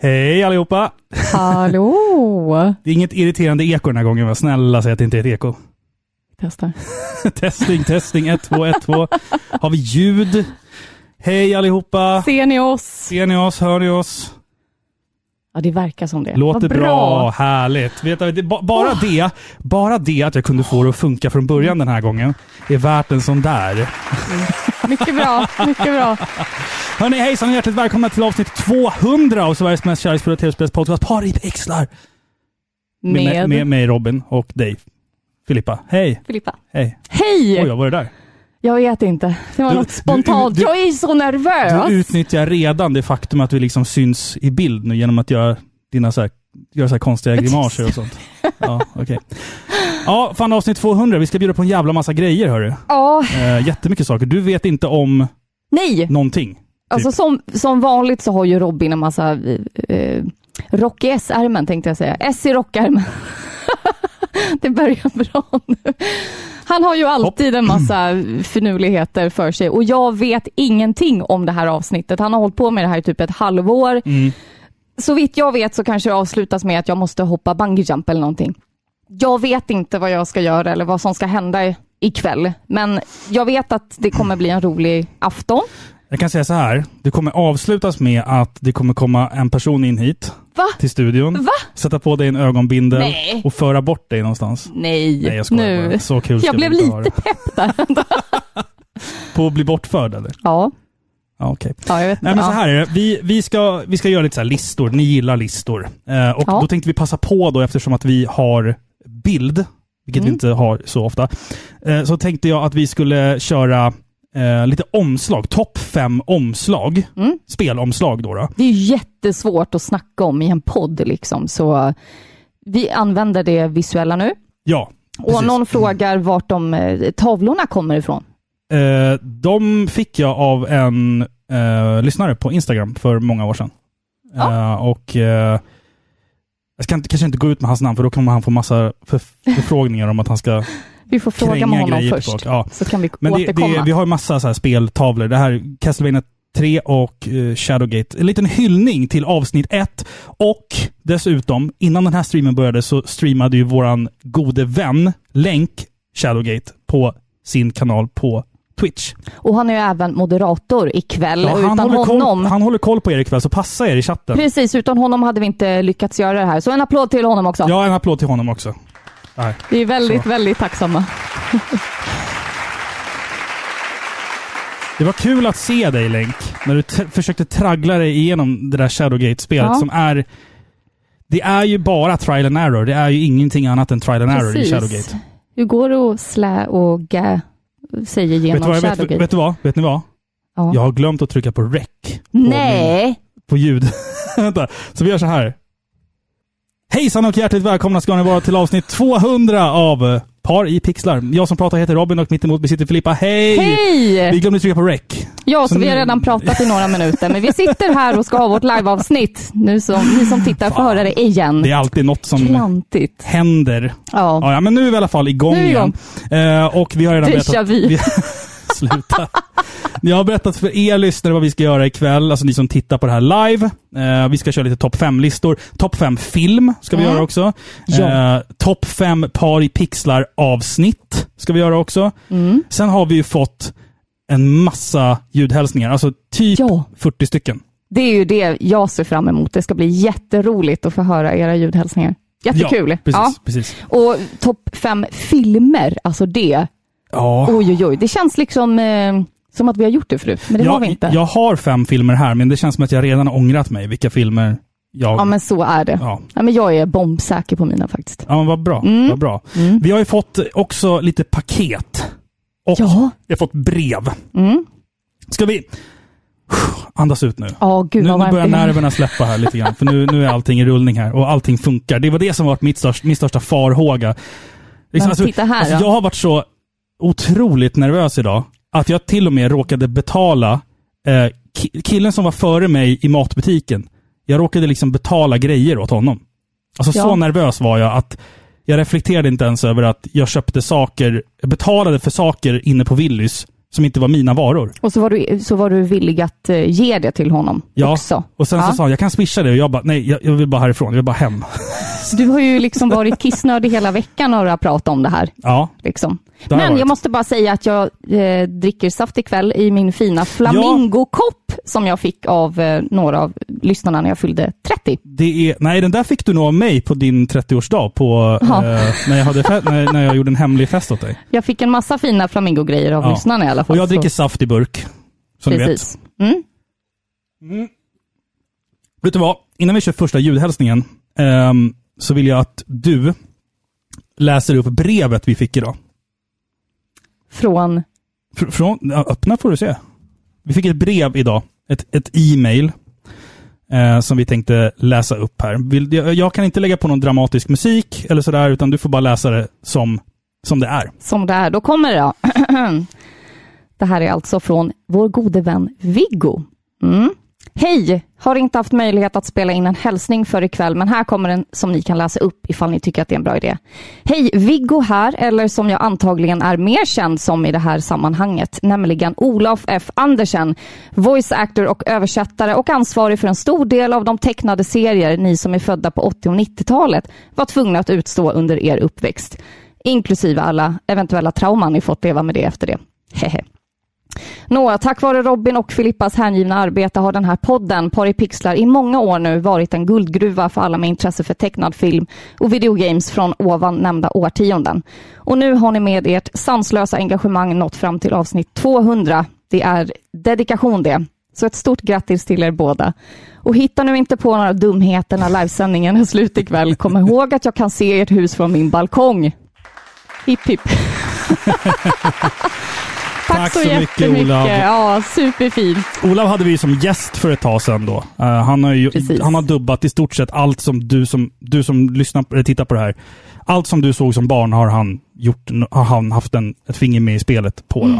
Hej allihopa! Hallå! Det är inget irriterande eko den här gången va? Snälla säg att det inte är ett eko. Testar. testing, testing, 1, 2, 1, 2. Har vi ljud? Hej allihopa! Ser ni oss? Ser ni oss? Hör ni oss? Ja, det verkar som det. Låter Vad bra. härligt. Vet du, det, ba- bara, det, bara det att jag kunde få det att funka från början den här gången är värt en sån där. Mycket bra, mycket bra. Hörni, hejsan och hjärtligt välkomna till avsnitt 200 av Sveriges mest kärleksfulla tv-spelspodcast Par i pixlar. Med, med, med mig Robin och dig Filippa. Hej! Filippa. Hej! Hej! Oj, vad var det där? Jag vet inte. Det var Du- något spontant. du- du- jag är så nervös. Du utnyttjar redan det faktum att vi liksom syns i bild nu genom att göra dina så här, göra så här konstiga grimaser och sånt. Ja, okej. Ja, fan avsnitt 200. Vi ska bjuda på en jävla massa grejer hörru. Ja, Eh, jättemycket saker. Du vet inte om nej. någonting. Alltså som, som vanligt så har ju Robin en massa eh, rock i S-ärmen tänkte jag säga. S i rockärmen. det börjar bra nu. Han har ju alltid en massa finurligheter för sig och jag vet ingenting om det här avsnittet. Han har hållit på med det här i typ ett halvår. Mm. Så vitt jag vet så kanske det avslutas med att jag måste hoppa bungyjump eller någonting. Jag vet inte vad jag ska göra eller vad som ska hända ikväll, men jag vet att det kommer bli en rolig afton. Jag kan säga så här. Det kommer avslutas med att det kommer komma en person in hit Va? till studion. Va? Sätta på dig en ögonbindel Nej. och föra bort dig någonstans. Nej, Nej, jag skojar nu. bara. Så kul Jag blev lite pepp där. På att bli bortförd eller? ja, Ja, okej. ja, jag vet Nej men ja. så här är det. Vi, vi, ska, vi ska göra lite så listor. Ni gillar listor. Eh, och Ja. då tänkte vi passa på då eftersom att vi har bild, vilket vi Mm. inte har så ofta. Eh, så tänkte jag att vi skulle köra eh, lite omslag. Topp fem omslag. Mm. Spelomslag då. då. Det är jättesvårt att snacka om i en podd liksom, så vi använder det visuella nu. Ja, Och precis. någon frågar vart de eh, tavlorna kommer ifrån. Eh, de fick jag av en eh, lyssnare på Instagram för många år sedan. Ja. Eh, och jag ska inte, kanske inte gå ut med hans namn för då kommer han få massa för, förfrågningar om att han ska Vi får fråga med honom först, tillbaka. Ja. så kan vi Men det, det, vi har massa så här speltavlor. Det här är Castlevania 3 och eh, Shadowgate. En liten hyllning till avsnitt 1. Och dessutom, innan den här streamen började så streamade ju våran gode vän Länk Shadowgate på sin kanal på Twitch. Och han är ju även moderator ikväll. Ja, han, utan håller koll, honom, han håller koll på er ikväll, så passa er i chatten. precis, utan honom hade vi inte lyckats göra det här. Så en applåd till honom också. Ja, en applåd till honom också. Där. Vi är väldigt, Så. väldigt tacksamma. Det var kul att se dig Länk, när du försökte traggla dig igenom det där Shadowgate-spelet Ja. som är... Det är ju bara trial and error. Det är ju ingenting annat än trial and error i Shadowgate. Hur går det att slä och gä säger Vet genom vad, jag vet, Shadowgate? vet du vad? Vet ni vad? ja. Jag har glömt att trycka på rec på, Nej! min, på ljud. Vänta, så vi gör så här. Hejsan och hjärtligt välkomna ska ni vara till avsnitt 200 av Par i pixlar. Jag som pratar heter Robin och mitt emot mig sitter Filippa. Hej! Vi Hej! glömde trycka på rec. Ja, så, Så vi har nu- redan pratat i några minuter, men vi sitter här och ska ha vårt liveavsnitt. Nu som, ni som tittar får höra det igen. Det är alltid något som Klantigt. händer. Ja. Ja, men nu är vi i alla fall igång Nu vi igen. Eh, och vi har redan Déjà berättat... vu. Sluta. Jag har berättat för er lyssnare vad vi ska göra ikväll, alltså ni som tittar på det här live. Eh, vi ska köra lite topp 5-listor. Topp 5 film ska vi Mm. göra också. Ja. Eh, topp 5 par i pixlar avsnitt ska vi göra också. Mm. Sen har vi ju fått en massa ljudhälsningar, alltså typ Ja. 40 stycken. Det är ju det jag ser fram emot. Det ska bli jätteroligt att få höra era ljudhälsningar. Jättekul. Ja, precis. precis. Och topp fem filmer, alltså det. Ja. Oj, oj, oj. Det känns liksom eh, som att vi har gjort det förut, men det jag, har vi inte. jag har fem filmer här, men det känns som att jag redan har ångrat mig vilka filmer jag... Ja, men så är det. ja. Ja, men jag är bombsäker på mina faktiskt. Ja, men vad bra. Mm. Vad bra. Mm. Vi har ju fått också lite paket. Och Ja. vi har fått brev. Mm. Ska vi andas ut nu? Ja, gud Nu, nu börjar nerverna släppa här lite grann. För nu, nu är allting i rullning här och allting funkar. Det var det som varit mitt största, min största farhåga. Liksom, Men titta här alltså, jag har varit så otroligt nervös idag att jag till och med råkade betala eh, ki- killen som var före mig i matbutiken. Jag råkade liksom betala grejer åt honom. Alltså så Ja. nervös var jag att jag reflekterade inte ens över att jag köpte saker, betalade för saker inne på Willys som inte var mina varor. Och så var du, så var du villig att eh, ge det till honom Ja, också. och sen Ja. så sa han, jag kan swisha det och jag bara, nej, jag, jag vill bara härifrån, jag vill bara hem. Du har ju liksom varit kissnödig hela veckan och pratat om det här. Ja, Liksom. Jag Men varit. jag måste bara säga att jag eh, dricker saft ikväll i min fina flamingokopp som jag fick av eh, några av lyssnarna när jag fyllde 30. Det är, nej, den där fick du nog av mig på din 30-årsdag på, Ja. eh, när, jag hade när, när jag gjorde en hemlig fest åt dig. Jag fick en massa fina flamingogrejer av Ja. lyssnarna i alla fall. Och jag dricker så, saft i burk, som du vet. precis. Mm. Vet du vad? Innan vi kör första ljudhälsningen ehm, så vill jag att du läser upp brevet vi fick idag. Från, Fr- från, öppna får du se. Vi fick ett brev idag. Ett, ett e-mail. Eh, som vi tänkte läsa upp här. Vill, jag, jag kan inte lägga på någon dramatisk musik eller sådär, utan du får bara läsa det som, som det är. som det är. Då kommer det då. det här är alltså från vår gode vän Viggo. Mm. Hej! Har inte haft möjlighet att spela in en hälsning för ikväll, men här kommer den som ni kan läsa upp ifall ni tycker att det är en bra idé. Hej! Viggo här, eller som jag antagligen är mer känd som i det här sammanhanget, nämligen Olof F. Andersen, voice actor och översättare och ansvarig för en stor del av de tecknade serier ni som är födda på 80 och 90-talet var tvungna att utstå under er uppväxt inklusive alla eventuella trauman ni fått leva med det efter det. Hehe. Nå, tack vare Robin och Filippas hängivna arbete har den här podden, Par i pixlar, i många år nu varit en guldgruva för alla med intresse för tecknad film och videogames från ovan nämnda årtionden. Och nu har ni med ert sanslösa engagemang nått fram till avsnitt 200. Det är dedikation det. Så ett stort grattis till er båda. Och hitta nu inte på några dumheter när livesändningen är slut ikväll. Kom ihåg att jag kan se ert hus från min balkong. Hipp hipp. Tack så mycket, jättemycket. Olav. Ja, superfint. Olav hade vi som gäst för ett tag sedan då. Eh, han, har ju, han har dubbat i stort sett allt som du som, du som lyssnar eller tittar på det här. Allt som du såg som barn har han, gjort, har han haft en, ett finger med i spelet på. Mm.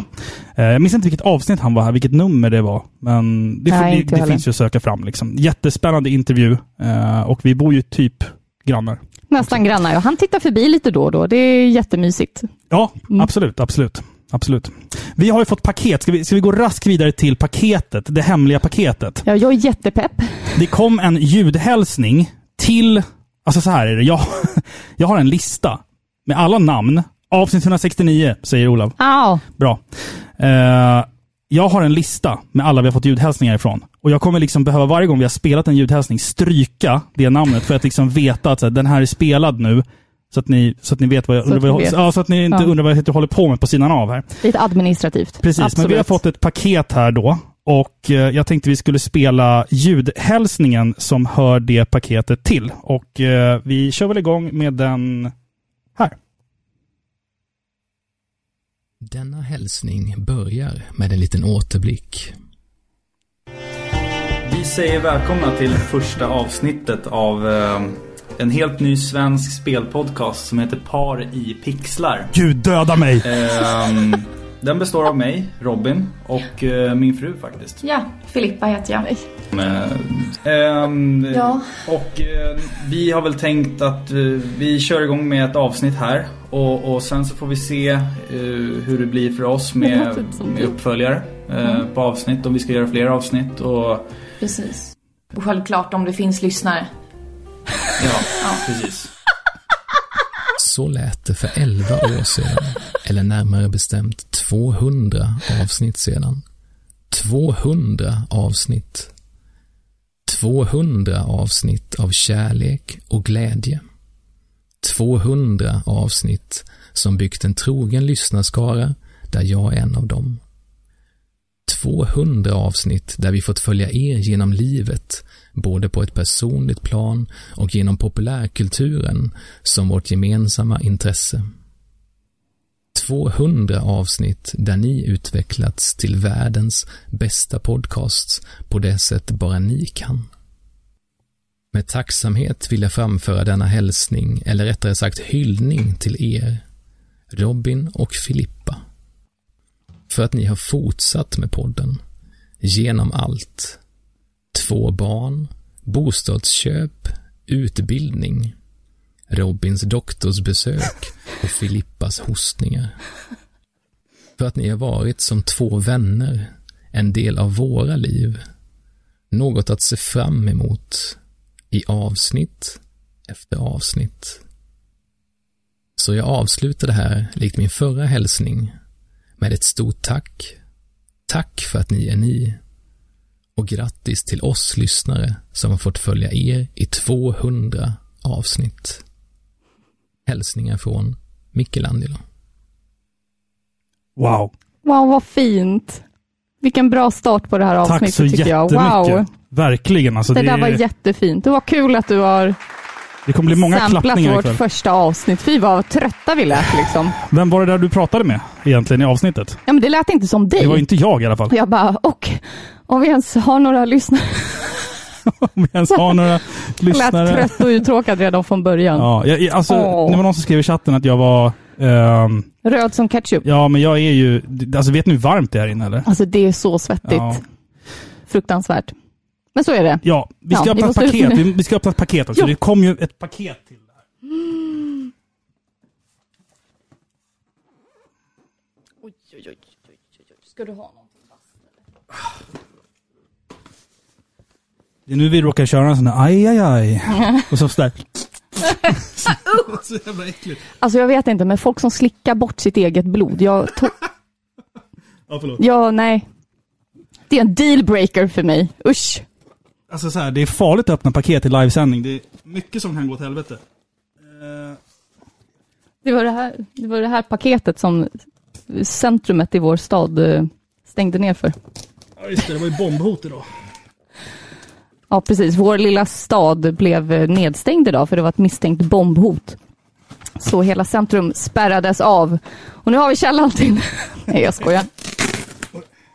Eh, jag minns inte vilket avsnitt han var här, vilket nummer det var. Men det, Nej, det, det finns ju att söka fram. Liksom. Jättespännande intervju. eh, och vi bor ju typ grannar. Nästan grannar. Ja. Han tittar förbi lite då och då. Det är jättemysigt. Ja, Mm. absolut, absolut. Absolut. Vi har ju fått paket. Ska vi, ska vi gå raskt vidare till paketet? Det hemliga paketet. Ja, jag är jättepepp. Det kom en ljudhälsning till... Alltså så här är det. Jag, jag har en lista med alla namn. Avsnitt 169, säger Olav. Ja, Bra. Eh, jag har en lista med alla vi har fått ljudhälsningar ifrån. Och jag kommer liksom behöva varje gång vi har spelat en ljudhälsning stryka det namnet för att liksom veta att så här, den här är spelad nu. Så att ni, så att ni vet vad jag, Så undrar vad ni jag, vet. ja, så att ni inte Ja. undrar vad jag håller på med på sidan av här. lite administrativt. Precis, Absolut. men vi har fått ett paket här då. Och eh, jag tänkte vi skulle spela ljudhälsningen som hör det paketet till. Och eh, vi kör väl igång med den här. Denna hälsning börjar med en liten återblick. Vi säger välkomna till första avsnittet av eh, en helt ny svensk spelpodcast som heter Par i pixlar. Gud döda mig! Ehm, den består av mig, Robin, och eh, min fru faktiskt. Ja, Filippa heter jag. Ehm, Ja. Och eh, vi har väl tänkt att eh, vi kör igång med ett avsnitt här. Och, och sen så får vi se eh, hur det blir för oss Det med, låter som med det. uppföljare eh, på avsnitt. Om vi ska göra fler avsnitt. Och Precis. Och självklart om det finns lyssnare. Ja, precis. Så lät det för 11 år sedan, eller närmare bestämt 200 avsnitt sedan. 200 avsnitt. 200 avsnitt av kärlek och glädje. 200 avsnitt som byggt en trogen lyssnarskara där jag är en av dem. 200 avsnitt där vi fått följa er genom livet, både på ett personligt plan och genom populärkulturen som vårt gemensamma intresse. 200 avsnitt där ni utvecklats till världens bästa podcasts på det sätt bara ni kan. Med tacksamhet vill jag framföra denna hälsning, eller rättare sagt hyllning till er, Robin och Filippa. För att ni har fortsatt med podden. Genom allt. Två barn, bostadsköp, utbildning, Robins doktorsbesök och Filippas hostningar. För att ni har varit som två vänner, en del av våra liv. Något att se fram emot i avsnitt efter avsnitt. Så jag avslutar det här, likt min förra hälsning, med ett stort tack. Tack för att ni är ni. Och grattis till oss lyssnare som har fått följa er i 200 avsnitt. Hälsningar från Michelangelo. Wow. Wow, vad fint. Vilken bra start på det här avsnittet Tack så tycker jag. jättemycket. Wow. Verkligen. Alltså, Det det, där var jättefint. Det var kul att du har det kommer bli många samplat klappningar vårt ikväll. första avsnitt. Fy vad trötta vi lät liksom. Vem var det där du pratade med egentligen i avsnittet? Ja, men det lät inte som dig. Det var inte jag i alla fall. Och jag bara, och om vi ens har några lyssnare. Om vi ens har några Jag lät lyssnare. trött och uttråkad redan från början. Ja, jag, alltså, Åh. Det var någon som skrev i chatten att jag var... ehm, Röd som ketchup. ja, men jag är ju... Alltså vet ni hur varmt det är här inne eller? Alltså det är så svettigt. Ja. Fruktansvärt. Men så är det. Ja, vi ska Ja, öppna ett paket. Vi, vi ska öppna ett paket också. Det kom ju ett paket till det här. Oj, oj, oj, Ska du ha någonting? Det är nu vi råkar köra en sån där aj, aj, aj. Och så sådär. så jävla äckligt. Alltså jag vet inte, men folk som slickar bort sitt eget blod. Jag, to- Ja, förlåt. ja, nej. Det är en dealbreaker för mig. Usch. Alltså så här, det är farligt att öppna paket i livesändning. Det är mycket som kan gå åt helvete. Eh, Det var det här, det var det här paketet som centrumet i vår stad eh, stängde ner för. Ja, just det. Det var ju bombhot idag. Ja, precis. Vår lilla stad blev nedstängd idag för det var ett misstänkt bombhot. Så hela centrum spärrades av. Och nu har vi källan till... Nej, jag skojar.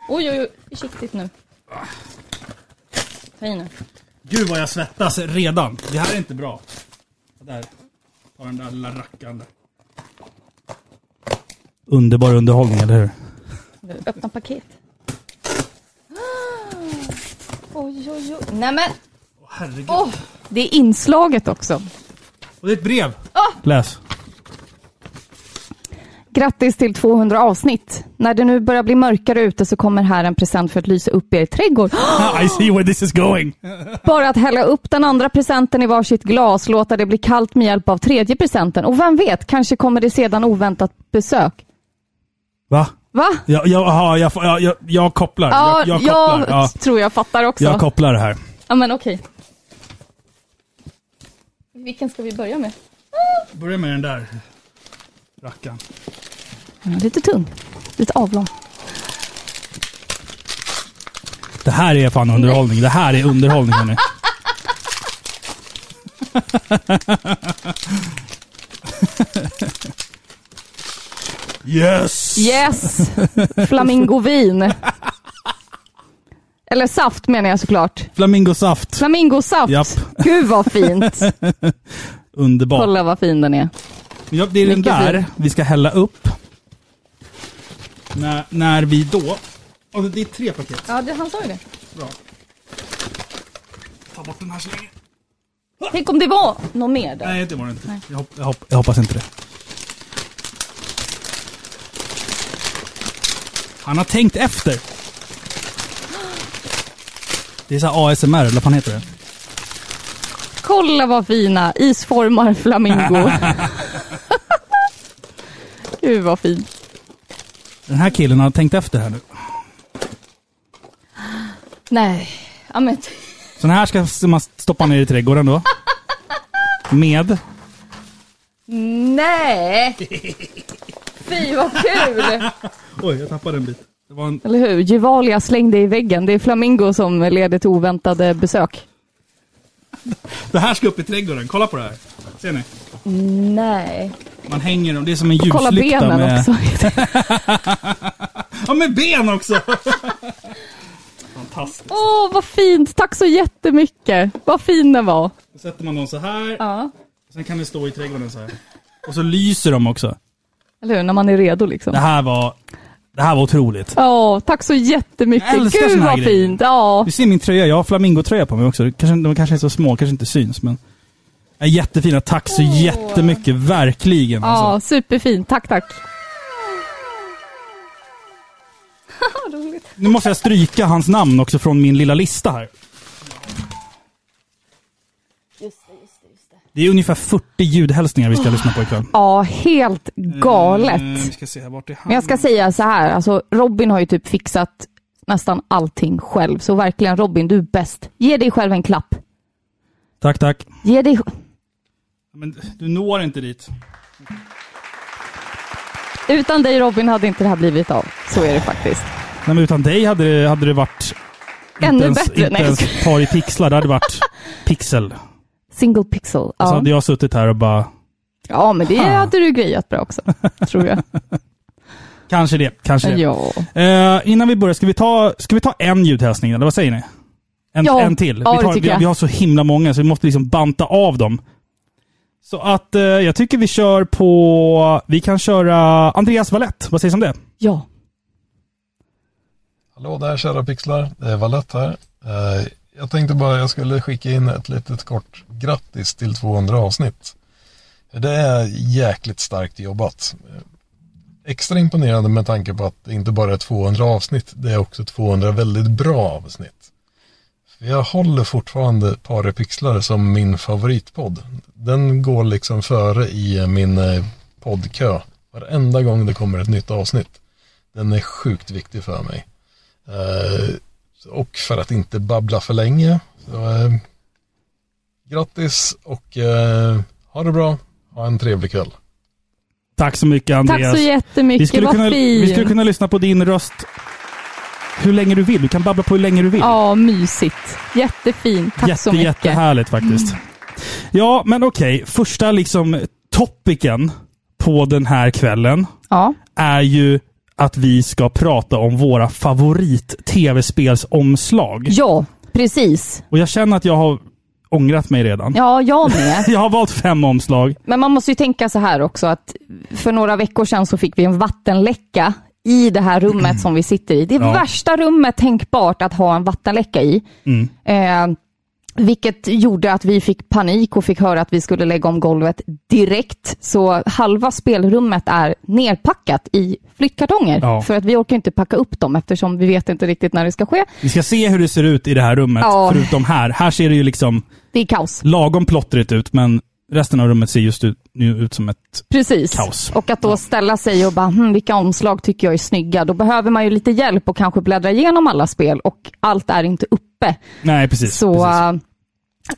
Oj, oj, oj. Försiktigt nu. Ta i nu. Gud vad jag svettas redan. Det här är inte bra. Där. Ta den där lilla rackaren där. Underbar underhållning, eller hur? Öppna paket. Oj, oj, oj. Nej men, Åh, herregud. åh, det är inslaget också. Och det är ett brev. Läs. Grattis till 200 avsnitt. När det nu börjar bli mörkare ute så kommer här en present för att lysa upp er trädgård. I see where this is going. Bara att hälla upp den andra presenten i varsitt glas, låta det bli kallt med hjälp av tredje presenten. Och vem vet, kanske kommer det sedan oväntat besök. Va? Va? Jag, jag, aha, jag, jag, jag, jag kopplar. Ja, jag, jag jag, kopplar. Ja, tror jag fattar också. jag kopplar det här. ja, men okej. Vilken ska vi börja med? Börja med den där rackaren. Ja, lite tunn. Lite avlång. Det här är fan underhållning. Det här är underhållning hörni. yes! Yes! Flamingovin. Eller saft menar jag såklart. Flamingosaft. Flamingosaft. Japp. Gud vad fint. Underbart. Kolla vad fin den är. Ja, det är den Mycket där fin. vi ska hälla upp. När, när vi då... Oh, det är tre paket. Ja, det, han sa ju det. Bra. Ta bort den här så länge. Tänk om det var något mer där. Nej, det var det inte. Jag, hopp, jag, hopp, jag hoppas inte det. Han har tänkt efter. Det är så här ASMR, eller vad fan heter det? Kolla vad fina isformar flamingo. Gud vad fint. Den här killen har tänkt efter här nu. Nej, ja men Så den här ska man stoppa ner i trädgården då. Med... nej. Fy vad kul. Oj, jag tappade en bit. En... Eller hur? Gevalia slängde i väggen. Det är flamingo som leder till oväntade besök. Det här ska upp i trädgården. Kolla på det här. Ser ni? Nej. Man hänger dem. Det är som en Kolla ljuslykta benen med... också. Ja, med ben också! Fantastiskt. Åh, vad fint. Tack så jättemycket. Vad fin den var. Då sätter man dem så här. Ja. Sen kan det stå i trädgården så här. Och så lyser de också. Eller hur? När man är redo liksom. Det här var... Det här var otroligt. Ja, tack så jättemycket. Jag älskar Gud såna här vad grejer. fint. Ja. Du ser min tröja. Jag har flamingotröja på mig också. Kanske, de kanske är så små, kanske inte syns men... Är jättefina. Tack så jättemycket. Verkligen. ja, Alltså. superfint. Tack, tack. Nu måste jag stryka hans namn också från min lilla lista här. Det är ungefär 40 ljudhälsningar vi ska lyssna på ikväll. Ja, helt galet. Eh, vi ska se, vart är han? Men jag ska säga så här, alltså Robin har ju typ fixat nästan allting själv. Så verkligen Robin, du är bäst. Ge dig själv en klapp. Tack, tack. Ge dig... Men du når inte dit. Utan dig Robin hade inte det här blivit av. Så är det faktiskt. Nej, men utan dig hade det, hade det varit... Ännu inte ens, bättre. Inte Nej. ens par i pixlar, det hade varit pixel. Single pixel. Så Ja, hade jag suttit här och bara... ja men det Ha. hade du grejat bra också. tror jag. Kanske det, kanske det. Ja. Eh, innan vi börjar, ska vi, ta, ska vi ta en ljudhälsning eller vad säger ni? En, Ja. en till? Ja, vi, tar, vi, vi har så himla många så vi måste liksom banta av dem. Så att eh, jag tycker vi kör på... Vi kan köra Andreas Valett. Vad sägs om det? ja. Hallå där kära pixlar, det är Valett här. Eh, jag tänkte bara jag skulle skicka in ett litet kort grattis till 200 avsnitt. Det är jäkligt starkt jobbat. Extra imponerande med tanke på att det inte bara är 200 avsnitt, det är också 200 väldigt bra avsnitt. För jag håller fortfarande Parepixlar som min favoritpodd. Den går liksom före i min eh, poddkö. Varenda gång det kommer ett nytt avsnitt. Den är sjukt viktig för mig. Eh, och för att inte babbla för länge. Så, eh, grattis och eh, ha det bra. Ha en trevlig kväll. Tack så mycket Andreas. Tack så vi, jättemycket, skulle vad kunna, vi skulle kunna lyssna på din röst hur länge du vill. Du kan babbla på hur länge du vill. Ja, mysigt. Jättefint. Tack Jätte, så mycket. Jättehärligt faktiskt. Ja, men okej. Första liksom topicen på den här kvällen Ja. är ju att vi ska prata om våra favorit-tv-spelsomslag. ja, precis. Och jag känner att jag har ångrat mig redan. Ja, jag med. Jag har valt fem omslag. Men man måste ju tänka så här också att för några veckor sedan så fick vi en vattenläcka i det här rummet som vi sitter i. Det är Ja. värsta rummet tänkbart att ha en vattenläcka i. Mm. Eh, vilket gjorde att vi fick panik och fick höra att vi skulle lägga om golvet direkt. Så halva spelrummet är nerpackat i flyttkartonger. Ja. För att vi orkar inte packa upp dem eftersom vi vet inte riktigt när det ska ske. Vi ska se hur det ser ut i det här rummet, Ja. förutom här. Här ser det ju liksom Det är kaos. lagom plottrigt ut, men resten av rummet ser just ut, nu ut som ett... Precis. Kaos. Och att då ställa sig och bara, hm, vilka omslag tycker jag är snygga? Då behöver man ju lite hjälp och kanske bläddra igenom alla spel och allt är inte uppe. Nej, precis. Så precis.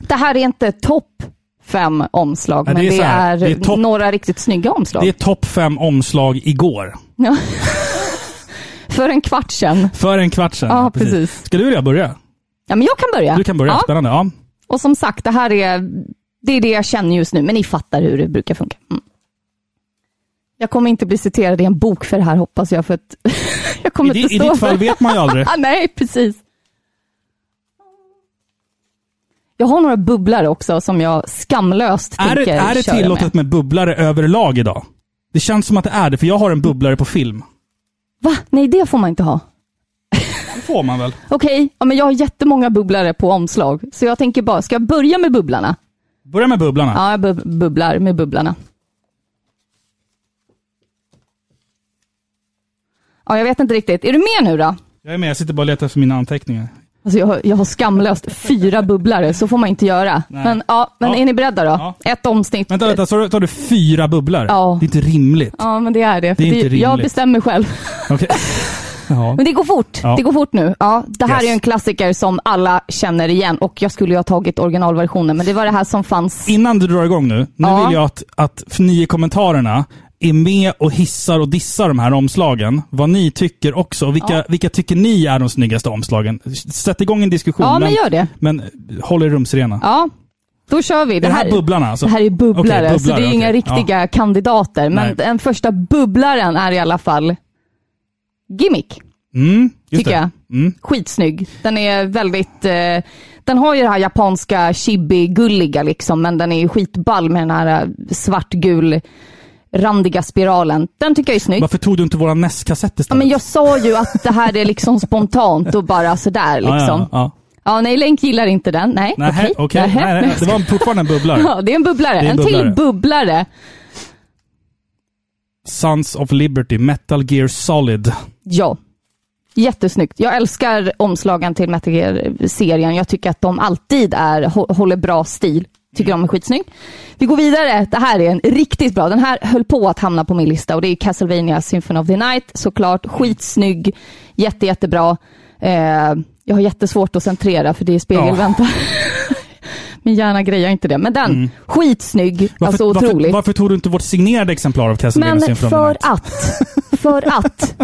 det här är inte topp fem omslag, Nej, men det är det är, det är topp- några riktigt snygga omslag. Det är topp fem omslag igår. Ja. För en kvart sedan. För en kvart sedan. Ja, precis. Ska du vilja börja? Ja, men jag kan börja. Du kan börja. Ja. Spännande. Ja. Och som sagt, det här är det, är det jag känner just nu, men ni fattar hur det brukar funka. Mm. Jag kommer inte bli citerad i en bok för det här, hoppas jag, för att jag kommer I, inte di- I stå ditt fall vet man ju aldrig. Nej, precis. Jag har några bubblare också som jag skamlöst Är tänker det, är det tillåtet med. med. bubblare överlag idag? Det känns som att det är det, för jag har en bubblare på film. Va? Nej, det får man inte ha. Det får man väl? Okej, ja, men jag har jättemånga bubblare på omslag. Så jag tänker bara, ska jag börja med bubblarna? Börja med bubblarna. Ja, jag bub- bubblar med bubblarna. Ja, jag vet inte riktigt. Är du med nu då? Jag är med, jag sitter bara och letar efter mina anteckningar. Alltså jag, har- jag har skamlöst fyra bubblare, så får man inte göra. Nej. Men, ja, men Ja. är ni beredda då? Ja. Ett omsnitt. Vänta, vänta, så tar du fyra bubblor? Ja. Det är inte rimligt. Ja, men det är det. Det är inte jag bestämmer själv. Okej. Ja. Men det går fort. Ja. Det går fort nu. Ja, det här Yes. är ju en klassiker som alla känner igen och jag skulle ju ha tagit originalversionen, men det var det här som fanns. Innan du drar igång nu, nu Ja. vill jag att, att ni i kommentarerna är med och hissar och dissar de här omslagen. Vad ni tycker också. Vilka, Ja. vilka tycker ni är de snyggaste omslagen? Sätt igång en diskussion. Ja, men gör det. Men håll er rumsrena. Ja, då kör vi. Det här bubblarna alltså? Det här är bubblare, Okej, så det är bubblare, inga riktiga kandidater. Men Nej. den första bubblaren är i alla fall Gimmick, Mm, tycker det. jag. Mm. Skitsnygg. Den är väldigt... Eh, den har ju det här japanska chibi-gulliga liksom, men den är ju skitball med den här eh, svartgul randiga spiralen. Den tycker jag är snygg. Varför tog du inte våra NES-kassett Ja, istället? men jag sa ju att det här är liksom spontant och bara sådär liksom. Ja, ja, ja. Ja, nej, Länk gillar inte den. Nej, okej. okej. Nähä. Nej, nej, det var fortfarande en bubblare. Ja, det är en bubblare. Är en en till bubblare. bubblare. Sons of Liberty, Metal Gear Solid. Ja. Jättesnyggt. Jag älskar omslagen till Metal Gear-serien. Jag tycker att de alltid är, hå- håller bra stil. Tycker de är skitsnygg. Vi går vidare. Det här är en riktigt bra. Den här höll på att hamna på min lista och det är Castlevania Symphony of the Night. Såklart skitsnygg. Jätte, jättebra. Eh, jag har jättesvårt att centrera för det är spegelvänta. Min hjärna grejar inte det. Men den, skitsnygg. alltså otroligt. varför, varför tog du inte vårt signerade exemplar av Castlevania Men Symphony of the för att, för att,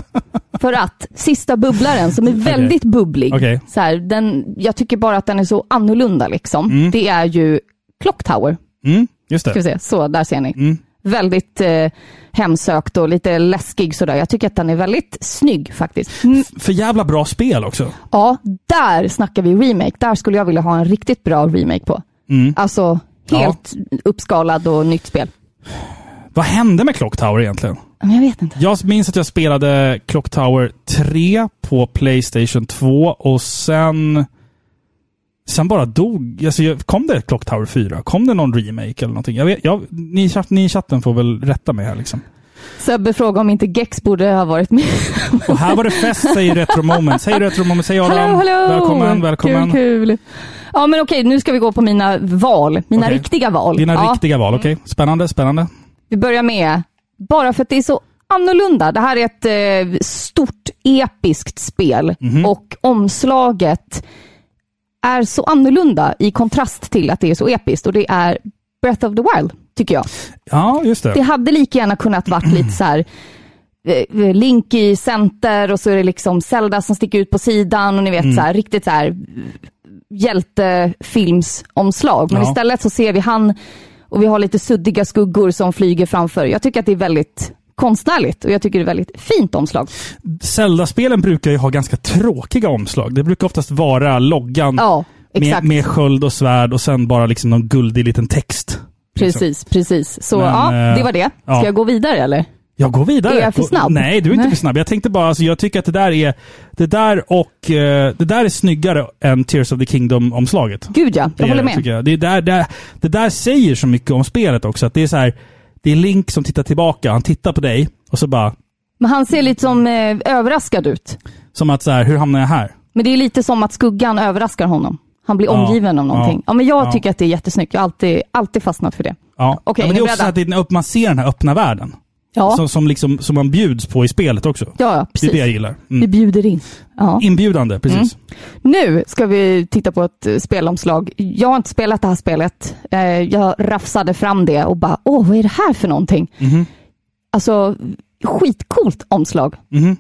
för att, sista bubblaren som är väldigt bubblig. Okej. Så här, den, jag tycker bara att den är så annorlunda liksom. Det är ju Clock Tower. Mm, just Ska vi det. se, så där ser ni. Mm. Väldigt eh, hemsökt och lite läskig sådär. Jag tycker att den är väldigt snygg faktiskt. Mm, För jävla bra spel också. ja, där snackar vi remake. Där skulle jag vilja ha en riktigt bra remake på. Mm. Alltså helt uppskalad och nytt spel. Vad hände med Clock Tower egentligen? Jag vet inte. Jag minns att jag spelade Clock Tower 3 på Playstation 2 och sen... Sen bara dog... Alltså, kom det Clock Tower 4? Kom det någon remake eller någonting? Jag vet, jag, ni, ni i chatten får väl rätta mig här liksom. Sebbe frågar om inte Gex borde ha varit med. Och här var det fest, säger Retro Moments. Hej Retro Moments, hej Adam. Hallå, hallå! Välkommen, välkommen. Kul, kul. Ja, men okej, nu ska vi gå på mina val. Mina Okej. riktiga val. Dina ja, riktiga val, okej? Spännande, spännande. Vi börjar med, bara för att det är så annorlunda. Det här är ett eh, stort episkt spel Mhm. och omslaget är så annorlunda i kontrast till att det är så episkt och det är Breath of the Wild, tycker jag. Ja, just det. Det hade lika gärna kunnat varit lite så här eh, Link i center och så är det liksom Zelda som sticker ut på sidan och ni vet Mm. så här, riktigt så här eh, hjältefilmsomslag. Men Ja. istället så ser vi han och vi har lite suddiga skuggor som flyger framför. Jag tycker att det är väldigt konstnärligt och jag tycker det är väldigt fint omslag. Zelda-spelen brukar ju ha ganska tråkiga omslag. Det brukar oftast vara loggan Ja, med, med sköld och svärd och sen bara liksom någon guldig liten text. Precis, precis. Så Men, ja, eh, det var det. Ska ja. jag gå vidare eller? Jag går vidare. Är jag för snabb? Nej, du är inte Nej. för snabb. Jag tänkte bara, alltså, jag tycker att det där är det där och eh, det där är snyggare än Tears of the Kingdom-omslaget. Gud ja, Det jag är håller det, med. jag. Det, är där, det, det där säger så mycket om spelet också. Att det är så här, det är Link som tittar tillbaka. Han tittar på dig och så bara, Men han ser lite som eh, överraskad ut. som att så här, hur hamnar jag här? Men det är lite som att skuggan överraskar honom. Han blir Ja, omgiven av någonting. ja, Ja, men jag ja. tycker att det är jättesnyggt. Jag har alltid, alltid fastnat för det. Ja. Okej, ja, men det är också så att det är, man ser den här öppna världen. Ja, Som, som, liksom, som man bjuds på i spelet också. ja, ja Det är precis. det jag gillar. Vi Mm. bjuder in. Ja. Inbjudande, precis. Nu ska vi titta på ett eh, spelomslag. Jag har inte spelat det här spelet. Eh, Jag rafsade fram det och bara, åh, vad är det här för någonting? Mhm. Alltså, skitcoolt omslag. Mhm.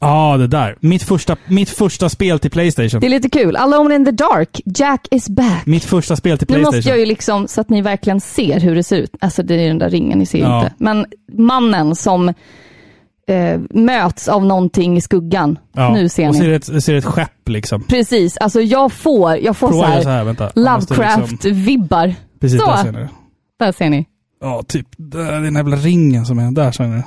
Ja, det där. Mitt första, mitt första spel till Playstation. Det är lite kul. Alone in the dark, Jack is back. Mitt första spel till Nu Playstation. måste jag ju liksom, så att ni verkligen ser hur det ser ut. Alltså det är den där ringen, ni ser Ja. inte. Men mannen som eh, möts av någonting i skuggan. Ja. Nu ser och ni. ser ett, ser ett skepp liksom. Precis, alltså jag får, jag får Prova här, så här, måste Liksom, Lovecraft-vibbar. precis, Så. där ser ni. Där ser ni. Ja, typ. Där är den jävla ringen som är där, ser ni?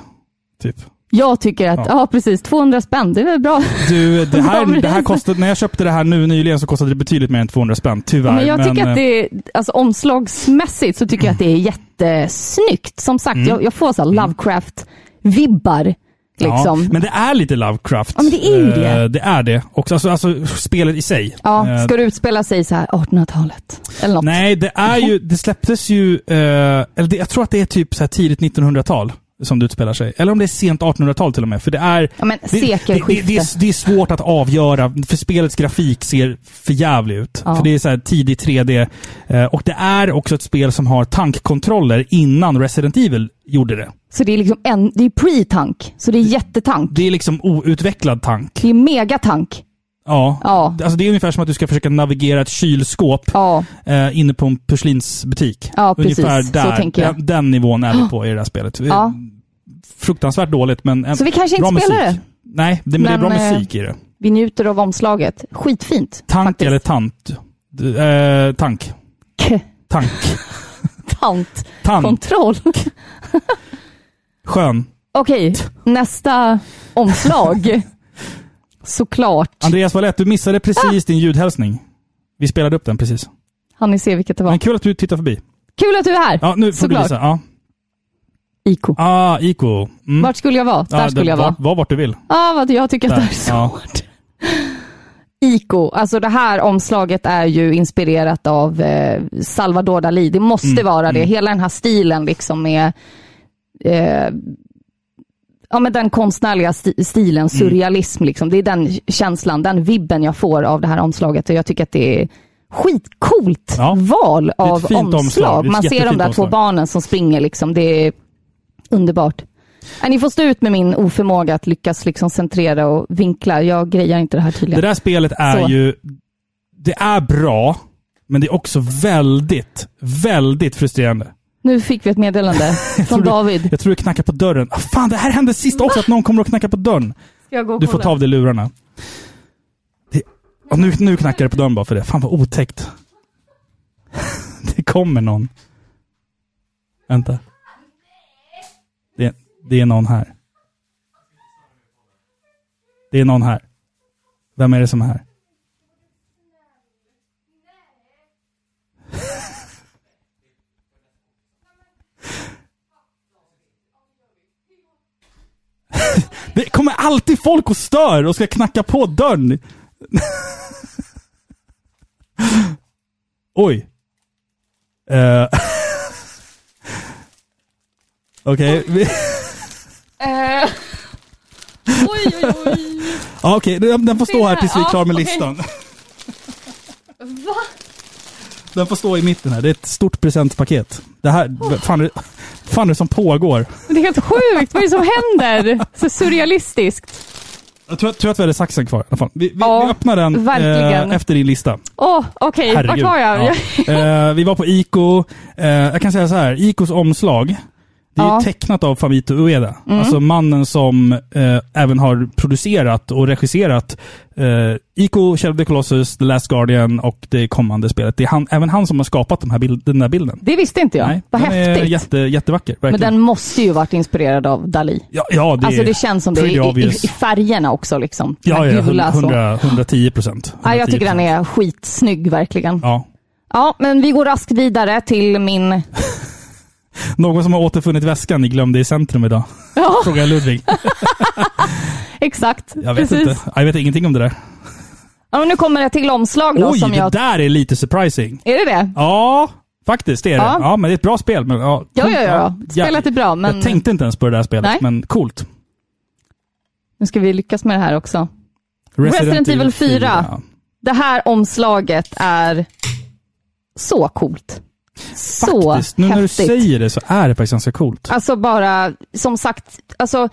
Typ. Jag tycker att, ja. Ja. precis, 200 spänn, det är väl bra. Du, det här, det här kostade, när jag köpte det här nu nyligen så kostade det betydligt mer än 200 spänn, tyvärr. Men jag tycker eh, att det är, alltså omslagsmässigt så tycker jag att det är jättesnyggt. Som sagt, Mm. jag, jag får så här Lovecraft-vibbar. Liksom. Ja, men det är lite Lovecraft. Ja, men det är ju Eh, det. Det är det. Och alltså, alltså spelet i sig. Ja, Eh, ska det utspela sig så här 1800-talet? Eller något? Nej, det är ju, det släpptes ju, eh, eller det, jag tror att det är typ så tidigt 1900-tal som det utspelar sig. Eller om det är sent 1800-tal till och med. För det är... Ja, men Det, det, det, det, är, det är svårt att avgöra, för spelets grafik ser för jävlig ut. Ja. För det är så här tidig 3D. Eh, och det är också ett spel som har tankkontroller innan Resident Evil gjorde det. Så det är liksom en, det är pre-tank. Så det är jättetank. Det är liksom outvecklad tank. Det är megatank. Ja. Ja. Alltså det är ungefär som att du ska försöka navigera ett kylskåp Ja, eh, inne på en porslinsbutik. Ja, precis. Ungefär Så där. tänker jag. Den, den nivån är vi på i det här spelet. Ja. Fruktansvärt dåligt, men en så vi kanske bra inte spelar musik. det. Nej, det, men, det är Men, bra eh, musik i det. Vi njuter av omslaget. Skitfint. Tank faktiskt. eller tant? Eh, tank. K- Tank. Tant. Tant. Kontroll. Skön. Okej, nästa omslag. Såklart. Andreas, vad lätt. Du missade precis din ljudhälsning. Vi spelade upp den precis. Har ni se vilket det var? Men kul att du tittar förbi. Kul att du är här. Ja, nu får Såklart. du visa. Ja. Ico. Ah, Ico. Mm. Vart skulle jag vara? Där Ja, skulle det- jag var, vara. var vart du vill. Ja, vad jag tycker att det Där, är ja. svårt. Ico, alltså det här omslaget är ju inspirerat av eh, Salvador Dalí. Det måste Mm, vara det. mm. Hela den här stilen liksom med eh, ja, men den konstnärliga sti- Mm. stilen, surrealism. Liksom. Det är den känslan, den vibben jag får av det här omslaget och jag tycker att det är skitcoolt Ja. val av omslag. omslag. Man ser de där två omslag. barnen som springer, liksom. det är underbart. Ni får stå ut med min oförmåga att lyckas liksom centrera och vinkla. Jag grejar inte det här tydligen. Det där spelet är Så. ju... Det är bra, men det är också väldigt, väldigt frustrerande. Nu fick vi ett meddelande från David. Jag tror det knackar på dörren. Ah, fan, det här hände sist också, att någon kommer och knackar på dörren. Ska jag gå och Du får kolla? ta av dig lurarna. Det, och nu, nu knackar det på dörren bara för det. Fan vad otäckt. det kommer någon. Vänta. Det, det är någon här. Det är någon här. Vem är det som är här? Det kommer alltid folk och stör och ska knacka på dörren. Oj. Uh. Okej. vi- Eh. Oj, oj, oj. Ja, Okej, den, den får stå här tills vi är klara med listan. Va? Den får stå i mitten här. Det är ett stort presentpaket. Det här, fan, är fan är det som pågår? Det är helt sjukt. Vad är det som händer? Så surrealistiskt. Jag tror, tror att vi hade saxen kvar. Vi, vi, Ja, vi öppnar den eh, efter din lista. Åh, okej. Vart Herregud. var jag? Ja. Eh, vi var på Ico. Eh, jag kan säga så här, Icos omslag, det är Ja. tecknat av Fabito Ueda. Mm. Alltså mannen som eh, även har producerat och regisserat eh, Ico, Shadow the Colossus, The Last Guardian och det kommande spelet. Det är han, även han som har skapat de här bild, den där bilden. Det visste inte jag. Vad den är häftigt. jätte, jättevacker. Men Verkligen. den måste ju varit inspirerad av Dalí. ja, ja, det, alltså är det känns som det i, i, i färgerna också. Liksom. Ja, ja, gula, så. 100, 110 procent. Ja, jag tycker den är skitsnygg verkligen. Ja. Ja, men vi går raskt vidare till min... Någon som har återfunnit väskan ni glömde i centrum idag? Ja, Frågar Ludvig. exakt. Jag vet Precis. inte. Jag vet ingenting om det där. Ja, men nu kommer det till omslag då Oj, som det jag... där är lite surprising. Är det det? Ja, faktiskt det är det. Ja. Ja, men det är ett bra spel. Men, ja, Ja, ja, ja. Spelet är bra, men Jag tänkte inte ens på det där spelet, Nej. men coolt. nu ska vi lyckas med det här också. Resident Evil 4. ja. Det här omslaget är så coolt. Så Faktiskt, nu när du häftigt. säger det så är det faktiskt ganska coolt. Alltså bara, som sagt, alltså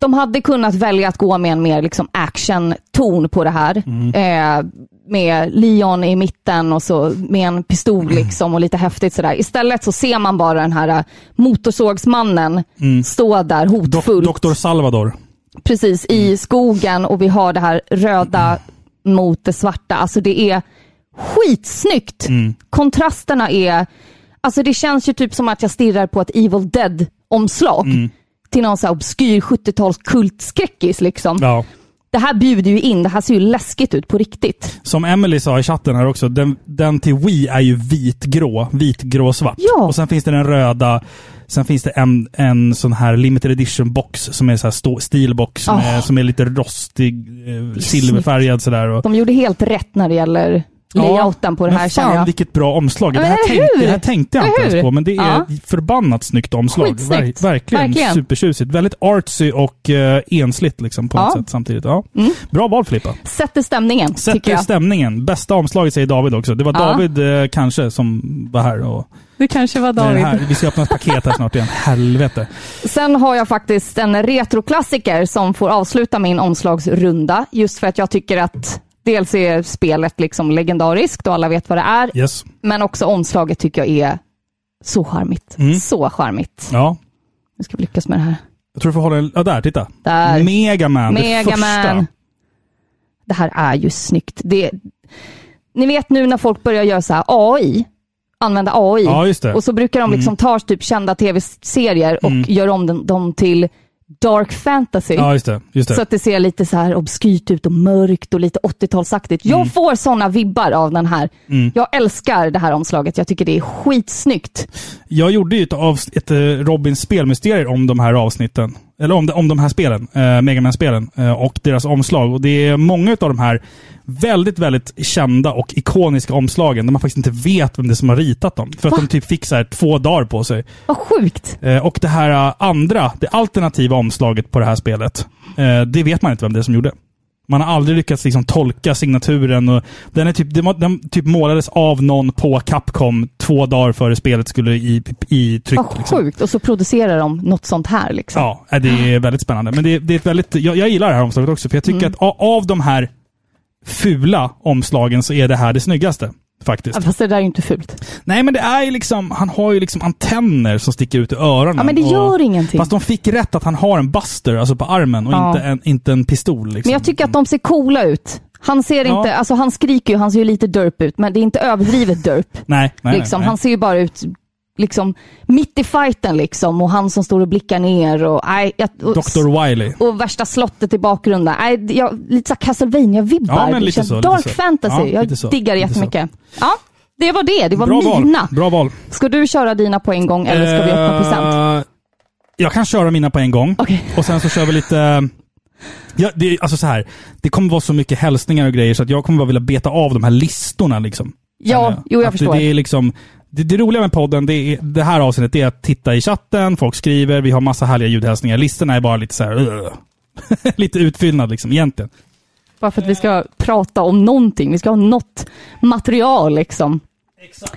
de hade kunnat välja att gå med en mer liksom action-ton på det här. Mm. Eh, med Leon i mitten och så med en pistol liksom och lite häftigt sådär. Istället så ser man bara den här eh, motorsågsmannen Mm. stå där hotfullt. Dr. Salvador. Precis, i skogen och vi har det här röda mot det svarta. Alltså det är skitsnyggt. Mm. Kontrasterna är, alltså det känns ju typ som att jag stirrar på ett Evil Dead-omslag. Mm. Till någon så här obskyr 70-tals kultskräckis liksom. Ja. Det här bjuder ju in, det här ser ju läskigt ut på riktigt. Som Emily sa i chatten här också, den, den till Wii är ju vitgrå, vitgrå-svart. Ja. Och sen finns det den röda, sen finns det en, en sån här limited edition box som är så här stå, stilbox som, Ah. är, som är lite rostig, eh, silverfärgad sådär. De gjorde helt rätt när det gäller layouten på det här känner jag. vilket bra omslag. Ja, det, här tänkte, det här tänkte jag inte ens på, men det är Ja. förbannat snyggt omslag. Skitsnyggt. verkligen, Verkligen. supertjusigt. Väldigt artsy och uh, ensligt liksom, på Ja. något sätt samtidigt. Ja. Mm. Bra val Filippa. Sätter stämningen, Sätter stämningen. Bästa omslaget säger David också. Det var. David eh, kanske som var här. Och, Det kanske var det här. Vi ska öppna ett paket här snart igen. Helvete. Sen har jag faktiskt en retroklassiker som får avsluta min omslagsrunda. Just för att jag tycker att dels är spelet liksom legendariskt och alla vet vad det är. Yes. Men också omslaget tycker jag är så charmigt. Mm. Så charmigt. Ja. Nu ska vi lyckas med det här. Jag tror du får hålla en... Ja, där. Titta. Där. Megaman. det Mega första. Man. Det här är ju snyggt. Det, ni vet nu när folk börjar göra så här AI, använda AI. Ja, det. Och så brukar de liksom ta typ kända tv-serier och Mm. göra om dem till dark fantasy. Ja, just det. Just det. Så att det ser lite så här obskyrt ut och mörkt och lite 80-talsaktigt. Jag Mm. får sådana vibbar av den här. Jag älskar det här omslaget. Jag tycker det är skitsnyggt. Jag gjorde ju ett, ett eh, Robins spelmysterier om de här avsnitten. Eller om, de- om de här spelen, eh, Mega Man-spelen eh, och deras omslag. Och det är många av de här väldigt, väldigt kända och ikoniska omslagen där man faktiskt inte vet vem det är som har ritat dem. För att Va? de typ fick så här två dagar på sig. Vad sjukt. Eh, och det här eh, andra, det alternativa omslaget på det här spelet, eh, det vet man inte vem det är som gjorde. Man har aldrig lyckats liksom tolka signaturen. Och den, är typ, den, typ målades av någon på Capcom två dagar före spelet skulle i, i tryck. Vad liksom. sjukt. Och så producerar de något sånt här liksom. Ja, det är väldigt spännande. Men det, det är ett väldigt, jag, jag gillar det här omslaget också, för jag Mm. tycker att a- av de här fula omslagen så är det här det snyggaste. Faktiskt. Ja, Fast det där är ju inte fult. Nej, men det är ju liksom, han har ju liksom antenner som sticker ut i öronen. Ja, men det och- gör ingenting. Fast de fick rätt att han har en buster, alltså på armen, och Ja. inte, en, inte en pistol. Liksom. Men jag tycker att de ser coola ut. Han ser Ja. inte, alltså han skriker ju, han ser ju lite derp ut, men det är inte överdrivet derp. Nej, nej, liksom. nej. Han ser ju bara ut liksom mitt i fighten liksom och han som står och blickar ner och, nej, och, Dr. Wiley. och värsta slottet i bakgrunden. Nej, jag, lite såhär Castlevania-vibbar. Ja, lite så, lite Dark så. fantasy. Ja, jag så, diggar det lite så. jättemycket. Ja, det var det. Det var Bra mina. val. Bra val. Ska du köra dina på en gång eller ska vi öppna present? Eh, Jag kan köra mina på en gång. Okej. Och sen så kör vi lite... Ja, det, alltså så här, det kommer vara så mycket hälsningar och grejer så att jag kommer bara vilja beta av de här listorna. Liksom. Ja, jo jag Att förstår. Det, det, är liksom, det, det roliga med podden, det, är, det här avsnittet, är att titta i chatten, folk skriver, vi har massa härliga ljudhälsningar. Listorna är bara lite så här... "Ugh." lite utfyllnad liksom, egentligen. Bara för att vi ska prata om någonting. Vi ska ha något material liksom. Exakt.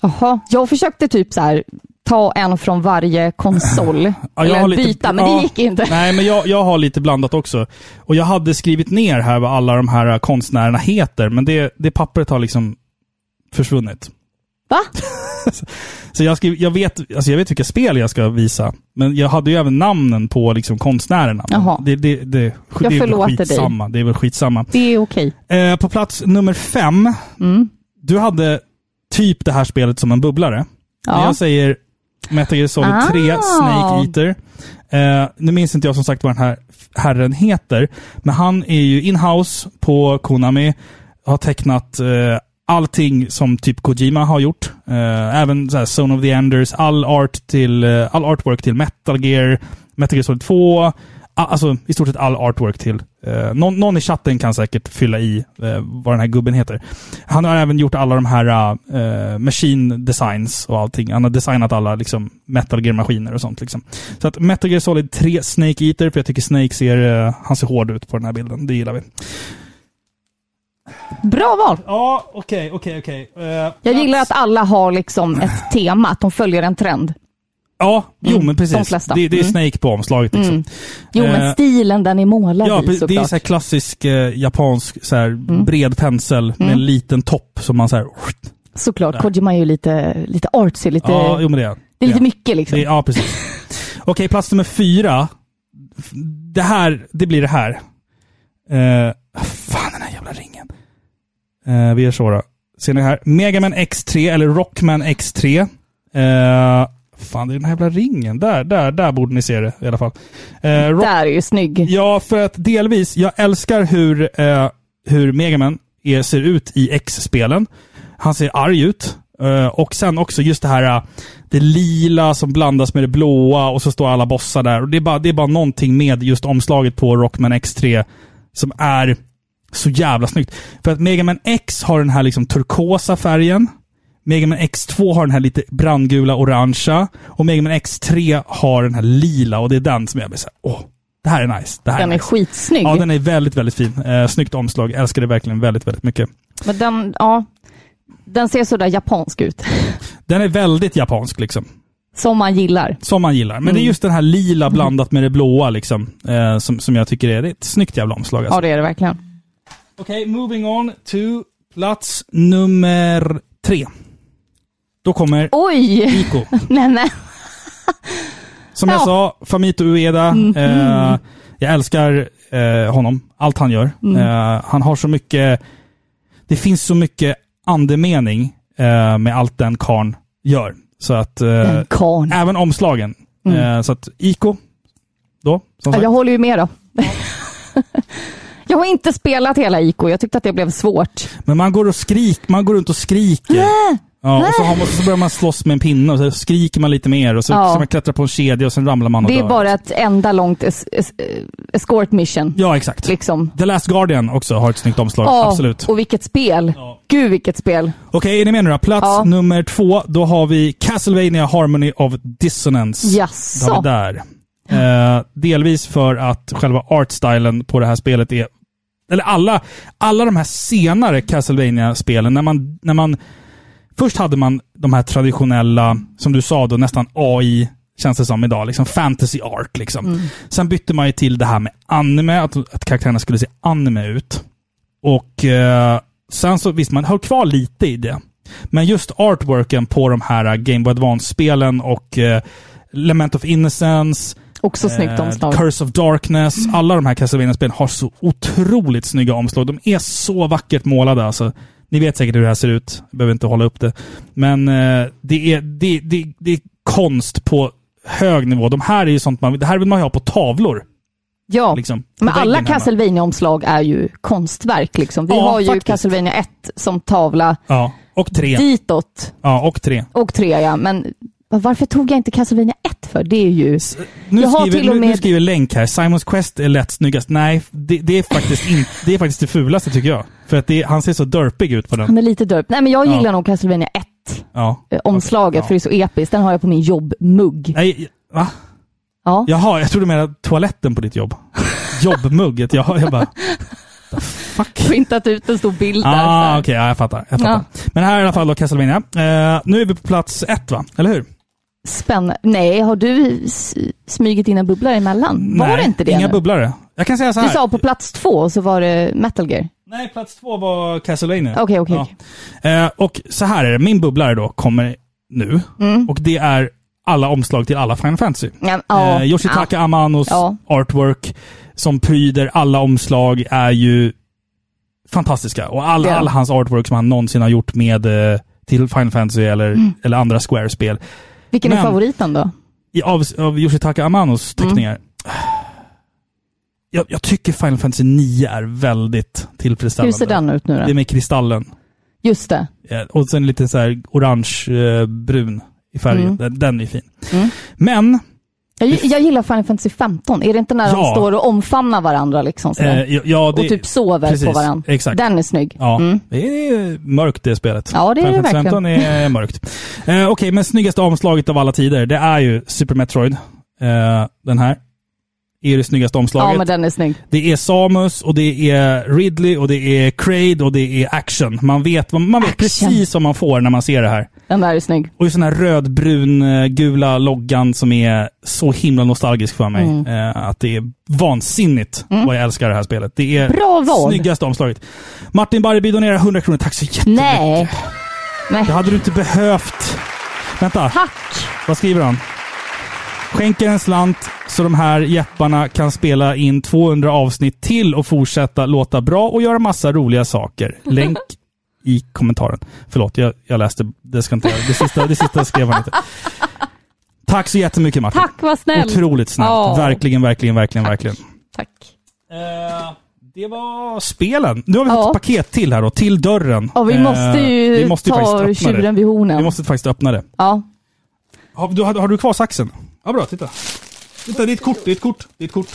Jaha, jag försökte typ så här ta en från varje konsol. Ja, eller har lite- byta, men ja. det gick inte. Nej, men jag, jag har lite blandat också. Och jag hade skrivit ner här vad alla de här konstnärerna heter, men det, det pappret har liksom försvunnit. Va? Så jag, skriv, jag, vet, alltså jag vet vilka spel jag ska visa, men jag hade ju även namnen på liksom konstnärerna. Jaha. Det, det, det, Jag det är väl dig. Det är väl skitsamma. Det är okej. Eh, på plats nummer fem, Mm. du hade typ det här spelet som en bubblare. Ja. jag säger Metal Gear Solid 3 Ah. Snake Eater. Eh, nu minns inte jag som sagt vad den här herren heter, men han är ju inhouse på Konami, har tecknat eh, allting som typ Kojima har gjort. Eh, även så här Zone of the Enders, all, art till, eh, all artwork till Metal Gear, Metal Gear Solid 2, alltså i stort sett all artwork till. Eh, någon, någon i chatten kan säkert fylla i eh, vad den här gubben heter. Han har även gjort alla de här eh, machine designs och allting. Han har designat alla liksom, Metal Gear-maskiner och sånt. Liksom. Så att Metal Gear Solid 3 Snake Eater, för jag tycker Snake ser, eh, han ser hård ut på den här bilden. Det gillar vi. Bra val. Ja, okej, okej, okej. Eh, Jag gillar att alla har liksom ett tema, att de följer en trend. Ja, jo Mm, men de precis. flesta. Det, det är Mm. Snake på omslaget. Liksom. Mm. Jo, men Eh, stilen den är målad Ja, i pre- det är såklart. så klassisk eh, japansk så här, Mm. bred pensel med en liten topp som man så här, Såklart, Där. Kojima är ju lite, lite artsy, lite, Ja, jo men det är det är lite ja. mycket liksom. Det, ja, precis. Okej, plats nummer fyra. Det här, det blir det här. Uh, fan, den här jävla ringen. Uh, vi gör så då. Ser ni här? Megaman X3, eller Rockman X3. Uh, fan, det är den här jävla ringen. Där, där, där borde ni se det i alla fall. Uh, Rock- Där är ju snygg. Ja, för att delvis, jag älskar hur, eh, hur Megaman är, ser ut i X-spelen. Han ser arg ut. Eh, och sen också just det här, eh, det lila som blandas med det blåa och så står alla bossar där. Och det är bara, det är bara någonting med just omslaget på Rockman X3 som är så jävla snyggt. För att Megaman X har den här liksom turkosa färgen. Megaman X2 har den här lite brandgula orangea. Och Megaman X3 har den här lila och det är den som jag blir såhär, åh, det här är nice. Det här Den är nice. skitsnygg. Ja, den är väldigt, väldigt fin. Eh, snyggt omslag. Älskar det verkligen väldigt, väldigt mycket. Men den, ja, den ser sådär japansk ut. Den är väldigt japansk liksom. Som man gillar. Som man gillar. Men det är Mm. just den här lila blandat med det blåa liksom. Eh, som, som jag tycker är, det är ett snyggt jävla omslag. Alltså. Ja, det är det verkligen. Okej, moving on to plats nummer tre. Då kommer Oj! Iko. nej, nej. Som jag Ja. sa, Famito Ueda. Mhm. Eh, jag älskar eh, honom. Allt han gör. Mm. Eh, han har så mycket... Det finns så mycket andemening eh, med allt den karn gör. Så att... Eh, även omslagen. Mm. Eh, så att Iko. då. Som sagt. jag håller ju med då. jag har inte spelat hela IK. Jag tyckte att det blev svårt. Men man går och skrik, man går runt och skriker. Ja, och så, har man, så börjar man slåss med en pinne och så skriker man lite mer och så, Ja. så man klättrar på en kedja och sen ramlar man och Det är dör. bara ett enda långt es- es- escort mission. Ja, exakt. Liksom. The Last Guardian också har ett snyggt omslag. Ja, Absolut. Och vilket spel. Ja. Gud vilket spel. Okej, är ni med nu då? Plats Ja. nummer två, då har vi Castlevania Harmony of Dissonance. Jaså. där. Eh, delvis för att själva artstylen på det här spelet är... Eller alla, alla de här senare Castlevania-spelen, när man, när man... Först hade man de här traditionella, som du sa då, nästan AI, känns det som idag, liksom fantasy art. Liksom. Sen bytte man ju till det här med anime, att, att karaktärerna skulle se anime ut. Och eh, sen så, visst, man höll kvar lite i det. Men just artworken på de här Game Boy Advance-spelen och eh, Lament of Innocence, Också snyggt eh, omslag. Curse of Darkness, alla de här Castlevania-spelen har så otroligt snygga omslag. De är så vackert målade alltså. Ni vet säkert hur det här ser ut. Jag behöver inte hålla upp det. Men eh, det, är, det, det, det är konst på hög nivå. De här är ju sånt man, det här vill man ju ha på tavlor. Ja, Liksom, men alla väggen hemma. Castlevania-omslag är ju konstverk. Liksom. Vi Ja, har ju faktiskt. Castlevania 1 som tavla Ja, och tre. ditåt Ja, och tre. och 3 ja. Men varför tog jag inte Castlevania 1 för? Det är ju... Nu Jag har skriver, och nu, nu med- skriver Länk här, Simons Quest är lätt snyggast. Nej, det, det, är faktiskt in, det är faktiskt det fulaste tycker jag. För att det, han ser så derpig ut på den. Han är lite dörp. Nej men jag Ja. gillar nog Castlevania 1. Ja. eh, Omslaget, Ja. för det är så episkt. Den har jag på min jobbmugg. Nej, va? Ja. Jaha, jag trodde du menade toaletten på ditt jobb. Jobbmugget. Jag, jag bara... Fuck? Printat ut en stor bild där. så Ah, okej. ja, jag fattar. Jag fattar. Men här är i alla fall då Castlevania. Eh, nu är vi på plats ett, va? Eller hur? Spännande. Nej, har du smugit in en bubbla emellan? Var Nej, det inte det? inga nu? bubblare. Jag kan säga så Du här. sa på plats två så var det Metal Gear. Nej, plats två var Castlevania. Okej, okej. Ja. Eh, och så här är det. Min bubblare då kommer nu. Mm. Och det är alla omslag till alla Final Fantasy. Ja, ja, eh, Yoshitaka Amanos Ja. artwork som pryder alla omslag är ju fantastiska. Och alla, Ja. alla hans artwork som han någonsin har gjort med eh, till Final Fantasy eller, Mm. eller andra Square-spel. Vilken är Men- favoriten då? I, av, av Yoshitaka Amanos Mm. teckningar. Jag, jag tycker Final Fantasy 9 är väldigt Hur tillfredsställande. ser den ut nu Det då? med kristallen. Just det. Eh, Och sen lite så här orange-brun i färgen. Mm. Den, den är fin. Mm. Men, Jag, jag gillar Final Fantasy 15. Är det inte när de Ja. står och omfamnar varandra liksom? eh, ja, det, och typ sover precis, på varandra. Exakt. Den är snygg. Ja, Mm. det är mörkt det spelet. Ja, det är Final det Fantasy verkligen. 15 är mörkt. Eh, Okej, men snyggaste omslaget av alla tider, det är ju Super Metroid. Eh, den här. Är det snyggaste omslaget. Ja, men den är snygg. Det är Samus och det är Ridley och det är Kraid och det är action. Man vet, man vet Action. precis vad man får när man ser det här. Den där är snygg. Och just den här rödbrun eh, gula loggan som är så himla nostalgisk för mig. Mm. Eh, att det är vansinnigt vad jag älskar det här spelet. Det är Bra val. snyggaste omslaget. Martin Barreby donerar 100 kronor. Tack så jättemycket. Nej. Nej. Det hade du inte behövt. Vänta, Tack. vad skriver han? Skänker en slant så de här jepparna kan spela in 200 avsnitt till och fortsätta låta bra och göra massa roliga saker. Länk i kommentaren. Förlåt, jag, jag läste. Det ska inte jag. Det sista, det sista skrev han inte. Tack så jättemycket Martin. Tack, vad snäll. Otroligt snällt. Ja. Verkligen, verkligen, verkligen, verkligen. Tack. Eh, det var spelen. Nu har vi Ja. ett paket till här då, till dörren. Ja, vi Eh, måste ju vi måste ta tjuren vid hornen. Vi måste faktiskt öppna det. Ja. Har du, har, har du kvar saxen? Ja, bra. Titta. Titta, det är ett kort. Det är ett kort. Det är ett kort.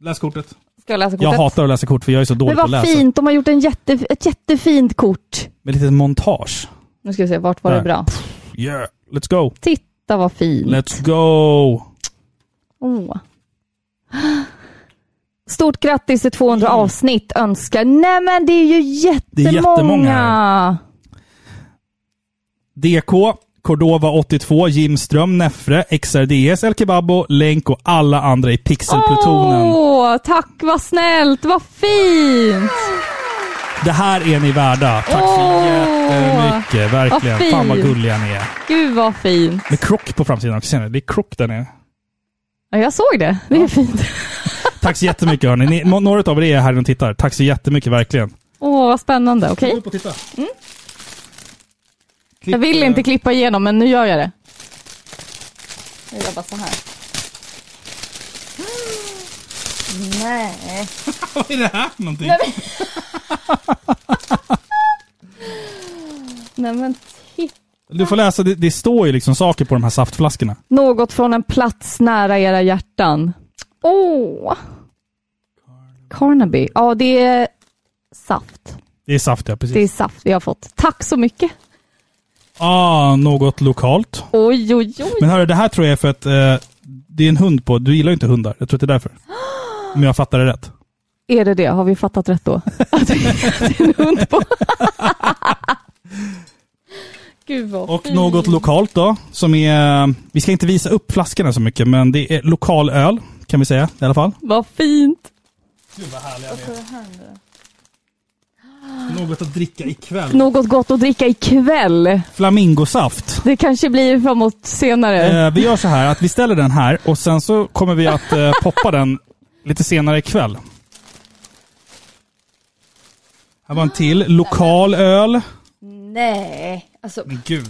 Läs kortet. Ska jag läsa kortet? Jag hatar att läsa kort för jag är så dålig Men på att vad läsa. fint. De har gjort en jätte, ett jättefint kort. Med lite montage. Nu ska vi se, vart var Där. det bra? Yeah, let's go. Titta vad fint. Let's go. Åh. Stort grattis till 200 Mm. avsnitt önskar. Nej men det är ju Det är jättemånga. jättemånga DK, Cordova 82, Jimström, Neffre, XRDS, El Kebabo, Länk och alla andra i Pixelplutonen. Åh, tack vad snällt, vad fint. Det här är ni värda. Tack så jättemycket. Verkligen. vad Fan vad gulliga ni är. Gud vad fint. Med krock på framsidan också. Ser ni? Det är krock där nere. Ja, jag såg det. Det är fint. Tack så jättemycket hörni. Ni, några av er är här och tittar. Tack så jättemycket verkligen. Åh, vad spännande. Okej. Gå upp och titta. Mm. Klipp, Jag vill inte klippa igenom, men nu gör jag det. Jag gör bara så här. Nej. Vad är det här för någonting? Nej men titta. Du får läsa, det, det står ju liksom saker på de här saftflaskorna. Något från en plats nära era hjärtan. Åh! Carnaby. Ja, det är saft. Det är saft ja, precis. Det är saft vi har fått. Tack så mycket. Ah, något lokalt. Oj, oj, oj. Men hörru, det här tror jag är för att eh, det är en hund på. Du gillar ju inte hundar. Jag tror att det är därför. Om jag fattar det rätt. Är det det? Har vi fattat rätt då? Att det är en hund på. Gud vad Och fint. något lokalt då, som är... Vi ska inte visa upp flaskorna så mycket, men det är lokal öl, kan vi säga i alla fall. Vad fint. Gud vad härliga Något att dricka ikväll. Något gott att dricka ikväll. Flamingosaft. Det kanske blir framåt senare. Eh, vi gör så här att vi ställer den här och sen så kommer vi att eh, poppa den lite senare ikväll. Här var en till. Lokal öl. Nej. Alltså, Men gud.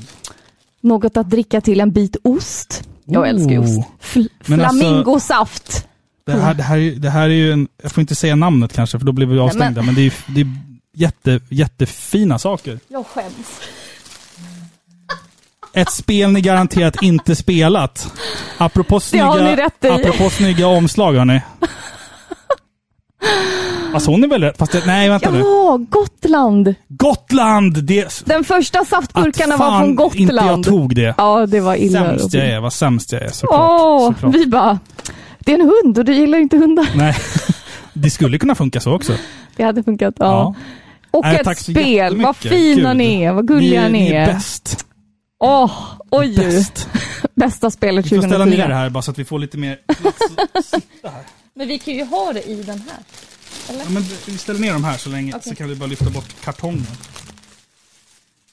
något att dricka till en bit ost. Jag Oh. älskar ju ost. Fl- Men alltså- flamingosaft. Det här, det, här, är ju- det här är ju en... Jag får inte säga namnet kanske, för då blir vi avstängda. men... det är, ju- det är jätte, jättefina saker. Jag skäms. Ett spel ni garanterat inte spelat. Apropå snygga, apropå snygga omslag, hörni. Alltså hon är väl rätt? Fast det, nej, vänta nu. Ja, Gotland. Gotland! Det, Den första saftburkarna att var fan från inte jag Gotland. tog det. Ja, det var illa. Sämst jag är, vad sämst jag är såklart. Åh, såklart. vi bara, det är en hund och du gillar inte hundar. Nej, det skulle kunna funka så också. Det hade funkat. Ja. Ja. Och Nej, ett spel. Vad fina Gud. ni är. Vad gulliga ni, ni ni är. är bäst. Åh, oj. Bäst. Bästa spelet Vi får 2004. ställa ner det här bara så att vi får lite mer plats. Men vi kan ju ha det i den här. Ja, men vi ställer ner dem här så länge, så kan vi bara lyfta bort kartongen.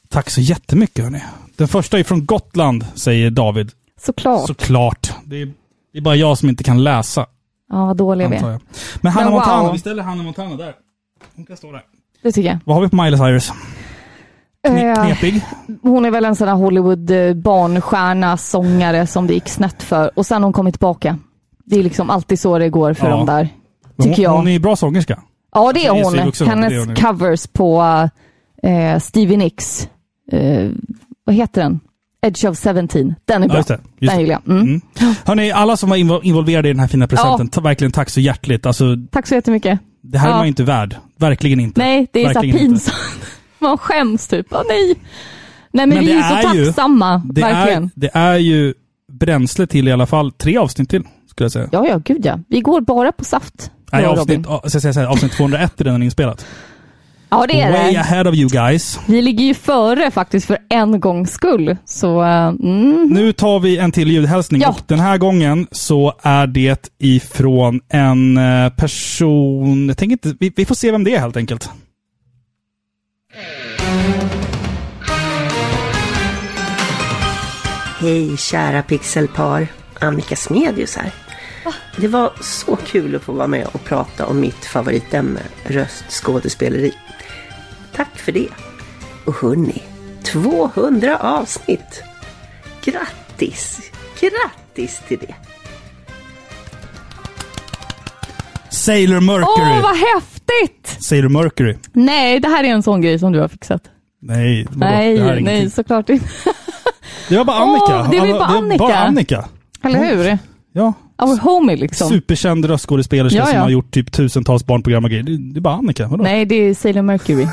Tack så jättemycket hörni. Den första är från Gotland, säger David. Såklart. Såklart. Det är, det är bara jag som inte kan läsa, Ja, vad dåliga vi är. Men Hanna Men wow. Montana, vi ställer Hanna Montana där. Hon kan stå där. Det tycker jag. Vad har vi på Miley Cyrus? Kne, Eh, knepig? hon är väl en sån här Hollywood eh, barnstjärna, sångare som det gick snett för. Och sen hon kommit tillbaka. Det är liksom alltid så det går för Ja. dem där. Tycker jag. Hon, hon är bra sångerska. Ja, det är hon. vuxen är Hennes hon covers på eh, Stevie Nicks, eh, vad heter den? Edge of 17. Den är Ja, bra. just det. Just den gillar jag. Mm. Mm. Hörni, alla som var invo- involverade i den här fina presenten, ta, verkligen tack så hjärtligt. Alltså, Tack så jättemycket. Det här är Ja. man ju inte värd. Verkligen inte. Nej, det är så Verkligen inte. pinsamt. Man skäms typ. Åh nej. Nej, men, Men vi det är så är ju- tacksamma. Det verkligen. är, det är ju bränsle till i alla fall tre avsnitt till, skulle jag säga. Ja, ja, gud ja. Vi går bara på saft. Nej, avsnitt, ska jag säga, avsnitt 201 är redan inspelat. Ja, det är Way det. ahead of you guys. Vi ligger ju före faktiskt för en gångs skull. Så, eh, mm. Nu tar vi en till ljudhälsning Ja. och den här gången så är det ifrån en eh, person... Jag tänker inte, vi, vi får se vem det är helt enkelt. Hej kära pixelpar, Annika Smedius här. Det var så kul att få vara med och prata om mitt favoritämne, röstskådespeleri. Tack för det. Och hörni, 200 avsnitt. Grattis, grattis till det. Sailor Mercury. Åh, vad häftigt! Sailor Mercury. Nej, det här är en sån grej som du har fixat. Nej, vadå? nej, det här är nej, ingenting. såklart inte. Det var bara Annika. Åh, det var bara Annika. bara Annika. Eller hur? Ja. Our homie liksom. Superkänd röstskådespelerska Ja, som ja. har gjort typ tusentals barnprogram och grejer. Det, är bara Annika. Vadå? Nej, det är Sailor Mercury.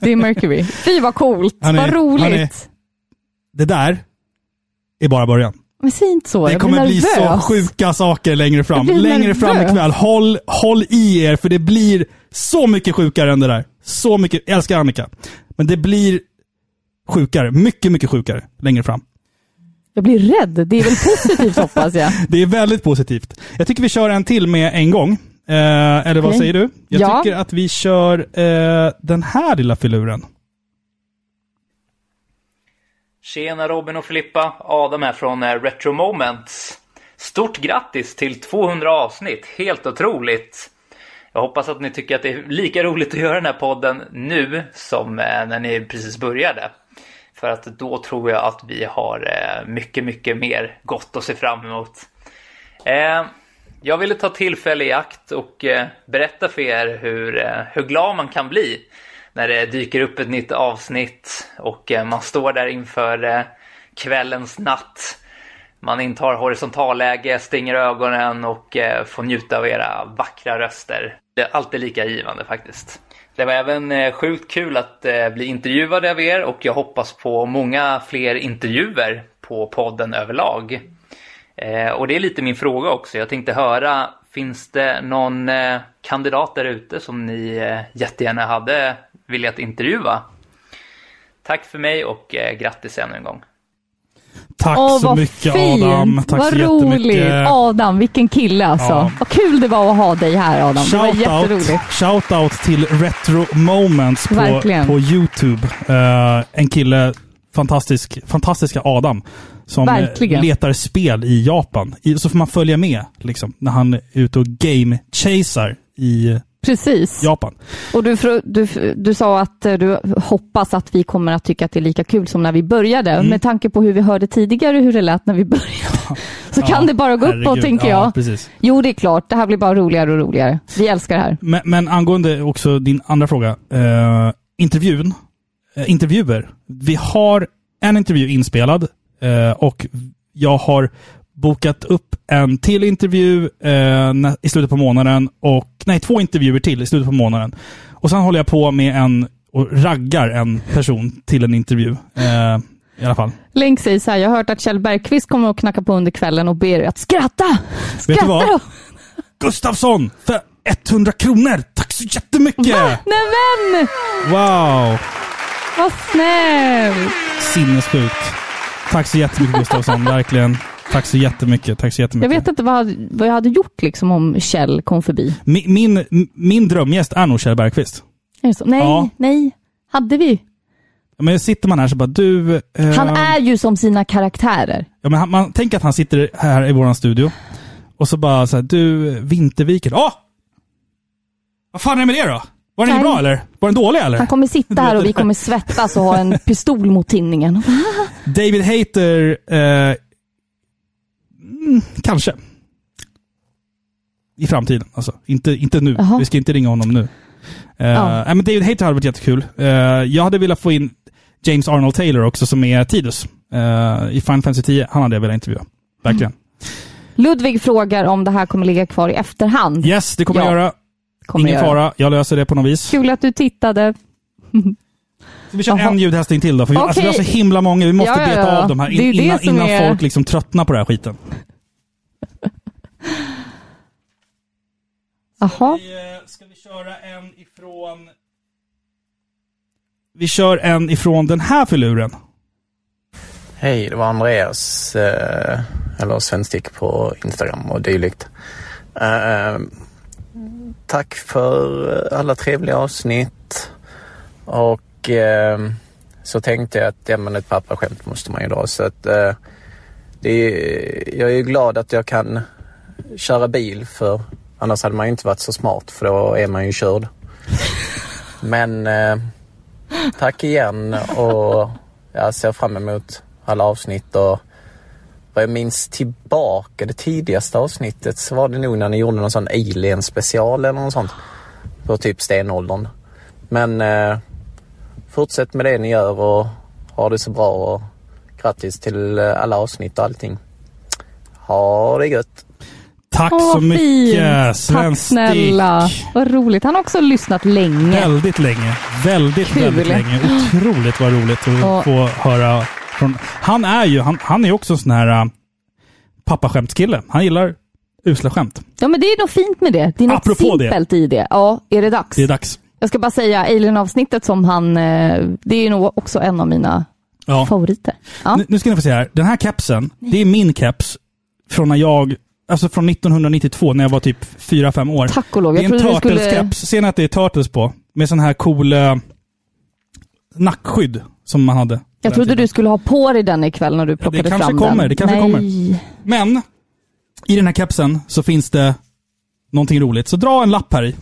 det är Mercury. Fy vad coolt, är- vad roligt. är- Det där är bara början. Men säg inte så, Det kommer bli så sjuka saker längre fram. Längre fram nervös. ikväll. Håll, håll i er, för det blir så mycket sjukare än det där. Så mycket. Jag älskar Annika. Men det blir sjukare. Mycket, mycket sjukare längre fram. Jag blir rädd. Det är väl positivt hoppas jag. Det är väldigt positivt. Jag tycker vi kör en till med en gång. Eh, eller vad Okej. säger du? Jag Ja. tycker att vi kör eh, den här lilla filuren. Tjena Robin och Filippa, Adam här från eh, Retro Moments. Stort grattis till 200 avsnitt, helt otroligt. Jag hoppas att ni tycker att det är lika roligt att göra den här podden nu som eh, när ni precis började. För att då tror jag att vi har eh, mycket, mycket mer gott att se fram emot. Eh, jag ville ta tillfälle i akt och eh, berätta för er hur, hur glad man kan bli när det dyker upp ett nytt avsnitt och man står där inför kvällens natt. Man intar horisontalläge, stänger ögonen och får njuta av era vackra röster. Det är alltid lika givande faktiskt. Det var även eh, sjukt kul att eh, bli intervjuad av er och jag hoppas på många fler intervjuer på podden överlag. Eh, och det är lite min fråga också. Jag tänkte höra, finns det någon kandidat där ute som ni jättegärna hade velat intervjua? Tack för mig och grattis ännu en gång. Tack Åh, så mycket fint. Adam. Tack vad så roligt. Adam, vilken kille alltså. Ja. Vad kul det var att ha dig här Adam. Det var Shout jätteroligt. out, shout out till Retro Moments på, Verkligen. på YouTube. Eh, en kille, fantastisk, fantastiska Adam, som Verkligen. letar spel i Japan. Så får man följa med liksom, när han är ute och game-chasar i Precis. Japan. Och du, du, du sa att eh, du hoppas att vi kommer att tycka att det är lika kul som när vi började. Mm. Med tanke på hur vi hörde tidigare hur det lät när vi började. Så kan Ja, det bara gå uppåt tänker Ja, jag. precis. Jo, det är klart. Det här blir bara roligare och roligare. Vi älskar det här. Men, men angående också din andra fråga. Eh, intervjun. Eh, intervjuer. Vi har en intervju inspelad eh, och jag har bokat upp en till intervju eh, i slutet på månaden och nej, två intervjuer till i slutet på månaden. Och sen håller jag på med en och raggar en person till en intervju. Eh, I alla fall. Länk säger så här, jag har hört att Kjell Bergqvist kommer att knacka på under kvällen och ber er att skratta. Vet du Skratta vad? då! Gustafsson för 100 kronor! Tack så jättemycket! Nämen! Wow! Vad snällt! Sinnessjukt. Tack så jättemycket Gustafsson, verkligen. Tack så jättemycket. Tack så Jag jättemycket. vet inte vad, vad jag hade gjort liksom om Kjell kom förbi. Min, min, min drömgäst är nog Kjell Bergqvist. Är det så? Nej, Ja. nej. Hade vi? Men sitter man här så bara, du... eh, Han är ju som sina karaktärer. Ja, men han, man tänker att han sitter här i våran studio och så bara så här, du, Vinterviken. Åh! Vad fan är det med det då? Var den bra eller? Var den dålig eller? Han kommer sitta här och vi kommer svettas och ha en pistol mot tinningen. David Hater, eh, mm, kanske. I framtiden alltså. Inte, inte nu. Jaha. Vi ska inte ringa honom nu. Eh, Ja. men David Hater hade varit jättekul. Eh, jag hade velat få in James Arnold Taylor också som är Tidus. Eh, I Final Fantasy 10. Han hade jag velat intervjua. Verkligen. Ludvig frågar om det här kommer ligga kvar i efterhand. Yes, det kommer Ja, jag göra. Kommer Ingen göra. fara. Jag löser det på något vis. Kul att du tittade. Så vi kör Jaha. en ljudhästing till då. För vi, alltså, vi har så himla många. Vi måste Ja, ja, beta av de här in, innan, innan är- folk liksom tröttnar på den här skiten. Jaha. Vi, eh, Ska vi köra en ifrån... Vi kör en ifrån den här filuren. Hej, det var Andreas, eh, eller Svenstick på Instagram och dylikt. Eh, tack för alla trevliga avsnitt. Och eh, så tänkte jag att ja, men ett pappaskämt måste man ju dra. Så att, eh, det är, jag är ju glad att jag kan köra bil för annars hade man ju inte varit så smart för då är man ju körd. Men eh, tack igen och jag ser fram emot alla avsnitt och vad jag minns tillbaka, det tidigaste avsnittet så var det nog när ni gjorde någon sån alien special eller något sånt. På typ stenåldern. Men eh, fortsätt med det ni gör och ha det så bra och grattis till eh, alla avsnitt och allting. Ha det gött! Tack Åh, så mycket! fint. Tack Svensk snälla. Stick. Vad roligt. Han har också lyssnat länge. Väldigt länge. Väldigt, Kul. väldigt länge. Otroligt vad roligt att Och- få höra från... Han är ju, han, han är också en sån här uh, pappaskämtskille. Han gillar usla skämt. Ja, men det är något fint med det. Det är något Apropå det. simpelt i det. Ja, är det dags? Det är dags. Jag ska bara säga, Alien-avsnittet som han... eh, Det är nog också en av mina Ja. favoriter. Ja. Nu, nu ska ni få se här. Den här kepsen, det är min keps från när jag... Alltså från 1992 när jag var typ 4-5 år. Tack och lov. Det är Jag en du skulle... Turtles-keps. Ser ni att det är Turtles på? Med sån här cool uh, nackskydd som man hade. Jag trodde tiden. du skulle ha på dig den ikväll när du plockade det kanske fram kommer, den. det kanske Nej. kommer. Men i den här kepsen så finns det någonting roligt. Så dra en lapp här i.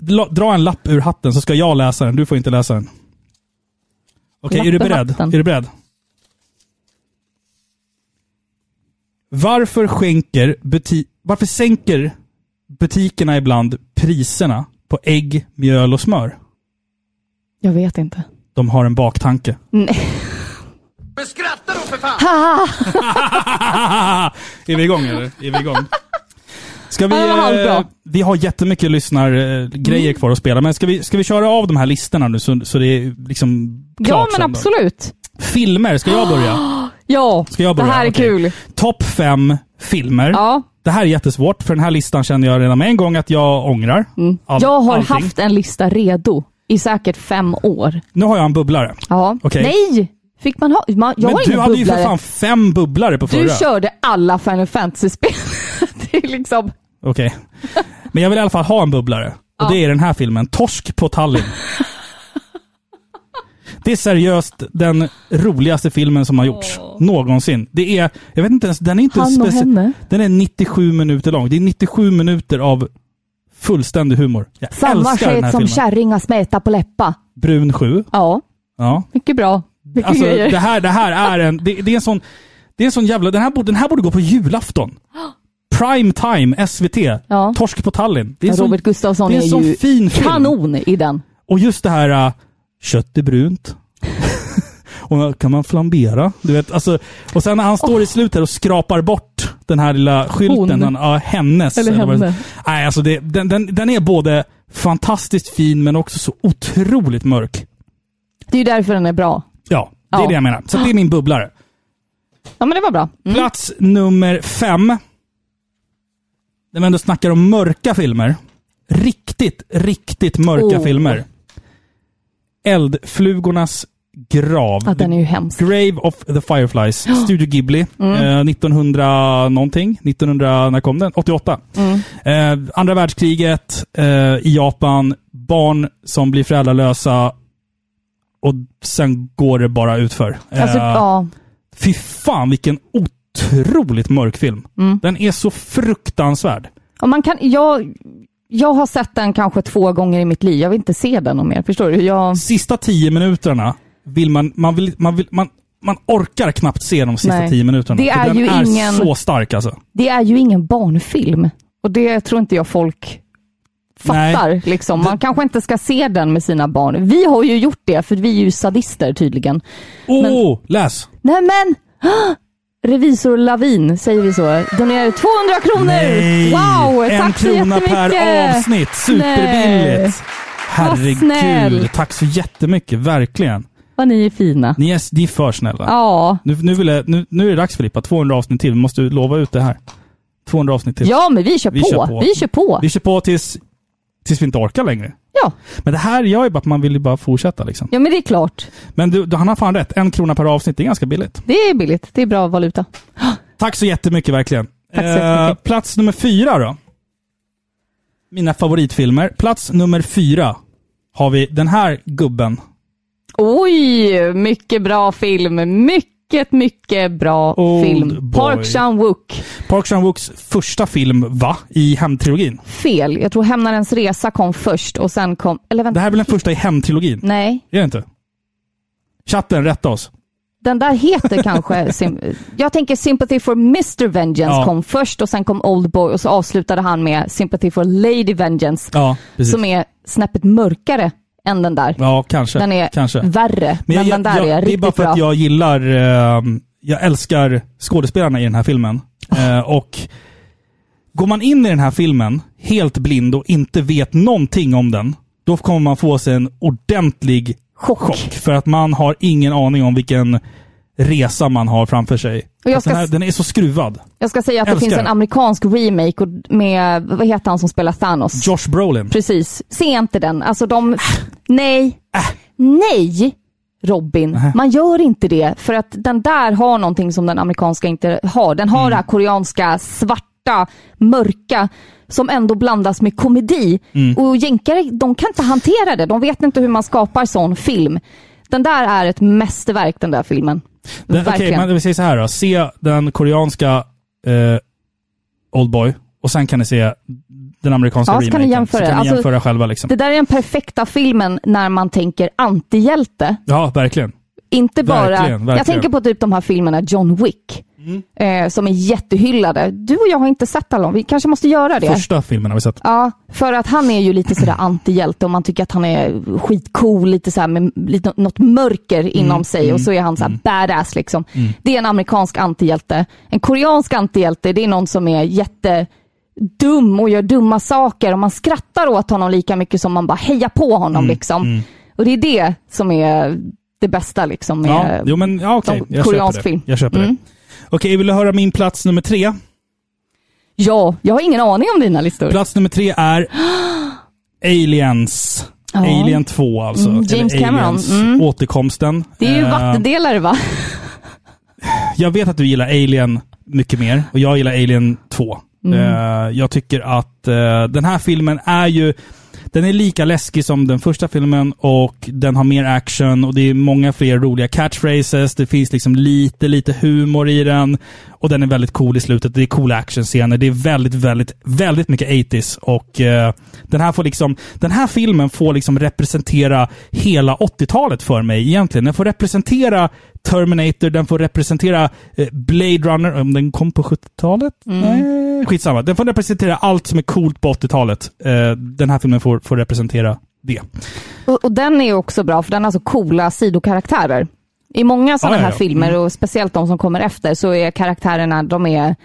Dra- en lapp ur hatten så ska jag läsa den. Du får inte läsa den. Okej, Lapp är du beredd? hatten. Är du beredd? Varför skänker buti varför sänker butikerna ibland priserna på ägg, mjöl och smör? Jag vet inte. De har en baktanke. Nej. Men skratta då för fan! är vi igång eller? Är vi igång? Ska vi, Ja, det eh, vi har jättemycket lyssnargrejer Mm. kvar att spela, men ska vi, ska vi köra av de här listorna nu så, så det är liksom Ja, klart men sen då? absolut. Filmer, ska jag börja? Ja, Ska jag det börja? här är Okej. kul. Topp fem filmer. Ja. Det här är jättesvårt, för den här listan känner jag redan med en gång att jag ångrar. All- jag har allting. haft en lista redo i säkert fem år. Nu har jag en bubblare. Ja. Okej. Nej! Fick man ha? Man, jag men har du ingen hade ju för bubblare. fan fem bubblare på förra. Du körde alla Final Fantasy-spel. det är liksom... Okej. Men jag vill i alla fall ha en bubblare. Och det är den här filmen, Torsk på Tallinn. Det är seriöst den roligaste filmen som har gjorts. Någonsin. Det är, jag vet inte ens, den är inte Han och speci- henne. Den är 97 minuter lång. Det är 97 minuter av fullständig humor. Jag Samma skit som kärringar smeta på läppa. Brun 7. Ja, Ja. mycket bra. Mycket Alltså, grejer. det här, det här är en, det, det är en sån, det är en sån jävla, den här, borde, den här borde gå på julafton. Prime time, SVT. Ja. Torsk på Tallinn. Det är en sån- Robert Gustafsson det är är, sån ju fin film. kanon i den. Och just det här, uh, kött är brunt. och då kan man flambera. Du vet, alltså, och sen när han står i slutet och skrapar bort den här lilla skylten. Han, ja, hennes. Eller henne. Nej, alltså det, den, den, den är både fantastiskt fin men också så otroligt mörk. Det är ju därför den är bra. Ja, det är Ja. det jag menar. Så det är min bubblare. Ja, men det var bra. Mm. Plats nummer fem. När vi ändå snackar om mörka filmer. Riktigt, riktigt mörka Oh. filmer. Eldflugornas grav. Ja, den är ju hemsk. Grave of the Fireflies. Studio Ghibli. Mm. Eh, 1900 någonting. 1900, när kom den? 88. Mm. Eh, andra världskriget eh, i Japan. Barn som blir föräldralösa. Och sen går det bara utför. Alltså, Eh, ja. Fy fan vilken otroligt mörk film. Mm. Den är så fruktansvärd. Och man kan, jag, jag har sett den kanske två gånger i mitt liv. Jag vill inte se den mer. Förstår du? Jag, Sista tio minuterna vill man, man vill, man vill, man, man orkar knappt se de sista Nej. tio minuterna. Det är den ju är ingen- så stark alltså. det är ju ingen barnfilm. Och det tror inte jag folk fattar. Liksom. Man kanske inte ska se den med sina barn. Vi har ju gjort det, för vi är ju sadister tydligen. Åh, Men- läs! Nej men! Revisor Lavin, säger vi så, donerar 200 kronor! Nej! Wow! en tack så krona jättemycket! per avsnitt. Superbilligt! Herregud, tack så jättemycket. Verkligen. Vad ni är fina. Ni är, ni är för snälla. Ja. Nu, nu, vill jag, nu, nu är det dags Filippa. 200 avsnitt till. Vi måste lova ut det här. 200 avsnitt till. ja, men vi kör, Vi på. kör på. Vi kör på. Vi kör på tills, tills vi inte orkar längre. Ja. Men det här gör ju bara att man vill ju bara fortsätta liksom. ja, men det är klart. Men du, du, han har fan rätt. En krona per avsnitt, det är ganska billigt. Det är billigt. Det är bra valuta. Tack så jättemycket verkligen. Tack så jättemycket. plats nummer fyra då. Mina favoritfilmer. Plats nummer fyra har vi den här gubben. Oj, mycket bra film. Mycket, mycket bra Old film. boy. Park Chan-wook. Park Chan-wooks första film, va? I Hemtrilogin. Fel. Jag tror Hämnarens resa kom först och sen kom... Eller vänta. Det här är väl den första i Hemtrilogin? Nej, Är det inte? Chatten, rätta oss. den där heter kanske... Jag tänker Sympathy for Mr. Vengeance Ja. kom först och sen kom Old Boy och så avslutade han med Sympathy for Lady Vengeance. Ja. Som är snäppet mörkare än den där. Ja, kanske. Den är kanske. värre, men, den där är det är riktigt bara för bra. att jag gillar, eh, jag älskar skådespelarna i den här filmen. Eh, och går man in i den här filmen helt blind och inte vet någonting om den, då kommer man få sig en ordentlig chock. För att man har ingen aning om vilken resa man har framför sig. Jag ska den, här, den är så skruvad. Jag ska säga att det Älskar finns en amerikansk remake med, vad heter han som spelar Thanos? Josh Brolin. Precis. Se inte den. Alltså de... Nej. Nej! Robin, Nähä. man gör inte det för att den där har någonting som den amerikanska inte har. Den har det här koreanska, svarta, mörka som ändå blandas med komedi. Mm. Och jänkare, de kan inte hantera det. De vet inte hur man skapar sån film. Den där är ett mästerverk, den där filmen. Den, Okej, men vi säger så här då. Se den koreanska eh, Oldboy och sen kan ni se den amerikanska Ja, så kan remaken. jämföra. Så kan ni Alltså, jämföra själva liksom. Det där är den perfekta filmen när man tänker antihjälte. Ja, verkligen. Inte bara... Verkligen, verkligen. Jag tänker på typ de här filmerna John Wick. eh, som är jättehyllade. Du och jag har inte sett alla. Vi kanske måste göra det. Första filmen har vi sett. Ja, för att han är ju lite sådär antihjälte och man tycker att han är skitcool, lite såhär med lite, något mörker inom Mm, sig och så är han såhär badass liksom. Det är en amerikansk antihjälte. En koreansk antihjälte, det är någon som är jättedum och gör dumma saker och man skrattar åt honom lika mycket som man bara hejar på honom Mm, liksom. Och det är det som är det bästa liksom med Ja, jo, men, ja de- Jag koreansk köper film. Jag köper Mm. det. Okej, vill du höra min plats nummer tre? Ja, jag har ingen aning om dina listor. Plats nummer tre är Aliens. Ja. Alien 2 alltså. Mm, James Eller Cameron. Aliens, Mm. återkomsten. Det är ju Eh, vattendelare va? Jag vet att du gillar Alien mycket mer och jag gillar Alien 2. Mm. Eh, jag tycker att eh, den här filmen är ju den är lika läskig som den första filmen och den har mer action och det är många fler roliga catchphrases. Det finns liksom lite, lite humor i den och den är väldigt cool i slutet. Det är coola actionscener. Det är väldigt, väldigt, väldigt mycket 80s och eh, den här får liksom, den här filmen får liksom representera hela 80-talet för mig egentligen. Den får representera Terminator, den får representera eh, Blade Runner, om den kom på 70-talet? Nej, skitsamma. Den får representera allt som är coolt på 80-talet. Eh, den här filmen får, får representera det. Och, och den är också bra för den har så coola sidokaraktärer. I många sådana Ja, ja, här ja. filmer Mm. och speciellt de som kommer efter så är karaktärerna, de är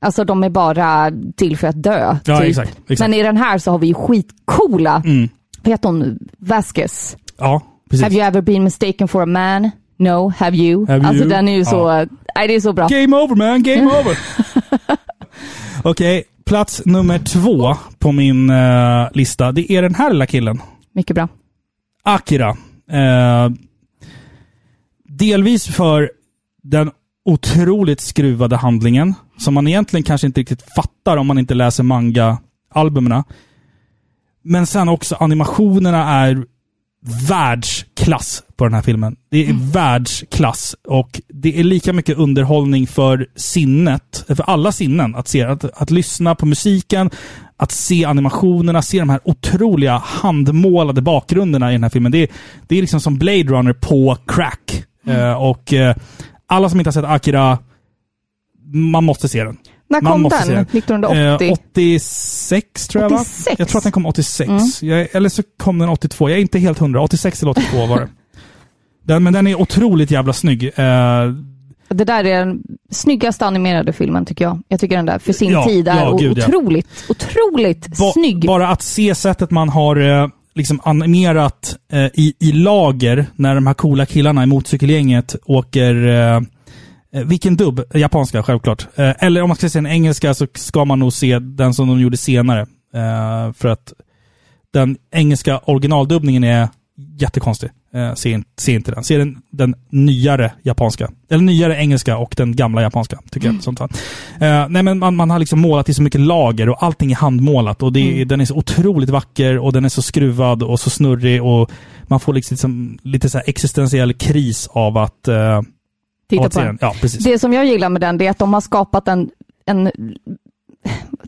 Alltså de är bara till för att dö. Ja, typ. exakt, exakt. Men i den här så har vi ju skitcoola, Mm. heter hon, Vasquez. Ja, precis. Have you ever been mistaken for a man? No, have you? Have alltså you? den är ju Ja. så, nej det är så bra. Game over man, game over! Okej, plats nummer två på min eh, lista. Det är den här lilla killen. Mycket bra. Akira. Eh, delvis för den otroligt skruvade handlingen, som man egentligen kanske inte riktigt fattar om man inte läser manga-albumerna. Men sen också animationerna är världsklass på den här filmen. Det är världsklass och det är lika mycket underhållning för sinnet, för alla sinnen. Att, se, att, att lyssna på musiken, att se animationerna, se de här otroliga handmålade bakgrunderna i den här filmen. Det är, det är liksom som Blade Runner på crack. Eh, och eh, alla som inte har sett Akira, man måste se den. När Man kom måste den? se den. 1980? Eh, 86 tror jag va? 86? Jag tror att den kom 86. Mm. Jag, eller så kom den 82. Jag är inte helt hundra. 86 eller 82 var det. Den, men den är otroligt jävla snygg. Eh, Det där är den snyggaste animerade filmen tycker jag. Jag tycker den där för sin Ja, tid är ja, gud, ja. otroligt, otroligt ba, snygg. Bara att se sättet man har eh, liksom animerat eh, i, i lager när de här coola killarna i motorcykelgänget åker eh, eh, vilken dubb? Japanska, självklart. Eh, eller om man ska se en engelska så ska man nog se den som de gjorde senare. För att den engelska originaldubbningen är jättekonstig. Eh, se, in, se inte den. Se den, den nyare japanska. Eller nyare engelska och den gamla japanska, tycker jag. Sånt. Eh, nej, men man, man har liksom målat i så mycket lager och allting är handmålat. Och det, är- Den är så otroligt vacker och den är så skruvad och så snurrig. och Man får liksom lite så existentiell kris av att, eh, Titta på den. Ja, precis. Det som jag gillar med den är att de har skapat en, en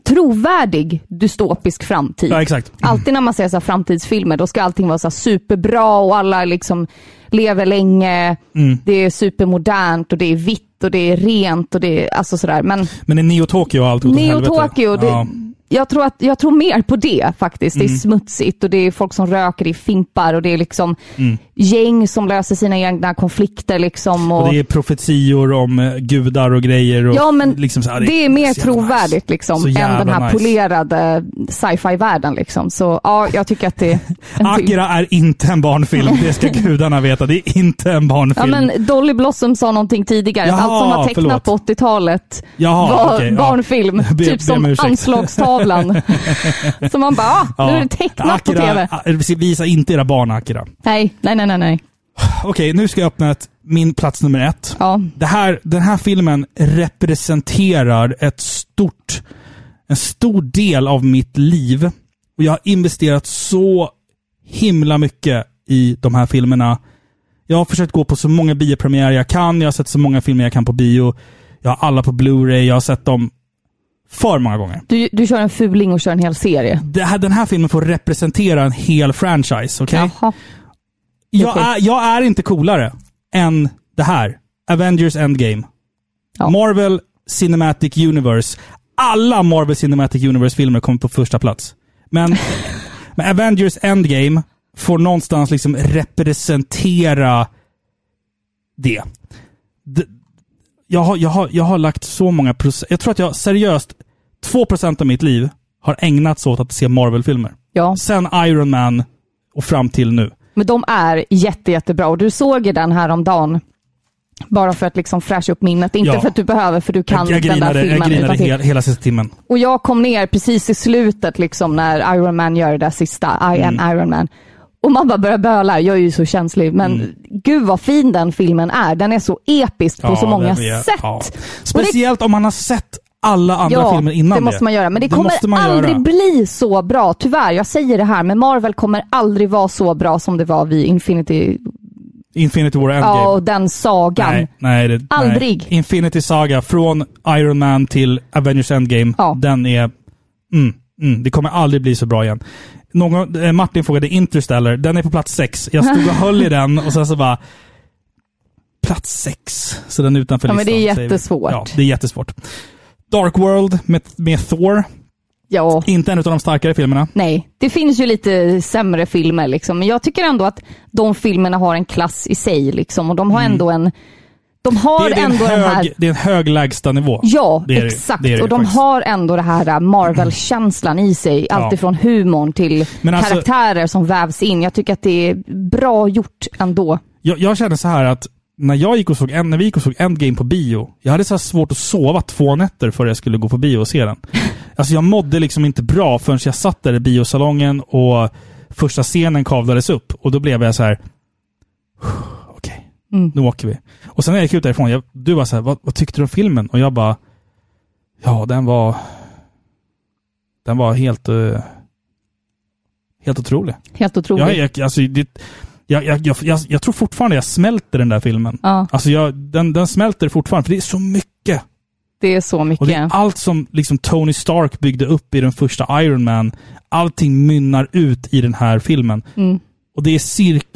trovärdig dystopisk framtid. Ja, exakt. Alltid när man ser så framtidsfilmer, då ska allting vara så superbra och alla liksom lever länge. Mm. Det är supermodernt och det är vitt och det är rent och det är alltså sådär. Men Men i Neo Tokyo och allt åt Neo. Tokyo, det, Ja. Jag, tror att, jag tror mer på det faktiskt. Det är Mm. smutsigt och det är folk som röker, det är fimpar och det är liksom Mm. gäng som löser sina egna konflikter. Liksom, och, Och det är profetior om eh, gudar och grejer. Och Ja, men liksom här, det är mer så jävla trovärdigt nice. liksom, än den här nice. polerade sci-fi-världen. Liksom. Så ja, jag tycker att det är. Akira är inte en barnfilm, det ska gudarna veta. Det är inte en Ja, barnfilm. men Dolly Blossom sa någonting tidigare. Jaha, Allt som var tecknat förlåt. på 80-talet Jaha, var ja. barnfilm. Be- typ be om som ursäkt. Anslagstavlan. så man bara, ah, nu är det tecknat på TV. Akira, eh, visa inte era barn Akira. Nej, nej, nej, nej. nej. Okej, nu ska jag öppna ett, min plats nummer ett. Ja. Det här, den här filmen representerar ett stort, en stor del av mitt liv. Och jag har investerat så himla mycket i de här filmerna. Jag har försökt gå på så många biopremiärer jag kan. Jag har sett så många filmer jag kan på bio. Jag har alla på Blu-ray. Jag har sett dem för många gånger. Du, du kör en fuling och kör en hel serie. Det här, den här filmen får representera en hel franchise, okej? Jaha. Jag, Okej. är, jag är inte coolare än det här. Avengers Endgame. Ja. Marvel Cinematic Universe. Alla Marvel Cinematic Universe-filmer kommer på första plats. Men, men Avengers Endgame får någonstans liksom representera det. D- jag, har, jag, har, jag har lagt så många procent. Jag tror att jag seriöst, 2% av mitt liv har ägnats åt att se Marvel-filmer. Ja. Sen Iron Man och fram till nu. Men de är jätte, jättebra. Och du såg ju den här om dagen. Bara för att liksom fräscha upp minnet. Inte Ja. för att du behöver, för du kan jag, jag den där grinade, jag filmen grinade hela, hela sista timmen. Och jag kom ner precis i slutet liksom när Iron Man gör det där sista, I Mm. am Iron Man. Och man bara börjar böla, jag är ju så känslig. Men Mm. gud vad fin den filmen är. Den är så episk på Ja, så många är- sätt. ja. Speciellt om man har sett alla andra ja, filmer innan det måste man göra. Men det, kommer måste man aldrig göra. bli så bra. Tyvärr, jag säger det här, men Marvel kommer aldrig vara så bra som det var vid Infinity, Infinity War Endgame. ja, och den sagan. Nej, nej, det, Aldrig. Nej. Infinity Saga, från Iron Man till Avengers Endgame, den är... Mm, mm, det kommer aldrig bli så bra igen. Någon, eh, Martin frågade Interstellar, den är på plats sex. Jag stod och höll i den och sen så bara... Plats sex. Så den är utanför Ja, men listan. det är jättesvårt. Ja, det är jättesvårt. Dark World med, med Thor. Ja. Inte en av de starkare filmerna. Nej, det finns ju lite sämre filmer liksom, men jag tycker ändå att de filmerna har en klass i sig liksom, och de har ändå en... De har. Det, är en ändå den här... hög, det är en hög lägstanivå. Ja, Det exakt. det det och de faktiskt. har ändå det här äh, Marvel-känslan i sig. Ja. Alltifrån humorn till alltså- karaktärer som vävs in. Jag tycker att det är bra gjort ändå. Jag, jag känner så här att när, jag gick och såg, när vi gick och såg Endgame på bio, jag hade så svårt att sova två nätter före jag skulle gå på bio och se den. Alltså jag mådde liksom inte bra förrän jag satt där i biosalongen och första scenen kavlades upp. Och då blev jag så här. Mm. nu åker vi. Och sen när jag gick ut därifrån, jag, du var så här, vad, vad tyckte du om filmen? Och jag bara, ja den var, den var helt, eh, helt otrolig. Helt otroligt. Jag, jag, alltså, det, jag, jag, jag, jag, jag tror fortfarande jag smälter den där filmen. Ja. Alltså jag, den, den smälter fortfarande, för det är så mycket. Det är så mycket. Och det är allt som liksom Tony Stark byggde upp i den första Iron Man. Allting mynnar ut i den här filmen. Mm. Och det är cirk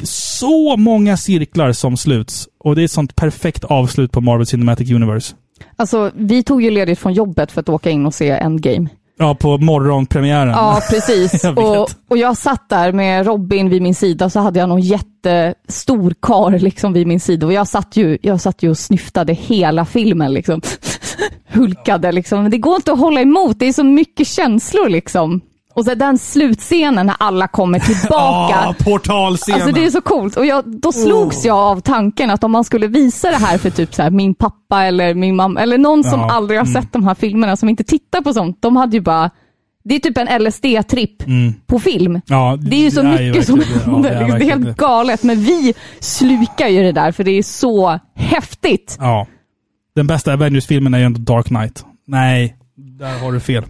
så många cirklar som sluts. Och det är ett sånt perfekt avslut på Marvel Cinematic Universe. Alltså, vi tog ju ledigt från jobbet för att åka in och se Endgame. Ja, på morgonpremiären. Ja, precis. Jag och, och jag satt där med Robin vid min sida, så hade jag någon jättestor kar liksom vid min sida. Och jag satt ju, jag satt ju och snyftade hela filmen. Liksom. Hulkade liksom. Men det går inte att hålla emot, det är så mycket känslor liksom. Och så den slutscenen när alla kommer tillbaka. Ah, portalscenen. Alltså det är så coolt. Och jag, då slogs jag av tanken att om man skulle visa det här för typ så här, min pappa eller min mamma, eller någon som Ja, aldrig har mm. sett de här filmerna, som inte tittar på sånt, de hade ju bara det är typ en LSD-tripp Mm. på film. Ja, Det är ju så mycket som det. Ja, händer. det är helt galet. Men vi slukar ju det där för det är så häftigt. Ja. Den bästa Avengers-filmen är ju ändå Dark Knight. Nej, där har du fel.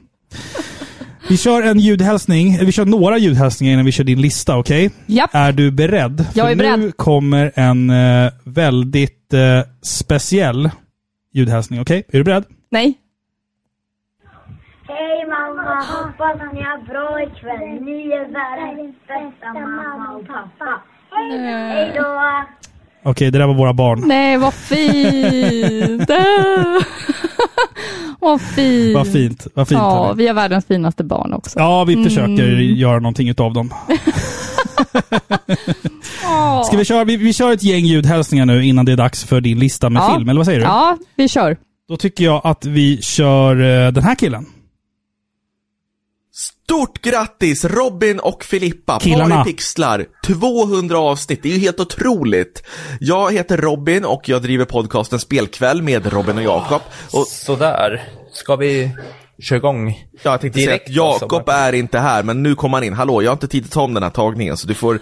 Vi kör en ljudhälsning. Vi kör några ljudhälsningar innan vi kör din lista, okej? Japp. Är du beredd? Jag är För nu beredd. kommer en eh, väldigt eh, speciell ljudhälsning, okej? Är du beredd? Nej. Hej mamma, hoppas ni har bra ikväll. Ni är världens bästa mamma och pappa. Hej, hej då! Okej, det där var våra barn. Nej, vad fint. Vad fint. Vad fint. Vad fint. Ja, hörni. vi är världens finaste barn också. Ja, vi försöker Mm. göra någonting utav dem. Ska vi köra, vi, vi kör ett gäng ljudhälsningar nu innan det är dags för din lista med Ja. film, eller vad säger du? Ja, vi kör. Då tycker jag att vi kör eh, den här killen. Stort grattis Robin och Filippa, Killarna. Par i pixlar, 200 avsnitt, det är ju helt otroligt. Jag heter Robin och jag driver podcasten Spelkväll med Robin och Jakob. Och Sådär, ska vi köra igång? Ja, jag tänkte Direkt säga att Jakob alltså, är inte här, men nu kommer han in. Hallå, jag har inte tid att ta om den här tagningen, så du får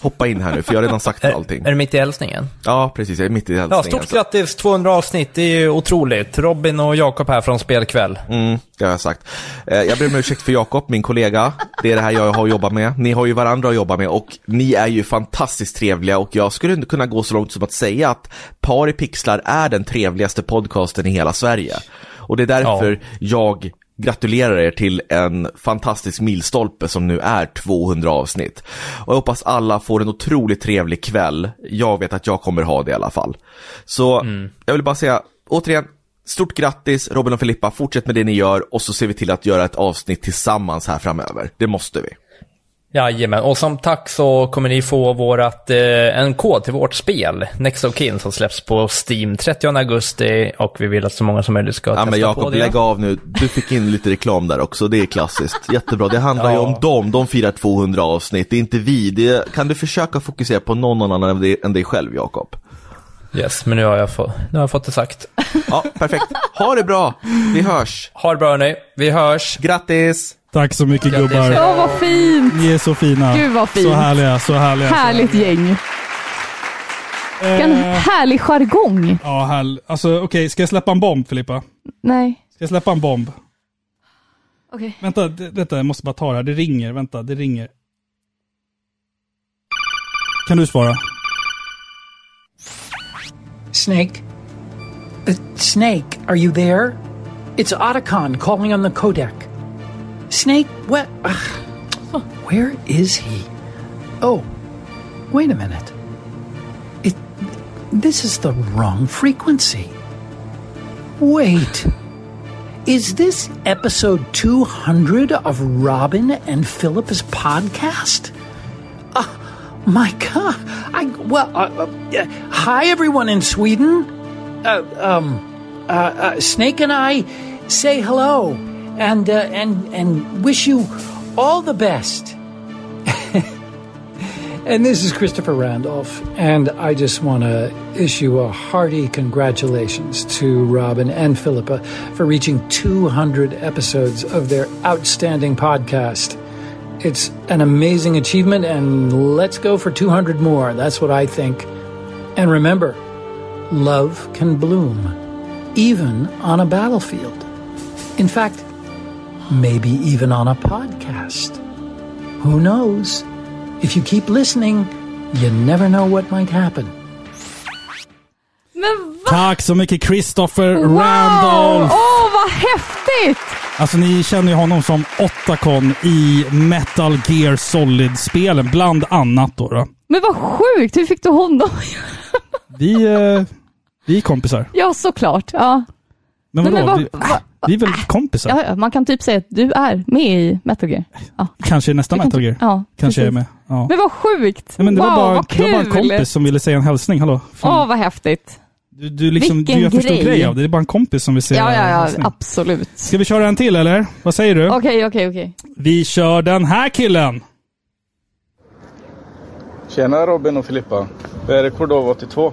hoppa in här nu, för jag har redan sagt allting. Är du mitt i hälsningen? Ja, precis, jag är mitt i hälsningen. Ja, stort grattis, 200 avsnitt, det är ju otroligt. Robin och Jakob här från Spelkväll. Mm, det har jag sagt. Eh, jag ber om ursäkt för Jakob, min kollega. Det är det här jag har jobbat med. Ni har ju varandra att jobba med och ni är ju fantastiskt trevliga och jag skulle inte kunna gå så långt som att säga att Par i pixlar är den trevligaste podcasten i hela Sverige. Och det är därför jag gratulerar er till en fantastisk milstolpe som nu är 200 avsnitt. Och jag hoppas alla får en otroligt trevlig kväll. Jag vet att jag kommer ha det i alla fall. Så jag vill bara säga, återigen, Stort grattis Robin och Filippa, fortsätt med det ni gör och så ser vi till att göra ett avsnitt tillsammans här framöver. Det måste vi. Jajamän, och som tack så kommer ni få vårat, eh, en kod till vårt spel, Next of Kin, som släpps på Steam 30 augusti och vi vill att så många som möjligt ska Ja testa men på Jakob, det. lägg av nu. Du fick in lite reklam där också, det är klassiskt. Jättebra, det handlar ju Ja. om dem, de firar 200 avsnitt, det är inte vi. Det, kan du försöka fokusera på någon annan än dig, än dig själv Jakob? Yes, men nu har jag, få, nu har jag fått det sagt. Ja, perfekt. Ha det bra, vi hörs. Ha det bra hörni, vi hörs. Grattis! Tack så mycket gubbar. Åh, vad fint! Ni är så fina. Gud, vad fint. Så härliga, så härliga. så Härligt gäng. Vilken Eh, härlig jargong. Ja, härl... Alltså okej, ska jag släppa en bomb Filippa? Nej. Ska jag släppa en bomb? Okej. Vänta, det, vänta, jag måste bara ta det här. Det ringer, vänta, det ringer. Kan du svara? Snake? Uh, Snake, are you there? It's Otacon calling on the codec. Snake, what? where is he? Oh, wait a minute. It. This is the wrong frequency. Wait. Is this episode 200 of Robin and Philip's podcast? Uh, my God. I, well, uh, uh, hi, everyone in Sweden. Uh, um, uh, uh, Snake and I say hello and, uh, and, and wish you all the best. And this is Christopher Randolph, and I just want to issue a hearty congratulations to Robin and Philippa for reaching 200 episodes of their outstanding podcast. It's an amazing achievement, and let's go for 200 more. That's what I think. And remember, love can bloom, even on a battlefield. In fact, maybe even on a podcast. Who knows? If you keep listening, you never know what might happen. Men va? Tack så mycket Christopher Wow! Randolph! Åh, vad häftigt! Alltså ni känner ju honom som Otacon i Metal Gear Solid-spelen, bland annat då. då. Men vad sjukt! Hur fick du honom? Vi, eh, vi är kompisar. ja, såklart. Ja. Men vadå? men vi, vad- vad- vi är väl kompisar? Ja, ja, man kan typ säga att du är med i Metal Gear. Ja. Kanske i nästa Metal ty- Gear. Ja, Kanske jag är med. Ja. Men vad sjukt! Ja, men det, wow, var bara, vad det var bara en kul! kompis som ville säga en hälsning. Hallå? Åh, vad häftigt. du, du, liksom, vilken du gör för stor grej. grej av det. Det är bara en kompis som vill säga Ja, ja, en ja, hälsning. absolut. Ska vi köra en till eller? Vad säger du? Okej, okej, okej. Vi kör den här killen! Tjena Robin och Filippa. Det är Cordova 82.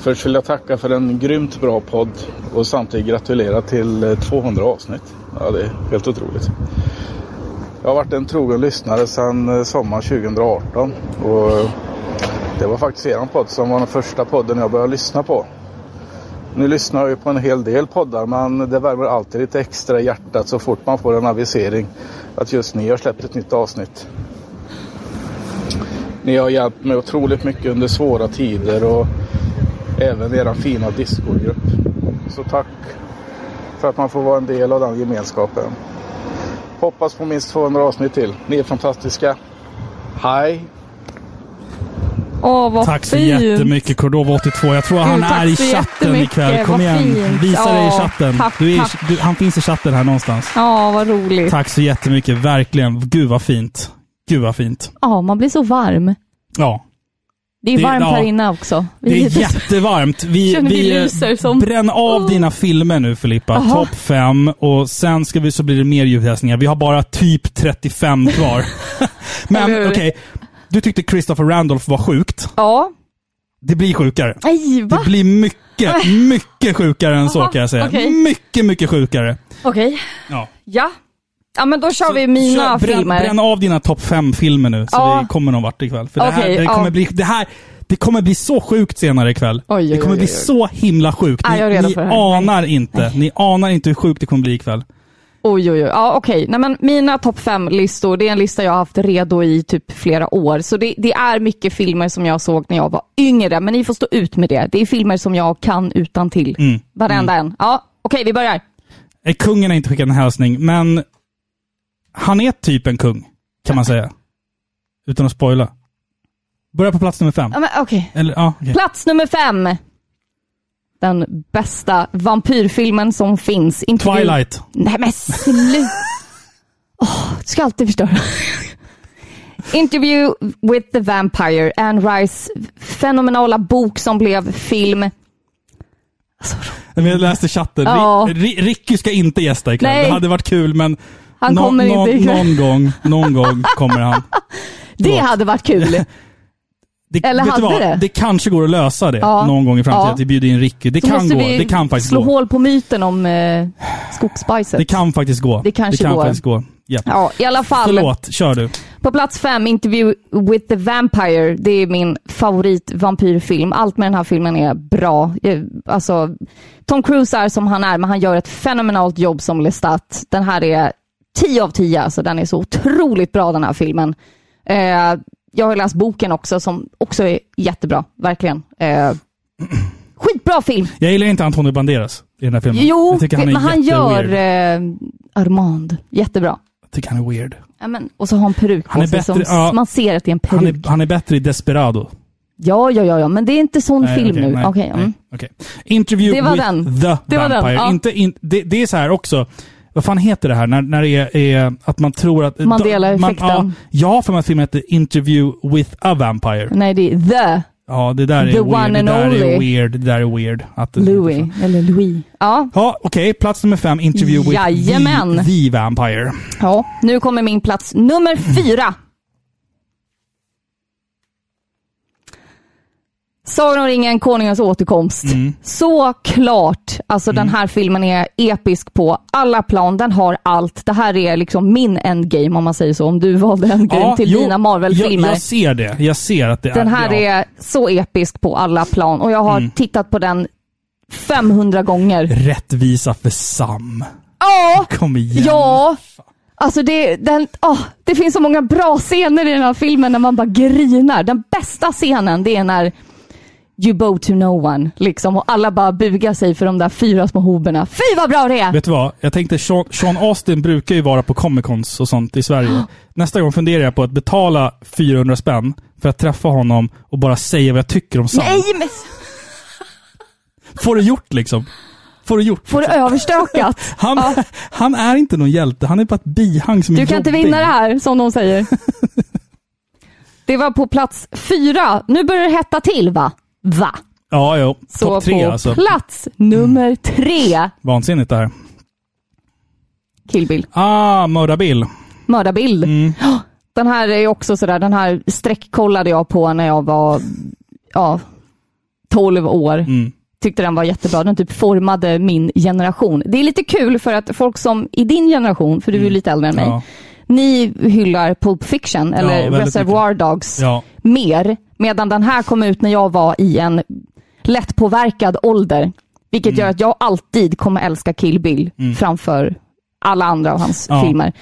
Först vill jag tacka för en grymt bra podd och samtidigt gratulera till eh, 200 avsnitt. Ja, det är helt otroligt. Jag har varit en trogen lyssnare sedan eh, sommaren 2018 och det var faktiskt er podd som var den första podden jag började lyssna på. Nu lyssnar jag ju på en hel del poddar men det värmer alltid lite extra i hjärtat så fort man får en avisering att just ni har släppt ett nytt avsnitt. Ni har hjälpt mig otroligt mycket under svåra tider och även er fina discogrupp. Så tack för att man får vara en del av den gemenskapen. Hoppas på minst 200 avsnitt till. Ni är fantastiska. Hej! Åh, vad Tack så fint. jättemycket Cordova 82. Jag tror han tack är i chatten ikväll. Kom Vad igen, fint. visa dig i chatten. tack, Du är, du, han finns i chatten här någonstans. Ja, vad roligt. Tack så jättemycket, verkligen. Gud vad fint. Gud vad fint. Ja, man blir så varm. Ja. Det är Det- varmt ja. här inne också. Vi Det är jättevarmt. Vi, vi vi eh, som- bränn av dina filmer nu Filippa. Aha. Topp fem och sen ska vi, så blir det mer ljudhälsningar. Vi har bara typ 35 kvar. Men okej, du tyckte Christopher Randolph var sjukt. Ja. Det blir sjukare. Nej, va? Det blir mycket, mycket sjukare än så kan jag säga. okej. Mycket, mycket sjukare. Okej. Ja. Ja. Ja, men då kör vi mina Kör, filmer. bränn av dina topp fem filmer nu, så Ja. vi kommer någon vart ikväll. För det, här, det, kommer ja. bli, det här det kommer bli så sjukt senare ikväll. Oj, oj, det kommer oj, bli så himla sjukt. Ja, Ni, redo ni anar inte. Ni anar inte hur sjukt det kommer bli ikväll. Oj, oj, oj. Ja, okej. Nej, men mina topp fem-listor, det är en lista jag har haft redo i typ flera år. Så det, det är mycket filmer som jag såg när jag var yngre, men ni får stå ut med det. Det är filmer som jag kan utan till. Mm. Varenda en. Ja, okej, vi börjar. Eh, Kungen har inte skickat en hälsning, men han är typ en kung, kan man säga. Utan att spoila. Börja på plats nummer fem. Ja, men, okej. Eller, ja, okej. Plats nummer fem. den bästa vampyrfilmen som finns. Intervju- Twilight. Nej men sluta. Åh, du ska alltid förstöra. Interview with the Vampire, Anne Rice fenomenala bok som blev film. Jag läste chatten. Ja. Ri- Ricky ska inte gästa ikväll. Nej. Det hade varit kul men Han kommer inte någon, ikväll. någon gång, någon gång kommer han. Det hade varit kul. Det, Eller hade vad? det? Det kanske går att lösa det Ja. någon gång i framtiden. Ja. Vi bjuder in Ricky. Det Så kan gå. Det kan faktiskt slå gå. hål på myten om eh, skogsbajset. Det kan faktiskt gå. Det kanske det kan går. faktiskt gå. Ja. Ja, i alla fall. Förlåt, kör du. På plats fem, Interview with the Vampire. Det är min favorit vampyrfilm. Allt med den här filmen är bra. Eh, Alltså, Tom Cruise är som han är, men han gör ett fenomenalt jobb som Lestat. Den här är 10 av 10, alltså den är så otroligt bra den här filmen. Eh, jag har läst boken också, som också är jättebra, verkligen. Eh, skitbra film! Jag gillar inte Antonio Banderas i den här filmen. Jo, jag han men han gör eh, Armand jättebra. Jag tycker han är weird. Ja, men, och så har han peruk på Han är sig, bättre- som ja. man ser att det är en peruk. Han är, han är bättre i Desperado. Ja, ja, ja, ja, men det är inte sån Nej, film okej, nu. nej, nej, mm. okej. Interview Det var with den. the Det var den, Vampire. ja. Inte in, det, det är så här också. Vad fan heter det här? När, när det är, är att man tror att... Mandela-effekten. Man, ja, jag har för mig att filmen heter Interview with a Vampire. Nej, det är The Ja, det där är The weird. det där only. är weird. Det där är weird. Att Louis, eller Louis. Ja, Ja, okej. Plats nummer fem. Interview with Jajamän. the, the Vampire. ja. Nu kommer min plats nummer fyra. Sagan om ringen, Konungens återkomst. Mm. Såklart, alltså den här filmen är episk på alla plan. Den har allt. Det här är liksom min endgame om man säger så. Om du valde endgame till jo, dina Marvel-filmer. Jag, jag ser det. Jag ser att det Den är... här ja. är så episk på alla plan och jag har Mm. tittat på den 500 gånger. Rättvisa för Sam. Ja! Kom igen. Ja! Alltså det, den, åh, det finns så många bra scener i den här filmen när man bara grinar. Den bästa scenen det är när You bow to no one, liksom, och alla bara bugar sig för de där fyra små hoberna. Fy vad bra det är! Vet du vad? Jag tänkte Sean, Sean Austin brukar ju vara på Comic Cons och sånt i Sverige. Nästa gång funderar jag på att betala 400 spänn för att träffa honom och bara säga vad jag tycker om Sam. Nej, men Får det gjort liksom. Får det gjort. får det överstökat. Han, han är inte någon hjälte. Han är bara ett bihang som är Du kan inte jobbig. vinna det här, som de säger. Det var på plats fyra. Nu börjar det hetta till, va? Va? Ja, jo. Så Topp tre på alltså. plats nummer tre, Vansinnigt det här. Kill Bill. Ah, Mördarbill. Mördarbild. Mm. Den här är också sådär, den här sträckkollade jag på när jag var ja, 12 år. Mm. Tyckte den var jättebra. Den typ formade min generation. Det är lite kul för att folk som i din generation, för du är lite äldre än mig, Mm. Ja. ni hyllar Pulp Fiction eller väldigt Reservoir Dogs Ja. mer, medan den här kom ut när jag var i en lättpåverkad ålder. Vilket Mm. gör att jag alltid kommer älska Kill Bill framför alla andra av hans Ja. filmer.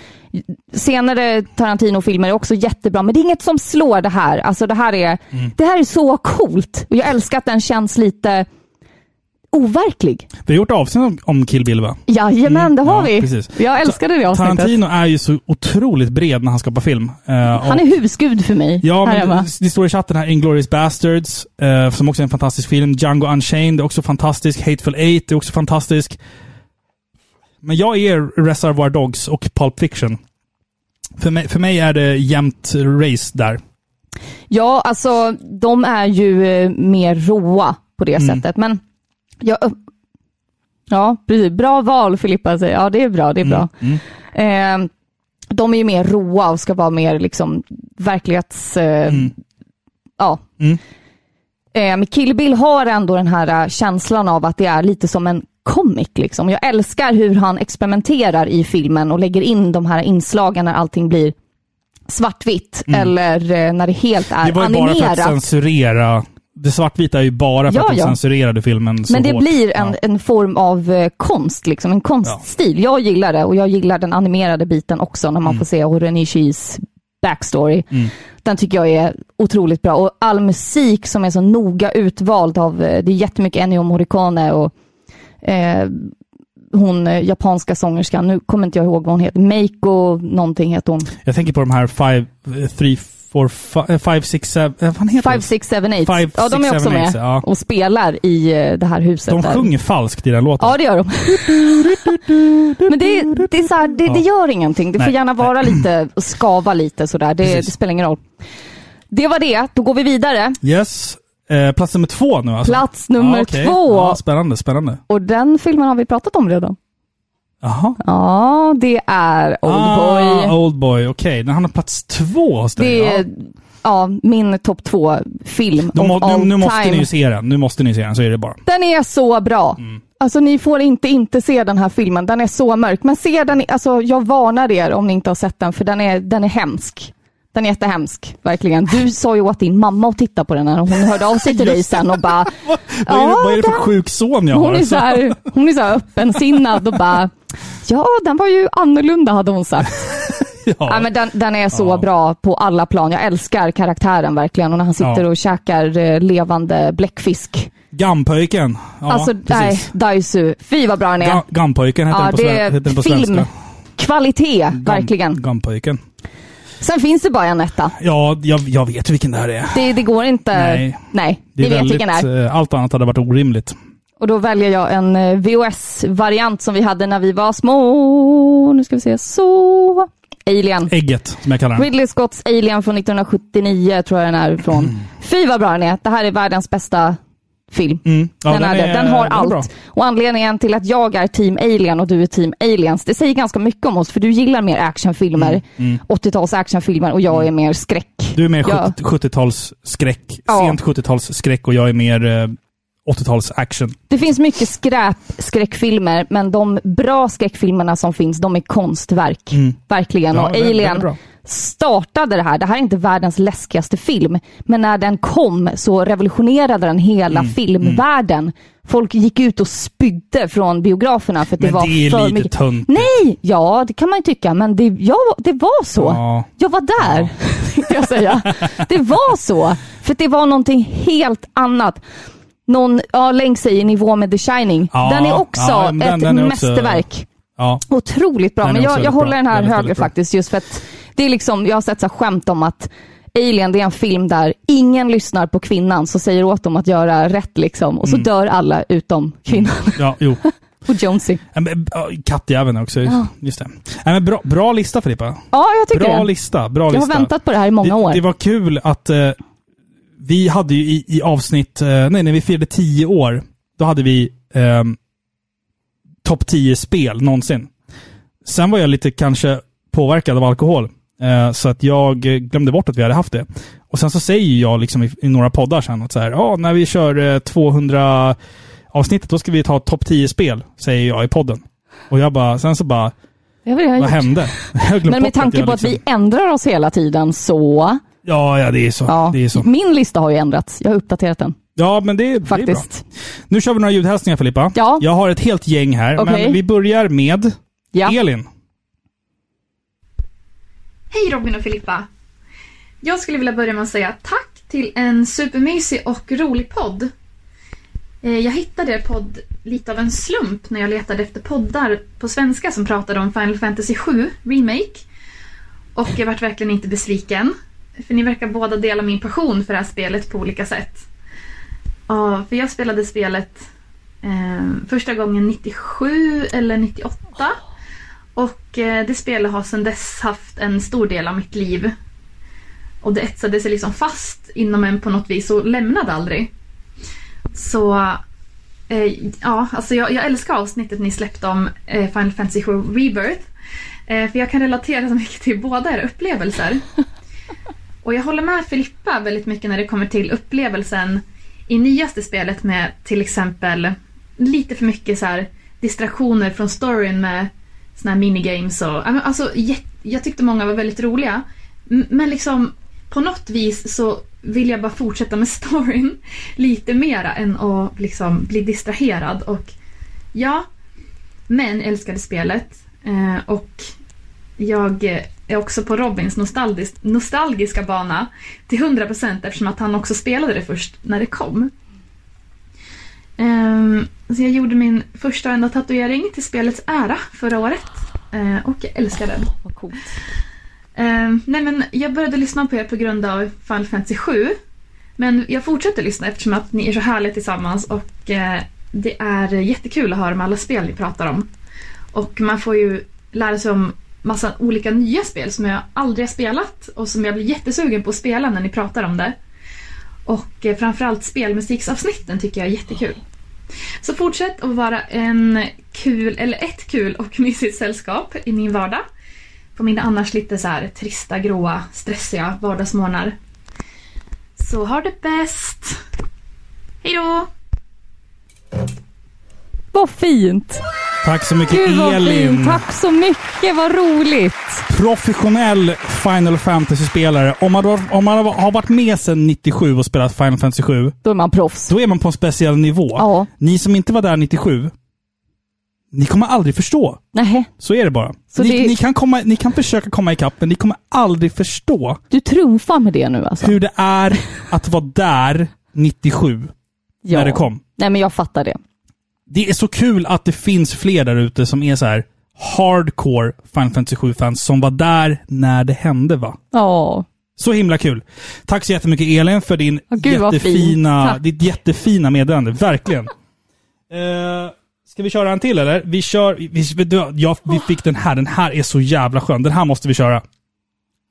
Senare Tarantino-filmer är också jättebra, men det är inget som slår det här. Alltså det här är, Mm. det här är så coolt. Och jag älskar att den känns lite overklig. Vi har gjort avsnitt om- om Kill Bill va? Jajamän, det har Mm. ja, vi. precis. Jag älskade det avsnittet. Tarantino är ju så otroligt bred när han skapar film. Eh, Han är husgud för mig Ja, men det, det står i chatten här, Inglourious Bastards, eh, som också är en fantastisk film. Django Unchained är också fantastisk. Hateful Eight är också fantastisk. Men jag är Reservoir Dogs och Pulp Fiction. För mig, för mig är det jämnt race där. Ja, alltså de är ju eh, mer råa på det Mm. sättet. Men ja, ö- ja, precis. Bra val Filippa säger. Ja, det är bra. Det är bra. Mm. Eh, de är ju mer råa och ska vara mer liksom verklighets... Eh, Ja. Mm. Eh, men Kill Bill har ändå den här eh, känslan av att det är lite som en comic. Liksom. Jag älskar hur han experimenterar i filmen och lägger in de här inslagen när allting blir svartvitt eller eh, när det helt är Mm. Det var ju bara för animerat. att censurera. Det svartvita är ju bara för Ja, att de ja. censurerade filmen så Men det hårt. blir en, en form av eh, konst, liksom, en konststil. Jag gillar det och jag gillar den animerade biten också när man får se Horenishis backstory. Mm. Den tycker jag är otroligt bra och all musik som är så noga utvald av, eh, det är jättemycket Ennio Morricone och eh, hon eh, japanska sångerskan, nu kommer inte jag ihåg vad hon heter, Meiko någonting heter hon. Jag tänker på de här five, three, for eh, five, six, seven... eh, Vad heter Five, six, seven, eight. Five, ja, de är också med ja. och spelar i eh, det här huset. De där. sjunger falskt i den låten. Ja, det gör de. Men det, det, är så här, det, det gör ingenting. Det får Nej, gärna vara lite, och skava lite sådär. Det, det spelar ingen roll. Det var det. Då går vi vidare. Yes. Eh, plats nummer två nu alltså? Plats nummer ja, okej. två. Ja, spännande, spännande. Och den filmen har vi pratat om redan. Jaha. Ja, det är Oldboy. Ah, Oldboy, okej. Den hamnar plats två hos dig. det ja. är ja, min topp två-film all nu, nu måste ni ju se den. Nu måste ni se den, så är det bara. Den är så bra. Mm. Alltså ni får inte inte se den här filmen. Den är så mörk. Men se den, alltså jag varnar er om ni inte har sett den, för den är, den är hemsk. Den är jättehemsk, verkligen. Du sa ju åt din mamma att titta på den och hon hörde av sig till dig sen och bara... Vad är, det, vad är det för sjuk son jag hon har? är, så här, hon är så här öppensinnad och bara... Ja, den var ju annorlunda hade hon sagt. Ja. men den, den är så bra på alla plan. Jag älskar karaktären verkligen och när han sitter Ja. och käkar eh, levande bläckfisk. Gampöjken. Ja, alltså, nej. Daisu. Fy vad bra den är. Ga- Gampöjken heter Ja, den på, det heter den på svenska. Kvalitet, verkligen. Gampöjken. Sen finns det bara en etta. Ja, jag, jag vet vilken det här är. Det, det går inte... Nej. Nej, Det ni vet väldigt, vilken det är. eh, Allt annat hade varit orimligt. Och då väljer jag en eh, VHS-variant som vi hade när vi var små. Nu ska vi se. Så. Alien. Ägget, som jag kallar den. Ridley Scotts Alien från 1979 tror jag den är ifrån. Fy vad bra den är. Det här är världens bästa film. Mm. Ja, den, är, det. den har den är allt. bra. Och anledningen till att jag är team Alien och du är team Aliens, det säger ganska mycket om oss, för du gillar mer actionfilmer, Mm. 80-tals actionfilmer och jag är mer skräck. Du är mer Ja. 70 70-talsskräck, Ja. sent 70-talsskräck och jag är mer eh, 80-tals action. Det finns mycket skräp skräckfilmer, men de bra skräckfilmerna som finns, de är konstverk. Mm. Verkligen. Ja, och är Alien. Startade det här. Det här är inte världens läskigaste film, men när den kom så revolutionerade den hela Mm, filmvärlden. Folk gick ut och spydde från biograferna för att det Men var det är för lite mycket. tunt. Nej, ja det kan man ju tycka, men det, ja, det var så. Ja. Jag var där, tänkte jag säga. Det var så, för det var någonting helt annat. Någon ja, länk sig i nivå med The Shining. Ja, den är också ja, den- ett den är också- mästerverk. Ja. Otroligt bra, men också jag, jag håller bra. den här högre bra. faktiskt. Just för att det är liksom, jag har sett så skämt om att Alien, det är en film där ingen lyssnar på kvinnan, så säger åt dem att göra rätt liksom. Och så Mm. dör alla utom kvinnan. Ja, jo. och Jonesy. Kattjäveln också. Ja. Just det. Nej, men bra, bra lista Filippa. Ja, jag tycker Bra det. lista. Bra jag har lista. väntat på det här i många det, år. Det var kul att eh, vi hade ju i, i avsnitt, eh, nej när vi firade tio år, då hade vi eh, topp 10 spel någonsin. Sen var jag lite kanske påverkad av alkohol. Eh, så att jag eh, glömde bort att vi hade haft det. Och sen så säger jag liksom i, i några poddar sen att så här, ja, när vi kör eh, 200 avsnittet, då ska vi ta topp 10 spel, säger jag i podden. Och jag bara, sen så bara, vad gjort. hände? Men med tanke på att liksom- vi ändrar oss hela tiden så... Ja, ja, det är så. Ja, Det är så. Min lista har ju ändrats. Jag har uppdaterat den. Ja, men det, det är bra. Faktiskt. Nu kör vi några ljudhälsningar Filippa. Ja. Jag har ett helt gäng här, Okej. men vi börjar med Elin. Hej Robin och Filippa! Jag skulle vilja börja med att säga tack till en supermysig och rolig podd. Eh, jag hittade er podd lite av en slump när jag letade efter poddar på svenska som pratade om Final Fantasy 7 Remake. Och jag vart verkligen inte besviken. För ni verkar båda dela min passion för det här spelet på olika sätt. Ja, för jag spelade spelet eh, första gången 97 eller 98. Och eh, det spelet har sedan dess haft en stor del av mitt liv. Och det etsade sig liksom fast inom en på något vis och lämnade aldrig. Så eh, ja, alltså jag, jag älskar avsnittet ni släppte om eh, Final Fantasy 7 Rebirth. Eh, för jag kan relatera så mycket till båda era upplevelser. Och jag håller med Filippa väldigt mycket när det kommer till upplevelsen i nyaste spelet med till exempel lite för mycket så distraktioner från storyn med såna här minigames och... Alltså, jag tyckte många var väldigt roliga. Men liksom på något vis så vill jag bara fortsätta med storyn lite mera än att liksom bli distraherad och ja, men älskade spelet eh, och jag är också på Robins nostalgiska bana till 100% eftersom att han också spelade det först när det kom. Ehm, så jag gjorde min första och enda tatuering till spelets ära förra året. Eh, och jag älskar den. Vad coolt. Eh, nej men jag började lyssna på er på grund av Final Fantasy 7. Men jag fortsätter lyssna eftersom att ni är så härliga tillsammans och eh, det är jättekul att höra om alla spel ni pratar om. Och man får ju lära sig om massa olika nya spel som jag aldrig har spelat och som jag blir jättesugen på att spela när ni pratar om det. Och eh, framförallt spelmusiksavsnitten tycker jag är jättekul. Så fortsätt att vara en kul, eller ett kul och mysigt sällskap i min vardag. På mina annars lite så här trista, gråa, stressiga vardagsmorgnar. Så ha det bäst! Hejdå! Vad fint! Tack så mycket Gud vad Elin. fint! Tack så mycket, vad roligt! Professionell Final Fantasy-spelare. Om man, har- om man har varit med sedan 97 och spelat Final Fantasy 7. Då är man proffs. Då är man på en speciell nivå. Ja. Ni som inte var där 97. Ni kommer aldrig förstå. Nähä. Så är det bara. Ni, det- ni, kan komma, ni kan försöka komma ikapp, men ni kommer aldrig förstå Du trumfar med det nu alltså? hur det är att vara där 97. Ja. När det kom. Nej men jag fattar det. Det är så kul att det finns fler där ute som är så här hardcore Final Fantasy 7-fans som var där när det hände va? Ja. Så himla kul. Tack så jättemycket Elin för din Åh, gud, jättefina, ditt jättefina meddelande. Verkligen. Eh, ska vi köra en till eller? Vi kör... Vi, ja, vi fick den här. Den här är så jävla skön. Den här måste vi köra.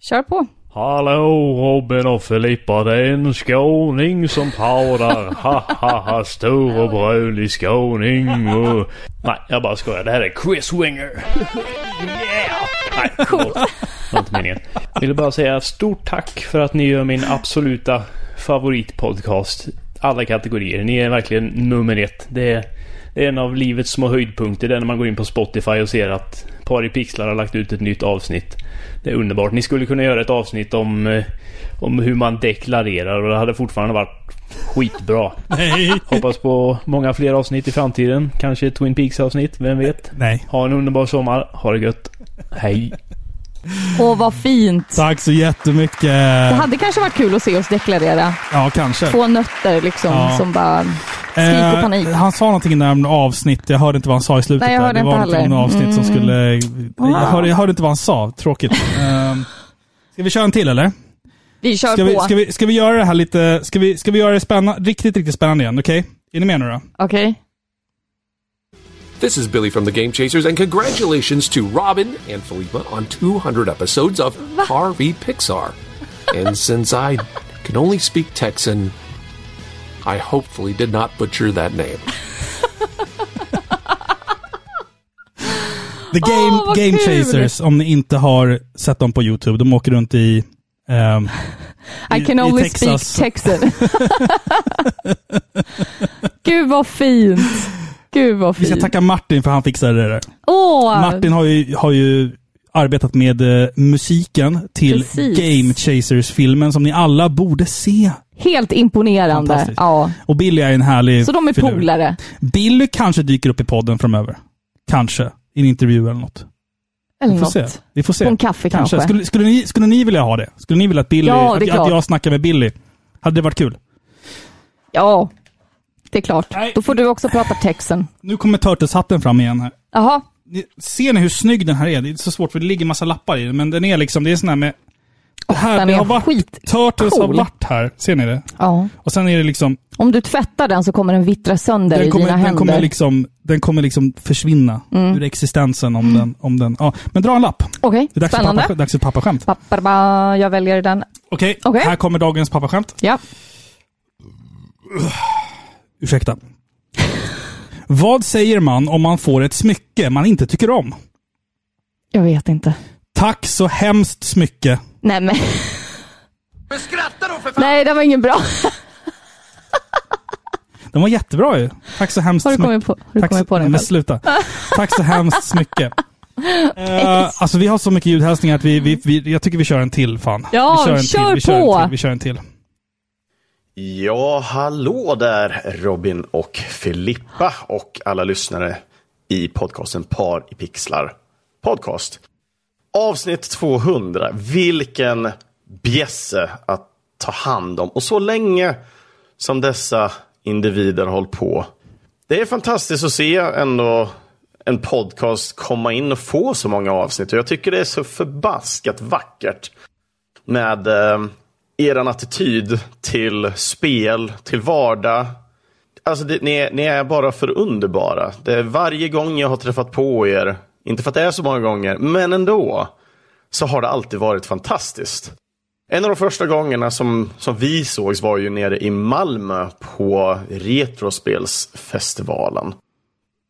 Kör på. Hallå Robin och Filippa, det är en skåning som pratar. Ha ha ha, stor och brölig skåning. Och... Nej, jag bara skojar. Det här är Chris Winger. Yeah! Nej, förlåt. Det var inte meningen. Jag ville bara säga stort tack för att ni gör min absoluta favoritpodcast. Alla kategorier. Ni är verkligen nummer ett. Det är, det är en av livets små höjdpunkter. Det är när man går in på Spotify och ser att Par i pixlar har lagt ut ett nytt avsnitt. Det är underbart. Ni skulle kunna göra ett avsnitt om, eh, om hur man deklarerar och det hade fortfarande varit skitbra. Nej. Hoppas på många fler avsnitt i framtiden. Kanske ett Twin Peaks avsnitt, vem vet? Nej. Ha en underbar sommar. Ha det gött. Hej. Åh vad fint! Tack så jättemycket. Det hade kanske varit kul att se oss deklarera. Ja, kanske. Två nötter liksom Ja. som bara skrik och Eh, panik. han sa någonting där om avsnitt. Jag hörde inte vad han sa i slutet. Nej, jag där. hörde det var inte någonting om heller. avsnitt som Mm. skulle... Jag hörde, jag hörde inte vad han sa. Tråkigt. um, ska vi köra en till eller? Vi kör Ska på. vi, ska, vi, ska vi göra det här lite... Ska vi, ska vi göra det spännande, riktigt, riktigt spännande igen? Okej? Är ni med nu då? Okej. This is Billy from the Game Chasers, and congratulations to Robin and Philippa on 200 episodes of Harvey Pixar. and since I can only speak Texan, I hopefully did not butcher that name. The Game, Åh, vad game! Chasers, om ni inte har sett dem på YouTube. De åker runt i... ehm, I can i only Texas. speak Texan. Gud vad fint. Gud vad Vi ska fint. tacka Martin för han fixade det där. Åh! Martin har ju, har ju arbetat med eh, musiken till Precis. Game Chasers-filmen som ni alla borde se. Helt imponerande. Ja. Och Billy är en härlig Så de är filur. polare. Billy kanske dyker upp i podden framöver. Kanske. I en intervju eller något. Eller Vi får något. se. Vi får se. På en kaffe kanske. Skulle, skulle, ni, skulle ni vilja ha det? Skulle ni vilja att Billy, Ja, det är att, att klart. jag snackar med Billy? Hade det varit kul? Ja, det är klart. Då får du också prata texten. Nu kommer Turtles-hatten fram igen här. Jaha. Ni- Ser ni hur snygg den här är? Det är så svårt för det ligger massa lappar i den, men den är liksom, det är sån här med... Det här, den det är har varit, Turtles har varit här. Ser ni det? Ja. Och sen är det liksom, Om du tvättar den så kommer den vittra sönder den i kommer, dina den händer. kommer liksom, den kommer liksom försvinna Mm. ur existensen om den, om den, ja. Men dra en lapp. Okej, Det är dags för, spännande. pappa, dags för pappaskämt. Pappa, jag väljer den. Okej, Okej. här kommer dagens pappaskämt. Ja. Ursäkta. Vad säger man om man får ett smycke man inte tycker om? Jag vet inte. Tack så hemskt smycke. Nej men. Nej, det var ingen bra. Den var jättebra ju. Tack så hemskt Har du smycke. kommit på, har du Tack kommit så, på den Men sluta. Tack så hemskt mycket. Uh, alltså vi har så mycket ljudhälsningar att vi, vi, vi, jag tycker vi kör en till fan. Ja, vi kör, en kör till, vi kör på. en till. Vi kör en till. Ja, hallå där Robin och Filippa och alla lyssnare i podcasten Par i pixlar podcast. Avsnitt 200. Vilken bjässe att ta hand om. Och så länge som dessa individer har hållit på. Det är fantastiskt att se ändå en podcast komma in och få så många avsnitt. Och jag tycker det är så förbaskat vackert med eh, eran attityd till spel, till vardag. Alltså det, ni, är, ni är bara för underbara. Det är varje gång jag har träffat på er, inte för att det är så många gånger, men ändå, så har det alltid varit fantastiskt. En av de första gångerna som, som vi sågs var ju nere i Malmö på Retrospelsfestivalen.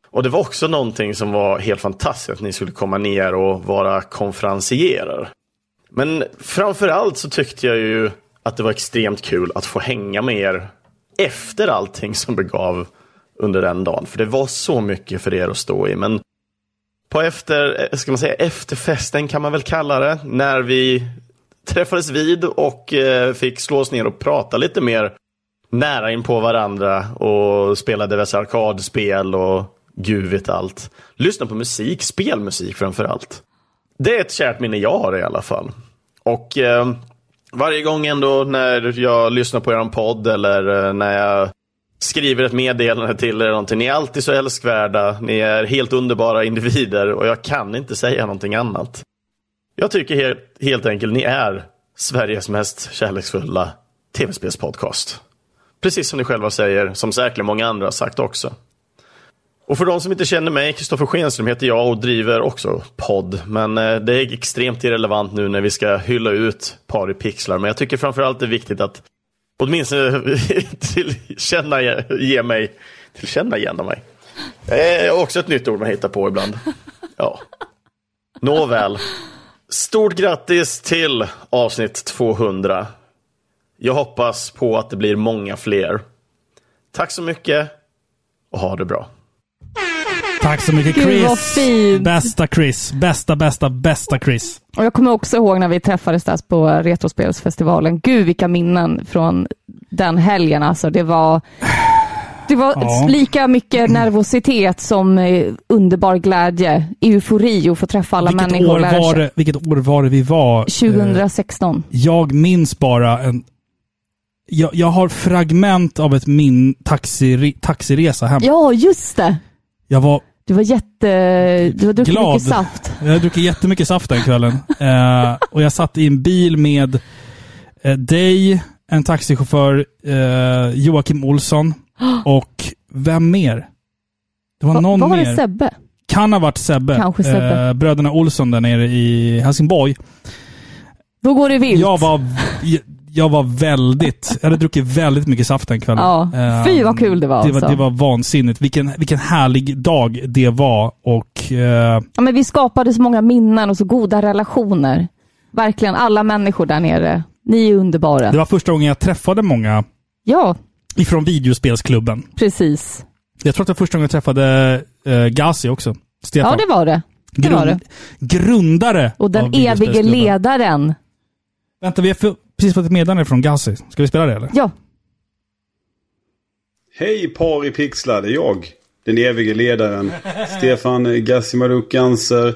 Och det var också någonting som var helt fantastiskt, att ni skulle komma ner och vara konferencierer. Men framförallt så tyckte jag ju att det var extremt kul att få hänga med er efter allting som begav under den dagen. För det var så mycket för er att stå i. Men på efter, eh, ska man säga, efterfesten kan man väl kalla det, när vi träffades vid och eh, fick slå oss ner och prata lite mer nära in på varandra och spela diverse arkadspel och gud vet allt. Lyssna på musik, spelmusik framför allt. Det är ett kärt minne jag har i alla fall. Och eh, varje gång ändå när jag lyssnar på er podd eller eh, när jag skriver ett meddelande till er någonting. Ni är alltid så älskvärda, ni är helt underbara individer och jag kan inte säga någonting annat. Jag tycker helt, helt enkelt ni är Sveriges mest kärleksfulla tv-spelspodcast. Precis som ni själva säger, som säkert många andra har sagt också. Och för de som inte känner mig, Kristoffer Schenström heter jag och driver också podd. Men eh, det är extremt irrelevant nu när vi ska hylla ut par i pixlar. Men jag tycker framförallt det är viktigt att åtminstone tillkänna, ge mig, tillkänna igen mig. Det är också ett nytt ord man hittar på ibland. Ja. Nåväl. Stort grattis till avsnitt 200. Jag hoppas på att det blir många fler. Tack så mycket och ha det bra. Tack så mycket Chris. Bästa Chris. Bästa, bästa, bästa Chris. Och jag kommer också ihåg när vi träffades där på Retrospelsfestivalen. Gud vilka minnen från den helgen. Alltså, det var, det var Ja. lika mycket nervositet som eh, underbar glädje, eufori och få träffa alla vilket, människor. år var det, vilket år var det vi var? Eh, 2016. Jag minns bara en... Jag, jag har fragment av ett min taxi, taxiresa hem. Ja, just det. Jag var Du var jätte... Du har druckit glad. mycket saft. Jag har druckit jättemycket saft den kvällen. eh, och jag satt i en bil med eh, dig, en taxichaufför, eh, Joakim Olsson och vem mer? Det var Va- någon var mer. det Sebbe? Kan ha varit Sebbe. Kanske Sebbe. Eh, bröderna Olsson där nere i Helsingborg. Då går det vilt. Jag var, jag, var väldigt, jag hade druckit väldigt mycket saft den kvällen. Ja. Eh, Fy, vad kul det var, Det var, alltså. det var vansinnigt. Vilken, vilken härlig dag det var. Och eh, Ja, men vi skapade så många minnen och så goda relationer. Verkligen, alla människor där nere. Ni är underbara. det var första gången jag träffade många Ja, ifrån videospelsklubben. precis. Jag tror att det var första gången jag träffade eh, Gazi också. Stefan. Ja, det var det. Det var det. Grundare Och den evige ledaren. Vänta, vi har precis fått ett meddelande från Gazi. Ska vi spela det eller? Ja. Hej par i pixlar, det är jag. Den evige ledaren. Stefan Gassimaduk Ganser.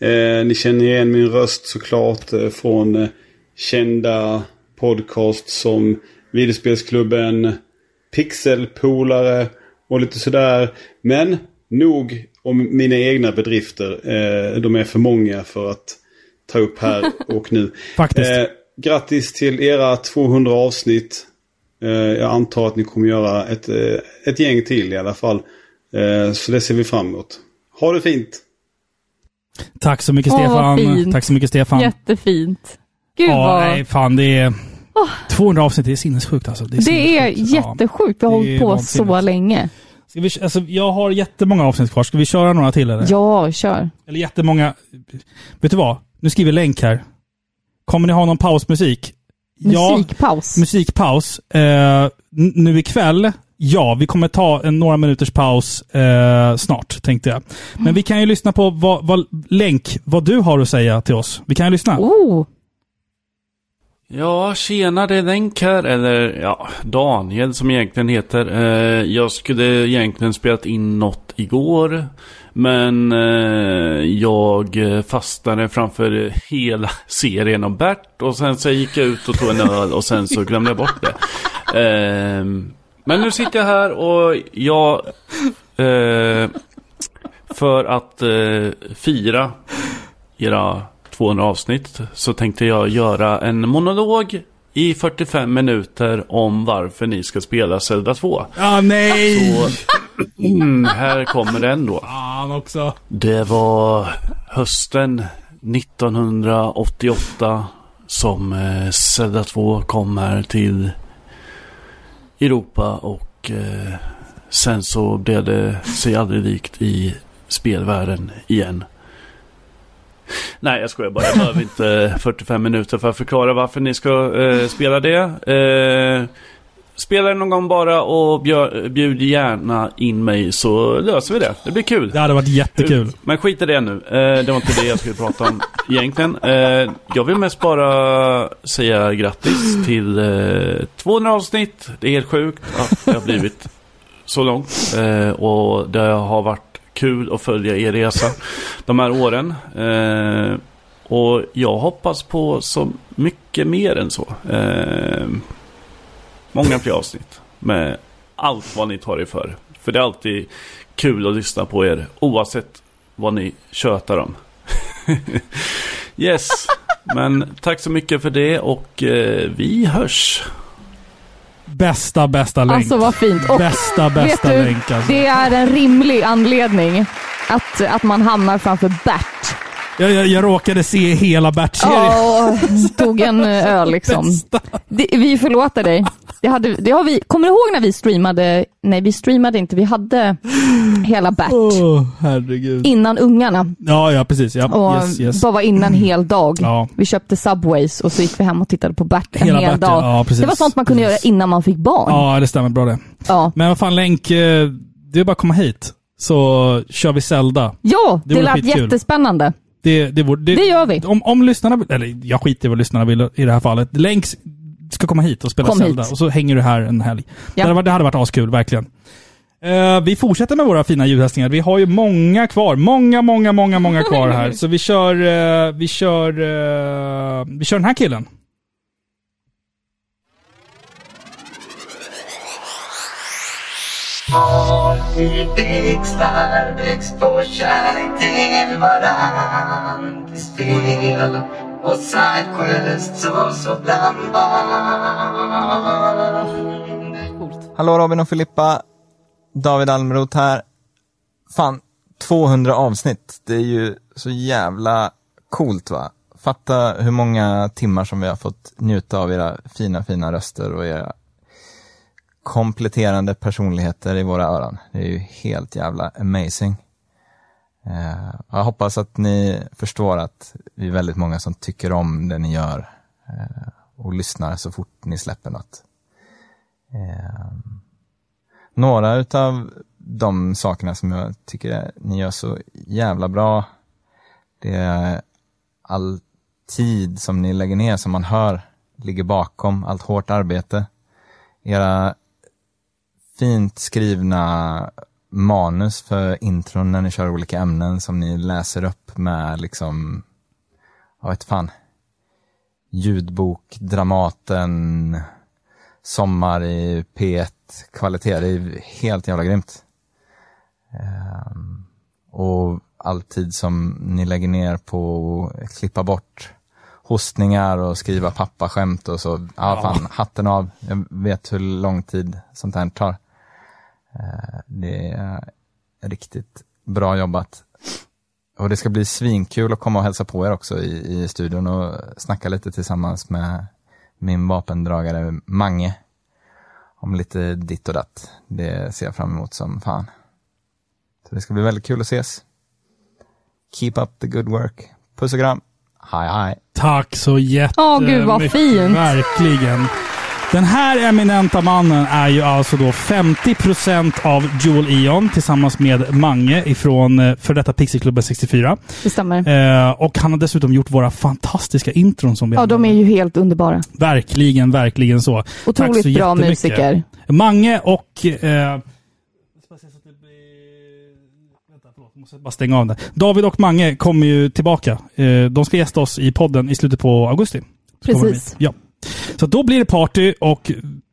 Eh, ni känner igen min röst såklart eh, från eh, kända podcasts som Videospelsklubben, Pixelpolare och lite sådär. Men nog om mina egna bedrifter. Eh, de är för många för att ta upp här och nu. Faktiskt. Grattis till era 200 avsnitt. Eh, jag antar att ni kommer göra ett, eh, ett gäng till i alla fall. Eh, så det ser vi fram emot. Ha det fint! Tack så mycket Åh, Stefan. fint. Tack så mycket Stefan. Jättefint. Gud ja, vad... nej, fan det är... 200 avsnitt, det är sinnessjukt alltså. Det är, Det är. Ja. jättesjukt. Vi har Det hållit är på så länge. Ska vi, alltså, jag har jättemånga avsnitt kvar. Ska vi köra några till eller? Ja, kör. Eller jättemånga... Vet du vad? Nu skriver länk här. Kommer ni ha någon pausmusik? Musikpaus. Ja, musikpaus. Eh, nu ikväll, ja, vi kommer ta en några minuters paus eh, snart, tänkte jag. Men vi kan ju lyssna på vad, vad, länk, vad du har att säga till oss. Vi kan ju lyssna. Oh. Ja, tjena det är Denk här, eller ja, Daniel som egentligen heter. Eh, jag skulle egentligen spelat in något igår. Men eh, jag eh, fastnade framför hela serien om Bert. Och sen så gick jag ut och tog en öl och sen så glömde jag bort det. Eh, men nu sitter jag här och jag eh, för att eh, fira era 200 avsnitt så tänkte jag göra en monolog i 45 minuter om varför ni ska spela Zelda 2. Ah, nej! Så, mm, här kommer den då. Fan också. Det var hösten 1988 som eh, Zelda 2 kom här till Europa och eh, sen så blev det sig aldrig likt i spelvärlden igen. Nej, jag skojar bara. Jag behöver inte 45 minuter för att förklara varför ni ska eh, spela det. Eh, spela det någon gång bara och bjud gärna in mig så löser vi det. Det blir kul. Det hade varit jättekul. Men skit i det nu. Eh, det var inte det jag skulle prata om egentligen. Eh, jag vill mest bara säga grattis till eh, 200 avsnitt. Det är helt sjukt att det har blivit så långt. Eh, och det har varit kul att följa er resa de här åren. Eh, och jag hoppas på så mycket mer än så. Eh, många fler avsnitt med allt vad ni tar er för. För det är alltid kul att lyssna på er oavsett vad ni tjötar om. yes, men tack så mycket för det och eh, vi hörs. Bästa, bästa länk. Alltså vad fint. Och bästa, bästa du, länk alltså. Det är en rimlig anledning att, att man hamnar framför Bert. Jag, jag, jag råkade se hela Bert-serien. Ja, tog en öl liksom. Det, vi förlåter dig. Det hade, det har vi, kommer du ihåg när vi streamade? Nej, vi streamade inte. Vi hade hela Bert Åh, herregud. innan ungarna. Ja, ja precis. Ja. Och yes, yes. bara var inne en hel dag. Ja. Vi köpte Subways och så gick vi hem och tittade på Bert en Hela hel Bert, dag. ja, precis. det var sånt man kunde göra innan man fick barn. Ja, det stämmer bra det. Ja. Men vad fan Länk, eh, det är bara att komma hit. Så kör vi Zelda. Ja, det, vore lät skitkul. jättespännande. Det, det, vore, det, Det gör vi. Om, om lyssnarna, eller jag skiter i vad lyssnarna vill i det här fallet. Länk ska komma hit och spela Kom Zelda. hit. Och så hänger du här en helg. Ja. Det, hade, varit- det hade varit askul, verkligen. Eh, vi fortsätter med våra fina ljudhästningar. Vi har ju många kvar. Många, många, många, många kvar här. Så vi kör, eh, vi kör, eh, vi kör den här killen. Vi pixlar växt på kärlek till varann Till spel och sidequests och så blandband Hallå Robin och Filippa. David Almroth här. Fan, 200 avsnitt. Det är ju så jävla coolt va? Fatta hur många timmar som vi har fått njuta av era fina, fina röster och era kompletterande personligheter i våra öron. Det är ju helt jävla amazing. Eh, jag hoppas att ni förstår att vi är väldigt många som tycker om det ni gör eh, och lyssnar så fort ni släpper något. Eh, några utav de sakerna som jag tycker ni gör så jävla bra, det är all tid som ni lägger ner, som man hör ligger bakom allt hårt arbete. Era fint skrivna manus för intron när ni kör olika ämnen som ni läser upp med liksom, jag vet fan, ljudbok, Dramaten, Sommar i P1 kvalitet. Det är helt jävla grymt. Ehm, och all tid som ni lägger ner på att klippa bort hostningar och skriva pappaskämt och så. Ja, fan, hatten av. Jag vet hur lång tid sånt här tar. Eh, Det är riktigt bra jobbat. Och det ska bli svinkul att komma och hälsa på er också i, i studion och snacka lite tillsammans med min vapendragare Mange. Om lite ditt och datt. Det ser jag fram emot som fan. Så det ska bli väldigt kul att ses. Keep up the good work. Puss och kram. Hej hej. Tack så jättemycket. Åh, gud, vad fint. Verkligen. Den här eminenta mannen är ju alltså då 50% av Joel Eon tillsammans med Mange ifrån eh, för detta Pixieklubben 64. Det stämmer. Eh, och han har dessutom gjort våra fantastiska intron som vi Ja, de är ju helt underbara. Verkligen, verkligen så. Otroligt så bra musiker. Mange och... Eh, måste bara stänga av det. David och Mange kommer ju tillbaka. Eh, de ska gästa oss i podden i slutet på augusti. Precis. Ja. Så då blir det party och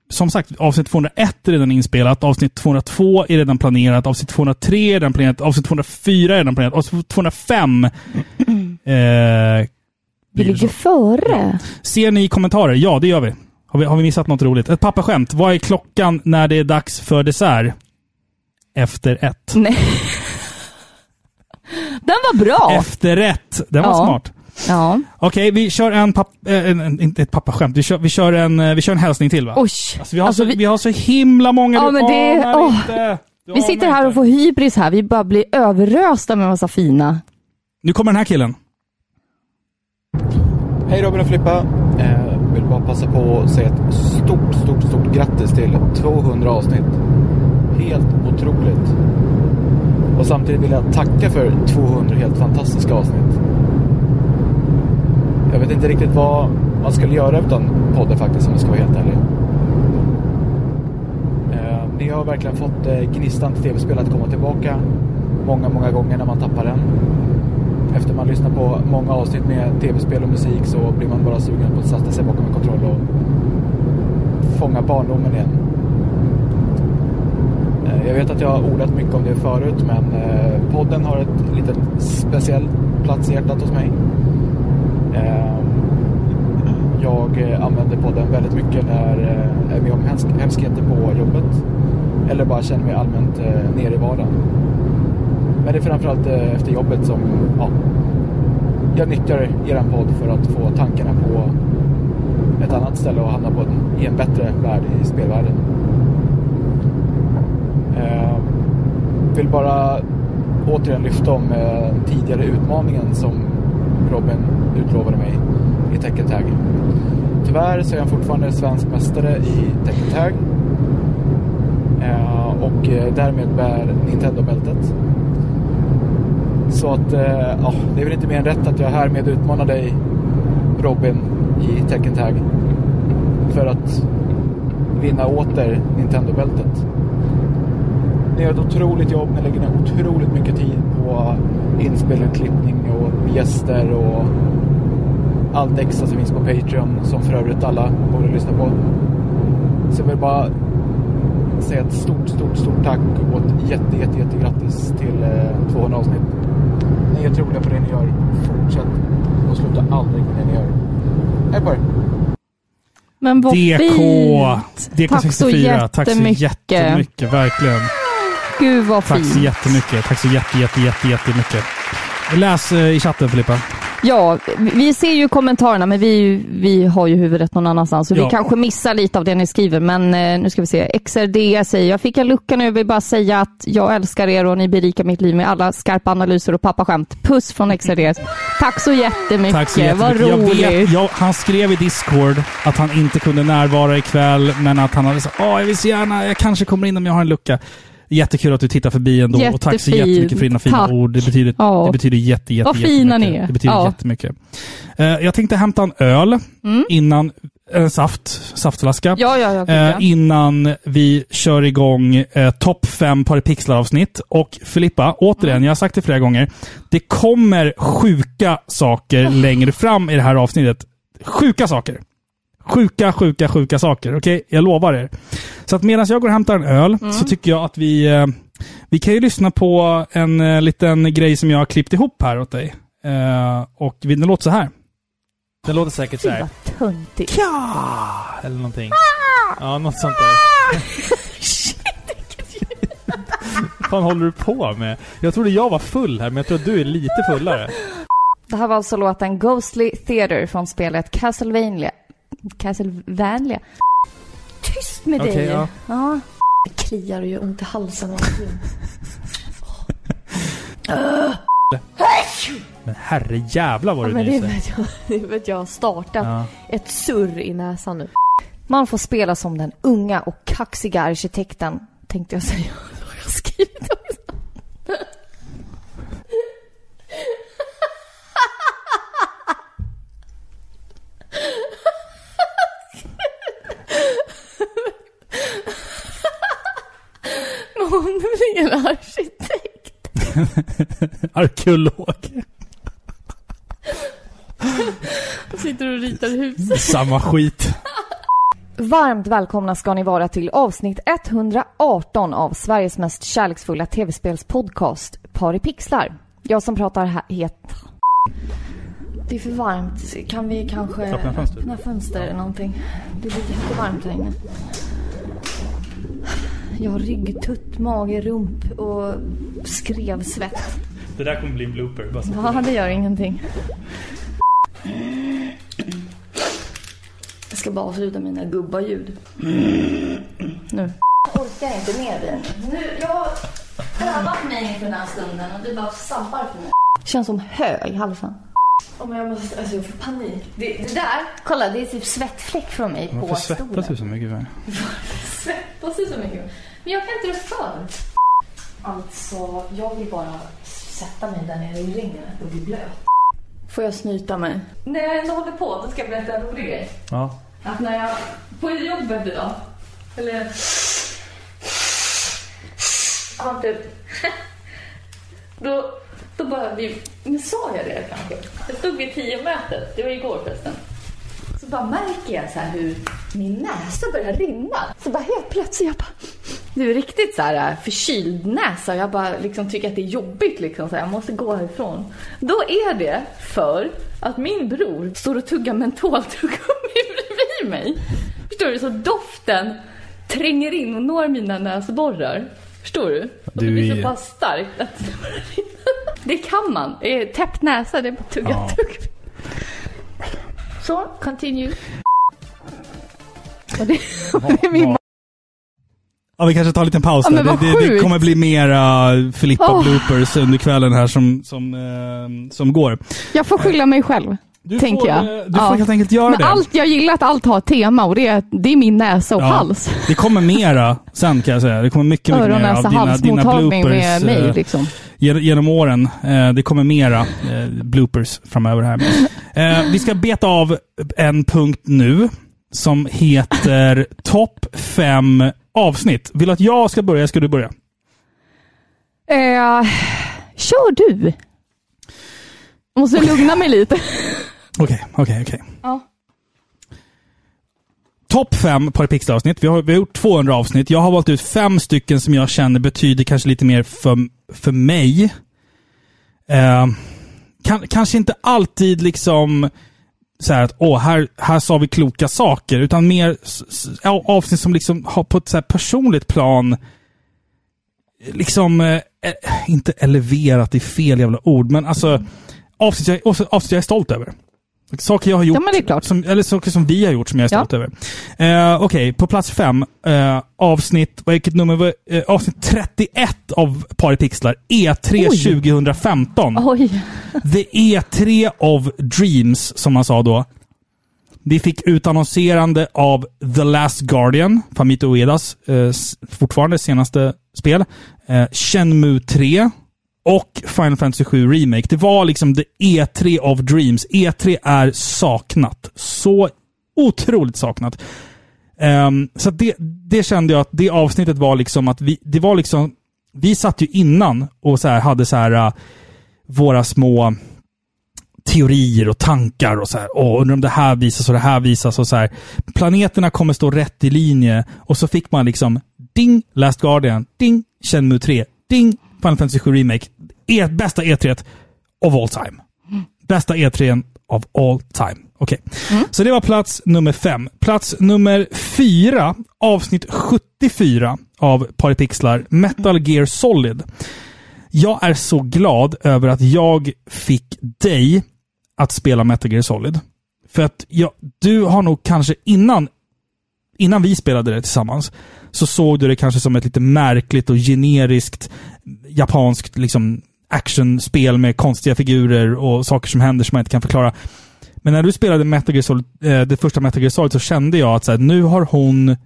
som sagt, avsnitt 201 är redan inspelat, avsnitt 202 är redan planerat, avsnitt 203 är redan planerat, avsnitt 204 är redan planerat, avsnitt 205 eh, Vi ligger före. Ser ni kommentarer? Ja, det gör vi. Har vi, har vi missat något roligt? Ett pappaskämt. Vad är klockan när det är dags för dessert? Efter ett. Nej. Den var bra! Efterrätt. Den var Ja. smart. Ja. Okej, vi kör en papp... eh, en, en, inte ett pappaskämt. Vi kör, vi, kör en, eh, vi kör en hälsning till va? Oj. Alltså, vi, har så, vi... har så himla många... Ja, du men det, anar åh. inte. Du Vi sitter här och får hybris här. Vi bara blir överrösta med massa fina. Nu kommer den här killen. Hej Robin och Filippa. Eh, vill bara passa på att säga ett stort, stort, stort grattis till 200 avsnitt. Helt otroligt. Och samtidigt vill jag tacka för 200 helt fantastiska avsnitt. Jag vet inte riktigt vad man skulle göra utan podden faktiskt om jag ska vara helt ärlig. Eh, ni har verkligen fått eh, gnistan till tv-spel att komma tillbaka många, många gånger när man tappar den. Efter man lyssnar på många avsnitt med tv-spel och musik så blir man bara sugen på att sätta sig bakom en kontroll och fånga barndomen igen. Eh, jag vet att jag har ordat mycket om det förut men eh, podden har ett litet speciell plats i hjärtat hos mig. Ehm, jag eh, använder podden väldigt mycket när jag är med om hemskheter på jobbet eller bara känner mig allmänt eh, nere i vardagen. Men det är framförallt efter jobbet som ja, jag nyttjar er podd för att få tankarna på ett annat ställe och hamna på en, i en bättre värld i spelvärlden. Eh, vill bara återigen lyfta om eh, tidigare utmaningen som Robin utlovade mig i Tekken Tag. Tyvärr så är han fortfarande svensk mästare i Tekken Tag eh, och eh, därmed bär Nintendo-bältet. Så att, eh, ja, det är väl inte mer än rätt att jag härmed utmanar dig Robin i Tekken Tag för att vinna åter Nintendo-bältet. Ni gör ett otroligt jobb, ni lägger ner otroligt mycket tid på inspelning, klippning och gäster och allt extra som finns på Patreon som för övrigt alla borde lyssna på. Så jag vill bara säga ett stort, stort, stort tack och ett jätte, jätte, jätte grattis till eh, 200 avsnitt. Ni är otroliga på det ni gör. Fortsätt och sluta aldrig med det ni gör. Hej på er! Men vad DK! fint! Tack så DK64. Tack så jättemycket. jättemycket. Verkligen. Gud vad Tack fint. så jättemycket. Tack så jätte, jätte, jätte, jättemycket. Läs eh, i chatten Filippa. Ja, vi ser ju kommentarerna men vi, vi har ju huvudet någon annanstans så Ja. vi kanske missar lite av det ni skriver. Men eh, nu ska vi se. XRD säger, jag fick en lucka nu, jag vill bara säga att jag älskar er och ni berikar mitt liv med alla skarpa analyser och pappaskämt. Puss från XRD. Tack så jättemycket. Tack så Vad jättemycket. Jag roligt. vet, jag, han skrev i Discord att han inte kunde närvara ikväll, men att han hade sagt åh, jag vill så gärna, jag kanske kommer in om jag har en lucka. Jättekul att du tittar förbi ändå och tack så jättemycket för dina fina Tack. ord. Det betyder, Ja. det betyder jätte, jätte, Vad fina ni är. Det betyder Ja. jättemycket. Eh, jag tänkte hämta en öl Mm. innan, en saft, saftflaska. Ja, ja, ja, Eh, innan vi kör igång eh, topp fem Paripixlar-avsnitt. Och Filippa, återigen, Mm. jag har sagt det flera gånger. Det kommer sjuka saker längre fram i det här avsnittet. Sjuka saker. Sjuka, sjuka, sjuka saker. Okej? Jag lovar er. Så att medan jag går och hämtar en öl Mm. så tycker jag att vi, eh, vi kan ju lyssna på en eh, liten grej som jag har klippt ihop här åt dig. Eh, och den låter så här. Den låter säkert så här. Töntigt. Ja! Eller någonting. Ja, något sånt där. Vad fan håller du på med? Jag trodde jag var full här, men jag tror att du är lite fullare. Det här var alltså låten Ghostly Theater från spelet Castlevania. Castlevania. Tyst med dig! ja. ja. Det kliar och gör ont i halsen och allting. Men herre jävlar vad Ja, du är nyser. jag, det är för att jag har startat Ja. ett surr i näsan nu. Man får spela som den unga och kaxiga arkitekten, tänkte jag säga. Vad har jag skrivit också? Hon blir en arkitekt. Arkeolog. Hon sitter och ritar hus. Samma skit. Varmt välkomna ska ni vara till avsnitt 118 av Sveriges mest kärleksfulla tv-spelspodcast Par i pixlar. Jag som pratar här heter... Det är för varmt. Kan vi kanske Öppna fönster. öppna fönster eller någonting? Det blir jättevarmt här inne. Jag har rygg, tutt, mage, rump och skrevsvett. Det där kommer bli en blooper. Bara så. Ja, det gör ingenting. Jag ska bara avsluta mina gubbaljud. Nu. Jag orkar inte med det. Nu, jag har övat mig inför den här stunden och det bara sabbar för mig. Känns som hög i halsen. Oh, men jag måste, alltså jag får panik. Det, det där, kolla det är typ svettfläck från mig Varför på svettas stolen. du så mycket för? Svettas du så mycket? Men jag kan inte rå för. Alltså, jag vill bara sätta mig där nere i ringen och bli blöt. Får jag snyta mig? När jag ändå håller på, då ska jag berätta en rolig grej. Ja. Att när jag, på jobbet idag, eller... Ja, typ. Då, då bara vi, men sa jag det kanske? Jag stod vid tio mötet, det var igår förresten. Så bara märker jag så här hur min näsa börjar rinna. Så bara helt plötsligt, jag bara... Det är riktigt så här förkyld näsa. Jag bara liksom tycker att det är jobbigt liksom. Så här, jag måste gå härifrån. Då är det för att min bror står och tuggar mentoltuggummi bredvid mig. Förstår du? Så doften tränger in och når mina näsborrar. Förstår du? Och det Du blir så pass starkt att det kan man. Täppt näsa, det är bara tugga Ja. tuggummi. Så, continue. Och det, och det är min Ja, vi kanske tar en liten paus Ja, där. det, det, det kommer bli mera Filippa Åh. bloopers under kvällen här som, som, eh, som går. Jag får skylla mig själv. tänker får, jag. eh, du får helt enkelt göra Men det. Allt, jag gillar att allt har ett tema och det är, det är min näsa och Ja. hals. Det kommer mera sen kan jag säga. Det kommer mycket, mycket Öron, mer av näsa, dina, dina bloopers. med mig, eh, liksom. gen- Genom åren. Eh, Det kommer mera eh, bloopers framöver här. Eh, Vi ska beta av en punkt nu som heter topp fem avsnitt. Vill du att jag ska börja? Ska du börja? Eh, kör du. Jag måste lugna mig lite. Okej, okej, okej. Ja. Topp fem Parapixlar-avsnitt. Vi har, vi har gjort 200 avsnitt. Jag har valt ut fem stycken som jag känner betyder kanske lite mer för, för mig. Eh, kan, kanske inte alltid liksom så här att åh, här, här sa vi kloka saker, utan mer avsnitt som liksom har på ett så här personligt plan liksom, eh, eh inte eleverat i fel jävla ord, men alltså avsnitt jag, avsnitt jag är stolt över. Saker jag har gjort, Ja. Som, eller saker som vi har gjort som jag är Ja. stolt över. Eh, Okej, på plats fem, eh, avsnitt, vilket nummer var eh, Avsnitt 31 av Paripixlar, E3 Oj. 2015. Oj. The E3 of Dreams, som man sa då. Vi fick utannonserande av The Last Guardian, Famito Uedas eh, fortfarande senaste spel. Eh, Shenmue 3 och Final Fantasy 7 Remake. Det var liksom the E3 of Dreams. E3 är saknat. Så otroligt saknat. Um, så det, det kände jag att det avsnittet var liksom att vi, det var liksom, vi satt ju innan och så här hade så här uh, våra små teorier och tankar och så här. Åh, undrar om det här visas och det här visas och så här. Planeterna kommer stå rätt i linje och så fick man liksom ding, Last Guardian, ding, Shenmue 3, ding, Final Fantasy 7 Remake. E, bästa E3 of all time. Bästa E3 of all time. Okej. Så det var plats nummer fem. Plats nummer fyra, avsnitt 74 av Paripixlar, Metal Gear Solid. Jag är så glad över att jag fick dig att spela Metal Gear Solid. För att jag, du har nog kanske innan, innan vi spelade det tillsammans, så såg du det kanske som ett lite märkligt och generiskt japanskt liksom, actionspel med konstiga figurer och saker som händer som man inte kan förklara. Men när du spelade Metal Gear Solid, eh, det första Metal Gear Solid så kände jag att så här, nu har hon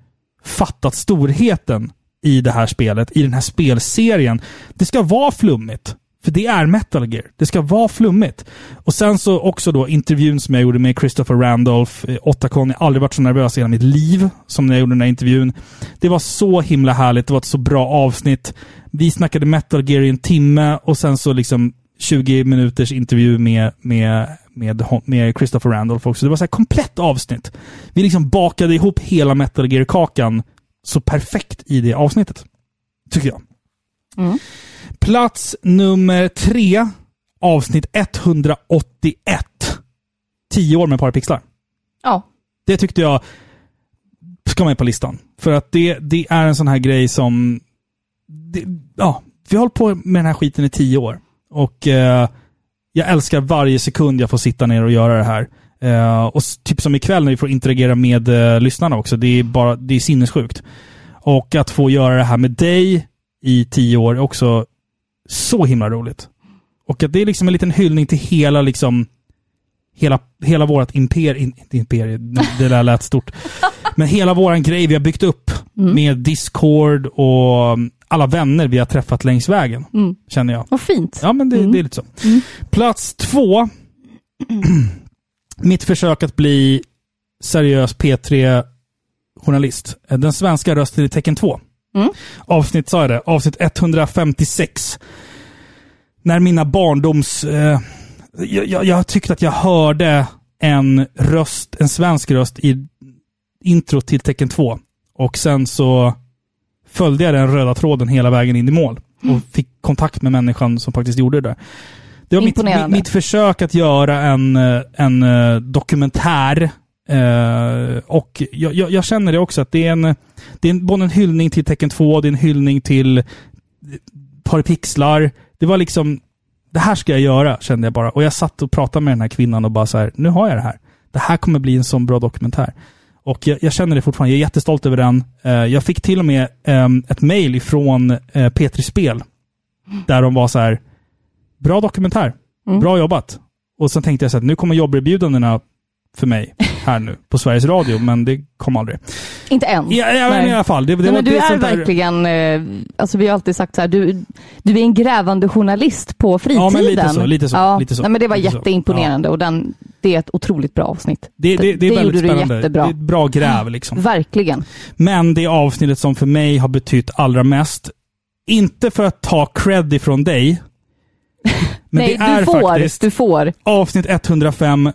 fattat storheten i det här spelet, i den här spelserien. Det ska vara flummigt. För det är Metal Gear. Det ska vara flummigt. Och sen så också då intervjun som jag gjorde med Christopher Randolph, eh, 8 Jag har aldrig varit så nervös i hela mitt liv som när jag gjorde den här intervjun. Det var så himla härligt. Det var ett så bra avsnitt. Vi snackade Metal Gear i en timme och sen så liksom 20 minuters intervju med, med, med, med Christopher Randolph också. Det var så här komplett avsnitt. Vi liksom bakade ihop hela Metal Gear-kakan så perfekt i det avsnittet. Tycker jag. Mm. Plats nummer tre, avsnitt 181. 10 år med Parapixlar. Ja. Det tyckte jag ska med på listan. För att det, det är en sån här grej som... Det, ja, vi har hållit på med den här skiten i tio år. Och eh, jag älskar varje sekund jag får sitta ner och göra det här. Eh, och typ som ikväll när vi får interagera med eh, lyssnarna också. Det är, bara, det är sinnessjukt. Och att få göra det här med dig i tio år är också så himla roligt. Och att det är liksom en liten hyllning till hela liksom hela, hela vårt imper, in, inte imperium, det där lät stort. Men hela våran grej vi har byggt upp med Discord och alla vänner vi har träffat längs vägen. Mm. Känner jag. Vad fint. Ja, men det, det är lite så. Plats två. Mitt försök att bli seriös P3-journalist. Den svenska rösten i tecken 2. Mm. Avsnitt, sa jag det? Avsnitt 156. När mina barndoms... Eh, jag, jag, jag tyckte att jag hörde en röst, en svensk röst i intro till tecken 2. Och sen så följde jag den röda tråden hela vägen in i mål. Och fick kontakt med människan som faktiskt gjorde det där. Det var mitt, mitt försök att göra en, eh, en eh, dokumentär. Eh, och jag, jag, jag känner det också att det är en, det är både en hyllning till tecken 2, det är en hyllning till eh, Parapixlar. Det var liksom, det här ska jag göra, kände jag bara. Och jag satt och pratade med den här kvinnan och bara så här, nu har jag det här. Det här kommer bli en sån bra dokumentär. Och jag, jag känner det fortfarande. Jag är jättestolt över den. Eh, jag fick till och med ehm, ett mail ifrån eh, P3 Spel. Där de var så här, bra dokumentär. Bra jobbat. Och sen tänkte jag så att nu kommer jobberbjudandena för mig här nu på Sveriges Radio, men det kom aldrig. Inte än. Ja, ja, men i alla fall. Det, det Nej, men du är sånt där- verkligen, eh, alltså vi har alltid sagt så här, du, du är en grävande journalist på fritiden. Ja, men lite så, lite så, Ja, lite så, Nej, men det var lite jätteimponerande och den, det är ett otroligt bra avsnitt. Det, det, det är väldigt spännande. jättebra. Det är ett bra gräv liksom. Verkligen. Men det avsnittet som för mig har betytt allra mest, inte för att ta cred ifrån dig, men Nej, det är du får. faktiskt Du får. avsnitt 105,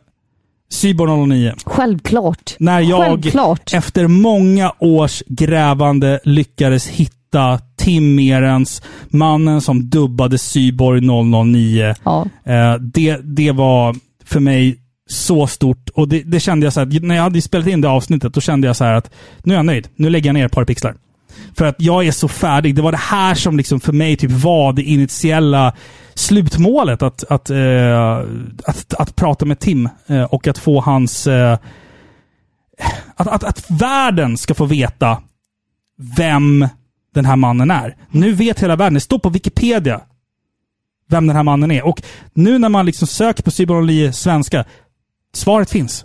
Cyborg 09. Självklart. När jag Självklart. efter många års grävande lyckades hitta Tim Merens, mannen som dubbade Cyborg 009. Ja. Eh, det, det var för mig så stort. Och det, det kände jag så här, när jag hade spelat in det avsnittet, då kände jag så här att nu är jag nöjd. Nu lägger jag ner ett par pixlar. För att jag är så färdig. Det var det här som liksom för mig typ var det initiella slutmålet. Att, att, eh, att, att prata med Tim eh, och att få hans... Eh, att, att, att världen ska få veta vem den här mannen är. Nu vet hela världen. Det står på Wikipedia vem den här mannen är. Och nu när man liksom söker på cybernologi svenska, svaret finns.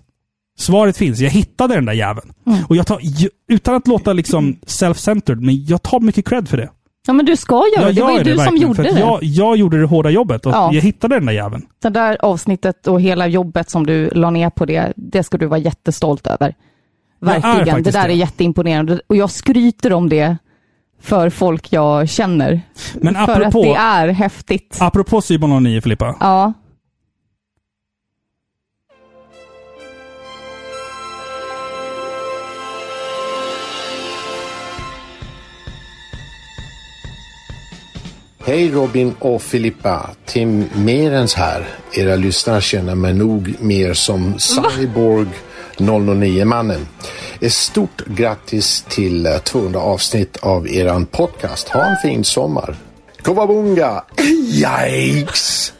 Svaret finns. Jag hittade den där jäveln. Mm. Och jag tar, utan att låta liksom self-centered, men jag tar mycket cred för det. Ja, men du ska göra det. Det var ju du som gjorde det. Jag, jag gjorde det hårda jobbet och Ja. jag hittade den där jäveln. Det där avsnittet och hela jobbet som du la ner på det, det ska du vara jättestolt över. Jag är Verkligen. Det faktiskt där det. är jätteimponerande och jag skryter om det för folk jag känner. Men för att det är häftigt. Apropå Cyborg 09, Filippa. Ja. Hej Robin och Filippa. Tim Merens här. Era lyssnare känner mig nog mer som Cyborg 009-mannen. Ett stort grattis till eh, 200 avsnitt av eran podcast. Ha en fin sommar. Kovabunga! Yikes!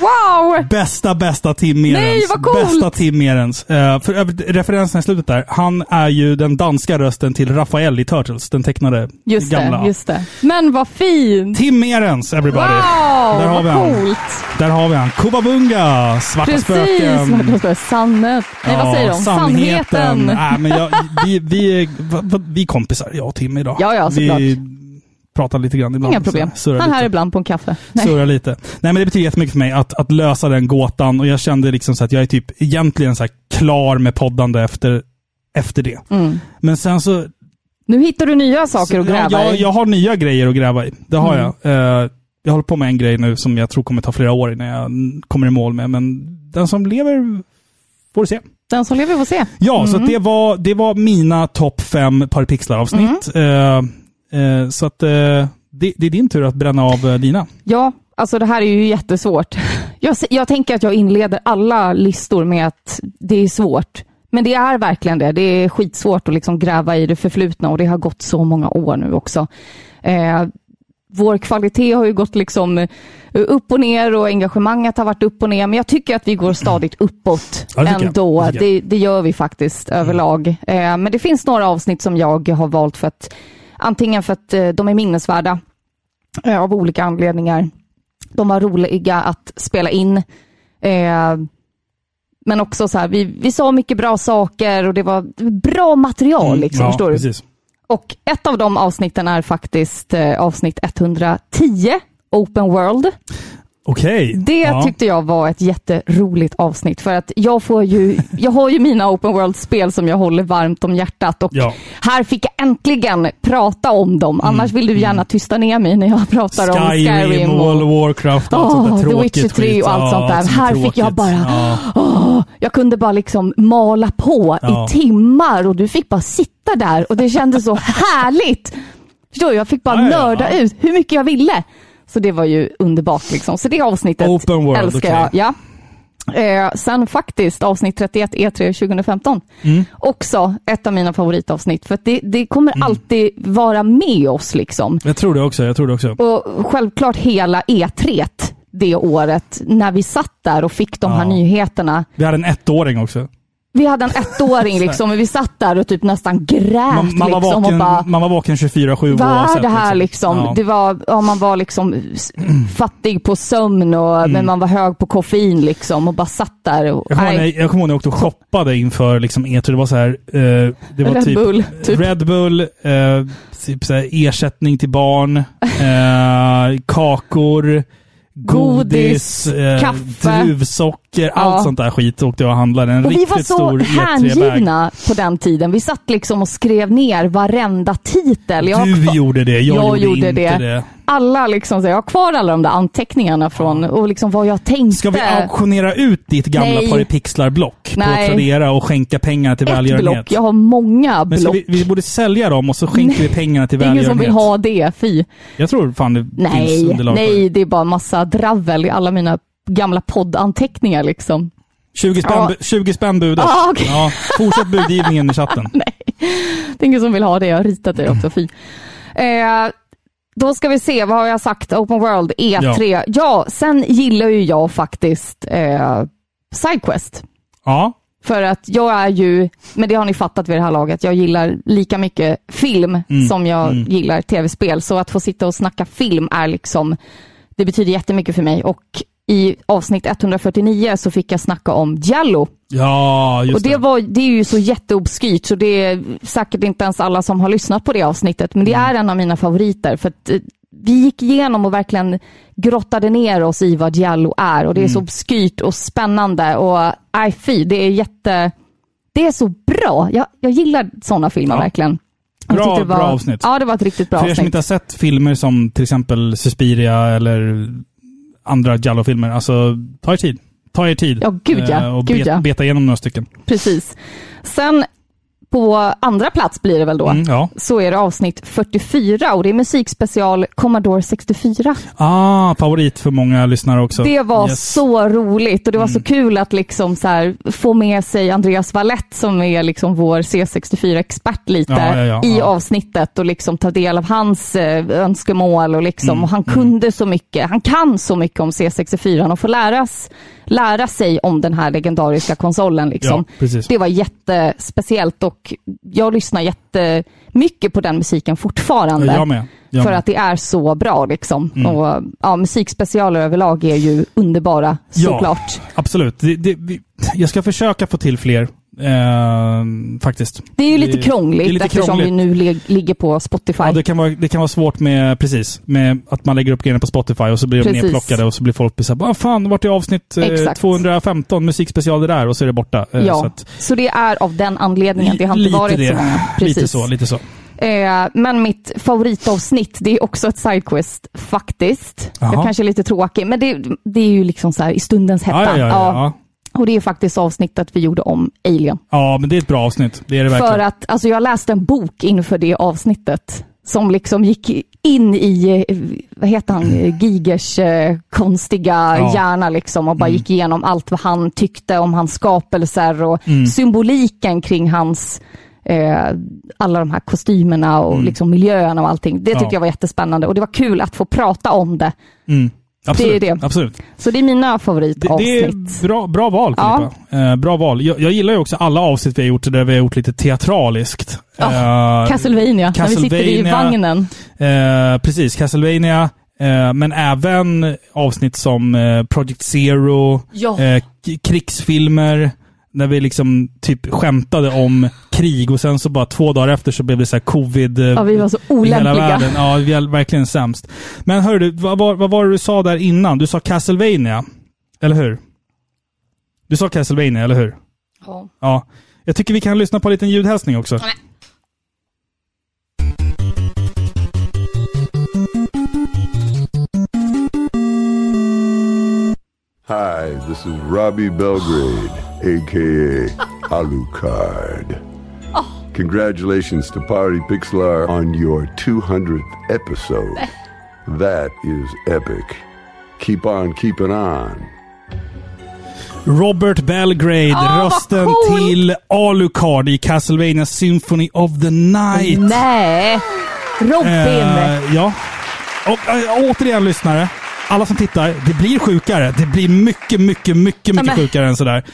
Wow! Bästa, bästa Tim Merens. Nej, vad coolt! Bästa Tim Merens. Uh, för övrigt, referensen i slutet där. Han är ju den danska rösten till Rafael i Turtles, den tecknade Just gamla. det, just det. Men vad fint! Tim Merens, everybody. Wow, där har vi vad han. coolt! Där har vi han. Kubabunga, Svarta Precis! spöken. Svarta spöken. Sannet. Nej, vad säger de? Sannheten. Nej, men jag, vi, vi, va- vi är kompisar, jag och Tim idag. Ja, ja, såklart. Vi pratar lite grann ibland. Inga problem. så Han lite. här ibland på en kaffe. Nej. Surra lite. Nej men det betyder jättemycket för mig att, att lösa den gåtan och jag kände liksom så att jag är typ egentligen så klar med poddande efter, efter det. Mm. Men sen så... Nu hittar du nya saker att gräva jag, i. jag har nya grejer att gräva i. Det har Mm. jag. Eh, jag håller på med en grej nu som jag tror kommer ta flera år innan jag kommer i mål med, men den som lever får se. Den som lever får se. Ja, så Mm. att det, var, det var mina topp fem Paripixlar-avsnitt. Mm. Eh, så att eh, det, det är din tur att bränna av eh, dina. Ja, alltså det här är ju jättesvårt. Jag, jag tänker att jag inleder alla listor med att det är svårt. Men det är verkligen det. Det är skitsvårt att liksom gräva i det förflutna och det har gått så många år nu också. Eh, vår kvalitet har ju gått liksom eh, upp och ner och engagemanget har varit upp och ner. Men jag tycker att vi går stadigt uppåt Ja, det jag. ändå. Det Det, det gör vi faktiskt överlag. Eh, men det finns några avsnitt som jag har valt för att antingen för att eh, de är minnesvärda eh, av olika anledningar. De var roliga att spela in. Eh, men också så här, vi, vi sa mycket bra saker och det var bra material. Liksom, Mm, ja, förstår du? precis. Och ett av de avsnitten är faktiskt avsnitt 110, Open World. Okej. Det ja. tyckte jag var ett jätteroligt avsnitt för att jag får ju, jag har ju mina Open World-spel som jag håller varmt om hjärtat och Ja. här fick jag äntligen prata om dem. Annars vill du gärna tysta ner mig när jag pratar om Skyrim, Skyrim World of Warcraft och allt sånt Åh, där The tråkigt Witcher 3 skit. och allt sånt där. är Här fick jag tråkigt. bara, Ja. åh, jag kunde bara liksom mala på i timmar och du fick bara sitta där och det kändes så härligt. Förstår du? Jag fick bara nörda ut hur mycket jag ville. Så det var ju underbart liksom. Så det avsnittet Open World, älskar jag. Ja. Eh, sen faktiskt avsnitt 31 E3 2015. Mm. Också ett av mina favoritavsnitt för det, det kommer Mm. alltid vara med oss liksom. Jag tror det också. Jag tror det också. Och självklart hela E3 det året när vi satt där och fick de här Ja. nyheterna. Vi hade en ettåring också. Vi hade en ettåring liksom och vi satt där och typ nästan grät Man, man, var, liksom vaken, bara man var vaken 24-7 vad är det här liksom? Ja. Det var, ja, man var liksom fattig på sömn och, Mm. men man var hög på koffein liksom och bara satt där. Och, Jag kommer, ihåg nej. jag kommer ihåg när jag åkte och shoppade inför liksom E3. Det var så här, eh, det var Red typ Bull, typ. Red Bull, eh, typ så här ersättning till barn, eh, kakor, godis, Godis, eh, kaffe. druvsocker, Ja. allt sånt där skit åkte jag och handlade. En Och vi riktigt var så stor E3-bag. hängivna på den tiden. Vi satt liksom och skrev ner varenda titel. Jag Du kvar- gjorde det, jag, Jag gjorde, inte det. det. Alla liksom, så jag har kvar alla de där anteckningarna från och liksom vad jag tänkte. Ska vi auktionera ut ditt gamla Nej. Paripixlar-block på Nej. Tradera och skänka pengar till Ett välgörenhet? block. Jag har många Men block. vi, vi borde sälja dem och så skänker vi pengarna till det är ingen som välgörenhet. vill ha det, fy. Jag tror fan det finns Nej, underlag för det. nej, det är bara massa dravel i alla mina gamla poddanteckningar liksom. 20 spänn, Ja. 20 spänn budet. Ah, okej. ja, fortsätt budgivningen i chatten. Det är ingen som vill ha det, jag har ritat det också, fy. Eh, då ska vi se, vad har jag sagt? Open World, E3. Ja, sen gillar ju jag faktiskt eh, Sidequest. Ja. För att jag är ju, men det har ni fattat vid det här laget, jag gillar lika mycket film Mm, som jag mm. gillar tv-spel. Så att få sitta och snacka film är liksom, det betyder jättemycket för mig. Och i avsnitt 149 så fick jag snacka om Giallo. Ja, just och det, Var, det är ju så jätteobskyrt, så det är säkert inte ens alla som har lyssnat på det avsnittet, men det Mm. är en av mina favoriter. För att eh, vi gick igenom och verkligen grottade ner oss i vad Giallo är och det är så Mm. obskyrt och spännande och nej fy, det är jätte... Det är så bra. Jag, jag gillar sådana filmer Ja. verkligen. Bra- var, bra avsnitt. Ja, det var ett riktigt bra För er som avsnitt. inte har sett filmer som till exempel Suspiria eller andra Giallo-filmer, alltså ta er tid. Ta er tid. Ja, gud ja. eh, Och Gud bet, ja. beta igenom några stycken. Precis. Sen på andra plats blir det väl då, Mm, ja. så är det avsnitt 44 och det är musikspecial Commodore 64. Ah, favorit för många lyssnare också. Det var Yes. så roligt och det var Mm. så kul att liksom så här, få med sig Andreas Wallett som är liksom vår C64-expert lite Ja, ja, i avsnittet och liksom ta del av hans eh, önskemål och liksom, Mm, och han kunde så mycket, han kan så mycket om C64 och få läras, lära sig om den här legendariska konsolen. Liksom. Det var jättespeciellt och jag lyssnar jättemycket på den musiken fortfarande. Jag med. Jag för med. att det är så bra liksom. Mm. Och, ja, musikspecialer överlag är ju underbara såklart. absolut. Det, det, vi, jag ska försöka få till fler, eh, faktiskt. Det är ju lite krångligt lite eftersom krångligt. vi nu lig- ligger på Spotify. Ja, det kan, vara, det kan vara svårt med, precis, med att man lägger upp grejerna på Spotify och så blir de Precis. nedplockade och så blir folk såhär, vad fan, vart är avsnitt eh, Exakt. 215 musikspecial det där och så är det borta. Eh, ja, Så så, att, det är av den anledningen. Det har inte varit det. så många. Precis. Lite så, lite så. Eh, men mitt favoritavsnitt, det är också ett sidequest faktiskt. Jaha. Jag kanske är lite tråkig, men det, det är ju liksom så här i stundens hetta. Ja, ja, ja. Och det är faktiskt avsnittet vi gjorde om Alien. Ja, men det är ett bra avsnitt. Det är det verkligen. För att alltså, jag läste en bok inför det avsnittet som liksom gick in i, eh, vad heter han, Gigers eh, konstiga Ja. hjärna liksom och bara gick igenom allt vad han tyckte om hans skapelser och Mm. symboliken kring hans eh, alla de här kostymerna och Mm. liksom miljöerna och allting. Det tyckte Ja. jag var jättespännande och det var kul att få prata om det. Absolut, Det är det. absolut. Så det är mina Det, favoritavsnitt. det är bra, bra val Ja. Eh, bra val. Jag, jag gillar ju också alla avsnitt vi har gjort där vi har gjort lite teatraliskt. Ja, Eh, Castlevania, när vi sitter i vagnen. Eh, precis, Castlevania. Eh, men även avsnitt som eh, Project Zero, Ja. eh, krigsfilmer, när vi liksom typ skämtade om krig och sen så bara två dagar efter så blev det så här covid eh, Ja, vi var så i hela olämpliga. världen. Ja, vi är verkligen sämst. Men hör du, vad, var- vad var det du sa där innan? Du sa Castlevania, eller hur? Du sa Castlevania, eller hur? Ja. Ja. Jag tycker vi kan lyssna på en liten ljudhälsning också. Hi, this is Robbie Belgrade, aka Alucard. Congratulations to Party Pixlar on your 200th episode. That is epic. Keep on keeping on. Robert Belgrade, vad rösten coolt! till Alucard i Castlevania Symphony of the Night. Nej! Robin! Eh, ja. Och äh, återigen lyssnare, alla som tittar, det blir sjukare. Det blir mycket, mycket, mycket, mycket men- sjukare än sådär.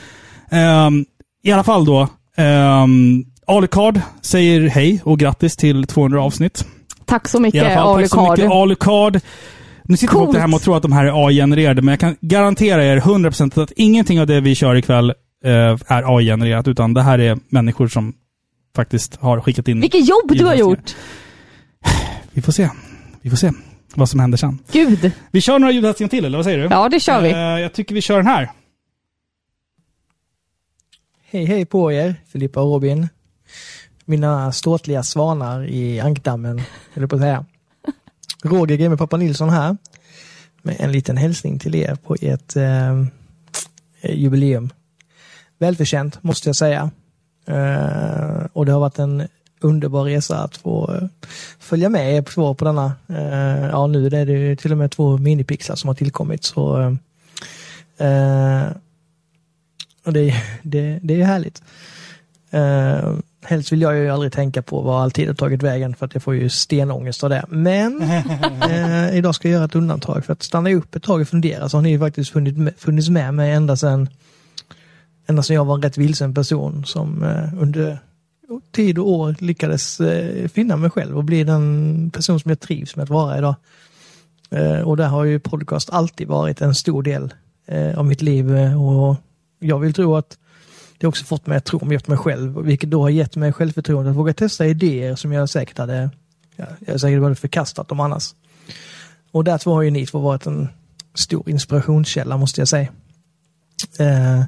Ehm, I alla fall då. Um, Alucard säger hej och grattis till 200 avsnitt. Tack så mycket fall, tack så Alucard. mycket Alucard. Nu sitter folk Coolt. där hemma och tror att de här är AI-genererade, men jag kan garantera er 100% att ingenting av det vi kör ikväll eh, är AI-genererat, utan det här är människor som faktiskt har skickat in... Vilket jobb du har gjort! Vi får se. Vi får se vad som händer sen. Gud! Vi kör några ljudhälsningar till, eller vad säger du? Ja, det kör vi. Eh, jag tycker vi kör den här. Hej hej på er, Filippa och Robin. Mina ståtliga svanar i ankdammen, eller på att säga. Roger G med Pappa Nilsson här. Med en liten hälsning till er på ert eh, jubileum. Välförtjänt, måste jag säga. Eh, och det har varit en underbar resa att få eh, följa med er två på denna. Eh, ja, nu är det till och med två minipixlar som har tillkommit. Så eh, eh och det, det, det är härligt. Uh, helst vill jag ju aldrig tänka på vad all tid har tagit vägen för att jag får ju stenångest av det. Men uh, idag ska jag göra ett undantag för att stanna upp ett tag och fundera så har ni ju faktiskt funnits med, funnits med mig ända sedan ända sedan jag var en rätt vilsen person som uh, under tid och år lyckades finna mig själv och bli den person som jag trivs med att vara idag. Och där har ju podcast alltid varit en stor del av mitt liv och jag vill tro att det också fått mig att tro mer på mig själv, vilket då har gett mig självförtroende att våga testa idéer som jag säkert hade, ja, jag säkert hade förkastat dem annars. Och där två har ju ni två varit en stor inspirationskälla måste jag säga. Eh,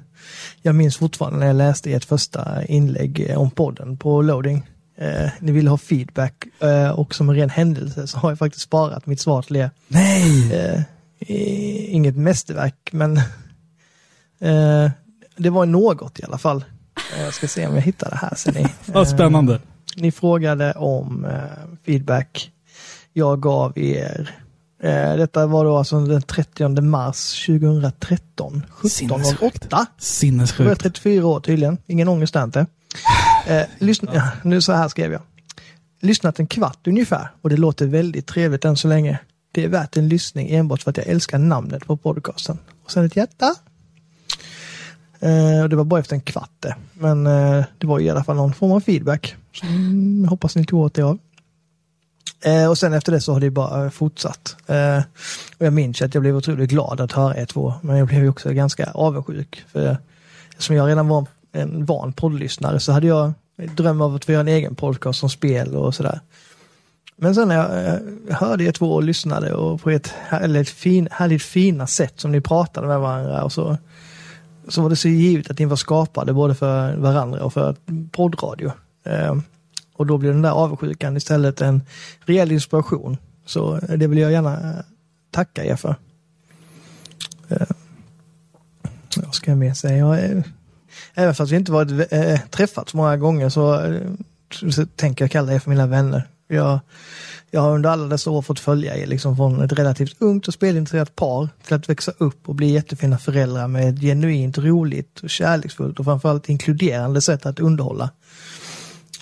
jag minns fortfarande när jag läste ert första inlägg eh, om podden på loading. Eh, ni ville ha feedback eh, och som en ren händelse så har jag faktiskt sparat mitt svar till er. Nej! Eh, inget mästerverk men eh, det var något i alla fall. Eh, Jag ska se om jag hittar det här ser ni. Vad spännande. Eh, Ni frågade om eh, feedback. Jag gav er. Eh, detta var då alltså den 30 mars 2013. 17.08. Då var jag Sinnessjukt. 34 år tydligen. Ingen ångest där inte. Eh, lyssna, ja, nu så här skrev jag. Lyssnat en kvart ungefär och det låter väldigt trevligt än så länge. Det är värt en lyssning enbart för att jag älskar namnet på podcasten. Och sen ett hjärta. Eh, och det var bara efter en kvart. Men eh, det var i alla fall någon form av feedback. Som jag hoppas ni tog åt er av. Eh, och sen efter det så har det bara eh, fortsatt. Eh, och jag minns att jag blev otroligt glad att höra er två. Men jag blev också ganska avundsjuk. För eftersom jag redan var en van poddlyssnare så hade jag dröm av att få göra en egen podcast som spel och sådär. Men sen när jag eh, hörde er två och lyssnade och på ett härligt, fin, härligt fina sätt som ni pratade med varandra och så, så var det så givet att ni var skapade både för varandra och för poddradio. Eh, och då blir den där avundsjukan istället en rejäl inspiration. Så det vill jag gärna eh, tacka er för. Eh, Vad ska jag mer säga? Jag, eh, även fast vi inte varit eh, träffats många gånger så, eh, så tänker jag kalla er för mina vänner. Jag, jag har under alla dessa år fått följa er liksom från ett relativt ungt och spelintresserat par till att växa upp och bli jättefina föräldrar med ett genuint roligt och kärleksfullt och framförallt inkluderande sätt att underhålla.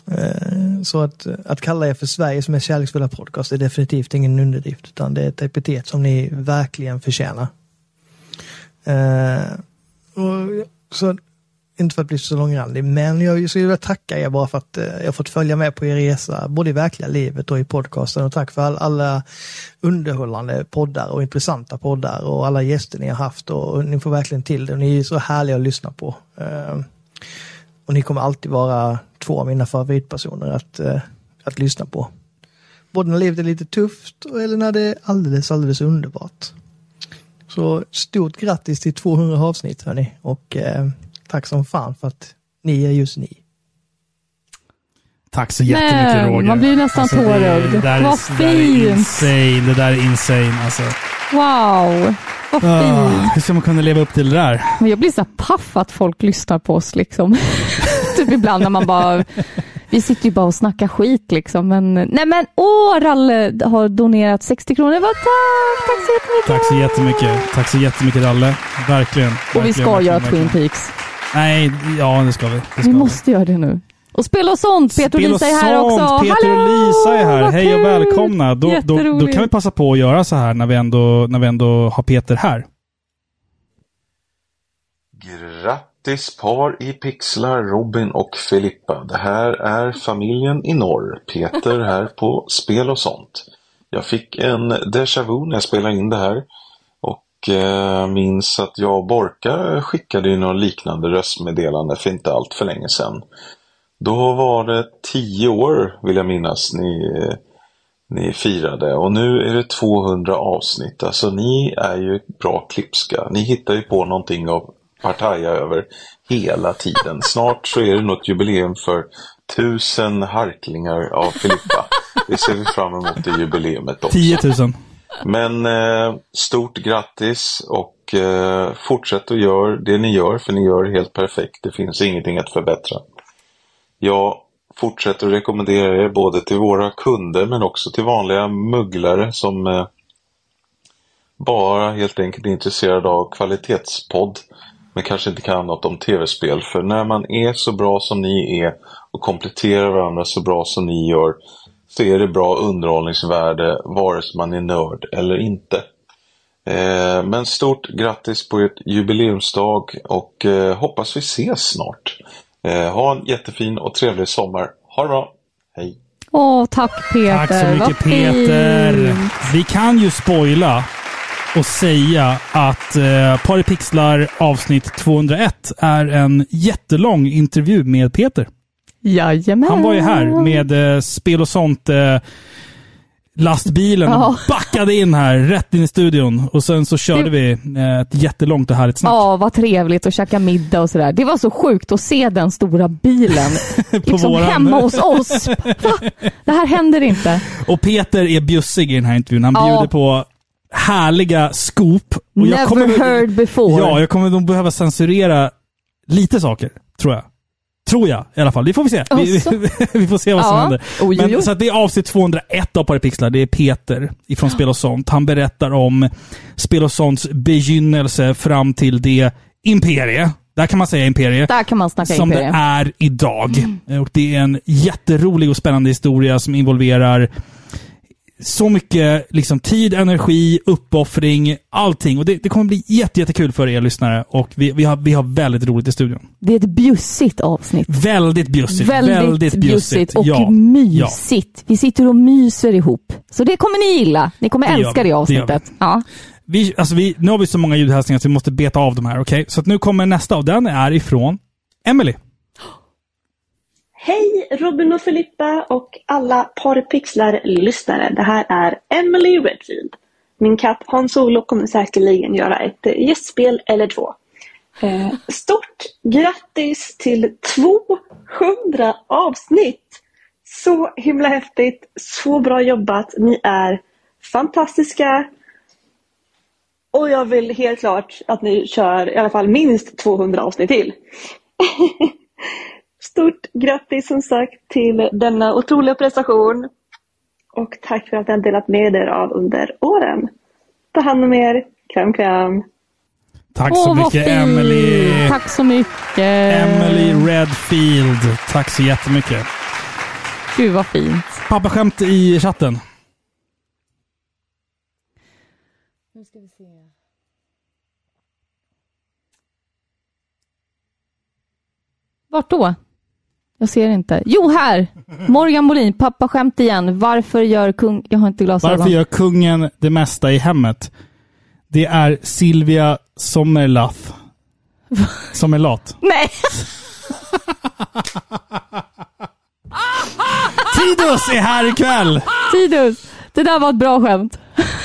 Eh, så att, att kalla er för Sveriges mest kärleksfulla podcast är definitivt ingen underdrift utan det är ett epitet som ni verkligen förtjänar. Eh, så, inte för att bli så långrandig, men jag skulle vilja tacka er bara för att eh, jag fått följa med på er resa, både i verkliga livet och i podcasten. Och tack för all, alla underhållande poddar och intressanta poddar och alla gäster ni har haft. Och ni får verkligen till det. Ni är så härliga att lyssna på. Eh, och ni kommer alltid vara två av mina favoritpersoner att, eh, att lyssna på. Både när livet är lite tufft och- eller när det är alldeles, alldeles underbart. Så stort grattis till 200 avsnitt hörni och eh, tack som fan för att ni är just ni. Tack så jättemycket Roger. man blir nästan det- tårögd. det där är- Vad Det där är fint. insane. Det där är insane alltså. Wow, vad Ah, fint. hur ska man kunna leva upp till det där? Men jag blir så paff att folk lyssnar på oss liksom. typ ibland när man bara, vi sitter ju bara och snackar skit liksom. Men nej men åh, Ralle har donerat 60 kronor. Vad tack, tack så jättemycket. Tack så jättemycket. Tack så jättemycket Ralle. Verkligen. Och vi verkligen, ska verkligen, göra Twin verkligen. Peaks. Nej, ja det ska vi. Det ska Vi måste göra det nu. Och spela och sånt. Peter och Spel Lisa är här sånt. också. Peter och Lisa är här. vad Hej och välkomna. Då, då, då kan vi passa på att göra så här när vi ändå, när vi ändå har Peter här. Grattis par i pixlar, Robin och Filippa. Det här är familjen i norr. Peter här på Spel och sånt. Jag fick en déjà vu när jag spelade in det här. Och eh, minns att jag och Borka skickade ju något liknande röstmeddelande för inte allt för länge sedan. Då var det tio år, vill jag minnas, ni, ni firade. Och nu är det 200 avsnitt. Alltså ni är ju bra klipska. Ni hittar ju på någonting av partaja över hela tiden. Snart så är det något jubileum för tusen harklingar av Filippa. Det ser vi fram emot i jubileumet också. 10 000. Men eh, stort grattis och eh, fortsätt att göra det ni gör för ni gör det helt perfekt. Det finns ingenting att förbättra. Jag fortsätter att rekommendera er både till våra kunder men också till vanliga mugglare som eh, bara helt enkelt är intresserade av kvalitetspodd men kanske inte kan något om tv-spel. För när man är så bra som ni är och kompletterar varandra så bra som ni gör så är det bra underhållningsvärde vare sig man är nörd eller inte. Eh, men stort grattis på ert jubileumsdag och eh, hoppas vi ses snart. Eh, ha en jättefin och trevlig sommar. Ha det bra! Hej! Åh, tack Peter. Tack så mycket Vad Peter. fint. Vi kan ju spoila och säga att eh, Par i pixlar avsnitt 201 är en jättelång intervju med Peter. Jajamän. Han var ju här med eh, spel och sånt. Eh, lastbilen Ja. och backade in här, rätt in i studion. Och sen så körde Det- vi eh, ett jättelångt och härligt snack. Ja, vad trevligt att käka middag och sådär. Det var så sjukt att se den stora bilen liksom våran- hemma hos oss. Va? Det här händer inte. Och Peter är bjussig i den här intervjun. Han Ja. bjuder på härliga scoop. Och Never heard before. Ja, jag kommer nog behöva censurera lite saker, tror jag. Tror jag i alla fall. Det får vi se. Vi, Alltså. vi får se vad som Ja. händer. Oj, oj, oj. Men, så det är avsnitt 201 av Parapixlar. Det är Peter ifrån Spel och sånt. Han berättar om Spel och sånts begynnelse fram till det imperie. Där kan man säga imperie. Där kan man snacka Som imperie. det är idag. Och det är en jätterolig och spännande historia som involverar så mycket liksom, tid, energi, uppoffring, allting. Och det, det kommer bli jätte, jättekul för er lyssnare. Och vi, vi, har, vi har väldigt roligt i studion. Det är ett bjussigt avsnitt. Väldigt bjussigt. Väldigt, bjussigt och ja. mysigt. Vi sitter och myser ihop. Så det kommer ni gilla. Ni kommer Det älska det Det avsnittet. Ja. Vi, alltså vi, nu har vi så många ljudhälsningar så vi måste beta av de här. okej? Så att nu kommer nästa och den är ifrån Emily. Hej Robin och Filippa och alla Parpixlar-lyssnare. Det här är Emily Redfield. Min katt Hans Olo kommer säkerligen göra ett gästspel eller två. Eh, stort grattis till 200 avsnitt! Så himla häftigt. Så bra jobbat. Ni är fantastiska. Och jag vill helt klart att ni kör i alla fall minst 200 avsnitt till. Stort grattis som sagt till denna otroliga prestation. Och tack för att ni har delat med er av under åren. Ta hand om er. Kram kram. Tack Åh, så vad mycket. Emily. Tack så mycket. Emily Redfield. Tack så jättemycket. Gud vad fint. Pappaskämt i chatten. Nu ska vi se. Vart då? Jag ser inte. Jo, här! Morgan Molin, pappa skämt igen. Varför gör kung... Jag har inte glasögon. Varför gör kungen det mesta i hemmet? Det är Silvia Sommerlath. Sommerlath. Nej! Tidus är här ikväll! Tidus, det där var ett bra skämt.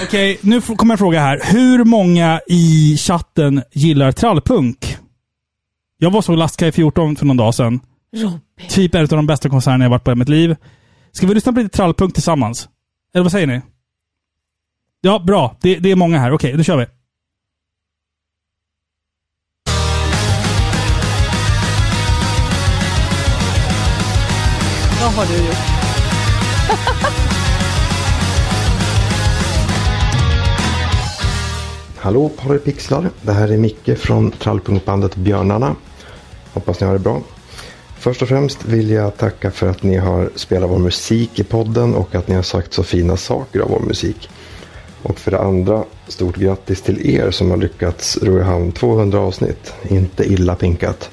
Okej, nu kommer en fråga här. Hur många i chatten gillar trallpunk? Jag var så Lastkaj 14 för någon dag sedan. Robin. Typ en av de bästa konserterna jag varit på i mitt liv. Ska vi lyssna på lite trallpunk tillsammans? Eller vad säger ni? Ja, bra. Det, det är många här. Okej, då kör vi. Vad har du gjort? Hallå Parapixlar, det här är Micke från trallpunkbandet Björnarna. Hoppas ni har det bra. Först och främst vill jag tacka för att ni har spelat vår musik i podden och att ni har sagt så fina saker av vår musik. Och för det andra, stort grattis till er som har lyckats ro i hamn 200 avsnitt. Inte illa pinkat.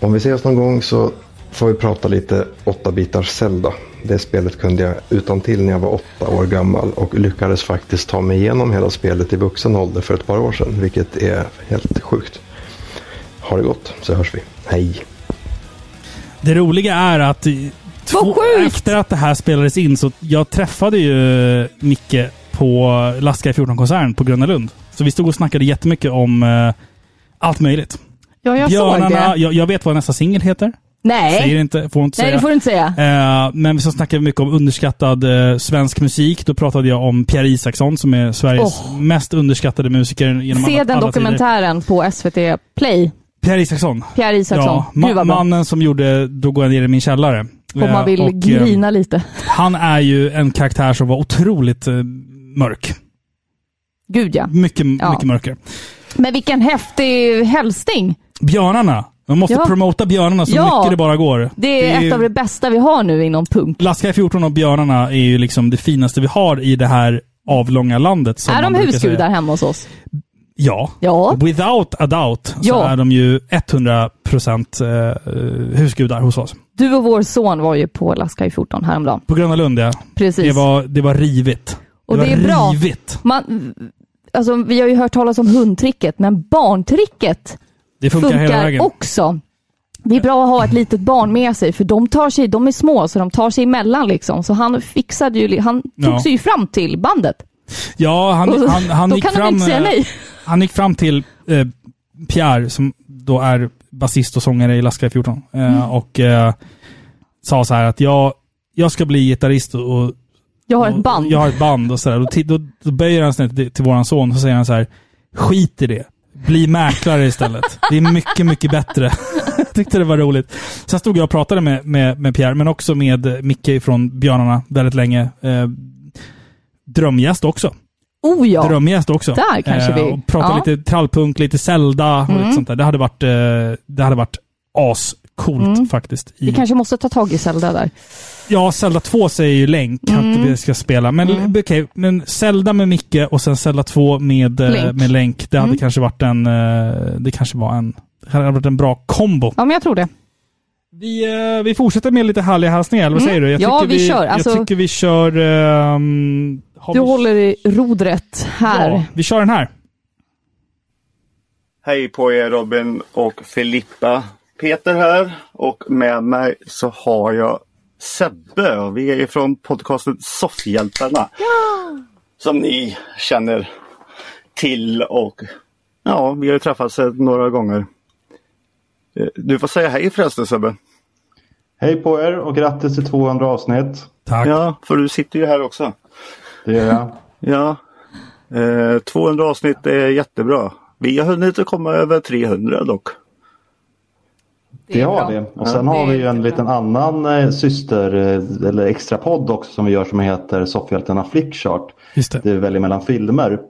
Om vi ses någon gång så får vi prata lite 8-bitars Zelda. Det spelet kunde jag utan till när jag var 8 år gammal och lyckades faktiskt ta mig igenom hela spelet i vuxen ålder för ett par år sedan, vilket är helt sjukt. Ha det gott, så hörs vi. Hej! Det roliga är att två, efter att det här spelades in så jag träffade ju Micke på Lastkaj 14-konserten på Gröna Lund. Så vi stod och snackade jättemycket om eh, allt möjligt. Ja, jag såg Björnarna, det. jag, jag vet vad nästa singel heter. Nej. Säger inte, får inte Nej, säga. det får du inte säga. Eh, men så snackade vi mycket om underskattad eh, svensk musik. Då pratade jag om Pierre Isaksson som är Sveriges mest underskattade musiker genom Se alla, den alla dokumentären på SVT Play. Pierre Isaksson. Pierre Isaksson. Ja, ma- bra. mannen som gjorde Då går jag ner i min källare. Om Eh, man vill och, eh, grina lite. Han är ju en karaktär som var otroligt eh, mörk. Gud ja. Mycket, Ja. mycket mörkare. Men vilken häftig hälsning. Björnarna. Man måste Ja. promota björnarna så Ja. mycket det bara går. Det är, ett av det bästa vi har nu inom punk. Laskaj 14 och björnarna är ju liksom det finaste vi har i det här avlånga landet. Är de husgudar hemma hos oss? Ja. Ja. Without a doubt så Ja. är de ju 100% eh, husgudar hos oss. Du och vår son var ju på Laskaj 14 häromdagen. På Gröna Lund ja. Precis. Det var, det var rivigt. Och det, det, var är bra. rivigt. Man, alltså, vi har ju hört talas om hundtricket, men barntricket Det funkar, vägen. också. Det är bra att ha ett litet barn med sig, för de tar sig, de är små, så de tar sig emellan liksom. Så han fixade ju, han tog Ja. sig ju fram till bandet. Ja, han, han, han då gick fram... eh. Han gick fram till eh, Pierre, som då är basist och sångare i Laskaj 14. Eh, Mm. Och eh, sa så här att jag, jag ska bli gitarrist och, Jag har ett band. jag har ett band och sådär. Då, då, då böjer han sig till, till våran son och så säger han så här, skit i det. Bli mäklare istället. Det är mycket, mycket bättre. tyckte det var roligt. Sen stod jag och pratade med, med, med Pierre, men också med Micke från Björnarna väldigt länge. Eh, drömgäst också. Oh ja. Drömgäst också. Där kanske vi- Och prata ja. lite trallpunk, lite Zelda och Mm. lite sånt där. Det hade varit, eh, det hade varit ascoolt Mm. faktiskt. I, Vi kanske måste ta tag i Zelda där. Ja, Zelda 2 säger ju Länk Mm. att vi ska spela. Men Mm. okej, men Zelda med Micke och sen Zelda 2 med Länk. Länk. Med Länk. Det hade Mm. kanske varit en... eh, Det kanske var en... Det hade varit en bra kombo. Ja, men jag tror det. Vi, eh, vi fortsätter med lite härliga hälsningar, eller vad Mm. säger du? Jag Ja, tycker vi kör. Alltså- jag tycker vi kör... ehm, har Du vi, håller i rodret här. Ja, vi kör den här. Hej på er Robin och Filippa. Peter här och med mig så har jag Sebbe vi är ju från podcasten Soffhjältarna. Som ni känner till och ja, vi har ju träffats några gånger. Eh, Du får säga hej förresten Sebbe. Hej på er och grattis till 200 avsnitt. Tack. Ja, för du sitter ju här också. Det gör jag. Ja. Eh, 200 avsnitt är jättebra. Vi har hunnit att komma över 300 dock. Det, har vi. Och sen har vi ju en liten annan eh, syster eh, eller extra podd också som vi gör som heter Soffhjältarna Flickchart. Just det. Vi väljer mellan filmer.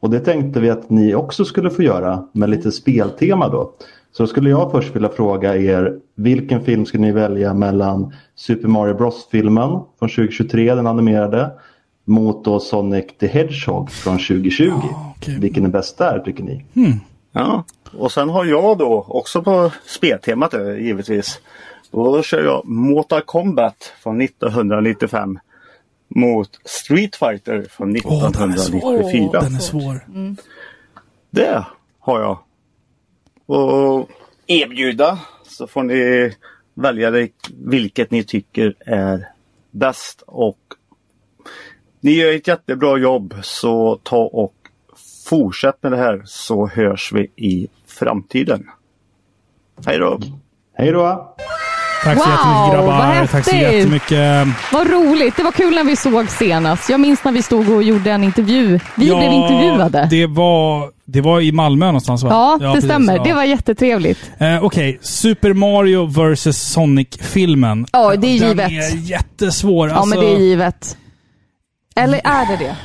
Och det tänkte vi att ni också skulle få göra med lite speltema då. Så skulle jag först vilja fråga er vilken film skulle ni välja mellan Super Mario Bros-filmen från 2023, den animerade, mot då Sonic the Hedgehog från 2020. Vilken är bäst där tycker ni? Ja, och sen har jag då också på speltemat eh, givetvis. Då kör jag Mortal Kombat från 1995 mot Street Fighter från 1994. Den är svår. Det har jag. Och erbjuda så får ni välja vilket ni tycker är bäst. Och ni gör ett jättebra jobb så ta och fortsätt med det här så hörs vi i framtiden. Hej då! Hej då! Tack så Wow, jättemycket grabbar. vad Tack så jättemycket. Vad roligt. Det var kul när vi såg senast. Jag minns när vi stod och gjorde en intervju. Vi Ja, blev intervjuade. Det var, det var i Malmö någonstans va? Ja, det precis, stämmer. ja. Det var jättetrevligt. Eh, Okej, Super Mario vs Sonic-filmen. Ja, det är Den givet. är jättesvår. Ja, Alltså, men det är givet. Eller är det det?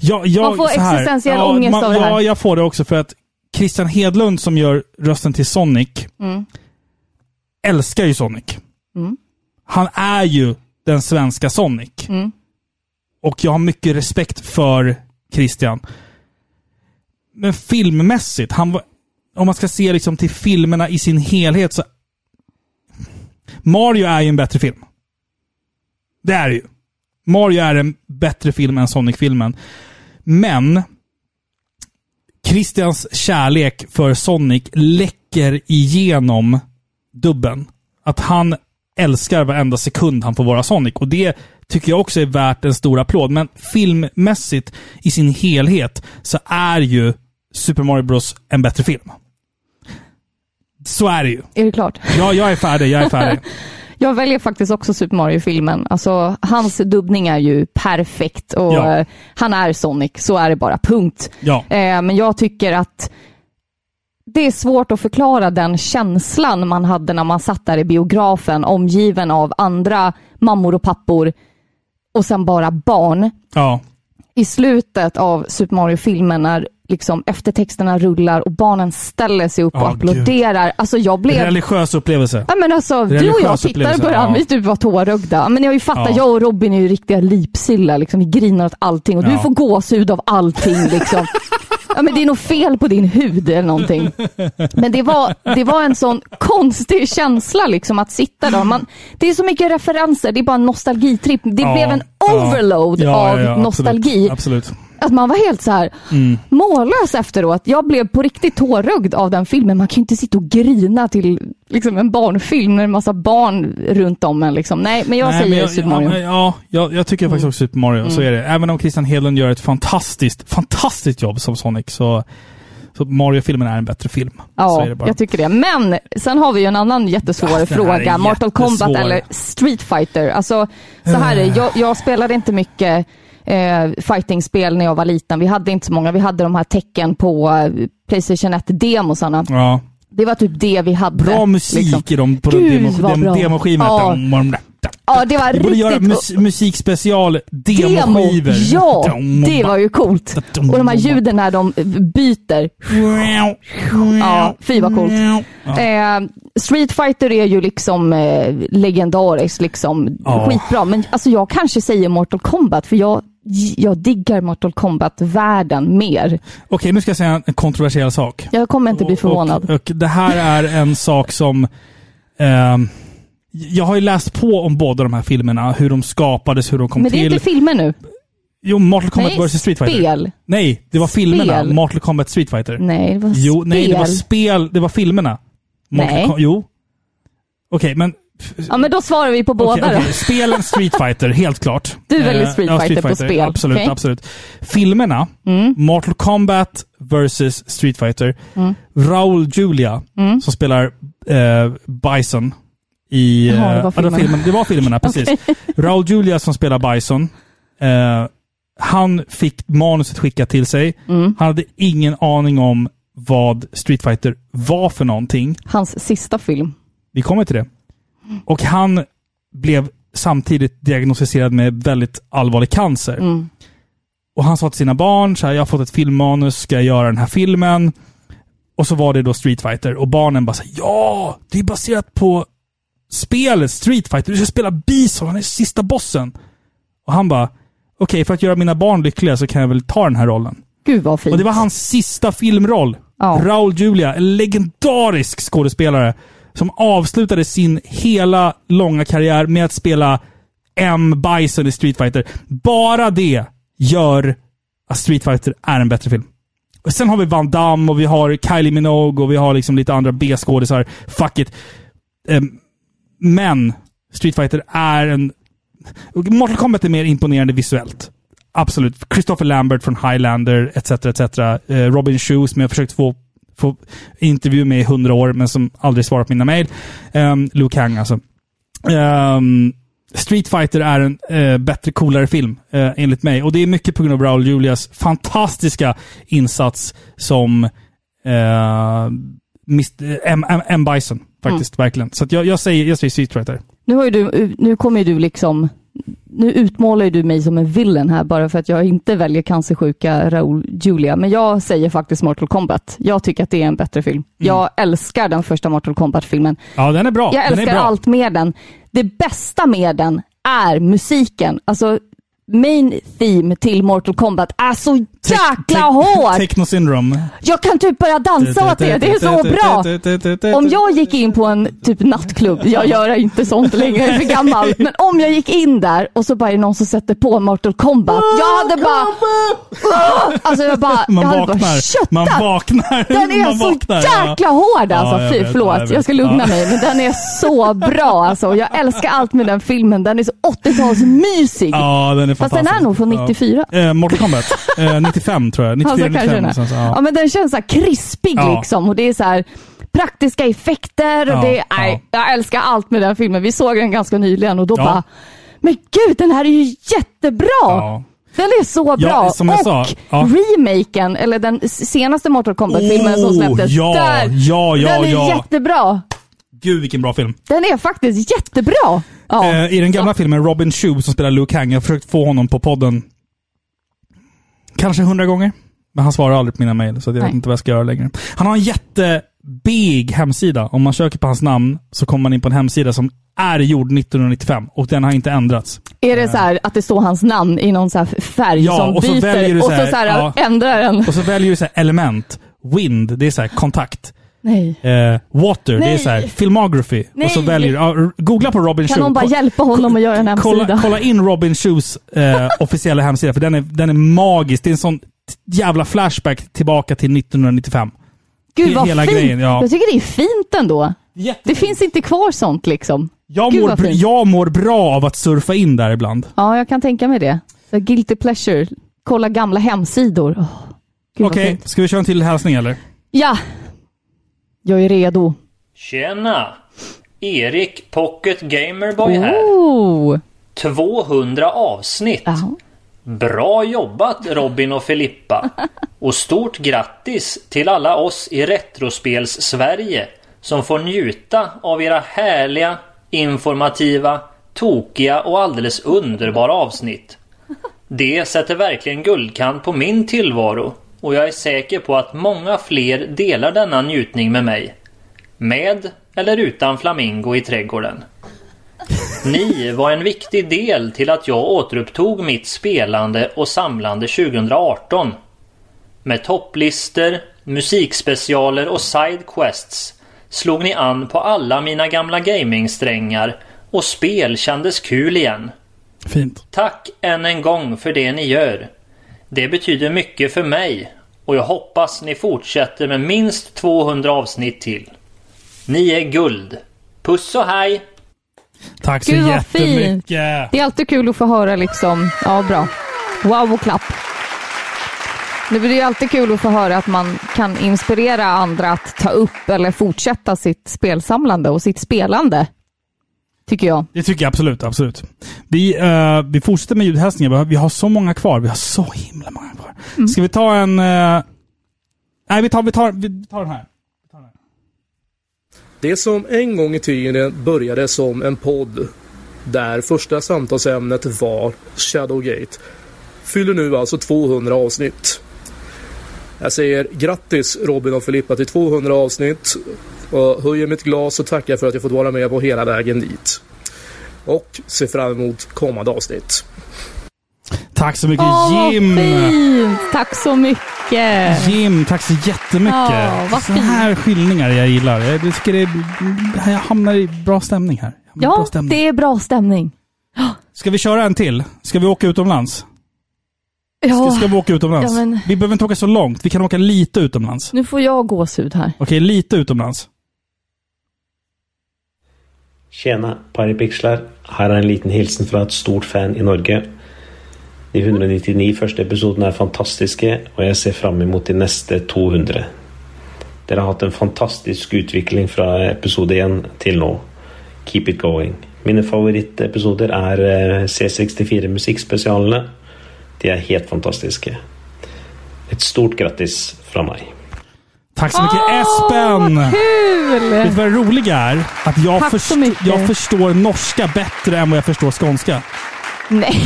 Ja, jag, Man får så här. existentiell ja, ångest av det här. Ja, jag får det också för att Christian Hedlund som gör rösten till Sonic Mm. älskar ju Sonic. Mm. Han är ju den svenska Sonic. Mm. Och jag har mycket respekt för Christian. Men filmmässigt, han var, om man ska se liksom till filmerna i sin helhet så... Mario är ju en bättre film. Det är det ju. Mario är en bättre film än Sonic-filmen. Men Christians kärlek för Sonic läcker igenom dubben. Att han älskar varenda sekund han får vara Sonic. Och det tycker jag också är värt en stor applåd. Men filmmässigt i sin helhet så är ju Super Mario Bros en bättre film. Så är det ju. Är det klart? Ja, jag är färdig. Jag är färdig. Jag väljer faktiskt också Super Mario-filmen. Alltså, hans dubbning är ju perfekt och Ja. eh, han är Sonic. Så är det bara. Punkt. Ja. Eh, men jag tycker att det är svårt att förklara den känslan man hade när man satt där i biografen omgiven av andra mammor och pappor och sen bara barn. Ja. I slutet av Super Mario-filmen när liksom eftertexterna rullar och barnen ställer sig upp och applåderar. Alltså jag blev... Religiös upplevelse. Ja men alltså, du och jag Religiös tittade på ja. vi typ var tårögda. Men jag har ju fattat, Ja. jag och Robin är ju riktiga lipsillar liksom. Vi grinar åt allting och du Ja. får gåshud av allting liksom. Ja men det är nog fel på din hud eller någonting. Men det var, det var en sån konstig känsla liksom att sitta där. Man, det är så mycket referenser, det är bara en nostalgitripp. Det Ja, blev en overload Ja, av nostalgi. Absolut. absolut. Att man var helt så här Mm. mållös efteråt. Jag blev på riktigt tårögd av den filmen. Man kan ju inte sitta och grina till liksom, en barnfilm med en massa barn runt om en. Liksom. Nej, men jag Nej, säger men jag, Super Mario. Ja, ja jag, jag tycker faktiskt också Super Mario. Så Mm. är det. Även om Christian Hedlund gör ett fantastiskt, fantastiskt jobb som Sonic så, så Mario-filmen är en bättre film. så Ja, jag tycker det. Men sen har vi ju en annan jättesvår är fråga. Mortal Kombat eller Street Fighter. Alltså, så här är det. jag, jag spelade inte mycket eh, fightingspel när jag var liten. Vi hade inte så många. Vi hade de här tecken på eh, Playstation 1-demosarna. Ja. Det var typ det vi hade. Bra musik liksom. i dem på Gud, demo, dem, bra. demoskivorna. Ja. Ja, det var Vi riktigt... göra mus musikspecial demoskivor. Ja, Dum, det var ju coolt. Och de här ljuden när de byter. Ja, fy vad coolt. Eh, Street Fighter är ju liksom eh, legendariskt, liksom Ja. skitbra. Men alltså jag kanske säger Mortal Kombat, för jag, jag diggar Mortal Kombat-världen mer. Okej, nu ska jag säga en kontroversiell sak. Jag kommer inte bli förvånad. Och, och det här är en sak som... ehm, jag har ju läst på om båda de här filmerna, hur de skapades, hur de kom Men det är till. inte filmer nu. Jo, Mortal Kombat Nej, vs Street Fighter. spel. Nej, det var filmerna. Spel. Mortal Kombat Street Fighter. Nej, det var Jo, nej, det var spel. spel. Det var filmerna. Mortal Nej. Kom- jo. Okej, men... Ja, men då svarar vi på båda Okej, då. okej. Spelen Street Fighter, helt klart. Du väljer Eh, Street ja, Fighter på spel. Absolut, Okej. absolut. Filmerna, Mm. Mortal Kombat vs Street Fighter. Mm. Raul Julia, Mm. som spelar eh, Bison, i... Jaha, det eh, var ja, filmerna. filmen, det var filmerna, precis. Okej. Raul Julia som spelar Bison, eh, han fick manuset skickat till sig. Mm. Han hade ingen aning om vad Street Fighter var för någonting. Hans sista film. Vi kommer till det. Och han blev samtidigt diagnostiserad med väldigt allvarlig cancer. Mm. Och han sa till sina barn, så här, jag har fått ett filmmanus, ska jag göra den här filmen? Och så var det då Street Fighter och barnen bara så här, ja, det är baserat på spelet Street Fighter. Du ska spela Bison, han är sista bossen. Och han bara, okej, för att göra mina barn lyckliga så kan jag väl ta den här rollen. Gud vad fint. Och det var hans sista filmroll. Ja. Raul Julia, en legendarisk skådespelare som avslutade sin hela långa karriär med att spela M. Bison i Street Fighter. Bara det gör att Street Fighter är en bättre film. Och sen har vi Van Damme och vi har Kylie Minogue och vi har liksom lite andra B-skådisar. Fuck it. Ehm, men Street Fighter är en... Mortal Kombat är mer imponerande visuellt. Absolut. Christopher Lambert från Highlander, etc. etc. Eh, Robin Shoes, som jag har försökt få, få intervju med i hundra år, men som aldrig svarat på mina mejl. Um, Liu Kang alltså. Ehm, Street Fighter är en eh, bättre, coolare film, eh, enligt mig. Och det är mycket på grund av Raul Julias fantastiska insats som eh, Mr. M, M, M. Bison, faktiskt. Verkligen. Så jag, jag, säger, jag säger Street Fighter. Nu, har du, nu kommer ju du liksom... Nu utmålar du mig som en villain här bara för att jag inte väljer cancersjuka Raul Julia. Men jag säger faktiskt Mortal Kombat. Jag tycker att det är en bättre film. Jag älskar den första Mortal Kombat-filmen. Ja, den är bra. Jag älskar bra. allt med den. Det bästa med den är musiken. Alltså, main theme till Mortal Kombat är så jäkla hård! Techno Syndrome. Jag kan typ börja dansa åt det, det är så bra! Om jag gick in på en typ nattklubb, jag gör inte sånt längre, jag är för gammal, men om jag gick in där och så bara är det någon som sätter på Mortal Kombat, jag hade bara... Alltså jag bara, Man jag hade bara vaknar. köttat! Man vaknar. Den är Man så vaknar, jäkla hård alltså, Ja, fy vet, förlåt, ja, jag ska lugna Ja. mig, men den är så bra alltså. Jag älskar allt med den filmen, den är så 80-talsmysig. Ja, den är Fast den är nog från 94. Ja. Eh, Mortal Kombat. Eh, 95 tror jag. 94, Alltså, kanske 95 den är. någonstans. Ja. Ja. men den känns så krispig Ja. liksom och det är så här praktiska effekter och det, nej, jag älskar allt med den filmen. Vi såg den ganska nyligen och då bara, men gud den här är ju jättebra! Den är så bra! Ja, som och sa, ja. remaken, eller den senaste Mortal Kombat-filmen som Oh, släpptes, ja, där, ja, den är ja. jättebra! Gud vilken bra film. Den är faktiskt jättebra! Ja. Eh, I den gamla filmen Robin Shue som spelar Luke Kang, jag har försökt få honom på podden kanske hundra gånger. Men han svarar aldrig på mina mejl, så jag vet Nej. inte vad jag ska göra längre. Han har en jättebig hemsida. Om man söker på hans namn så kommer man in på en hemsida som är gjord 1995 och den har inte ändrats. Är det så här att det står hans namn i någon så här färg Ja, som och så byter väljer du och så så, här, så här ja. ändrar den? Och så väljer du så här element. Wind, det är så här kontakt. Nej. Eh, water, det är Nej. så här filmography. Och så Nej. väljer ja, googla på Robin Kan Shue. någon bara hjälpa honom att göra en hemsida? kolla, kolla in Robin Shoes eh, officiella hemsida, för den är, den är magisk. Det är en sån jävla flashback tillbaka till 1995. Gud vad hela fint! grejen, ja. Jag tycker det är fint ändå. Det finns inte kvar sånt liksom. Jag Gud, mår, jag mår bra av att surfa in där ibland. Ja, jag kan tänka mig det. Så guilty pleasure. Kolla gamla hemsidor. Oh, Okej, fint. ska vi köra en till hälsning eller? Ja! Jag är redo. Tjena! Erik Pocket Gamerboy här. Oh. 200 avsnitt. Bra jobbat Robin och Filippa. Och stort grattis till alla oss i Retrospels-Sverige som får njuta av era härliga, informativa, tokiga och alldeles underbara avsnitt. Det sätter verkligen guldkant på min tillvaro och jag är säker på att många fler delar denna njutning med mig. Med eller utan flamingo i trädgården. Ni var en viktig del till att jag återupptog mitt spelande och samlande 2018. Med topplistor, musikspecialer och sidequests slog ni an på alla mina gamla gamingsträngar och spel kändes kul igen. Fint. Tack än en gång för det ni gör. Det betyder mycket för mig och jag hoppas ni fortsätter med minst 200 avsnitt till. Ni är guld. Puss och hej! Tack så Gud vad fint! jättemycket! Det är alltid kul att få höra liksom, ja bra. Wow och klapp. Det blir ju alltid kul att få höra att man kan inspirera andra att ta upp eller fortsätta sitt spelsamlande och sitt spelande. Tycker jag. Det tycker jag absolut. absolut. Vi, eh, vi fortsätter med ljudhälsningar. Vi har- så många kvar. Vi har så himla många kvar. Mm. Ska vi ta en... eh, nej, vi tar, vi, tar, vi tar den här. Det som en gång i tiden började som en podd där första samtalsämnet var Shadowgate fyller nu alltså 200 avsnitt. Jag säger grattis Robin och Filippa till 200 avsnitt och höjer mitt glas och tackar för att jag fått vara med på hela vägen dit. Och ser fram emot kommande avsnitt. Tack så mycket Åh, Jim! fint! Tack så mycket! Jim, tack så jättemycket. Ja, vad Sådana här skildringar jag gillar. Jag tycker det, är- jag hamnar i bra stämning här. Ja, stämning. det är bra stämning. Ska vi köra en till? Ska vi åka utomlands? Ja. Ska, ska vi åka utomlands? Ja, men- Vi behöver inte åka så långt. Vi kan åka lite utomlands. Nu får jag gåshud här. Okej, lite utomlands. Tjena, Paripixlar. Her er en liten hilsen fra et stort fan i Norge. De 199 første episodene er fantastiske, og jeg ser fram imot de neste 200. Dere har hatt en fantastisk utvikling fra episode 1 til nå. Keep it going. Mine favorittepisoder er eh, C64-musikkspesialene. De er helt fantastiske. Et stort grattis fra meg. Tack så mycket Espen! Kul! Vet du vad det roliga är? Att jag, Tack så först- jag förstår norska bättre än vad jag förstår skånska. Nej.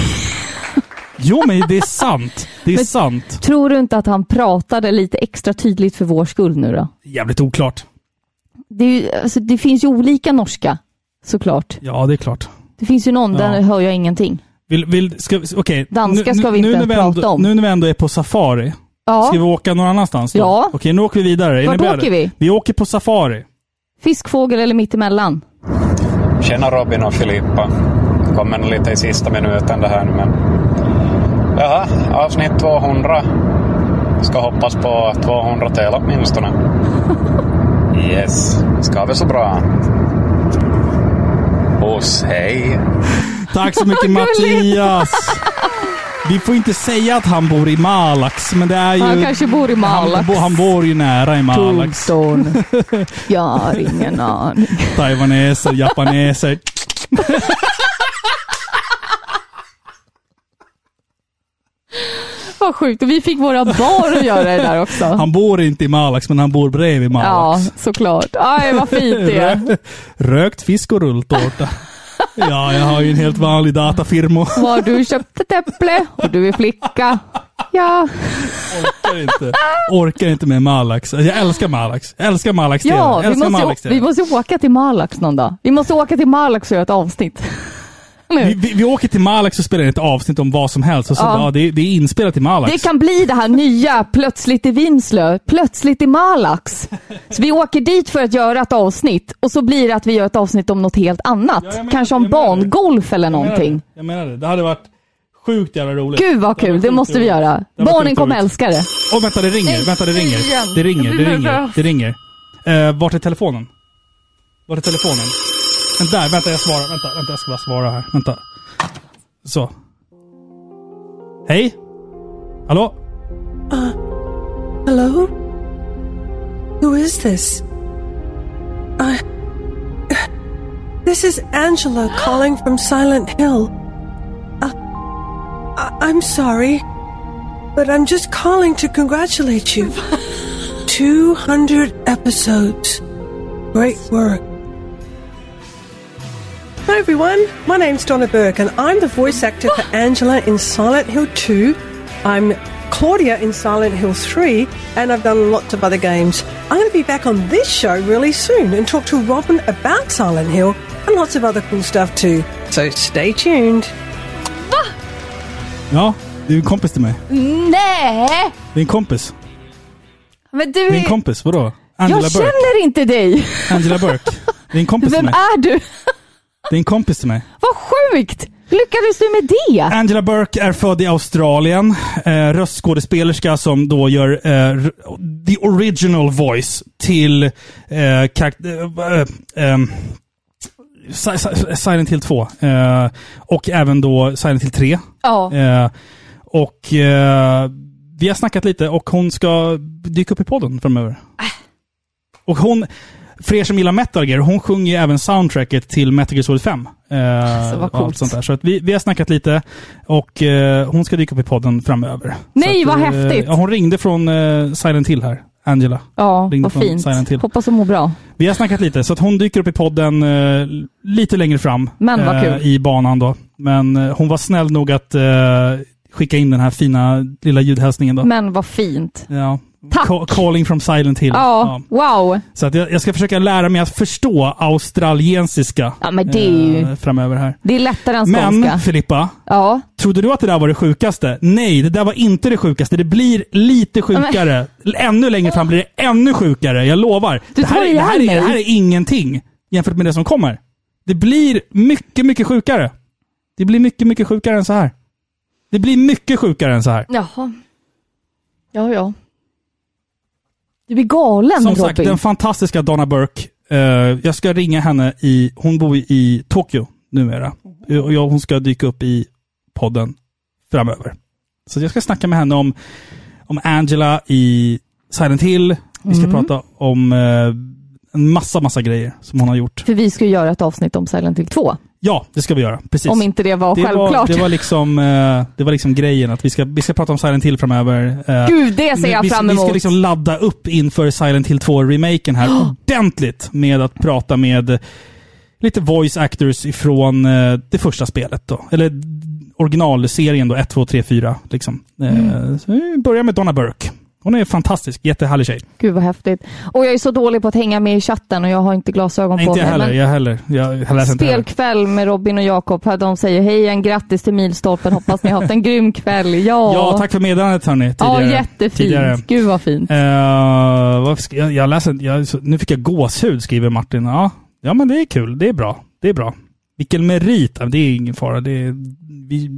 Jo, men det är sant. Det är Men- sant. Tror du inte att han pratade lite extra tydligt för vår skull nu då? Jävligt oklart. Det, är ju, alltså, det finns ju olika norska, såklart. Ja, det är klart. Det finns ju någon, Ja. där hör jag ingenting. Vill, vill, ska, okej. Danska Nu- ska vi nu, inte nu när prata ändå, om. Nu när vi ändå är på safari. Ja. Ska vi åka någon annanstans då? Ja. Okej, nu åker vi vidare. Är Vart åker vi? Vi åker på safari. Fiskfågel eller mittemellan? Tjena Robin och Filippa. Kommer lite i sista minuten det här nu men... Jaha, avsnitt 200. Ska hoppas på 200 till åtminstone. Yes, ska vi så bra. Puss, hej. Tack så mycket Mattias! Vi får inte säga att han bor i Malax, men det är ju... Han kanske bor i Malax. Han, han bor ju nära i Malax. Tombstone. Jag har ingen aning. Taiwaneser, japaneser. Vad sjukt. Och vi fick våra barn att göra det där också. Han bor inte i Malax, men han bor bredvid Ja, Malax. såklart. Aj, vad fint det är. Rö- Rökt fisk och rulltårta. Ja, jag har ju en helt vanlig datafirma. Var du köpt ett äpple och du är flicka. Ja. Orkar inte. Orkar inte med Malax. Alltså, Jag älskar Malax. Jag älskar Malax. Ja, vi Malax vi måste åka till Malax någon dag. Vi måste åka till Malax och göra ett avsnitt. Vi, vi, vi åker till Malax och spelar ett avsnitt om vad som helst. Och så Ja. bara, det, det är inspelat i Malax. Det kan bli det här nya Plötsligt i Vinslö, Plötsligt i Malax. Så vi åker dit för att göra ett avsnitt och så blir det att vi gör ett avsnitt om något helt annat. Kanske om bangolf eller Jag menar någonting. det. Jag menar det. Det hade varit sjukt jävla roligt. Gud vad kul, det måste vi göra. Det Barnen kommer roligt. älska det. Åh, vänta, det ringer. Vänta, det ringer. Det ringer, det ringer, det ringer. Uh, vart är telefonen? Vart är telefonen? Men där, vänta, jag svarar. Vänta, vänta, jag ska bara svara här. Vänta. Så. Hej? Hallå? Uh, hello? Who is this? I. This is Angela calling from Silent Hill. Uh, I'm sorry, but I'm just calling to congratulate you. 200 episodes. Great work. Hi everyone, my name's Donna Burke and I'm the voice actor for Angela in Silent Hill 2. I'm Claudia in Silent Hill 3 and I've done lots of other games. I'm going to be back on this show really soon and talk to Robin about Silent Hill and lots of other cool stuff too. So stay tuned. Ja, det är en kompis till mig. Nej! Det är en kompis. Men du Det är en kompis, vadå? Angela Jag Burke. känner inte dig. Angela Burke. Det är en kompis till Vem mig. är du? Det är en kompis till mig. Vad sjukt! Lyckades du med det? Angela Burke är född i Australien. Eh, röstskådespelerska som då gör eh, the original voice till eh, eh, eh, Si- Silent Hill 2. Eh, och även då Silent Hill 3. Ja. Eh, och eh, vi har snackat lite och hon ska dyka upp i podden framöver. Och hon... för er som gillar Metal Gear, hon sjunger ju även soundtracket till Metal Gear Solid 5. Eh, Alltså, vad coolt. sånt där. Så att vi, vi har snackat lite och eh, hon ska dyka upp i podden framöver. Nej, så att, vad eh, häftigt! Ja, hon ringde från eh, Silent Hill här, Angela. Ja, Ringde vad fint. Silent Hill. Hoppas hon mår bra. Vi har snackat lite, så att hon dyker upp i podden eh, lite längre fram Men vad kul. i banan då. Men eh, hon var snäll nog att eh, skicka in den här fina lilla ljudhälsningen då. Men vad fint. Ja. Tack. Ca- calling from Silent Hill. Ja, wow. Så att jag, jag ska försöka lära mig att förstå australiensiska Ja, men det ju- eh, framöver här. Det är lättare än Men skånska. Filippa, Ja. trodde du att det där var det sjukaste? Nej, det där var inte det sjukaste. Det blir lite sjukare. Ännu längre fram blir det ännu sjukare, jag lovar. Du det, här, det, här, är, det här är ingenting jämfört med det som kommer. Det blir mycket, mycket sjukare. Det blir mycket, mycket sjukare än så här. Det blir mycket sjukare än så här. Jaha. Ja, ja. Du blir galen, Som Robin. sagt, den fantastiska Donna Burke. Eh, jag ska ringa henne i... Hon bor i- i Tokyo numera. Eh, Och jag, hon ska dyka upp i podden framöver. Så jag ska snacka med henne om, om Angela i Silent Hill. Vi ska Mm. prata om eh, en massa, massa grejer som hon har gjort. För vi ska ju göra ett avsnitt om Silent Hill 2. Ja, det ska vi göra. Precis. Om inte det var det självklart. Var, det, var liksom, eh, det var liksom grejen, att vi ska, vi ska prata om Silent Hill framöver. Eh, Gud, det ser jag vi, fram Vi ska emot. liksom ladda upp inför Silent Hill 2-remaken här ordentligt med att prata med lite voice actors ifrån eh, det första spelet då. Eller originalserien då, 1, 2, 3, 4. Liksom. Mm. så vi börjar med Donna Burke. Hon är fantastisk, jättehärlig tjej. Gud vad häftigt. Och jag är så dålig på att hänga med i chatten och jag har inte glasögon Nej, på inte mig. heller. men Jag heller. Jag, läser heller. Spelkväll med Robin och Jakob. De säger hej, en grattis till milstolpen. Hoppas ni har haft en grym kväll. Ja, Ja, tack för meddelandet hörni. Ja, tidigare- jättefint. tidigare. Gud vad fint. Ska, jag, jag läser, jag, nu fick jag gåshud, skriver Martin. Ja, ja, men det är kul. Det är bra. Det är bra. Vilken merit. Ja, Det är ingen fara. Det är, vi,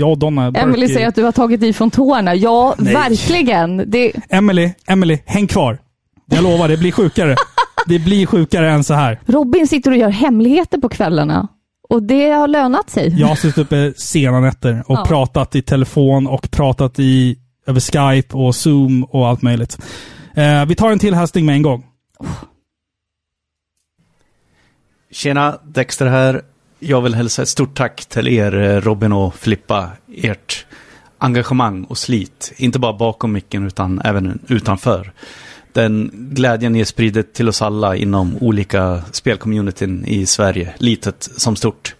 jag och Donna är- säger att du har tagit i från tårna. Ja, Nej. verkligen. Det, Emily, Emily, häng kvar. Jag lovar, det blir sjukare. det blir sjukare än så här. Robin sitter och gör hemligheter på kvällarna. Och det har lönat sig. Jag har suttit uppe sena nätter och Ja. pratat i telefon och pratat i, över Skype och Zoom och allt möjligt. Eh, vi tar en till hälsning med en gång. Tjena, Dexter här. Jag vill hälsa ett stort tack till er eh, Robin och Filippa. Ert engagemang och slit. Inte bara bakom micken utan även utanför. Den glädjen ni sprider till oss alla inom olika spelcommunityn i Sverige. Litet som stort.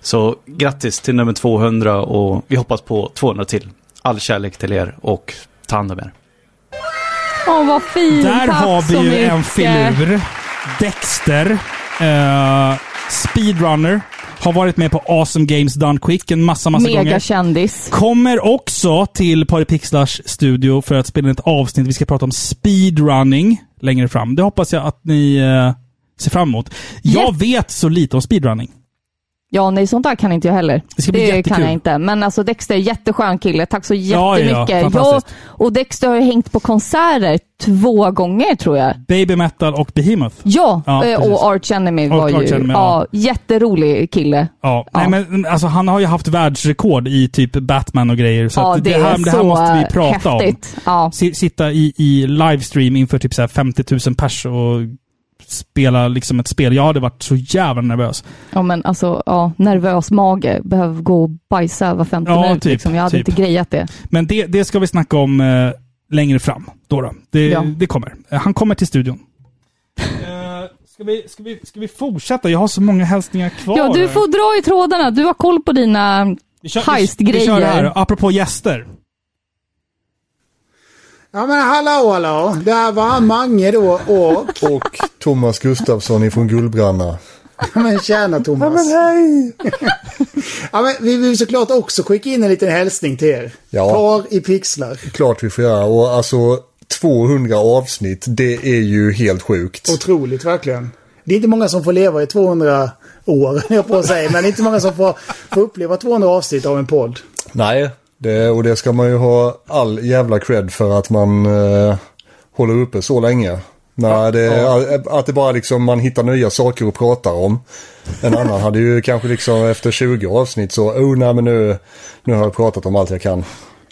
Så grattis till nummer 200 och vi hoppas på 200 till. All kärlek till er och ta hand om er. Åh, vad fint. Där Tack har vi ju mycket. en filur. Dexter. eh, speedrunner. Har varit med på Awesome Games Done Quick en massa, massa gånger. Megakändis. Kommer också till Paripixlars studio för att spela in ett avsnitt. Vi ska prata om speedrunning längre fram. Det hoppas jag att ni eh, ser fram emot. Jag vet så lite om speedrunning. Ja, nej, sånt där kan inte jag heller. Det bli kan jag inte. Men alltså Dexter, jätteskön kille. Tack så Ja, ja, jättemycket. ja, fantastiskt. och Dexter har ju hängt på konserter två gånger tror jag. Baby Metal och Behemoth. Ja, Ja, eh, och Arch Enemy Och var ju... Arch Enemy, ja. ja. jätterolig kille. Ja, Nej, men alltså, han har ju haft världsrekord i typ Batman och grejer. Så Ja, det det, här, är det här så måste vi prata häftigt. om. Ja. Si- Sitta i, i livestream inför typ så här 50 000 pers och spela liksom ett spel. Jag hade varit så jävla nervös. Ja, men alltså, ja, nervös mage. Behöver gå och bajsa var femte Ja, minut. typ, liksom. Jag hade typ. inte grejat det. Men det, det ska vi snacka om eh, längre fram. Då då. Det, Ja. det kommer. Eh, Han kommer till studion. Eh, ska, vi, ska, vi, ska vi fortsätta? Jag har så många hälsningar kvar. Ja, du får dra i trådarna. Du har koll på dina Vi kör det här. heistgrejer. Apropå gäster. Ja men hallå hallå, där var Mange då och... Och Thomas Gustafsson ifrån Gullbranna. Ja, men tjena Thomas. Ja, men hej! ja, men vi vill såklart också skicka in en liten hälsning till er. Ja. Par i pixlar. Klart vi får göra. Och alltså 200 avsnitt, det är ju helt sjukt. Otroligt verkligen. Det är inte många som får leva i 200 år, jag på att säga. Men det är inte många som får, får uppleva 200 avsnitt av en podd. Nej, det, och det ska man ju ha all jävla cred för att man eh, håller uppe så länge. Nej, det, Att det bara liksom man hittar nya saker att prata om. En annan hade ju kanske liksom efter 20 avsnitt så, oh nej men nu, nu har jag pratat om allt jag kan.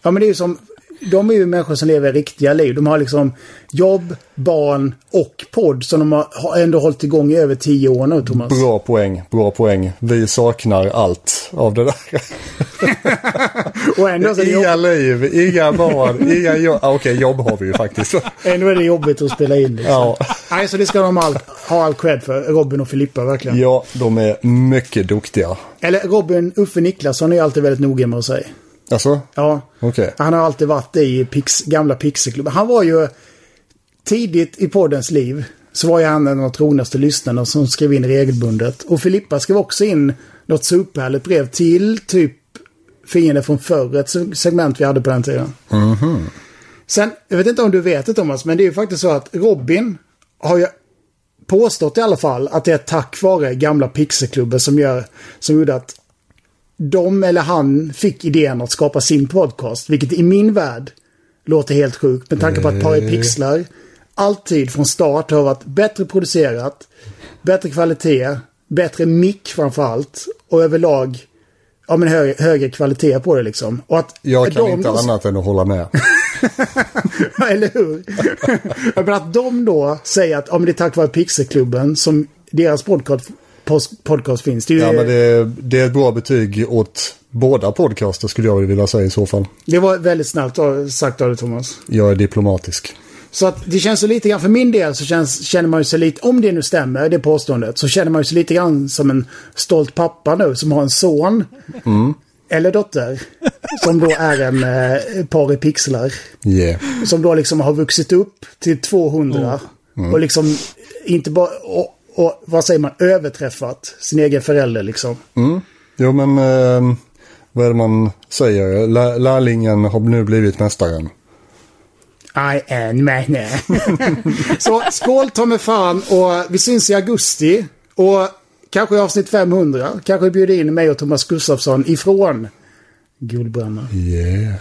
Ja men det är ju som de är ju människor som lever riktiga liv. De har liksom jobb, barn och podd som de har ändå hållit igång i över tio år nu, Thomas. Bra poäng, bra poäng. Vi saknar allt av det där. Och ändå så inga liv, inga barn, inga jobb. Ah, Okej, jobb har vi ju faktiskt. Ändå är det jobbigt att spela in. Liksom. Ja. Nej, så det ska de all, ha all cred för. Robin och Filippa, verkligen. Ja, de är mycket duktiga. Eller Robin Uffe Niklasson är alltid väldigt noga med att säga. Alltså? Ja. Okej. Han har alltid varit i Pix, gamla Pixelklubben. Han var ju tidigt i poddens liv så var ju han en av de trognaste lyssnarna som skrev in regelbundet. Och Filippa skrev också in något superhärligt brev till typ Fiender från förr, ett se- segment vi hade på den tiden. Mhm. Sen, jag vet inte om du vet det Thomas, men det är ju faktiskt så att Robin har ju påstått i alla fall att det är tack vare gamla Pixelklubben som, gör, som gjorde att de eller han fick idén att skapa sin podcast. Vilket i min värld låter helt sjukt med tanke på att Pari Eh. Alltid från start har varit bättre producerat, bättre kvalitet, bättre mick framförallt och överlag ja, men högre, högre kvalitet på det liksom. Och att Jag kan inte då- annat än att hålla med. Eller hur? Menar att de då säger att ja, men det är tack vare Pixelklubben som deras podcast, podcast finns. Det, är ju, Ja, men det, det är ett bra betyg åt båda podcaster skulle jag vilja säga i så fall. det var väldigt snällt sagt av dig Thomas. Jag är diplomatisk. Så att det känns så lite grann, för min del så känns, känner man ju sig lite, om det nu stämmer, det påståendet, så känner man ju sig lite grann som en stolt pappa nu som har en son Mm. eller dotter. Som då är en eh, par i pixlar. Yeah. Som då liksom har vuxit upp till 200. Mm. Och liksom inte bara, och, och vad säger man, överträffat sin egen förälder liksom. Mm. Jo men eh, vad är det man säger? Lä- lärlingen har nu blivit mästaren. I am man. Så skål ta mig fan och vi syns i augusti. Och kanske i avsnitt 500. Kanske bjuder in mig och Thomas Gustafsson ifrån Guldbränna. Yeah.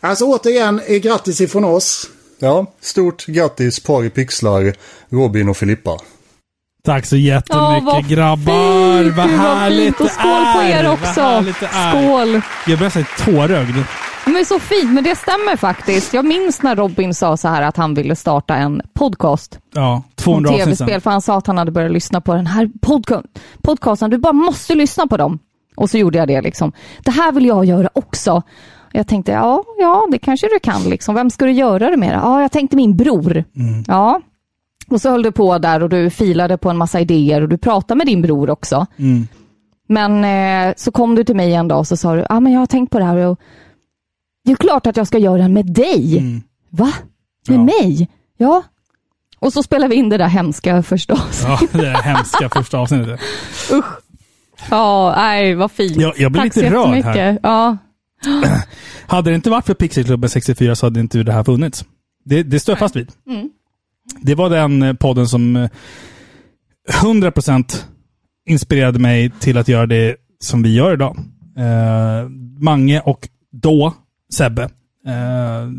Alltså återigen, eh, grattis ifrån oss. Ja, stort grattis par i pixlar, Robin och Filippa. Tack så jättemycket vad grabbar. fint, Vad vad härligt fint. Och det skål på är. er Vad också. Skål. Jag börjar säga tårögd. Men så fint, men det stämmer faktiskt. Jag minns när Robin sa så här att han ville starta en podcast Ja, om 200 avsnitt tv-spel, för han sa att han hade börjat lyssna på den här podca- podcasten. Du bara måste lyssna på dem. Och så gjorde jag det liksom. Det här vill jag göra också. Jag tänkte, ja, ja, det kanske du kan liksom. Vem ska du göra det med? Ja, jag tänkte min bror. Ja. Och så höll du på där och du filade på en massa idéer och du pratade med din bror också. Mm. Men eh, så kom du till mig en dag och så sa du, ja ah, men jag har tänkt på det här och det är klart att jag ska göra den med dig. Va? Med mig? Ja. Och så spelar vi in det där hemska första avsnittet. Ja, det är hemska första avsnittet. Usch. Ja, nej vad fint. Jag- jag blir Tack lite rörd här. Ja. Hade det inte varit för Pixelklubben 64 så hade inte det här funnits. Det, det står jag fast vid. Mm. Det var den eh, podden som eh, 100% inspirerade mig till att göra det som vi gör idag. Eh, Mange och då Sebbe. Eh,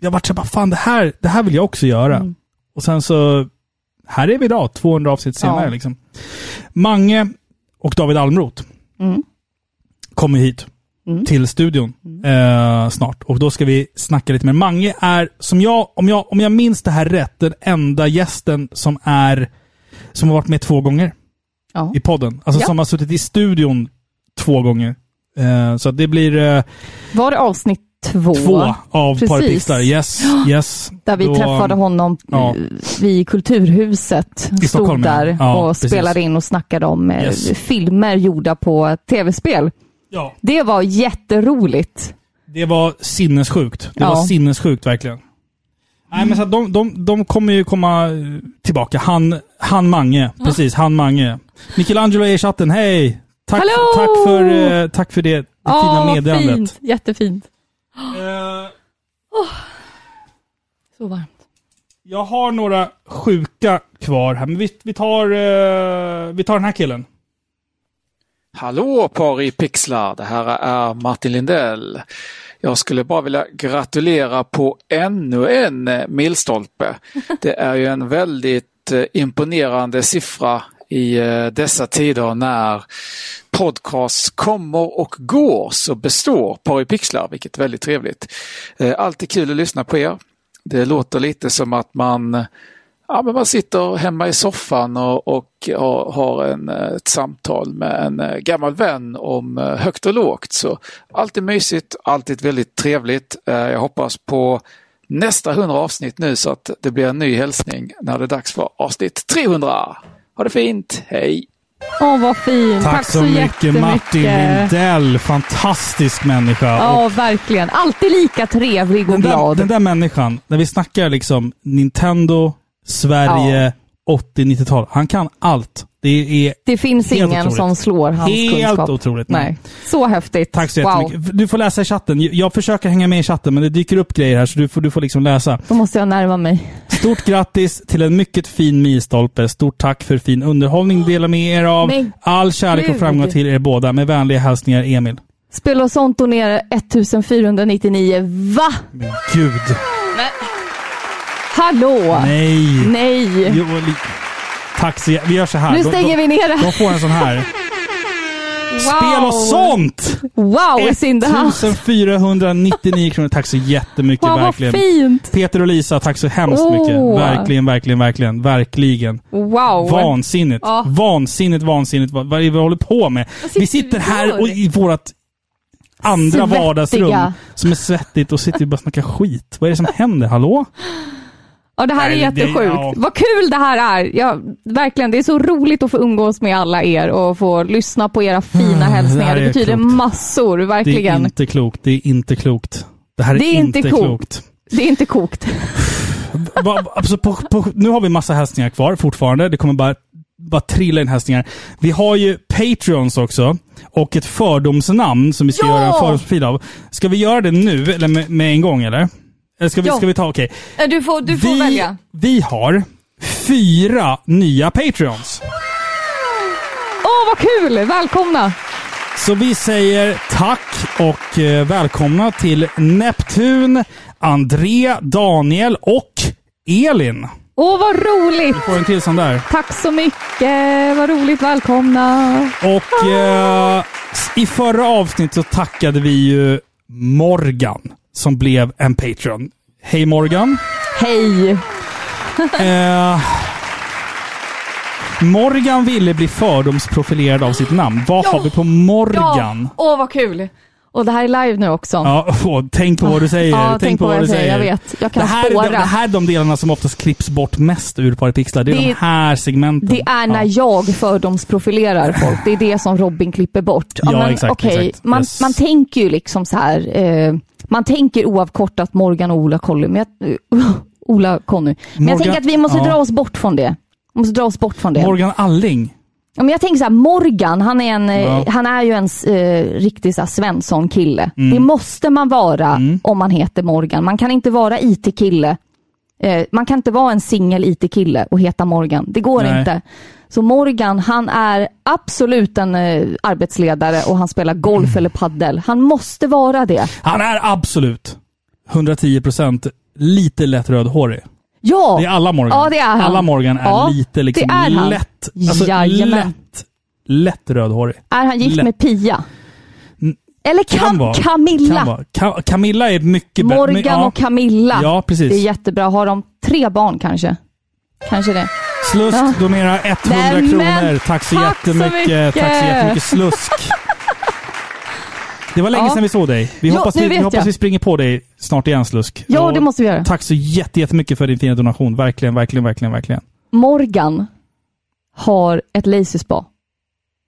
jag vart så bara, fan det här, det här vill jag också göra. Mm. Och sen så, här är vi idag, 200 avsnitt senare. Ja. Liksom. Mange och David Almroth Mm. kommer hit till studion eh, snart. Och då ska vi snacka lite mer. Mange är, som jag, om jag, om jag minns det här rätt, den enda gästen som är som har varit med två gånger Ja. i podden. Alltså Ja. som har suttit i studion två gånger. Eh, så det blir eh, Var det avsnitt två? två av. Parapixlar. Yes, yes. Där vi Då- träffade honom Ja. eh, vid Kulturhuset. I Stod Stockholm, ja. där och precis. spelade in och snackade om eh, Yes. filmer gjorda på tv-spel. Ja. Det var jätteroligt. Det var sinnessjukt. Det Ja. var sinnessjukt verkligen. Nej, men så de, de, de kommer ju komma eh, tillbaka. Han, han Mange. Precis, han Mange. Michelangelo är i chatten. Hej! Tack, Hallå! tack, för, eh, tack för det, det Ja, fina meddelandet. fint. Jättefint. Eh, Åh. Så varmt. Jag har några sjuka kvar här, men vi, vi, tar, eh, vi tar den här killen. Hallå par i pixlar, det här är Martin Lindell. Jag skulle bara vilja gratulera på ännu en milstolpe. Det är ju en väldigt eh, imponerande siffra i eh, dessa tider när podcasts kommer och går så består Paripixlar, vilket är väldigt trevligt. Eh, alltid kul att lyssna på er. Det låter lite som att man Ja, men man sitter hemma i soffan och, och har, har en, eh, ett samtal med en eh, gammal vän om eh, högt och lågt. Så alltid mysigt, alltid väldigt trevligt. Jag hoppas på nästa 100 avsnitt nu så att det blir en ny hälsning när det är dags för avsnitt 300. Ha det fint, hej! Åh, vad fint. Tack, så mycket Martin Lindell. Fantastisk människa. Ja, verkligen. Alltid lika trevlig och den, glad. där, den där människan, när vi snackar liksom Nintendo, Sverige, 80-90-tal. Han kan allt. Det är Det finns helt ingen otroligt. som slår hans Helt kunskap. otroligt. Nej. Så häftigt. Tack så wow. jättemycket. Du får läsa i chatten. Jag försöker hänga med i chatten, men det dyker upp grejer här, så du får, du får liksom läsa. Då måste jag närma mig. Stort grattis till en mycket fin milstolpe. Stort tack för fin underhållning dela med er av. Men All kärlek och framgång till er båda. Med vänliga hälsningar Emil. Spel och sånt donerar 1499. Va? Men gud. Hallå? Nej. Nej. Jo, jä- Vi gör så här. Nu De- stänger de, vi ner det här. De får en sån här. Spel och sånt! Wow, is in the house. 1499 kronor. Tack så jättemycket. Wow, vad verkligen. fint. Peter och Lisa, tack så hemskt Åh. mycket. Verkligen, verkligen, verkligen. Verkligen. Wow. Vansinnigt. Ja. Vansinnigt, vansinnigt. Vad, vad är det vi håller på med? Vi sitter här och i vårt andra Svettiga. vardagsrum som är svettigt och sitter och bara snackar skit. Vad är det som händer? Hallå? Ja, det här Nej, är det- jättesjukt. ja. Vad kul det här är. Ja, verkligen, det är så roligt att få umgås med alla er och få lyssna på era fina Mm, det hälsningar. Det, är betyder klokt. massor, Det verkligen. är inte klokt. Det är inte klokt. Det här är, Det är inte inte klokt. klokt. Det är inte kokt. Alltså på, på, nu har vi massa hälsningar kvar fortfarande. Det kommer bara, bara trilla in hälsningar. Vi har ju Patreons också. Och ett fördomsnamn som vi ska Ja! göra en fördomsprofil av. Ska vi göra det nu, eller med, med en gång, eller? Ska vi, ska vi ta, okej. Eh, Du får, du får Vi, välja. vi har fyra nya Patreons. Åh, vad kul! Välkomna! Så vi säger tack och eh, välkomna till Neptun, André, Daniel och Elin. Åh, vad roligt! Vi får en till sån där. Tack så mycket! Vad roligt, välkomna! Och eh, i förra avsnittet så tackade vi ju Morgan som blev en Patreon. Hej Morgan! Hej! Eh, Morgan ville bli fördomsprofilerad av sitt namn. Vad har vi på Morgan? Ja. Åh, vad kul! Och det här är live nu också. Ja, åh, tänk på vad du säger. Ja, tänk på vad jag säger. Jag vet. Jag kan det, här, spåra. det, det här är de delarna som oftast klipps bort mest ur Paripixlar. Det är Det- de här segmenten. Det är när jag fördomsprofilerar folk. Det är det som Robin klipper bort. Ja, exakt, okej, exakt. Man, Yes. man tänker ju liksom så här. Eh, man tänker oavkortat Morgan och Ola Colly. Men jag, Ola Conny. Men jag tänker att vi måste ja. dra oss bort från det. Vi måste dra oss bort från det. Morgan Alling. Ja, men jag tänker så här, Morgan, han är, en, eh, Ja. han är ju en eh, riktig Svensson-kille. Mm. Det måste man vara om man heter Morgan. Man kan inte vara IT-kille. Eh, man kan inte vara en singel IT-kille och heta Morgan. Det går Nej. inte. Så Morgan, han är absolut en eh, arbetsledare och han spelar golf Mm. eller paddel. Han måste vara det. Han är absolut 110 procent lite lätt rödhårig. Ja! Det är alla Morgan. Ja, det är han. Alla Morgan är Ja, lite liksom det är han. lätt, alltså Jajamän. lätt, lätt rödhårig. Är han gift Lätt. med Pia? Eller Kan Cam- vara. Camilla? Kan vara. Ka- Camilla är mycket bättre. Morgan och Camilla. Ja, precis. Det är jättebra. Har de tre barn kanske? Kanske det. Slusk Ja. donerar 100 Nej, kronor. Tack så tack så jättemycket. Tack så mycket. jättemycket Slusk. Det var länge Ja. sedan vi såg dig. Vi Ja, hoppas, vi, vi, hoppas vi springer på dig snart igen Slusk. Ja, Och det måste vi göra. Tack så jätte- jättemycket för din fina donation. Verkligen, verkligen, verkligen, verkligen. Morgan har ett laserspa.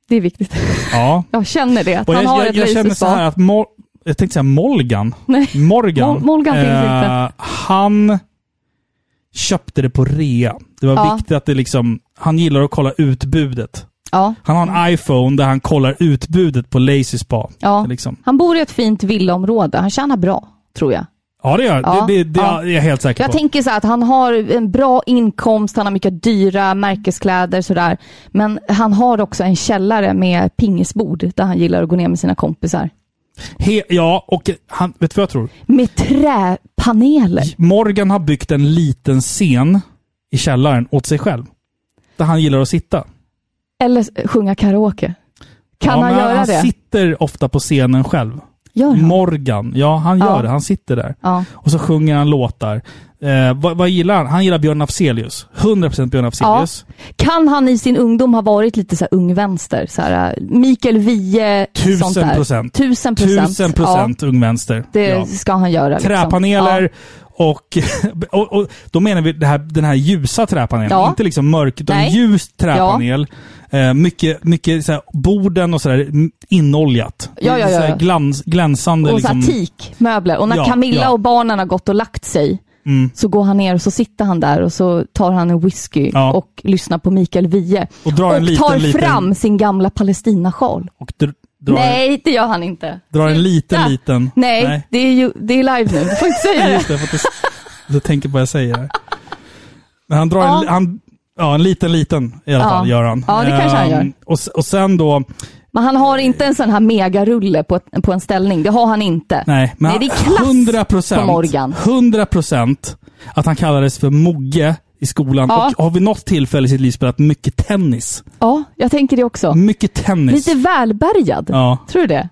Det är viktigt. Ja. Jag känner det. Att Och han jag, har jag, ett jag känner så här att Mor- jag tänkte säga Molgan. Nej. Morgan. Mol- Molgan finns inte. Han köpte det på rea. Det var Ja. viktigt att det liksom, han gillar att kolla utbudet. Ja. Han har en iPhone där han kollar utbudet på Lazy Spa. Ja. Liksom. Han bor i ett fint villaområde. Han tjänar bra, tror jag. Ja, det gör Ja, det. Det, det ja. är jag helt säker Jag på. tänker så här att han har en bra inkomst, han har mycket dyra märkeskläder sådär. Men han har också en källare med pingisbord där han gillar att gå ner med sina kompisar. He, ja, och han, vet du vad jag tror? Med träpaneler. Morgan har byggt en liten scen i källaren åt sig själv. Där han gillar att sitta. Eller sjunga karaoke. Kan Ja, han göra han det? sitter ofta på scenen själv. Gör han? Morgan, ja han gör Ja. det. Han sitter där. Ja. Och så sjunger han låtar. Eh, vad, vad gillar han? Han gillar Björn Afzelius. 100% Björn Afzelius. Kan han i sin ungdom ha varit lite så här ung vänster? Så här, äh, Mikael Wiehe, Tusen procent. Tusen procent. Tusen procent ung vänster. Ja, det Ja. ska han göra. Liksom. Träpaneler och, och, och då menar vi här, den här ljusa träpanelen. Ja. Inte liksom mörk, utan Nej. ljus träpanel. Eh, mycket mycket så här, borden och sådär inoljat. Ja, ja, Så här ja. Glans, glänsande. Och så liksom. teakmöbler. Och när Ja, Camilla ja. och barnen har gått och lagt sig Mm. så går han ner och så sitter han där och så tar han en whisky Ja. och lyssnar på Mikael Wiehe. Och en liten, tar liten- fram sin gamla Palestinasjal. Och dr, drar, Nej, det gör han inte. drar en liten, liten... Nej, Det, är ju, det är live nu. Du får inte säga Just det. du, du tänker på vad jag säger. Men han drar Ja. en, han, ja, en liten, liten i alla Ja. fall, gör han. Ja, det kanske han gör. Ehm, Och, och sen då... Men han har inte en sån här megarulle på, ett- på en ställning. Det har han inte. Nej, men Nej, det är klass 100 procent, på Morgan. 100 procent att han kallades för Mogge i skolan Ja. och har vid något tillfälle i sitt liv spelat mycket tennis. Ja, jag tänker det också. Mycket tennis. Lite välbärgad. Ja. Tror du det?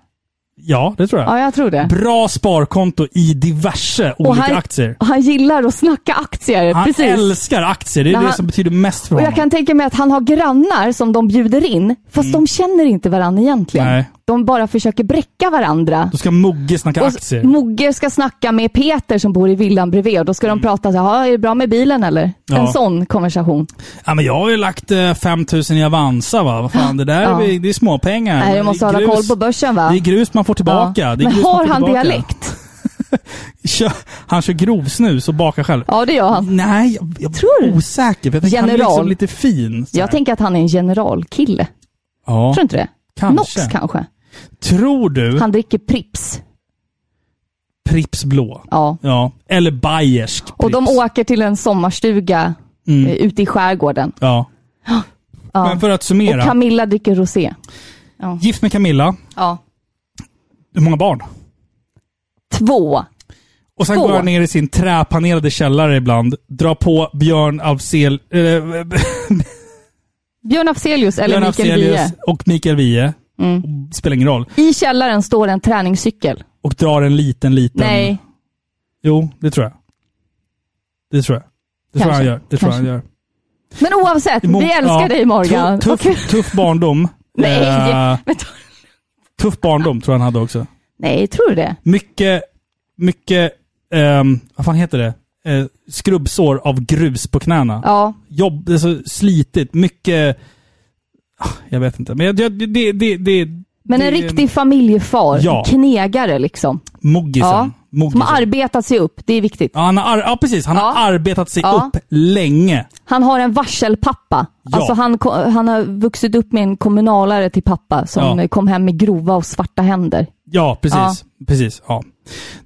Ja, det tror jag. Ja, jag tror det. Bra sparkonto i diverse olika han, aktier. och han gillar att snacka aktier. Han precis. älskar aktier. Det är När det han- som betyder mest för Och honom. jag kan tänka mig att han har grannar som de bjuder in, fast de känner inte varandra egentligen. Mm. Nej. De bara försöker bräcka varandra. Då ska Mogge snacka Och aktier. Mogge ska snacka med Peter som bor i villan bredvid och då ska de prata så här, "Ja, är det bra med bilen eller? Mm. Ja. En sån konversation. Ja, men jag har ju lagt eh, 5000 i Avanza va. Vad fan, det där Ja. är, det är småpengar. Nej, jag måste hålla koll på börsen va? Det är grus man får tillbaka. Ja. Men man har han tillbaka. dialekt? Han kör grovsnus och bakar själv. Ja, det gör han. Nej, jag, jag Tror du? är osäker. För jag tänker han är General. liksom lite fin. Jag tänker att han är en generalkille. ja, Tror du inte det? kanske. Nox kanske. Tror du Han dricker Prips. Pripps blå? Ja. Ja. Eller bayersk Och de åker till en sommarstuga Mm. eh, ute i skärgården. Ja. Ja. Men för att summera. Och Camilla dricker rosé. Ja. Gift med Camilla. ja. Hur många barn? Två. Och sen Två. går han ner i sin träpanerade källare ibland, drar på Björn Afzel... Äh, Björn Afzelius eller Björn Mikael Wiehe. och Mikael Wiehe. Mm. Spelar ingen roll. I källaren står en träningscykel. Och drar en liten, liten... Nej. Jo, det tror jag. Det tror jag. Det tror jag han gör. Det tror jag han gör. Men oavsett, vi älskar ja. dig Morgan. Tuff, tuff, tuff barndom. Nej, Eh, vänta. Tuff barndom tror jag han hade också. Nej, tror du det? Mycket, mycket, ehm, vad fan heter det? Eh, skrubbsår av grus på knäna. Ja. Jobb, alltså slitigt, mycket... Ah, Jag vet inte, men jag- det... det, det, Men en riktig familjefar. Ja. Knegare liksom. Moggisen. Ja. Som Moggisen. har arbetat sig upp. Det är viktigt. Ja, han har, ar- ja, precis. Han har arbetat sig Ja. upp länge. Han har en varselpappa. Ja. Alltså han, han har vuxit upp med en kommunalare till pappa som Ja. kom hem med grova och svarta händer. Ja, precis. Ja. precis ja.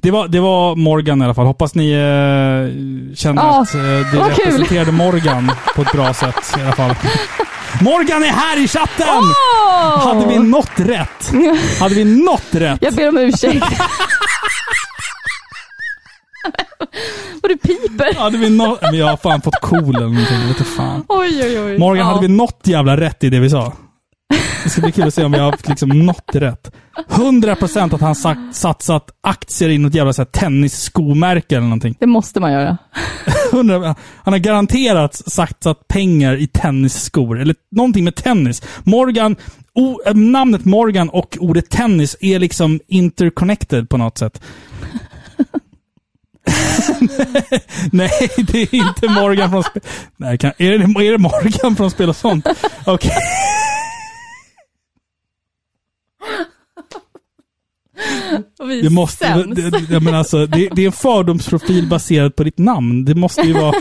det, var, det var Morgan i alla fall. Hoppas ni eh, känner Ja, att eh, det representerade Morgan på ett bra sätt i alla fall. Morgan är här i chatten! Åh! Hade vi något rätt? Hade vi något rätt? Jag ber om ursäkt. Vad du piper. Hade vi. Men jag har fan fått cool eller någonting. Vet fan. Oj, oj, oj. Morgan, Ja. hade vi något jävla rätt i det vi sa? Det ska bli kul att se om vi har haft liksom något rätt. 100% att han sagt, satsat aktier i något jävla så här, tennisskomärke eller någonting. Det måste man göra. 100, han har garanterat satsat pengar i tennisskor. Eller någonting med tennis. Morgan, o, namnet Morgan och ordet tennis är liksom interconnected på något sätt. Nej, det är inte Morgan från spel... Nej, kan, är, det, är det Morgan från Spel och sånt? Okej. Det måste... Det, det, jag menar alltså, det, det är en fördomsprofil baserad på ditt namn. Det måste ju vara...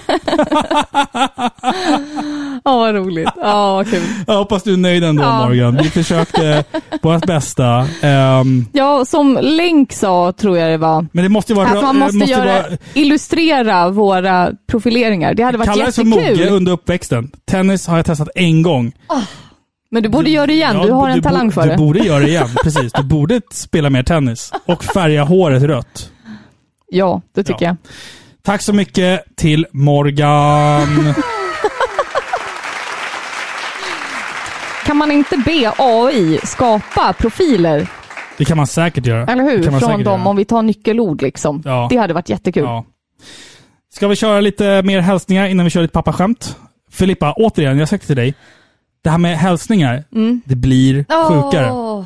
Ja, vad roligt. Ja, vad kul. Jag hoppas du är nöjd ändå Ja. Morgan. Vi försökte vårt bästa. Ehm, Ja, som Länk sa, tror jag det var. men det måste vara... Att man det måste, göra, vara illustrera våra profileringar. Det hade varit kallades för Mogge jättekul. under uppväxten. Tennis har jag testat en gång. Men du borde göra det igen. Ja, du har en talang för Du det. borde göra det igen, precis. Du borde spela mer tennis. Och färga håret rött. Ja, det tycker jag. Tack så mycket till Morgan. Kan man inte be AI skapa profiler, Det kan man säkert göra. eller hur? Från dem, göra. om vi tar nyckelord liksom. Ja. Det hade varit jättekul. Ja. Ska vi köra lite mer hälsningar innan vi kör lite pappaskämt? Filippa, återigen, jag har sagt till dig. Det här med hälsningar, Mm. det blir sjukare. Åh,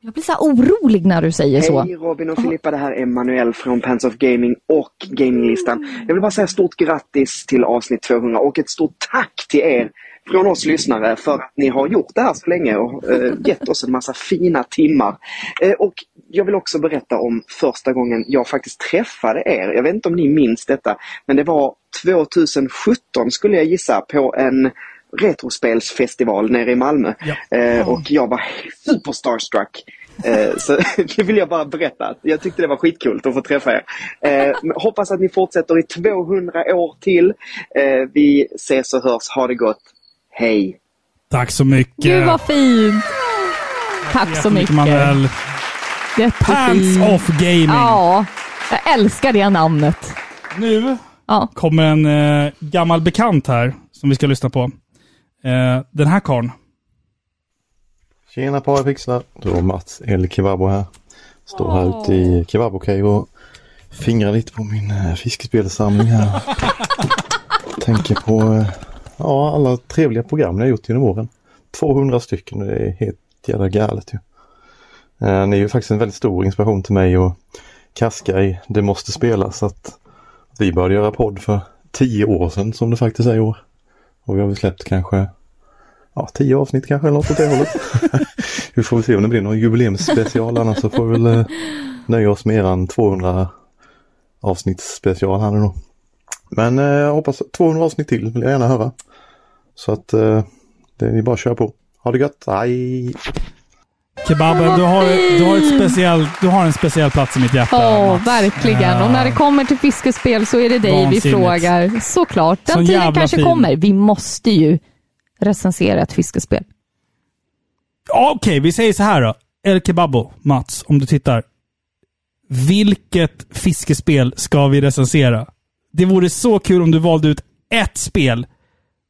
Jag blir så här orolig när du säger så. Hej Robin och Filippa, det här är Manuel från Pants of Gaming och Gaminglistan. Jag vill bara säga stort grattis till avsnitt 200 och ett stort tack till er från oss lyssnare för att ni har gjort det här så länge och eh, gett oss en massa fina timmar. Eh, och jag vill också berätta om första gången jag faktiskt träffade er. Jag vet inte om ni minns detta, men det var 2017 skulle jag gissa på en retrospelsfestival nere i Malmö. Eh, och jag var super starstruck. Eh, så det vill jag bara berätta. Jag tyckte det var skitkult att få träffa er. Eh, hoppas att ni fortsätter i 200 år till. Eh, vi ses och hörs. Ha det gott. Hej! Tack så mycket. Gud vad fint! Tack så mycket. Manuel. Pants of Gaming. Ja, jag älskar det namnet. Nu ja. kommer en eh, gammal bekant här som vi ska lyssna på. Eh, den här karln. Tjena Parapixlar! Det var Mats El Kebabo här. Står här ute i Kebabo Cave och fingrar lite på min eh, fiskespelssamling här. Tänker på eh, ja, alla trevliga program ni har gjort genom åren. 200 stycken, det är helt jävla galet ju. Eh, ni är ju faktiskt en väldigt stor inspiration till mig och Kaska i Det måste spelas. Att vi började göra podd för 10 år sedan som det faktiskt är i år. Och vi har väl släppt kanske ja, 10 avsnitt kanske eller något åt det hållet. vi får väl se om det blir någon jubileumsspecial annars så får vi väl eh, nöja oss med eran 200 avsnittsspecial här nu då. Men eh, jag hoppas 200 avsnitt till vill jag gärna höra. Så att eh, det är bara att köra på. Ha det gött, hej! Kebaben, du har, du, har ett speciell, du har en speciell plats i mitt hjärta. Ja, verkligen. Och när det kommer till fiskespel så är det dig vi Vansinnigt. frågar. Såklart. Den Sån tiden kanske fin. kommer. Vi måste ju recensera ett fiskespel. Okej, vi säger så här då. El Kebabo, Mats, om du tittar. Vilket fiskespel ska vi recensera? Det vore så kul om du valde ut ett spel,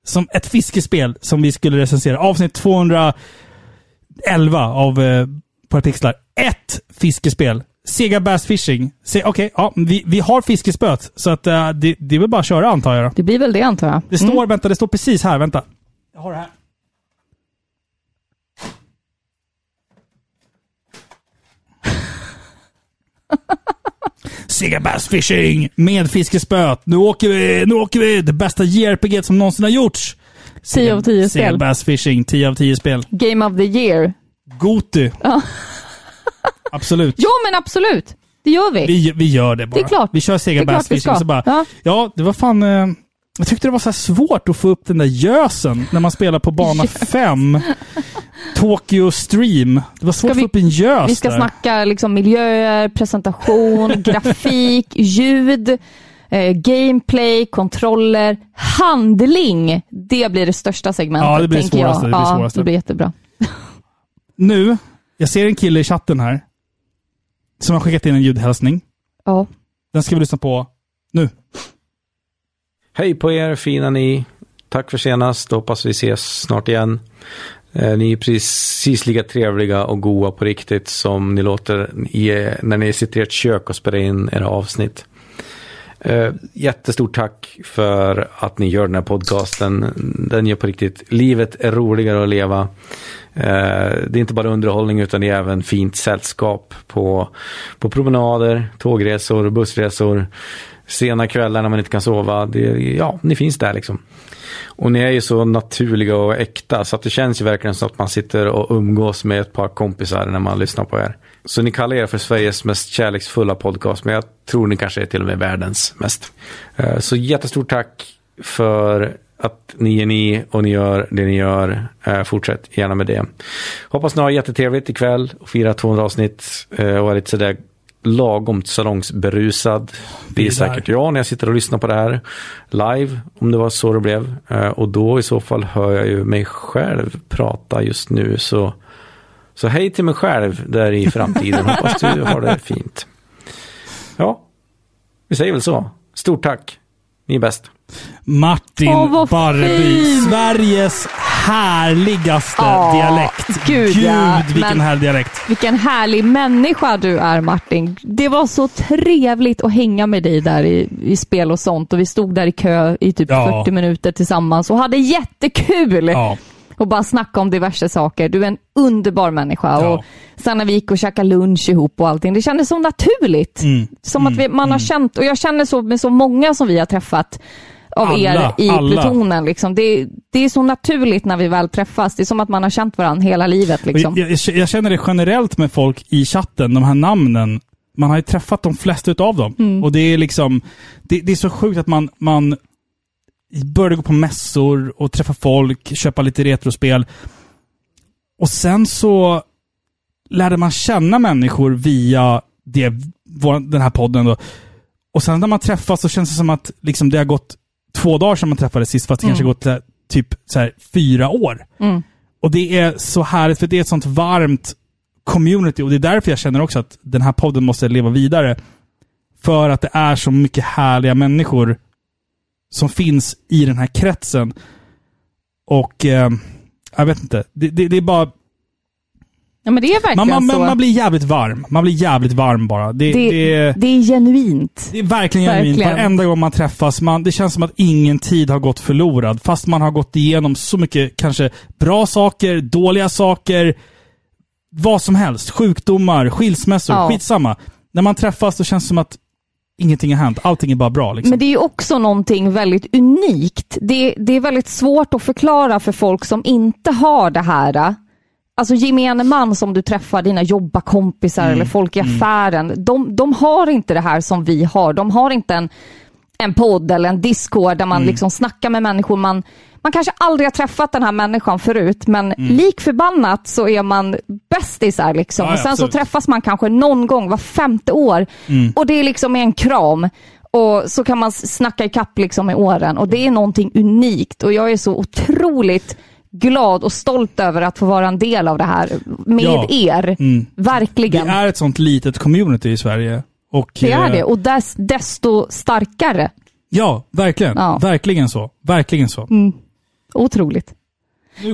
som ett fiskespel, som vi skulle recensera. Avsnitt 211 av eh, Parapixlar. Ett fiskespel. Sega Bass Fishing. Se- Okej, ja, vi, vi har fiskespöt, så att, eh, det, det är väl bara att köra antar jag. Då. Det blir väl det antar jag. Det står, vänta, det står precis här, vänta. Jag har det här. Sega Bass Fishing med fiskespöt. Nu åker vi! Nu åker vi! Det bästa JRPG som någonsin har gjorts. 10 av 10 Sega spel. Bass Fishing, 10 av 10 spel. Game of the year. Goty. Ja. Absolut. ja, men absolut. Det gör vi. Vi, vi gör det bara. Det är klart. Vi kör Sega Bass vi Fishing. Så bara, Ja. ja. det var fan... Eh, jag tyckte det var så svårt att få upp den där gösen när man spelar på bana 5. Tokyo Stream. Det var svårt att få upp en gös Vi ska där. snacka liksom miljöer, presentation, grafik, ljud, eh, gameplay, kontroller, handling. Det blir det största segmentet, Ja, det blir svåraste, jag. det blir ja, svåraste. det blir jättebra. Nu, jag ser en kille i chatten här. Som har skickat in en ljudhälsning. Ja. Den ska vi lyssna på nu. Hej på er fina ni. Tack för senast. Hoppas vi ses snart igen. Eh, Ni är precis lika trevliga och goa på riktigt som ni låter när ni sitter i ert kök och spelar in era avsnitt. Eh, Jättestort tack för att ni gör den här podcasten. Den gör på riktigt livet är roligare att leva. Eh, Det är inte bara underhållning utan det är även fint sällskap på, på promenader, tågresor, bussresor, sena kvällar när man inte kan sova. Det, ja, ni finns där liksom. Och ni är ju så naturliga och äkta så att det känns ju verkligen som att man sitter och umgås med ett par kompisar när man lyssnar på er. Så ni kallar er för Sveriges mest kärleksfulla podcast men jag tror ni kanske är till och med världens mest. Eh, Så jättestort tack för att ni är ni och ni gör det ni gör. Eh, Fortsätt gärna med det. Hoppas ni har jättetrevligt ikväll och firar 200 avsnitt eh, och är lite sådär lagomt salongsberusad. Det är säkert jag när jag sitter och lyssnar på det här live, om det var så det blev. Och då i så fall hör jag ju mig själv prata just nu. Så, så hej till mig själv där i framtiden. Hoppas du har det fint. Ja, vi säger väl så. Stort tack. Ni är bäst. Martin Åh, fint. Sveriges härligaste Ja, dialekt. gud, ja. vilken Men- härlig dialekt. Vilken härlig människa du är Martin. Det var så trevligt att hänga med dig där i, i spel och sånt. Och vi stod där i kö i typ Ja. 40 minuter tillsammans och hade jättekul. Och bara snacka om diverse saker. Du är en underbar människa. Och sen när vi gick och käkade lunch ihop och allting, det kändes så naturligt. Mm. Som att vi, man har känt, och jag känner så med så många som vi har träffat av er Alla, i alla. plutonen. Liksom. Det, det är så naturligt när vi väl träffas. Det är som att man har känt varandra hela livet. Liksom. Och Jag, jag, jag känner det generellt med folk i chatten, de här namnen. Man har ju träffat de flesta utav dem. Mm. Och det är liksom, det, det är så sjukt att man, man började gå på mässor och träffa folk, köpa lite retrospel. Och sen så lärde man känna människor via det, den här podden. Då. Och sen när man träffas så känns det som att liksom, det har gått två dagar sedan man träffades sist, fast det Mm. kanske gått eh, typ så här, fyra år. Mm. Och det är så härligt, för det är ett sånt varmt community. Och det är därför jag känner också att den här podden måste leva vidare. För att det är så mycket härliga människor som finns i den här kretsen. Och eh, jag vet inte, det, det, det är bara... Ja, men det är verkligen Man, man, så. man, blir jävligt varm. Man blir jävligt varm bara. Det, det, det, det är genuint. det är verkligen genuint. Verkligen. Varenda gång man träffas, man, det känns som att ingen tid har gått förlorad. Fast man har gått igenom så mycket, kanske bra saker, dåliga saker, vad som helst. Sjukdomar, skilsmässor, Ja. skitsamma. När man träffas så känns det som att ingenting har hänt. Allting är bara bra. Liksom. Men det är ju också någonting väldigt unikt. Det, det är väldigt svårt att förklara för folk som inte har det här. Alltså gemene man som du träffar, dina jobbarkompisar Mm, eller folk i mm. affären. De, de har inte det här som vi har. De har inte en, en podd eller en discord där man Mm. liksom snackar med människor. Man, man kanske aldrig har träffat den här människan förut, men Mm. lik förbannat så är man bästisar. Liksom. Ja, och sen så absolut. träffas man kanske någon gång var femte år Mm. och det är liksom en kram. Och så kan man snacka i kapp liksom med åren och det är någonting unikt och jag är så otroligt glad och stolt över att få vara en del av det här med Ja. er. Mm. Verkligen. Det är ett sånt litet community i Sverige. Och, Det är eh, det och dess, desto starkare. Ja, verkligen. Ja. Verkligen så. Verkligen så. Mm. Otroligt.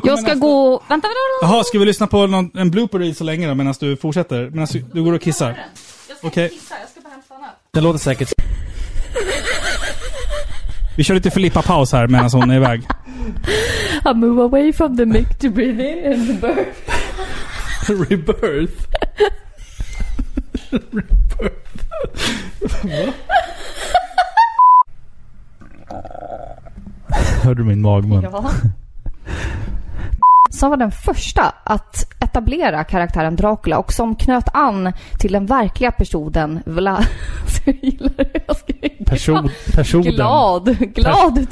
Jag ska gå... Vänta, vänta, vänta. Jaha, ska vi lyssna på någon, en blooper reel så länge då, medan du fortsätter? Medan du, du går och kissar? Okej. Det låter säkert. Vi kör lite Filippa-paus här medan hon är iväg. I move away from the mic to breathe in and the birth. Rebirth? Hörde du min magmun? Ja. Som var den första att etablera karaktären Dracula och som knöt an till den verkliga personen Vlad. Jag gillar det. Jag ska- Person, personen. Glad, glad.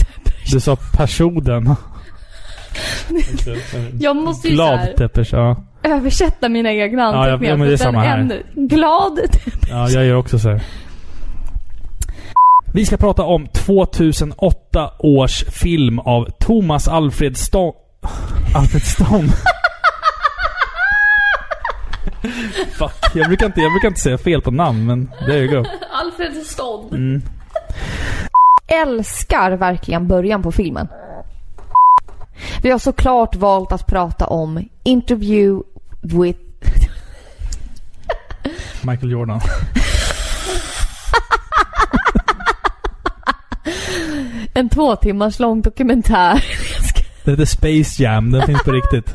Du sa personen. Jag måste ju Glad Teppers, ja. översätta mina egna Ja, ja, anteckningar. ja, men det är samma här. ännu- Glad. Ja, jag gör också så här. Vi ska prata om 2008 års film av Thomas Alfred Stone. Alfred Stone? Fuck, jag brukar, inte, jag brukar inte säga fel på namn, men there you go. Alfred Stone. Mm. älskar verkligen början på filmen. Vi har såklart valt att prata om Interview with... Michael Jordan. En två timmars lång dokumentär. Det heter Space Jam, den finns på riktigt.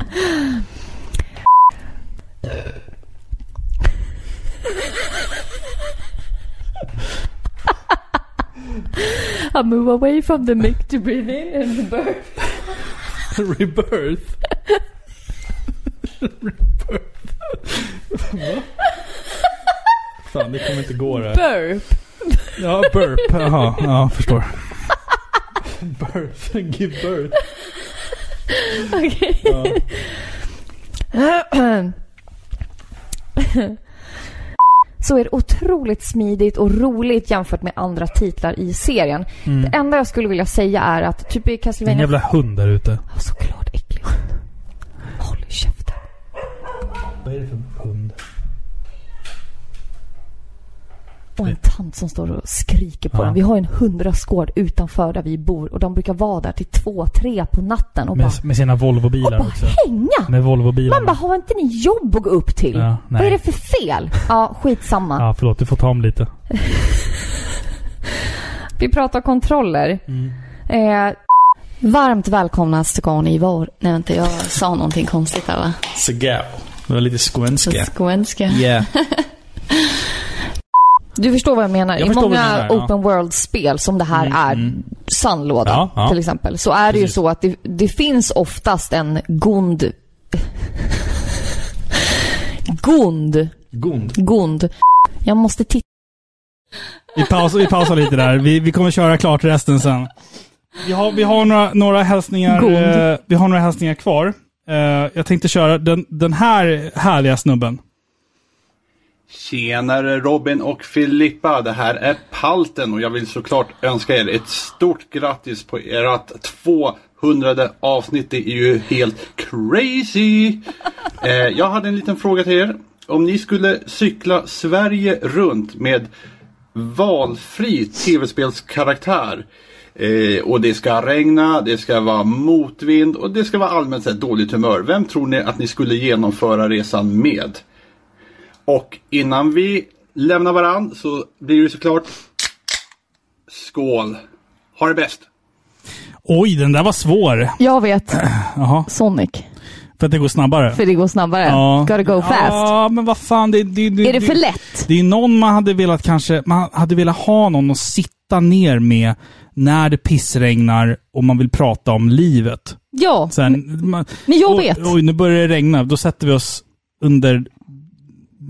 I move away from the mic to breathe in and the birth. Rebirth? Va? Fan, det kommer inte gå det här. Burp. Ja, burp. Jaha, ja, förstår. Birth. Give birth. Okej. Så är det otroligt smidigt och roligt jämfört med andra titlar i serien. Mm. Det enda jag skulle vilja säga är att typ i En Castlevania... jävla hund där ute. Så glad äcklig hund. Håll käften. Vad är det för står en tant som står och skriker på Ja. den. Vi har en hundrastgård utanför där vi bor och de brukar vara där till två, tre på natten och bara Med, med sina Volvo-bilar bara också. hänga. Med Volvo-bilar. Man bara, har inte ni jobb att gå upp till? Ja, Vad är det för fel? Ja, skitsamma. Ja, förlåt. Du får ta om lite. Vi pratar kontroller. Mm. Eh, varmt välkomna ska ni vara. Nej vänta, jag sa någonting konstigt där va? Cigarr. Det var lite skånska. Skånska. Yeah. Du förstår vad jag menar. Jag I många menar, ja. open world-spel som det här Mm, är, mm. sandlåda Ja, ja. till exempel, så är det ju så att det, det finns oftast en gond... Gond. Gond. Gond. Jag måste titta. Vi pausar, vi pausar lite där. Vi, vi kommer köra klart resten sen. Vi har, vi har några, några hälsningar eh, Vi har några hälsningar kvar. Eh, jag tänkte köra den, den här härliga snubben. Tjenare Robin och Filippa, det här är Palten och jag vill såklart önska er ett stort grattis på ert 200 avsnitt. Det är ju helt crazy! Eh, jag hade en liten fråga till er. Om ni skulle cykla Sverige runt med valfri tv-spelskaraktär eh, och det ska regna, det ska vara motvind och det ska vara allmänt sett dåligt humör. Vem tror ni att ni skulle genomföra resan med? Och innan vi lämnar varann så blir det såklart skål. Ha det bäst! Oj, den där var svår. Jag vet. Jaha. Sonic. För att det går snabbare. För det går snabbare. Ja. Gotta go fast. Ja, men vad fan. Det, det, det, Är det för lätt? Det är någon man hade velat kanske, man hade velat ha någon att sitta ner med när det pissregnar och man vill prata om livet. Ja, Sen, man, men jag oj, vet. Oj, nu börjar det regna. Då sätter vi oss under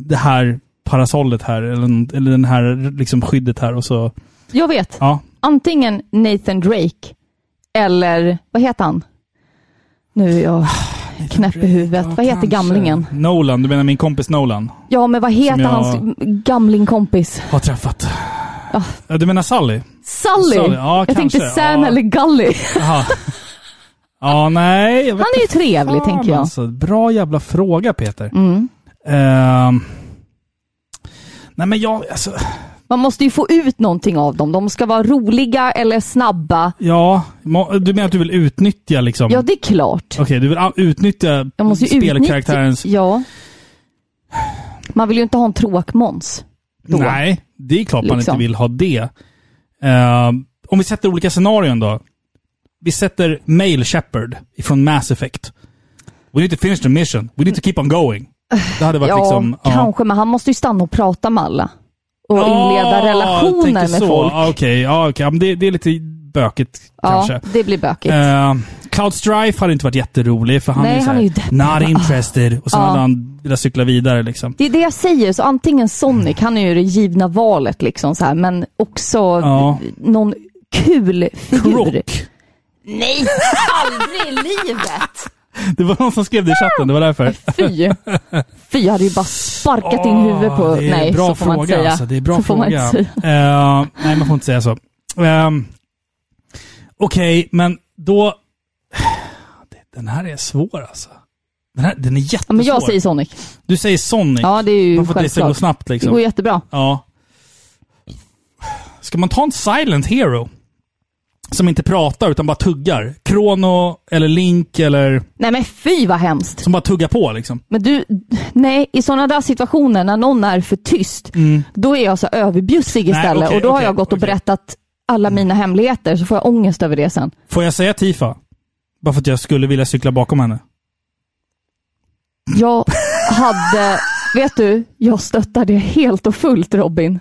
det här parasollet här, eller, eller den här liksom skyddet här och så... Jag vet. Ja. Antingen Nathan Drake eller, vad heter han? Nu är jag knäpp i huvudet. vad heter gamlingen? Nolan, du menar min kompis Nolan? Ja, men vad heter hans gamlingkompis? Har träffat. Ja. Ja, du menar Sally? Sally? Sally, ja, jag kanske. tänkte Sam Ja. eller Gully. Jaha. Ja, nej. Han är ju inte trevlig, fan, tänker jag. Alltså. Bra jävla fråga, Peter. Mm. Ehm. nej, men jag... Alltså, Man måste ju få ut någonting av dem. De ska vara roliga eller snabba. ja, du menar att du vill utnyttja liksom... Ja, det är klart. Okej, du vill utnyttja Jag måste spelkaraktärens... utnyttja... Ja. Man vill ju inte ha en tråkmåns. Nej, det är klart man Liksom. inte vill ha det. Ehm, om vi sätter olika scenarion då. Vi sätter Mail Shepard från Mass Effect. We need to finish the mission. We need to keep on going. Det hade varit ja, liksom... kanske, men han måste ju stanna och prata med alla. Och inleda jag relationer med så. folk. Ja, Okej, ja, okej. Ja, men det, det är lite bökigt Ja, kanske. det blir bökigt. Uh, Cloud Strife hade inte varit jätterolig för han Nej, är han är ju not interested. Och sen Ja. hade han velat cykla vidare liksom. Det är det jag säger, så antingen Sonic, han är ju det givna valet liksom så här, men också Ja. någon kul figur. Croc. Nej, aldrig i livet! Det var någon som skrev det i chatten, det var därför. Fy! Fy, jag hade ju bara sparkat in huvudet på... Det är Nej, bra så får man inte fråga säga. alltså. Det är bra så får man fråga. inte säga. Eh, nej, man får inte säga så. Um, Okej, men då... Den här är svår alltså. Den, här, den är jättesvår. Ja, men jag säger Sonic. Du säger Sonic? Ja, det är ju att det ska självklart. gå snabbt liksom. Det går jättebra. Ja. Ska man ta en silent hero? Som inte pratar utan bara tuggar? Chrono eller Link eller... Nej men fy vad hemskt. Som bara tuggar på liksom. Men du, nej, i sådana där situationer när någon är för tyst, då är jag så överbjussig Mm. Nej, istället. okej, och då har okej, jag gått och berättat alla mina hemligheter, så får jag ångest över det sen. Får jag säga Tifa? Bara för att jag skulle vilja cykla bakom henne. Jag hade, vet du, jag stöttar det helt och fullt Robin.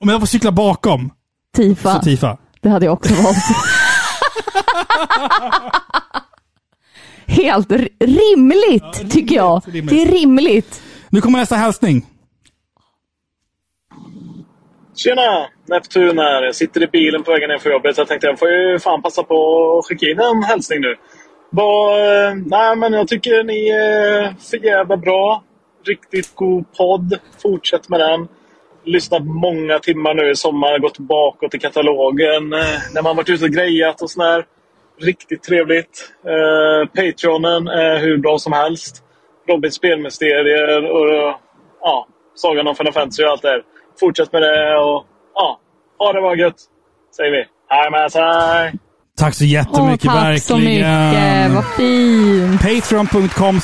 Om jag får cykla bakom? Tifa. Så Tifa. Det hade jag också valt. Helt r- rimligt, tycker jag. rimligt. Det är rimligt. Nu kommer nästa hälsning. Tjena! Neptun här. Jag sitter i bilen på vägen ner för jobbet. Jag tänkte jag får ju fan passa på att skicka in en hälsning nu. Vad, eh, nej, men jag tycker ni är för jävla bra. Riktigt god podd. Fortsätt med den. Lyssnat många timmar nu i sommar. Gått bakåt i katalogen. eh, När man varit ute och grejat och sådär. Riktigt trevligt. Eh, Patreonen är hur bra som helst. Robins spelmysterier och ja, Sagan om Final Fantasy och allt det här. fortsätt med det och ja, ha det bra gött. Säger vi. Hej med sig! Tack så jättemycket, Åh, tack verkligen. så mycket. Vad fint. Patreon.com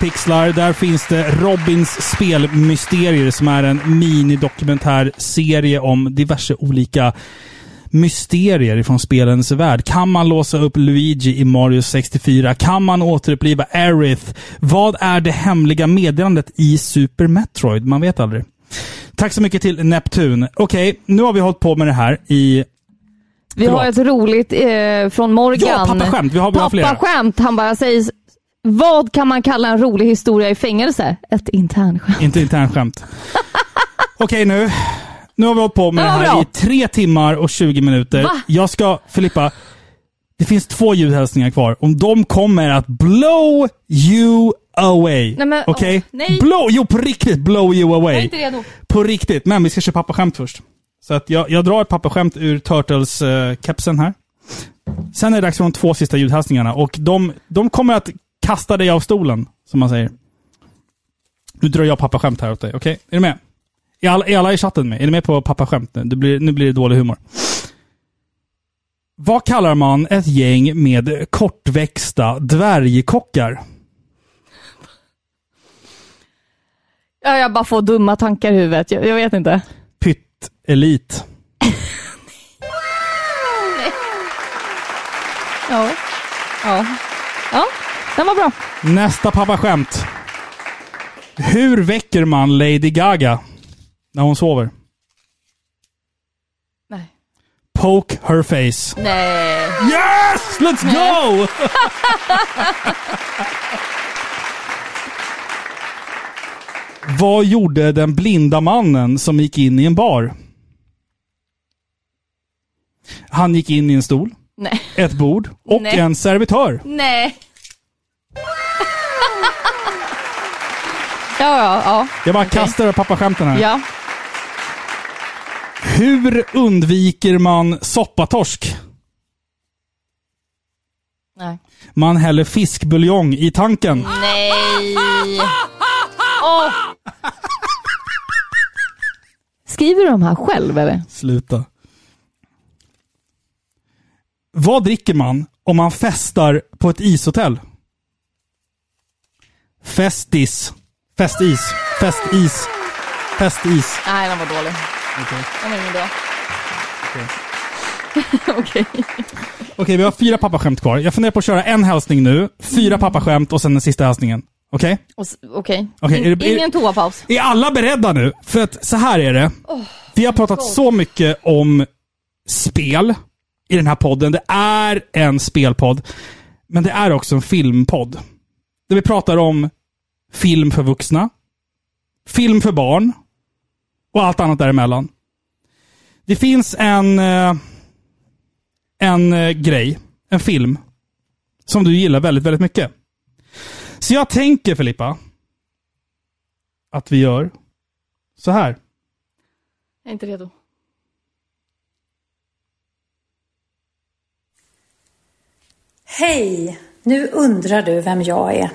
pixlar. Där finns det Robins spelmysterier som är en minidokumentär serie om diverse olika mysterier från spelens värld. Kan man låsa upp Luigi i Mario 64? Kan man återuppliva Aerith? Vad är det hemliga meddelandet i Super Metroid? Man vet aldrig. Tack så mycket till Neptun. Okej, nu har vi hållit på med det här i Vi har ett roligt eh, från Morgan. Ja, pappaskämt. Vi har- har flera. Pappaskämt. Han bara säger, vad kan man kalla en rolig historia i fängelse? Ett internskämt. Inte internskämt. Okej nu. Nu har vi hållit på med det här bra. i tre timmar och 20 minuter. Va? Jag ska, Filippa, det finns två ljudhälsningar kvar. Om de kommer att blow you away. Okej? nej. Blow, jo på riktigt, blow you Jag är away. inte redo. På riktigt. Men vi ska köra pappaskämt först. Så att jag, jag drar ett pappaskämt ur Turtles-kepsen här. Sen är det dags för de två sista ljudhälsningarna. Och de, de kommer att kasta dig av stolen, som man säger. Nu drar jag pappaskämt här åt dig. Okej? Är du med? Är alla, är alla i chatten med? Är ni med på pappaskämt nu? Det blir, nu blir det dålig humor. Vad kallar man ett gäng med kortväxta dvärgkockar? Ja, jag bara får dumma tankar i huvudet. Jag, jag vet inte. Pytt-elit. Ja. Ja. Ja, den var bra. Nästa pappaskämt. Hur väcker man Lady Gaga när hon sover? Nej. Poke her face. Nej. Yes! Let's go! Vad gjorde den blinda mannen som gick in i en bar? Han gick in i en stol, Nej. ett bord och Nej. en servitör. Nej. ja, ja, ja. Jag bara kastar pappaskämten här. Ja. Hur undviker man soppatorsk? Nej. Man häller fiskbuljong i tanken. Nej. Åh. Skriver du de här själv eller? Sluta. Vad dricker man om man festar på ett ishotell? Festis. Festis. Festis. Festis. Nej, den var dålig. Den var ingen bra. Okej. Okej, vi har fyra pappaskämt kvar. Jag funderar på att köra en hälsning nu, fyra pappaskämt och sen den sista hälsningen. Okej? Okej. Ingen toapaus. Är alla beredda nu? För att så här är det. Vi har pratat så mycket om spel i den här podden. Det är en spelpodd, men det är också en filmpodd. Där vi pratar om film för vuxna, film för barn och allt annat däremellan. Det finns en, eh, en eh, grej, en film, som du gillar väldigt, väldigt mycket. Så jag tänker, Filippa, att vi gör så här. Jag är inte redo. Hej! Nu undrar du vem jag är.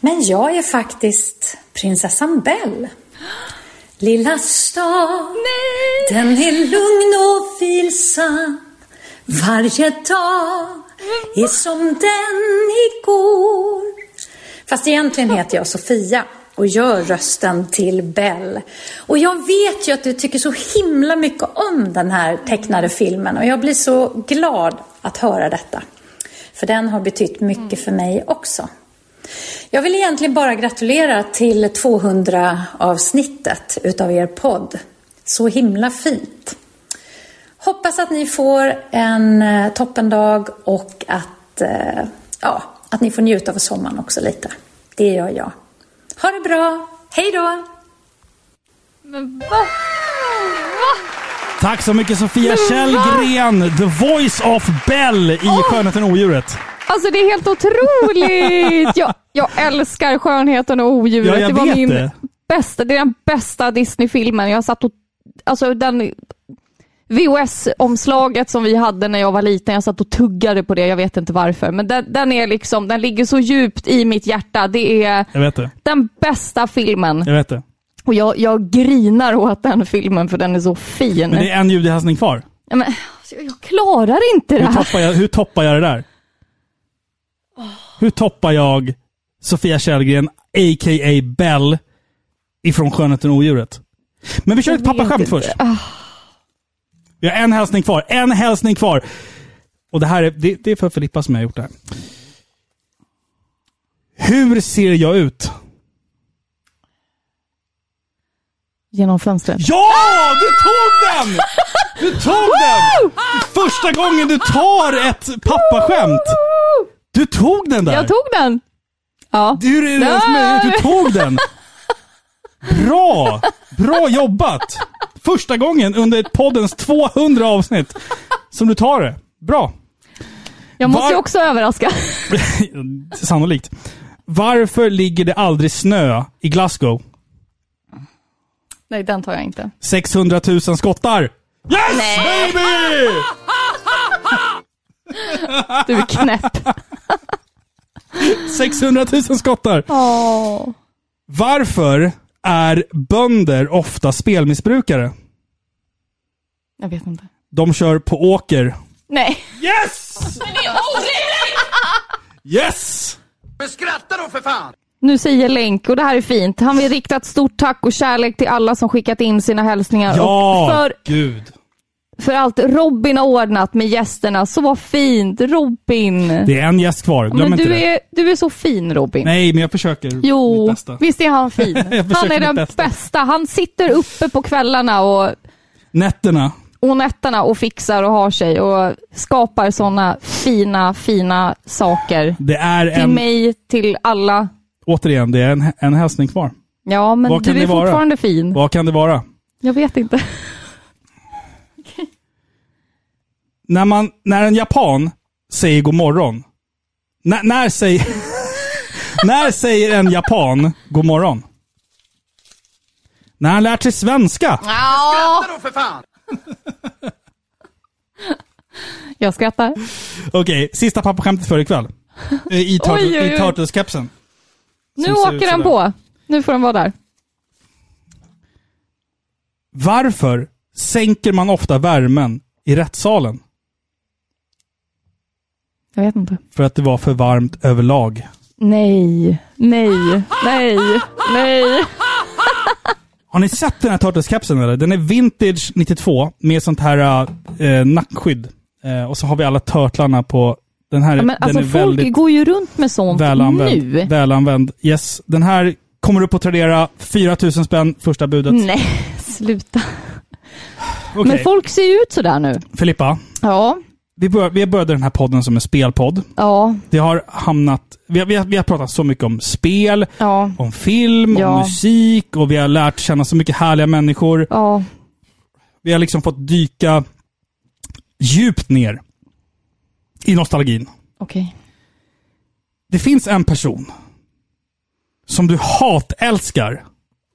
Men jag är faktiskt prinsessan Belle. Lilla stad, den är lugn och vilsam. Varje dag är som den igår. Fast egentligen heter jag Sofia och gör rösten till Belle. Och jag vet ju att du tycker så himla mycket om den här tecknade filmen och jag blir så glad att höra detta. För den har betytt mycket för mig också. Jag vill egentligen bara gratulera till 200 avsnittet utav er podd. Så himla fint. Hoppas att ni får en eh, toppendag och att, eh, ja, att ni får njuta av sommaren också lite. Det gör jag. Ha det bra. Hej då! Tack så mycket Sofia Källgren, the voice of Bell i Skönheten och odjuret. Alltså det är helt otroligt! Jag, jag älskar Skönheten och odjuret. Ja, jag det var vet min det. bästa, det är den bästa Disney-filmen. Jag satt och, alltså den VHS-omslaget som vi hade när jag var liten, jag satt och tuggade på det, jag vet inte varför. Men den, den är liksom, den ligger så djupt i mitt hjärta. Det är den bästa filmen. Jag vet det. Och jag, jag grinar åt den filmen för den är så fin. Men det är en ljudhälsning kvar. Ja, men, alltså, jag klarar inte det Hur här. toppar, jag, hur toppar jag det där? Hur toppar jag Sofia Källgren, a.k.a. Bell, ifrån Skönheten och Odjuret? Men vi kör ett pappaskämt först. Ah. Vi har en hälsning kvar. En hälsning kvar. Och det här är, det, det är för Filippa som jag har gjort det här. Hur ser jag ut? Genom fönstret. Ja! Du tog den! Du tog den! Första gången du tar ett pappaskämt. Du tog den där. Jag tog den! Ja. Hur är det ens möjligt att du tog den? Bra! Bra jobbat! Första gången under poddens 200 avsnitt som du tar det. Bra. Jag måste Var- ju också överraska. Sannolikt. Varför ligger det aldrig snö i Glasgow? Nej, den tar jag inte. 600 000 skottar! Yes Nej. baby! Du är knäpp. 600 000 skottar! Åh. Varför är bönder ofta spelmissbrukare? Jag vet inte. De kör på åker. Nej. Yes! Men det är orimligt! Yes! Men skratta då för fan! Nu säger Länk, och det här är fint, han vill rikta ett stort tack och kärlek till alla som skickat in sina hälsningar. Ja, Och för, gud. för allt Robin har ordnat med gästerna. Så fint, Robin. Det är en gäst kvar, glöm men inte du det. är, du är så fin Robin. Nej, men jag försöker Jo, mitt bästa. visst är han fin? Han är den bästa. bästa. Han sitter uppe på kvällarna och, Nätterna. och nätterna och fixar och har sig och skapar sådana fina, fina saker. Det är Till en, mig, till alla. Återigen, det är en, en hälsning kvar. Ja, men Vad kan du är det vara? fortfarande fin. Vad kan det vara? Jag vet inte. När, man, när en japan säger god morgon. När, när, säger, när säger en japan god morgon? När han lärt sig svenska. Ja. Skratta då för fan! Jag skrattar. Okej, sista pappaskämtet för ikväll. Eh, I, turtle, Oj, oj, oj. i Turtles-kepsen. Nu åker den på. Nu får den vara där. Varför sänker man ofta värmen i rättssalen? Jag vet inte. För att det var för varmt överlag. Nej, nej, nej, nej. Har ni sett den här Turtles-kepsen eller? Den är vintage 92 med sånt här eh, nackskydd. Eh, och så har vi alla törtlarna på den här. Ja, men den alltså är folk väldigt går ju runt med sånt välanvänd. nu. Välanvänd. Yes. Den här kommer upp på Tradera. 4000 spänn första budet. Nej, sluta. Okej. Men folk ser ju ut sådär nu. Filippa, Ja, vi, bör, vi började den här podden som en spelpodd. ja, Det har hamnat... Vi har, vi, har, vi har pratat så mycket om spel, ja, om film, om Ja. musik och vi har lärt känna så mycket härliga människor. ja. Vi har liksom fått dyka djupt ner i nostalgin. Okej. Det finns en person som du hatälskar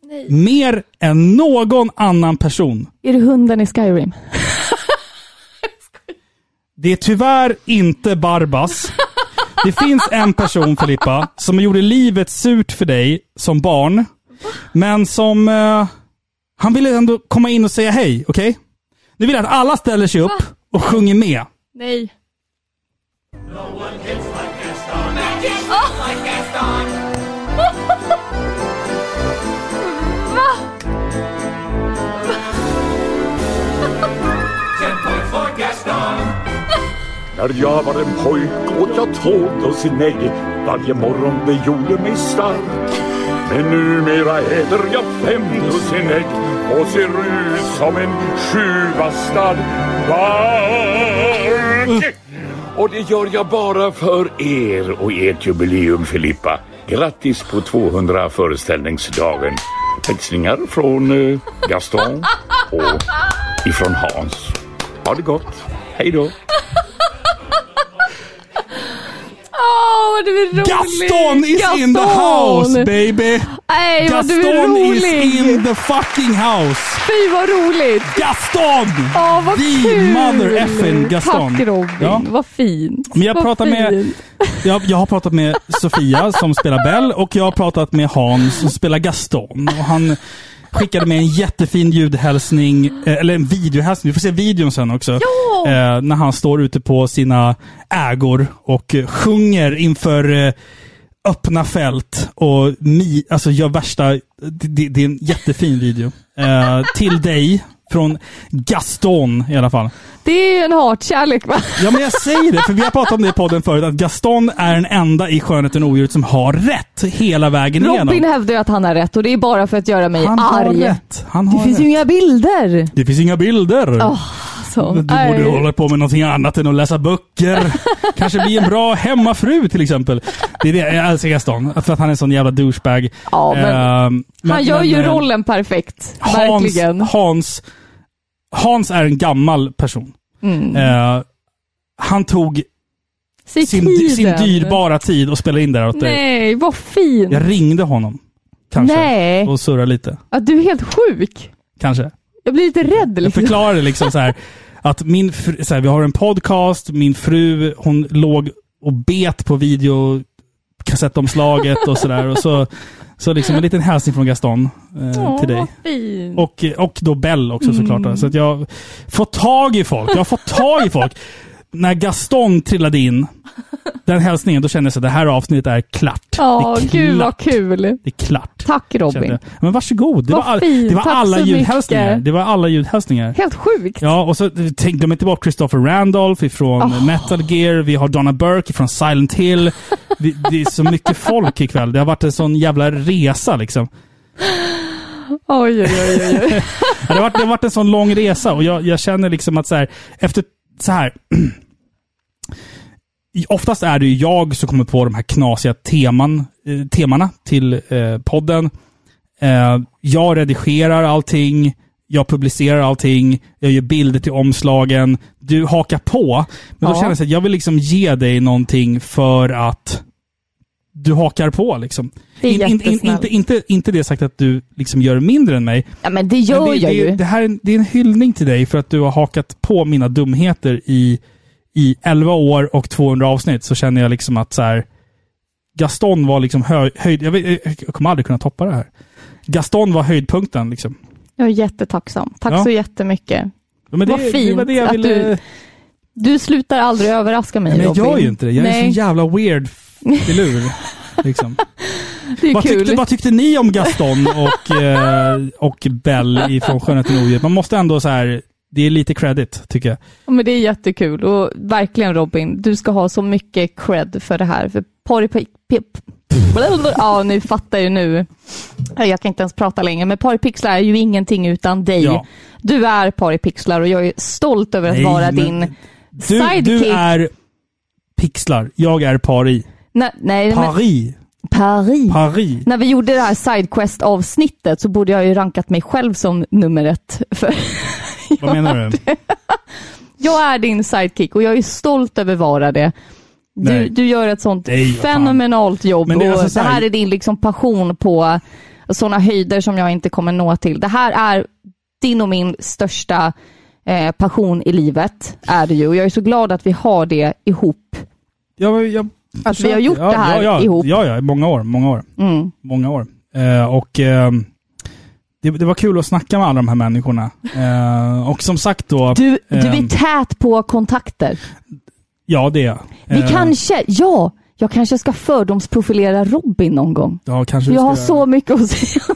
Nej. mer än någon annan person. Är det hunden i Skyrim? Det är tyvärr inte Barbas. Det finns en person, Filippa, som gjorde livet surt för dig som barn. Men som... Eh, han ville ändå komma in och säga hej, okej? Nu vill jag att alla ställer sig upp och sjunger med. Nej. När jag var en pojk åt jag tåg och sin ägg. Varje morgon det gjorde mig stark. Men numera äter jag fem dussin ägg Och ser ut som en sjuvastad bark och det gör jag bara för er och ert jubileum Filippa. Grattis på 200 föreställningsdagen. Hälsningar från eh, Gaston och ifrån Hans. Ha det gott, hej då. Åh, vad du är rolig! Gaston is in the Gaston! house baby! Nej, vad du är Gaston rolig! is in the fucking house! Fy vad roligt! Gaston! Åh, vad The kul! mother effing Gaston. Tack Robin, Ja. vad fint. Men jag, Vad pratar med, fint. jag, jag har pratat med Sofia som spelar Bell och jag har pratat med Hans som spelar Gaston. Och han, skickade med en jättefin ljudhälsning, eh, eller en videohälsning. Vi får se videon sen också. Ja! Eh, när han står ute på sina ägor och eh, sjunger inför öppna fält och mi, alltså gör värsta... Det, det, det är en jättefin video. Eh, till dig, från Gaston i alla fall. Det är en hatkärlek va? Ja, men jag säger det, för vi har pratat om det i podden förut, att Gaston är den enda i Skönheten och odjuret som har rätt hela vägen igenom. Robin hävdar ju att han har rätt och det är bara för att göra mig Han har arg. rätt. Han det har finns ju inga bilder. Det finns inga bilder. Åh, så. Du borde Nej. hålla på med någonting annat än att läsa böcker. Kanske bli en bra hemmafru till exempel. Det är det, jag älskar Gaston, för att han är en sån jävla douchebag. Ja, men Ehm, han gör men, ju eh, rollen perfekt. Hans, Verkligen. Hans, Hans är en gammal person. Mm. Eh, han tog sin, sin dyrbara tid och spelade in det här åt dig. Nej, vad fint. Jag ringde honom. Kanske. Nej. Och surrade lite. Ja, du är helt sjuk. Kanske. Jag blir lite rädd. Jag Liksom. förklarade liksom så här att min fru, så här, vi har en podcast, min fru hon låg och bet på videokassettomslaget och sådär. Och så, så liksom en liten hälsning från Gaston eh, Åh, till dig. fint. Och, och då Bell också Mm. såklart. då. Så att jag får tag i folk. Jag har fått tag i folk. När Gaston trillade in, den hälsningen, då kände jag att det här avsnittet är klart. Ja, är gud vad kul. Det är klart. Tack Robin. kände. Men varsågod. Det Vad var, all, det var Tack alla ljudhälsningar. mycket. Det var alla ljudhälsningar. Helt sjukt. Ja, och så tänk, glöm inte bort Christopher Randolph ifrån Oh. Metal Gear. Vi har Donna Burke från Silent Hill. Vi, det är så mycket folk ikväll. Det har varit en sån jävla resa liksom. Oj, oj, oj, oj. Det har varit, det har varit en sån lång resa och jag, jag känner liksom att så här, efter så här. Oftast är det ju jag som kommer på de här knasiga teman, eh, temana till eh, podden. Eh, jag redigerar allting. Jag publicerar allting. Jag gör bilder till omslagen. Du hakar på. Men då Ja. känner jag att jag vill liksom ge dig någonting för att du hakar på. Liksom. Det är In- in- in- inte, inte, inte det sagt att du liksom gör mindre än mig. Ja, men det gör Men det, jag det, ju. Det här är en, det är en hyllning till dig för att du har hakat på mina dumheter i, i 11 år och 200 avsnitt. Så känner jag liksom att så här, Gaston var liksom hö, höjd... Jag, vet, jag kommer aldrig kunna toppa det här. Gaston var höjdpunkten. Liksom. Jag är jättetacksam. Tack Ja. så jättemycket. Ja, men det- Vad det fint det jag att ville- du... Du slutar aldrig överraska mig, Men jag Robin. gör ju inte det. Jag är Nej. en så jävla weird filur. liksom. Det är vad, kul. tyckte, vad tyckte ni om Gaston och, eh, och Bell ifrån Skönheten och odjuret? Man måste ändå så här... Det är lite credit, tycker jag. Ja, men det är jättekul och verkligen Robin, du ska ha så mycket cred för det här. För Porri... Ja, nu fattar jag nu. Ja, Jag kan inte ens prata längre, men Paripixlar är ju ingenting utan dig. Ja. Du är Paripixlar och jag är stolt över att Nej, vara din Du, sidekick. du är pixlar. Jag är pari. Nej, nej, men- Paris. Paris. Paris. När vi gjorde det här Sidequest-avsnittet så borde jag ju rankat mig själv som nummer ett. För Vad menar du? jag är din sidekick och jag är stolt över att vara det. Du, Nej. du gör ett sånt Nej, vad fan. fenomenalt jobb Men det är och alltså så det här- här är din liksom passion på sådana höjder som jag inte kommer nå till. Det här är din och min största eh, passion i livet, är det ju. Och jag är så glad att vi har det ihop. Ja, men jag Att vi har gjort ja, det här ja, ja, ihop. Ja, ja, många år. Många år. Mm. Många år. Eh, och eh, det, det var kul att snacka med alla de här människorna. Eh, och som sagt då... Du, du eh, är tät på kontakter. Ja, det är jag. Vi Eh, kanske, ja, jag kanske ska fördomsprofilera Robin någon gång. Ja, kanske jag har så mycket att säga.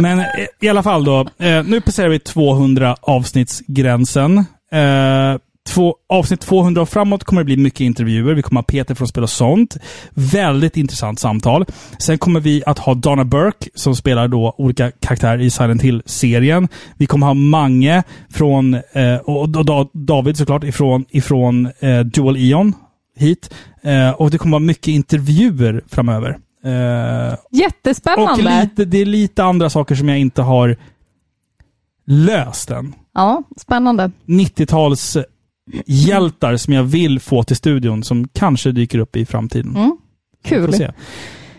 Men eh, i alla fall då. Eh, nu passerar vi 200 avsnittsgränsen. Eh, två, avsnitt 200 och framåt kommer det bli mycket intervjuer. Vi kommer ha Peter från Spel och sånt. Väldigt intressant samtal. Sen kommer vi att ha Donna Burke som spelar då olika karaktärer i Silent Hill-serien. Vi kommer ha Mange från, eh, och, och Da- David såklart, ifrån, ifrån eh, Dual Eon hit. Eh, och det kommer vara mycket intervjuer framöver. Eh, Jättespännande. och lite, det är lite andra saker som jag inte har löst än. Ja, spännande. 90-tals hjältar som jag vill få till studion som kanske dyker upp i framtiden. Mm. Vi Kul. se.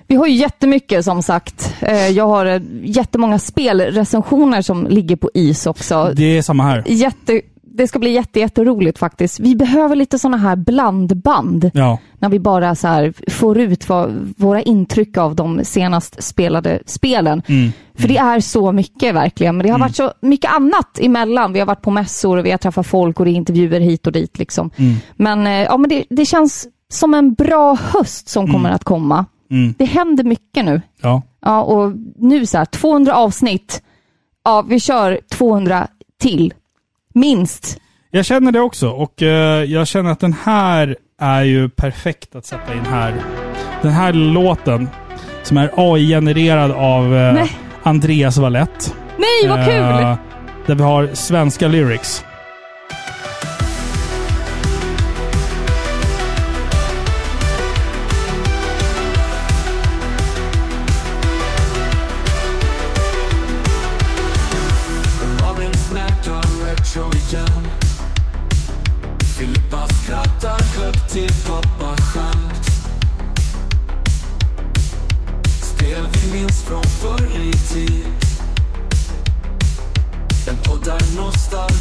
Vi har ju jättemycket som sagt. Eh, Jag har eh, jättemånga spelrecensioner som ligger på is också. Det är samma här. Jätte, det ska bli jätte, jätteroligt faktiskt. Vi behöver lite sådana här blandband. Ja. När vi bara så här får ut vad, våra intryck av de senast spelade spelen. Mm. För det är så mycket verkligen. Men det har varit så mycket annat emellan. Vi har varit på mässor och vi har träffat folk och det är intervjuer hit och dit. Liksom. Mm. Men, eh, ja, men det, det känns som en bra höst som kommer att komma. Mm. Det händer mycket nu. Ja. Ja, och nu så här, 200 avsnitt. Ja, vi kör 200 till. Minst. Jag känner det också och eh, jag känner att den här är ju perfekt att sätta in här. Den här låten som är AI-genererad av eh, Nej. Andreas Wallett. Nej, vad kul! Eh, där vi har svenska lyrics.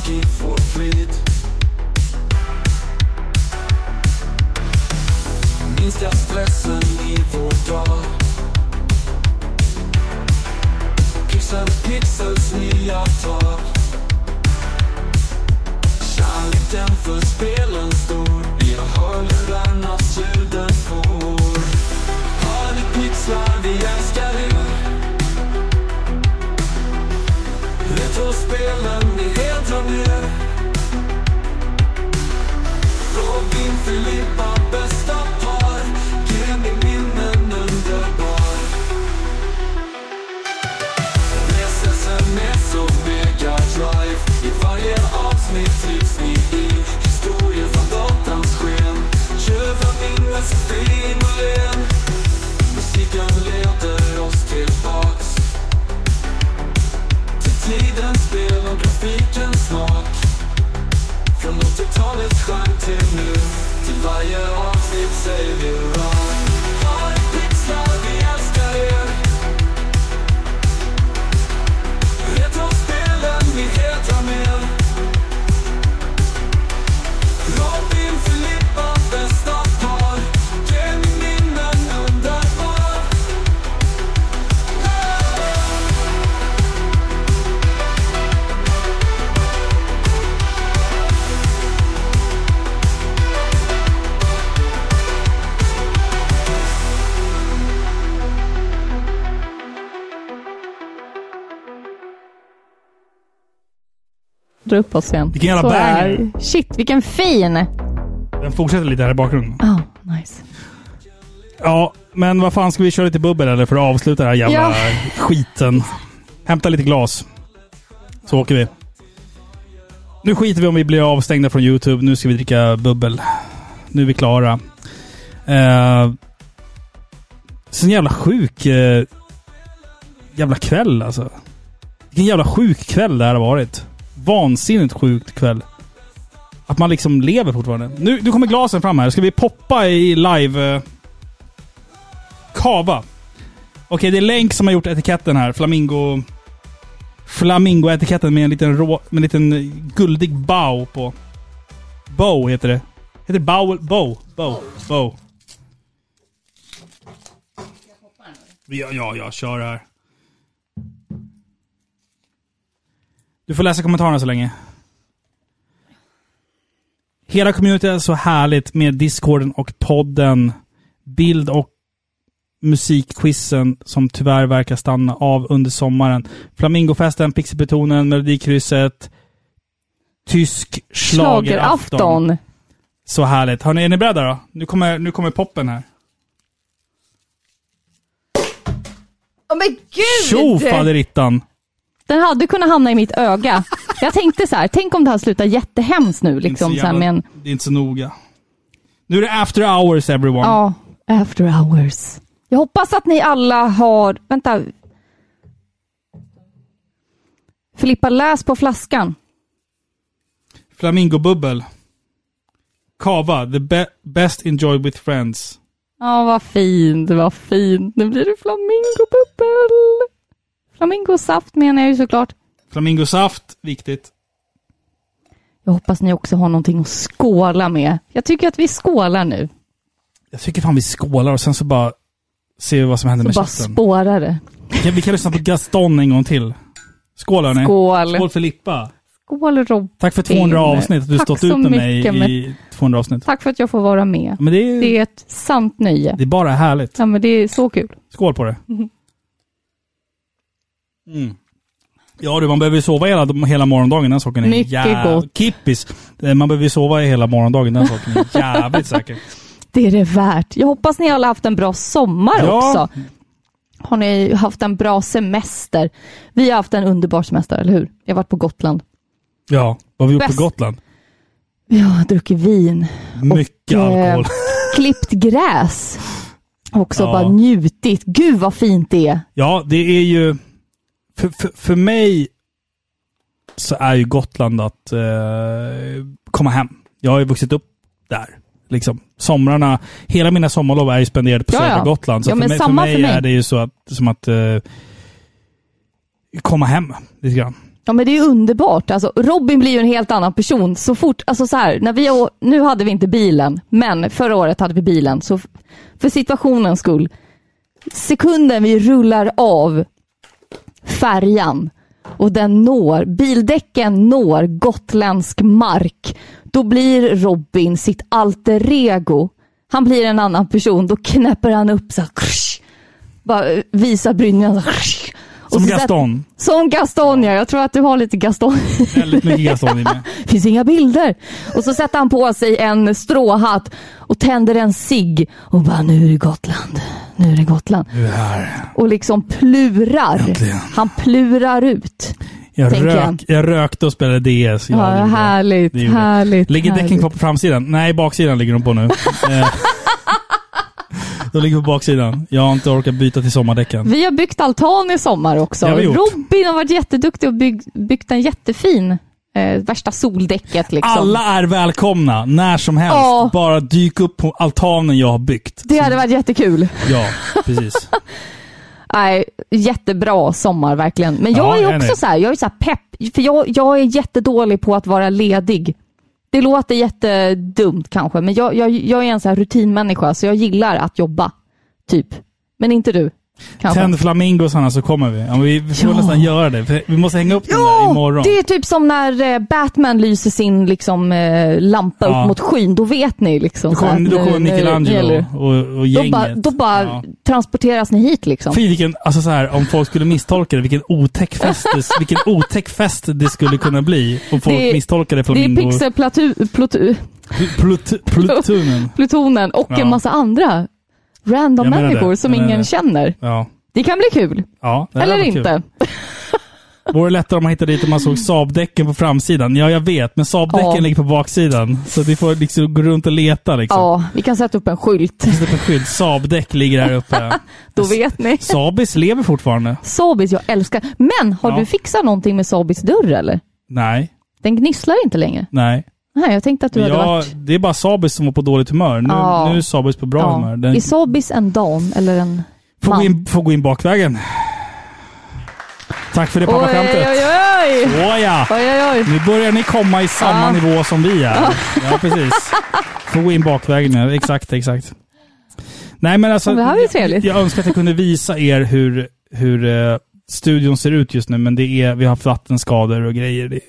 Nostalgi får flyt Minska stressen i vår dag. Pixel, pixels nya tag. Kärleken för spelen stor Vi har hörlurarnas ljuden får. Har vi pixlar, vi älskar Retrospelen, i Hedra er Robin, Filippa, bäst och grafikens smak Från 80-talets stjärn till nu. Till varje avsnitt säger vi rakt. Dra upp oss igen. Vilken jävla banger. Shit, vilken fin! Den fortsätter lite här i bakgrunden. Ja, nice. Ja, men vad fan ska vi köra lite bubbel eller för att avsluta den här jävla Ja. skiten? Hämta lite glas. Så åker vi. Nu skiter vi om vi blir avstängda från YouTube. Nu ska vi dricka bubbel. Nu är vi klara. Uh, så jävla sjuk eh, jävla kväll alltså. Vilken jävla sjuk kväll det här har varit. Vansinnigt sjukt kväll. Att man liksom lever fortfarande. Nu, nu kommer glasen fram här. Ska vi poppa i live... eh, Kava. Okej, det är Länk som har gjort etiketten här. Flamingo... Flamingo-etiketten med en liten rå... Med en liten guldig bow på. Bow heter det. Heter det bow? Bow? Bow? Bow. Ja, ja, ja. Kör här. Du får läsa kommentarerna så länge. Hela communityt är så härligt med discorden och podden. Bild och musikquizen som tyvärr verkar stanna av under sommaren. Flamingofesten, Pixelplutonen, Melodikrysset, Tysk schlagerafton. Schlagerafton. Så härligt. Hörrni, är ni beredda då? Nu kommer, nu kommer poppen här. Åh men gud! Tjo faderittan! Den hade kunnat hamna i mitt öga. Jag tänkte så här, tänk om det här slutar jättehemskt nu. Det är så Liksom, så här, jävla- med en, Det är inte så noga. Nu är det after hours everyone. ja, after hours. Jag hoppas att ni alla har... Vänta. Filippa, läs på flaskan. Flamingobubbel. Kava, the be best enjoyed with friends. Ja, vad fint, vad fint. Nu blir det flamingobubbel. Flamingosaft menar jag ju såklart. Flamingosaft, viktigt. Jag hoppas ni också har någonting att skåla med. Jag tycker att vi skålar nu. Jag tycker fan vi skålar och sen så bara ser vi vad som händer Så med bara chatten. spårar det. Vi kan, vi kan lyssna på Gaston en gång till. Skål hörni. Skål. Skål Filippa. Skål Robin. Tack för 200 avsnitt. Att du stått ut med mig i 200 avsnitt. Tack för att jag får vara med. Men det är, Det är ett sant nöje. det är bara härligt. Ja, men det är så kul. Skål på det. Mhm. Mm. Ja du, man behöver ju sova hela, hela morgondagen. Den saken är Mycket jäv- gott. Kippis. Eh, Man behöver ju sova hela morgondagen. Den saken är jävligt säker. Det är det värt. Jag hoppas ni alla haft en bra sommar Ja. också. Har ni haft en bra semester? Vi har haft en underbar semester, eller hur? Jag har varit på Gotland. Ja, vad har vi gjort Bäst. på Gotland? Vi har druckit vin. Mycket och, eh, alkohol. klippt gräs. Också Ja. bara njutit. Gud vad fint det är. Ja, det är ju... För, för, för mig så är ju Gotland att eh, komma hem. Jag har ju vuxit upp där. Liksom. Somrarna, hela mina sommarlov är ju spenderade på Ja, södra ja. Gotland. Så Ja, för, mig, för, mig för mig. är det ju så att, som att eh, komma hem lite grann. Ja men det är underbart. Alltså, Robin blir ju en helt annan person så fort, alltså så här, när vi, nu hade vi inte bilen, men förra året hade vi bilen. Så för situationens skull, sekunden vi rullar av färjan och den når, bildäcken når gotländsk mark, då blir Robin sitt alter ego. Han blir en annan person, då knäpper han upp så här, krusch, bara visar brynjan. så här, som Gaston. som Gaston ja, jag tror att du har lite Gaston. Väldigt mycket Gaston i mig. finns inga bilder. Och så sätter han på sig en stråhatt och tänder en cigg och bara nu är det Gotland. Nu är det Gotland. Du är här. Och liksom plurar. Han plurar ut. Jag, rök, jag rökte och spelade DS. Ja, härligt, Det härligt. Ligger däcken kvar på framsidan? Nej, baksidan ligger de på nu. De ligger på baksidan. Jag har inte orkat byta till sommardäcken. Vi har byggt altan i sommar också. Det har vi gjort. Robin har varit jätteduktig och bygg, byggt en jättefin, eh, värsta soldäcket liksom. Alla är välkomna när som helst. Ja. Bara dyk upp på altanen jag har byggt. Det hade varit jättekul. Ja, precis. Nej, jättebra sommar verkligen. Men jag Ja, är också nöjd. så här, jag är så här pepp, för jag, jag är jättedålig på att vara ledig. Det låter jättedumt kanske, men jag, jag, jag är en så här rutinmänniska, så jag gillar att jobba. Typ. Men inte du. Kanske. Tänd flamingos Hanna så kommer vi. Ja, vi får Ja. nästan göra det. Vi måste hänga upp den där imorgon. Det är typ som när eh, Batman lyser sin liksom, eh, lampa Ja. upp mot skyn. Då vet ni liksom. Då kommer, då kommer Michelangelo och, och Då gänget. bara, då bara Ja. transporteras ni hit liksom. Fy vilken, alltså så här, om folk skulle misstolka det, vilken otäck fest det, vilken otäck fest det skulle kunna bli. Om folk Det är- misstolkade Det är flamingo... pixelplatu... Platu, Plut, plutonen. plutonen och Ja. en massa andra random menar det. människor som menar ingen känner. Ja. Det kan bli kul. ja Eller var kul. inte. Vore lättare om man hittade dit och man såg Saab-däcken på framsidan. Ja, jag vet, men Saab-däcken Ja. ligger på baksidan. Så vi får liksom gå runt och leta liksom. Ja, vi kan sätta upp en skylt. Sätta upp en skylt. Saab-däck ligger här uppe. Då vet ni. Saabis lever fortfarande. Sabis, jag älskar. Men har Ja. du fixat någonting med Sabis dörr eller? Nej, Den gnisslar inte längre. nej. Nej, jag tänkte att du Men hade jag, varit... det är bara Sabis som var på dåligt humör. Nu, Ja. nu är Sabis på bra humör. Den Är Sabis en dam eller en får, man? gå in, får gå in bakvägen. Tack för det oj, oj, pappaskämtet. oj, oj! Såja! Oj. Nu börjar ni komma i samma Ja. nivå som vi är. Ja. Ja, precis. Får gå in bakvägen nu. Exakt, exakt. Nej, men alltså. Ja, det här är trevligt. Jag önskar att jag kunde visa er hur, hur eh, studion ser ut just nu, men det är, vi har haft vattenskador och grejer. Det är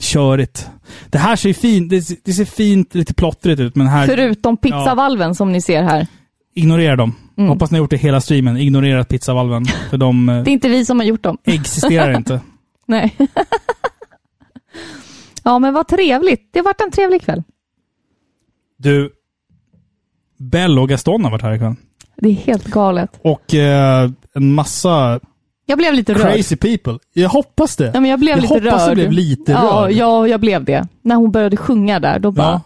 körigt. Det här ser fint, det, ser- det ser fint, lite plottrigt ut, men här... Förutom pizzavalven som ni ser här. Ignorera dem. Mm. Hoppas ni har gjort det hela streamen. Ignorera pizzavalven. För de eh, Det är inte vi som har gjort dem. existerar inte. Nej. ja, men vad trevligt. Det har varit en trevlig kväll. Du, Bell och Gaston har varit här ikväll. Det är helt galet. Och eh, en massa Jag blev lite rörd. crazy people. Jag hoppas det. Ja, men jag blev jag lite hoppas rörd. du blev lite ja, rörd. Ja, jag blev det. När hon började sjunga där, då bara... Ja.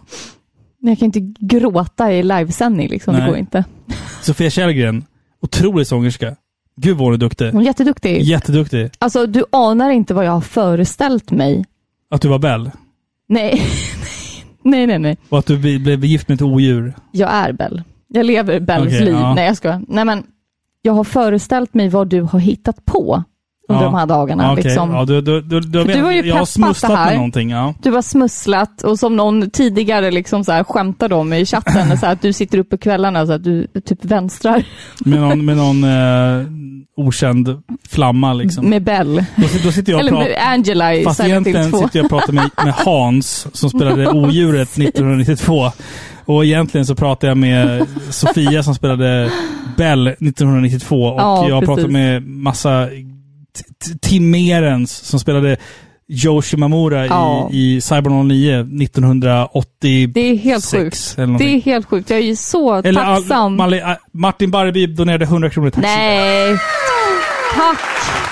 Jag kan inte gråta i livesändning liksom. Det går inte. Sofia Källgren, otrolig sångerska. Gud vad hon är duktig. Hon är jätteduktig. Jätteduktig. Alltså, du anar inte vad jag har föreställt mig. Att du var Bell. Nej. nej, nej, nej. Och att du blev gift med ett odjur. Jag är Bell. Jag lever Bells Okej, liv. ja. Nej, jag ska. Nej, men jag har föreställt mig vad du har hittat på under Ja. de här dagarna. Okej. liksom. Ja, du, du, du, du, du har ju jag har smusslat det här. med någonting. Ja. Du har smusslat och som någon tidigare liksom så här skämtade om i chatten, så att du sitter upp på kvällarna så att du typ vänstrar Med någon, med någon eh, okänd flamma liksom. med Bell. Då, då sitter jag Eller pratar... med Angela i Fast egentligen 2. sitter jag och pratar med, med Hans som spelade Odjuret 1992. Och egentligen så pratar jag med Sofia som spelade Bell 1992. Och Ja, jag precis. med massa Tim Merens som spelade Joe Shimamura Ja. i, i Cyber 09 1986. Det är helt sjukt. Det är helt sjukt. Jag är ju så Eller all, tacksam. Mali- äh, Martin Barreby donerade 100 kronor. Tack så Nej. Tack.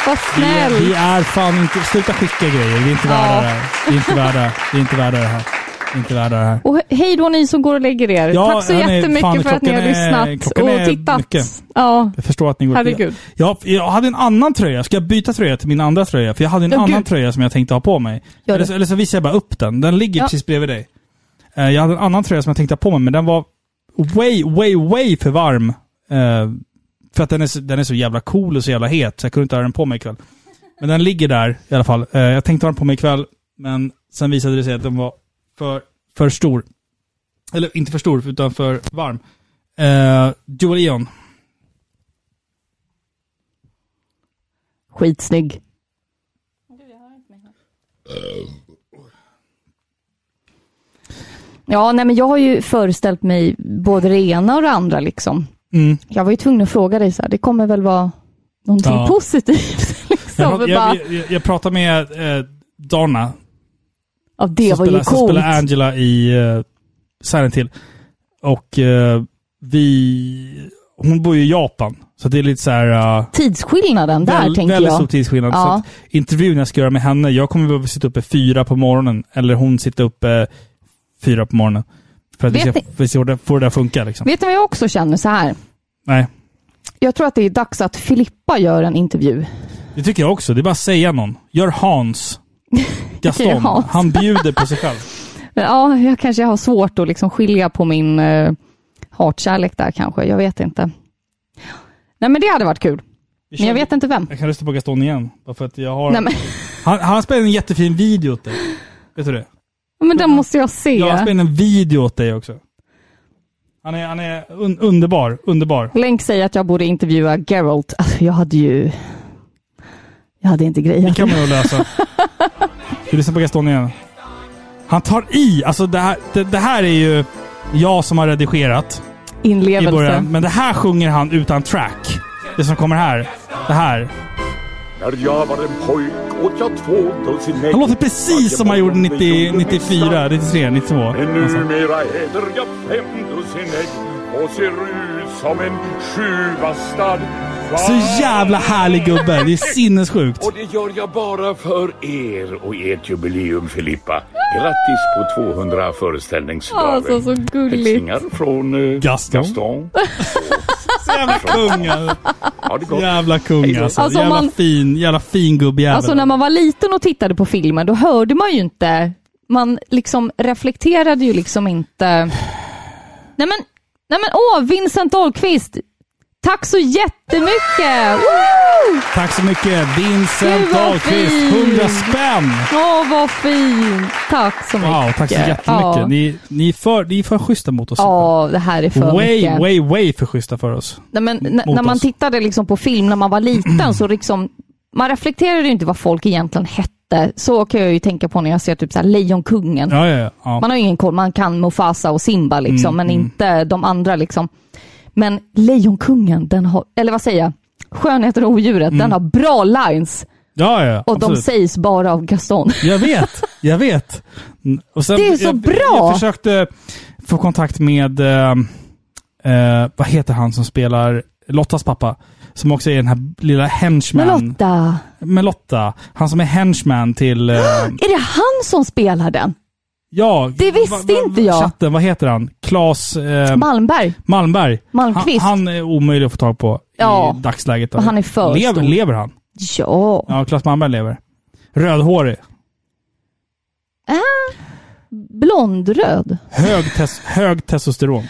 Vad Vi är, snäll. vi är fan inte... Sluta skicka grejer. Vi är inte Ja. värda det här. Vi är inte värda, vi är inte värda det här. Inte värda det här. Och he- hej då ni som går och lägger er. Ja, Tack så hörni, jättemycket fan, för att ni har är- lyssnat och tittat. mycket. Ja. Jag förstår att ni går... Herregud. Jag, jag hade en annan tröja. Ska jag byta tröja till min andra tröja? För jag hade en Ja, annan gud. tröja som jag tänkte ha på mig. Eller så, eller så visar jag bara upp den. Den ligger Ja. precis bredvid dig. Eh, Jag hade en annan tröja som jag tänkte ha på mig, men den var way, way, way för varm. Eh, För att den är, så, den är så jävla cool och så jävla het, så jag kunde inte ha den på mig ikväll. Men den ligger där i alla fall. Eh, Jag tänkte ha den på mig ikväll, men sen visade det sig att den var för, för stor. Eller inte för stor, utan för varm. Uh, Dual Eon. Skitsnygg. Ja, nej men jag har ju föreställt mig både det ena och det andra liksom. Mm. Jag var ju tvungen att fråga dig så här, det kommer väl vara någonting Ja. positivt? liksom. Jag, jag, jag, jag pratade med eh, Donna, ja, det som var ju spelar, som coolt. spelar Angela i uh, Silent Hill. Och eh, vi... Hon bor ju i Japan. Så det är lite så här... eh, Tidsskillnaden där väl- tänker väldigt jag. stor tidsskillnad. Så Ja. att intervjun jag ska göra med henne, jag kommer behöva sitta uppe fyra på morgonen. Eller hon sitter uppe fyra på morgonen. För att vi Vet ska ni- vi ska få det- få det att funka liksom. Vet du vad jag också känner så här? Nej, Jag tror att det är dags att Filippa gör en intervju. det tycker jag också. Det är bara att säga någon. Gör Hans. Gaston. Han bjuder på sig själv. Ja, jag kanske har svårt att liksom skilja på min uh, hatkärlek där kanske. Jag vet inte. Nej, men det hade varit kul. Men jag vet inte vem. Jag kan rösta på Gaston igen. Bara för att jag har... Nej, Han, han spelade en jättefin video åt dig. Vet du det? men den måste jag se. Ja, han spelade en video åt dig också. Han är, han är un, underbar. Underbar. Länk säger att jag borde intervjua Geralt. Alltså, jag hade ju... Jag hade inte Det grejat kan man nog lösa. Du lyssnar på Gaston igen. Han tar i. Alltså det här, det, det här är ju jag som har redigerat i Inlevelse. början. Men det här sjunger han utan track. Det som kommer här. Det här. När jag var en pojk åt jag två dussin ägg. Han låter precis som han gjorde 90, 94, 93, 92. Men Alltså. numera äter jag fem dussin ägg och ser ut som en sjuvastad Så jävla härlig gubbe. Det är sinnessjukt. Och det gör jag bara för er och ert jubileum Filippa. Grattis på 200 föreställningsdagen. Alltså, så gulligt. Hälsningar från uh, Gaston. Gaston. Så jävla kung alltså. Jävla kung alltså. Alltså, jävla man- fin, jävla fin gubbjävel. Alltså när man var liten och tittade på filmen, då hörde man ju inte. Man liksom reflekterade ju liksom inte. Nej men, nej men åh, Vincent Dahlqvist. Tack så jättemycket! Woo! Tack så mycket. Vincent Dahlqvist. fint. 100 spänn. Åh, vad fint! Tack så mycket. Wow, tack så jättemycket. Ja, Ni, ni, är för, ni är för schyssta mot oss. ja det här är för way, mycket. way, way för schyssta för oss. Nej, men, mot när man oss. tittade liksom på film när man var liten så liksom, man reflekterade ju inte vad folk egentligen hette. Så kan jag ju tänka på när jag ser typ så här Lejonkungen. Ja, ja. ja. Man har ju ingen koll, man kan Mufasa och Simba liksom, Mm, men mm. inte de andra liksom. Men Lejonkungen, den har, eller vad säger jag? Skönheten och odjuret, Mm. den har bra lines. ja, ja Och de sägs bara av Gaston. Jag vet, jag vet. Och sen, Det är så jag, bra! Jag försökte få kontakt med, eh, eh, vad heter han som spelar Lottas pappa? Som också är den här lilla henchman. Men Lotta, Med Lotta. Han som är henchman till... Eh, är det han som spelar den? Ja, Det visste inte jag. Chatten, vad heter han? Klas eh, Malmberg? Malmberg. Malmqvist? Han, han är omöjlig att få tag på Ja. i dagsläget. Och han är för lever, stor. lever han? Ja. Ja, Klas Malmberg lever. Rödhårig. Ah, blondröd. Hög, tes, hög testosteron.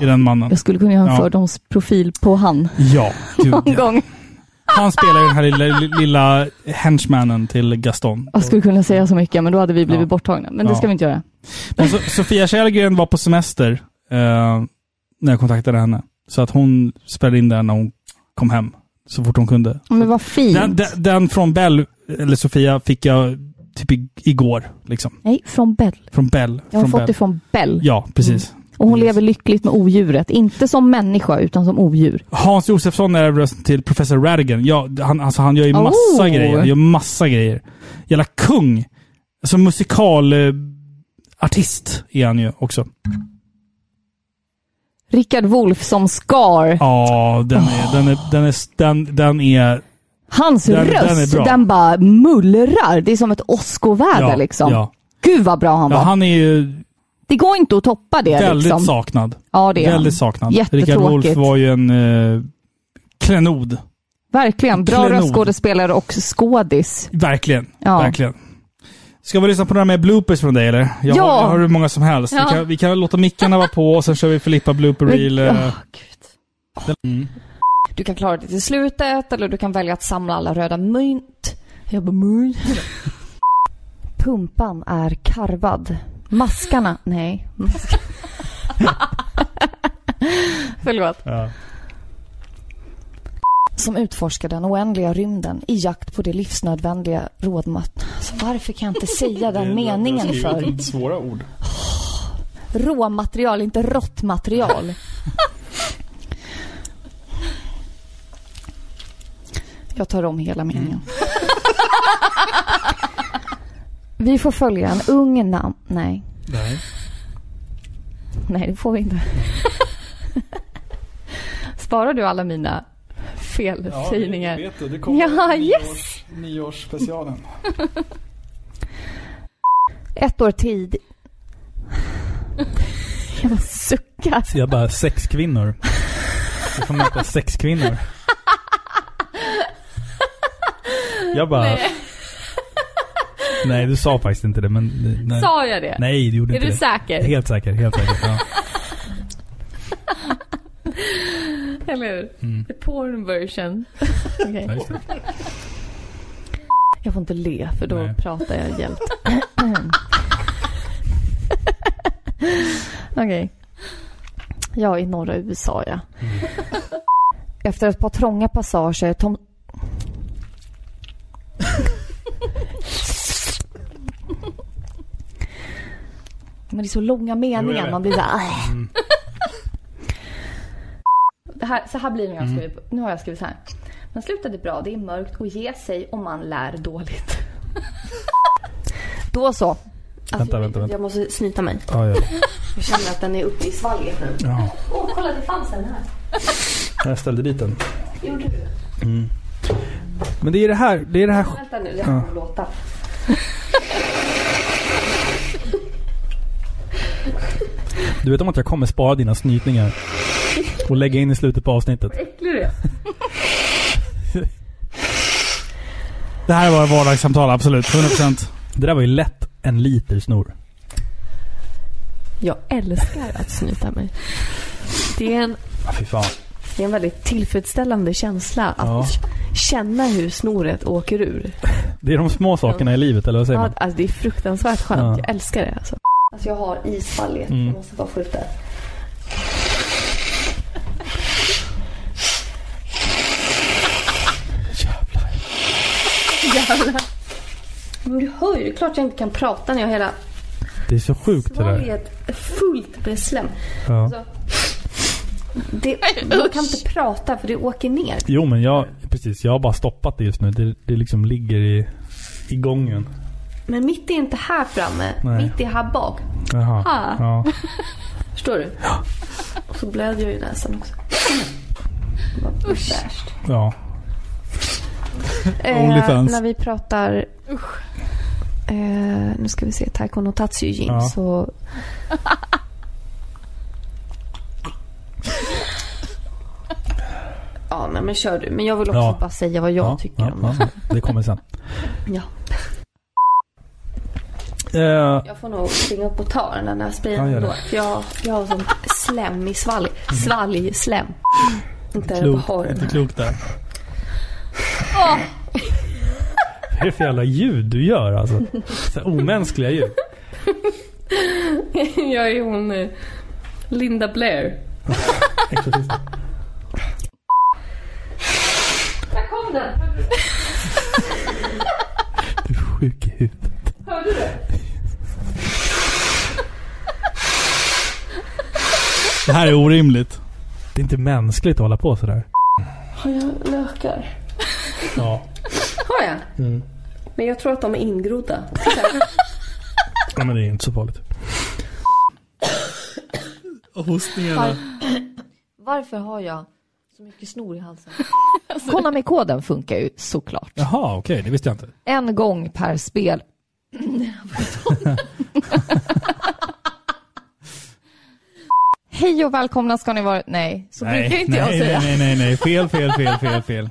I den mannen. Jag skulle kunna göra en Ja. fördomsprofil på han Ja, gud någon ja. gång. Han spelar ju den här lilla, lilla henchmanen till Gaston. Jag skulle kunna säga så mycket, men då hade vi blivit borttagna. Men det Ja. ska vi inte göra. Men så, Sofia Källgren var på semester eh, när jag kontaktade henne. Så att hon spelade in den när hon kom hem. Så fort hon kunde. Men vad fint. Den, den, den från Bell, eller Sofia, fick jag typ igår. Liksom. Nej, från Bell. Från Bell. Jag har från fått Bell. det från Bell. Ja, precis. Och hon lever lyckligt med odjuret. Inte som människa, utan som odjur. Hans Josefsson är rösten till Professor Radigan. Ja, han, alltså, han gör ju massa Oh. grejer. Han gör massa grejer. Jävla kung! Alltså musikal... Eh, är han ju också. Rickard Wolff som Scar. Ja, den är... Den är, den är, den, den är Hans Den- den röst, den, bra. bara mullrar. Det är som ett åskoväder Ja, liksom. ja. Gud vad bra han ja, var. han är ju Det går inte att toppa det väldigt liksom. saknad. Ja, det är Väldigt han. saknad. Rickard Wolff var ju en eh, klenod. Verkligen. Bra Klenod. röstskådespelare och skådis. Verkligen. Ja. Verkligen. Ska vi lyssna på några mer bloopers från dig eller? Jag, Ja. har, jag har hur många som helst. Ja. Vi, kan, vi kan låta mickarna vara på och sen kör vi Filippa blooper Men- reel. eh. åh, Den- Mm. Du kan klara det till slutet eller du kan välja att samla alla röda mynt. Jag bara mynt. Pumpan är karvad. Maskarna, nej. Mask- Förlåt. Ja. Som utforskar den oändliga rymden i jakt på det livsnödvändiga rådmat... Alltså, varför kan jag inte säga den meningen för? svåra ord. Råmaterial, inte rått material. Jag tar om hela meningen. Vi får följa en ung namn... Nej. Nej. Nej, det får vi inte. Sparar du alla mina felsägningar? Ja, det. Det Ja, yes! Nioårsspecialen. Ett år tid. Jag bara suckar. Så jag bara, sex kvinnor. Du får möta sex kvinnor. Jag bara... Nej. Nej. du sa faktiskt inte det, men... Nej. Sa jag det? Nej, du gjorde Är inte du det. säker? Helt säker, helt säker. Ja. Eller hur? Mm. The porn version. Ja, det. Jag får inte le för då Nej. pratar jag hjälpt. Okej. Ja, i norra USA ja. Efter ett par trånga passager tom... Men det är så långa meningar. Man blir så här... "Äh." Mm. Det här, så här blir det när jag Mm. skriver. Nu har jag skrivit så här. Men slutade bra, det är mörkt och ge sig om man lär dåligt. Då så. Vänta, vänta, vänta. Jag måste snyta mig. Ja, ja. Jag känner att den är uppe i svalget nu. ja. Åh, kolla det fanns en här. Jag ställde dit den. Gjorde du? Mm. Men det är det här, det är det här... Vänta nu, jag Ja. kommer låta. Du vet om att jag kommer spara dina snytningar och lägga in i slutet på avsnittet. Äcklig du är. Det här var vardagssamtal, absolut. 100%. Det där var ju lätt en liter snor. Jag älskar att snyta mig. Det är en, fy fan. det är en väldigt tillfredsställande känsla att Ja. känna hur snoret åker ur. Det är de små sakerna i livet, eller vad säger Ja, man? alltså det är fruktansvärt skönt. Ja. Jag älskar det. Alltså. Alltså jag har isfalget. Mm. Jag måste bara få ut det. Jävlar. Men du hör ju, det är klart jag inte kan prata när jag har hela Det är så sjukt det där. svalget fullt med slem. Ja. Alltså, det, jag kan inte prata för det åker ner. Jo, men jag... Precis, jag har bara stoppat det just nu. Det, det liksom ligger i, i gången. Men mitt är inte här framme. Nej. Mitt är här bak. Jaha. Ha. Ja. Förstår du? Och så blöder jag i näsan också. Fräscht. ja. Eh, när vi pratar... Eh, nu ska vi se. Taiko no Tatsujin. Ja. Så... Ja, nej, men kör du. Men jag vill också Ja. bara säga vad jag ja, tycker ja, om det. ja. Det kommer sen. Ja. Eh, Jag får nog springa upp och ta den där Ja, gör det. ändå. För jag, jag har sånt slem i svalg. Svalgslem. Inte Klokt, bara inte klokt där. Åh. Vad är det för jävla ljud du gör alltså? Så omänskliga ljud. Jag är hon eh, Linda Blair. Där kom den! Du är sjuk i huvudet. Hörde du? Det här är orimligt. Det är inte mänskligt att hålla på sådär. Har jag lökar? Ja. Har jag? Mm. Men jag tror att de är ingrodda. ja men det är inte så farligt. Och hostningarna. Varför har jag så mycket snor i halsen? Konami-koden funkar ju såklart. Jaha, okej. det visste jag inte. En gång per spel. Hej och välkomna ska ni vara... Nej, så nej, brukar inte nej, jag säga. Nej, nej, nej, nej. Fel, fel, fel, fel, fel.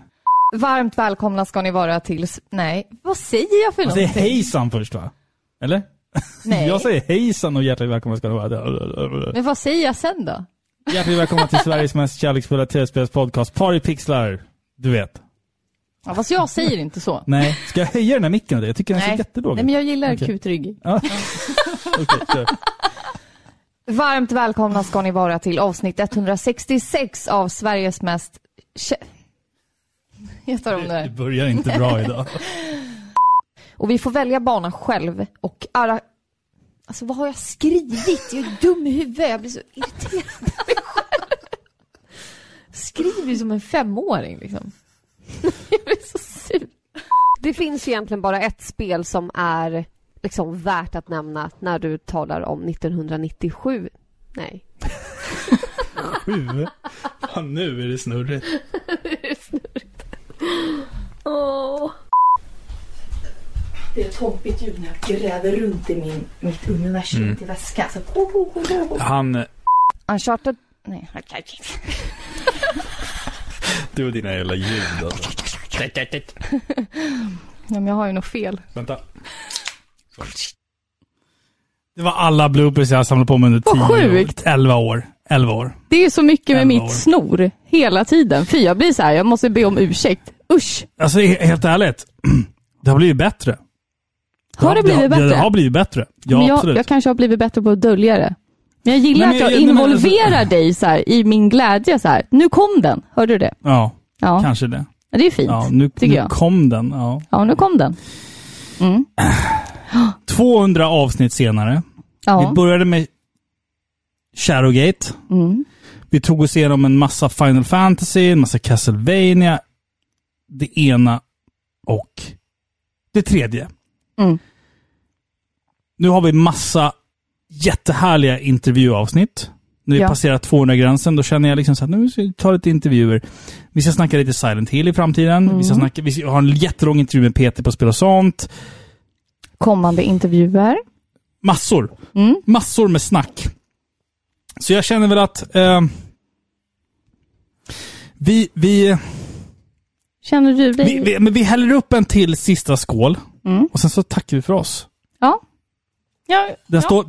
Varmt välkomna ska ni vara till... Nej, vad säger jag för Man säger någonting? hejsan först va? Eller? Nej. Jag säger hejsan och hjärtligt välkomna ska ni vara. Men vad säger jag sen då? Hjärtligt välkomna till Sveriges mest kärleksfulla tv-spelspodcast, Party Pixlar. Du vet. Ja, fast jag säger inte så. Nej, ska jag höja den här micken? Jag tycker den är så jättedålig. Nej, men jag gillar Okej. kutrygg. Ja. Okej, kör. Varmt välkomna ska ni vara till avsnitt 166 av Sveriges mest... Jag tar om Det det. börjar inte bra idag. Och vi får välja bana själv och alla... Alltså vad har jag skrivit? Jag är dum i huvudet. Jag blir så irriterad på mig själv. Skriver ju som en femåring liksom. Jag blir så sur. Det finns egentligen bara ett spel som är liksom värt att nämna när du talar om 1997. Nej. Sju? Fan, nu är det snurrigt. det är snurrigt. Åh. Det är ett tompigt ljud när jag gräver runt i min, mitt universum Mm. till väskan. Så... Han, Uncharted... Nej. du och dina jävla ljud alltså. Ja, men jag har ju något fel. Vänta. Det var alla bloopers jag samlat på mig under Vad 10 sjukt. 11 år. 11 år. Det är så mycket med Elva mitt år. snor hela tiden. För jag blir så här, jag måste be om ursäkt. Usch! Alltså he- helt ärligt. Det har blivit bättre. Har det blivit bättre? Det har blivit bättre. Ja, men jag, absolut. jag kanske har blivit bättre på att dölja det. Men jag gillar Nej, men att jag jag- nej, men alltså- involverar dig så här, i min glädje. Så här. Nu kom den, hörde du det? Ja, Ja. kanske det. Det är fint, Ja, nu, tycker nu jag. kom den. Ja. Ja, nu kom den. Mm. 200 avsnitt senare. Ja. Vi började med Shadowgate. Mm. Vi tog oss igenom en massa Final Fantasy, en massa Castlevania. Det ena och det tredje. Mm. Nu har vi massa jättehärliga intervjuavsnitt. När vi Ja. passerar 200-gränsen, då känner jag liksom så att nu ska vi ta lite intervjuer. Vi ska snacka lite Silent Hill i framtiden. Vi, ska Mm. snacka, vi ska ha en jättelång intervju med Peter på Spel och sånt. Kommande intervjuer. Massor. Mm. Massor med snack. Så jag känner väl att eh, vi, vi, Känner du dig... vi, vi, men vi häller upp en till sista skål Mm. och sen så tackar vi för oss. Ja. ja. Den, ja. står,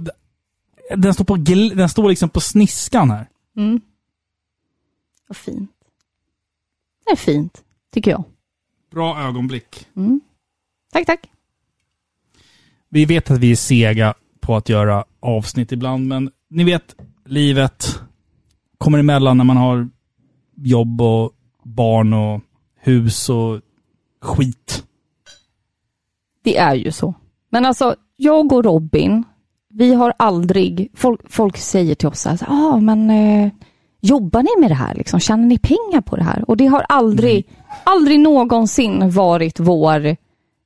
den, står på, den står liksom på sniskan här. Mm. Vad fint. Det är fint, tycker jag. Bra ögonblick. Mm. Tack, tack. Vi vet att vi är sega på att göra avsnitt ibland, men ni vet, livet kommer emellan när man har jobb och barn och hus och skit. Det är ju så. Men alltså, jag och Robin, vi har aldrig... Folk, folk säger till oss så här, ja ah, men eh, jobbar ni med det här? Liksom? Tjänar ni pengar på det här? Och det har aldrig, aldrig någonsin varit vår,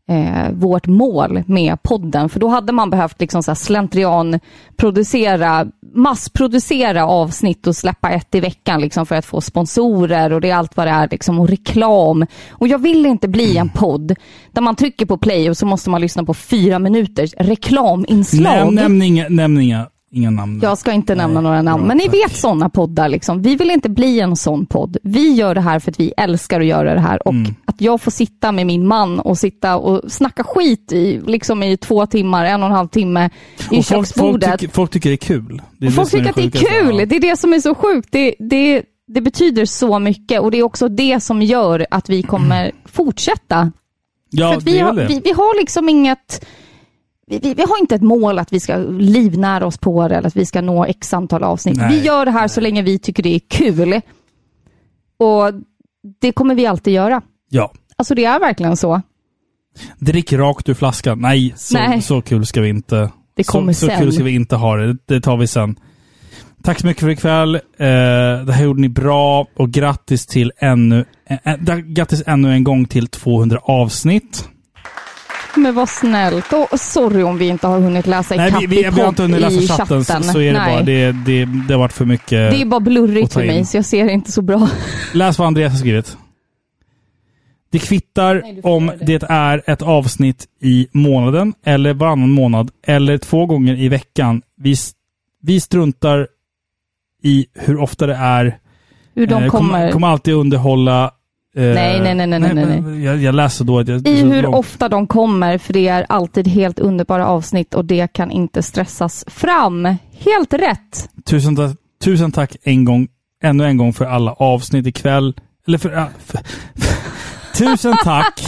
eh, vårt mål med podden. För då hade man behövt liksom så här slentrian producera, massproducera avsnitt och släppa ett i veckan liksom för att få sponsorer och det är allt vad det är liksom och reklam. Och jag vill inte bli en podd där man trycker på play och så måste man lyssna på fyra minuters reklaminslag. Nämn, nämn inga, nämn inga, inga namn. Jag ska inte nämna några namn, men ni vet sådana poddar. Liksom. Vi vill inte bli en sån podd. Vi gör det här för att vi älskar att göra det här. Och Mm. att jag får sitta med min man och sitta och snacka skit i, liksom i två timmar, en och en halv timme i Och folk, folk, köksbordet. tycker, folk tycker det är kul. Det är folk tycker att det är kul. Det är det som är så sjukt. Det, det, det betyder så mycket och det är också det som gör att vi kommer fortsätta. Ja, För vi, har, vi, vi har liksom inget... Vi, vi, vi har inte ett mål att vi ska livnära oss på det eller att vi ska nå x antal avsnitt. Nej, vi gör det här så länge vi tycker det är kul. Och det kommer vi alltid göra. Ja. Alltså det är verkligen så. Drick rakt ur flaskan. Nej, så, Nej. så kul ska vi inte. Det kommer så, så sen. kul ska vi inte ha det. Det tar vi sen. Tack så mycket för ikväll. Eh, det här gjorde ni bra och grattis till ännu, eh, eh, grattis ännu en gång till 200 avsnitt. Men vad snällt. Och sorry om vi inte har hunnit läsa Nej, vi, vi, vi har inte hunnit läsa chatten, så, så är det Nej. bara. Det, det, det har varit för mycket. Det är bara blurrigt för mig, så jag ser inte så bra. Läs vad Andreas har skrivit. Det kvittar om det är ett avsnitt i månaden, eller varannan månad, eller två gånger i veckan. Vi, vi struntar i hur ofta det är. Hur de Eh, kommer- kommer alltid underhålla. Eh, Nej, nej, nej, nej, nej, nej. men Jag, jag läser då att jag... I hur långt. ofta de kommer, för det är alltid helt underbara avsnitt och det kan inte stressas fram. Helt rätt! Tusen, ta- tusen tack en gång, ännu en gång för alla avsnitt ikväll. Eller för, ja, för, tusen tack!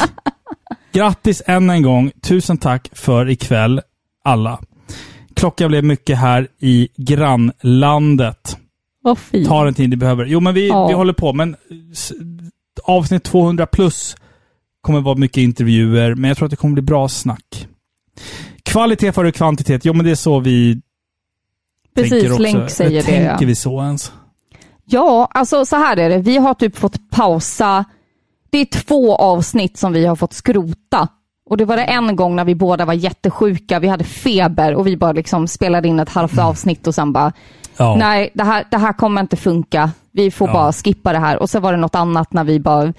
Grattis än en gång. Tusen tack för ikväll, alla. Klockan blev mycket här i grannlandet. Vad fint. Ta den tid ni behöver. Jo, men vi, Ja. vi håller på, men avsnitt 200 plus kommer vara mycket intervjuer, men jag tror att det kommer bli bra snack. Kvalitet före kvantitet. Jo, men det är så vi Precis, tänker också. Länk säger det, Tänker ja. vi så ens? Ja, alltså så här är det. Vi har typ fått pausa. Det är två avsnitt som vi har fått skrota. Och det var det en gång när vi båda var jättesjuka, vi hade feber och vi bara liksom spelade in ett halvt avsnitt och sen bara Ja. Nej, det här, det här kommer inte funka. Vi får Ja. bara skippa det här. Och så var det något annat när vi bara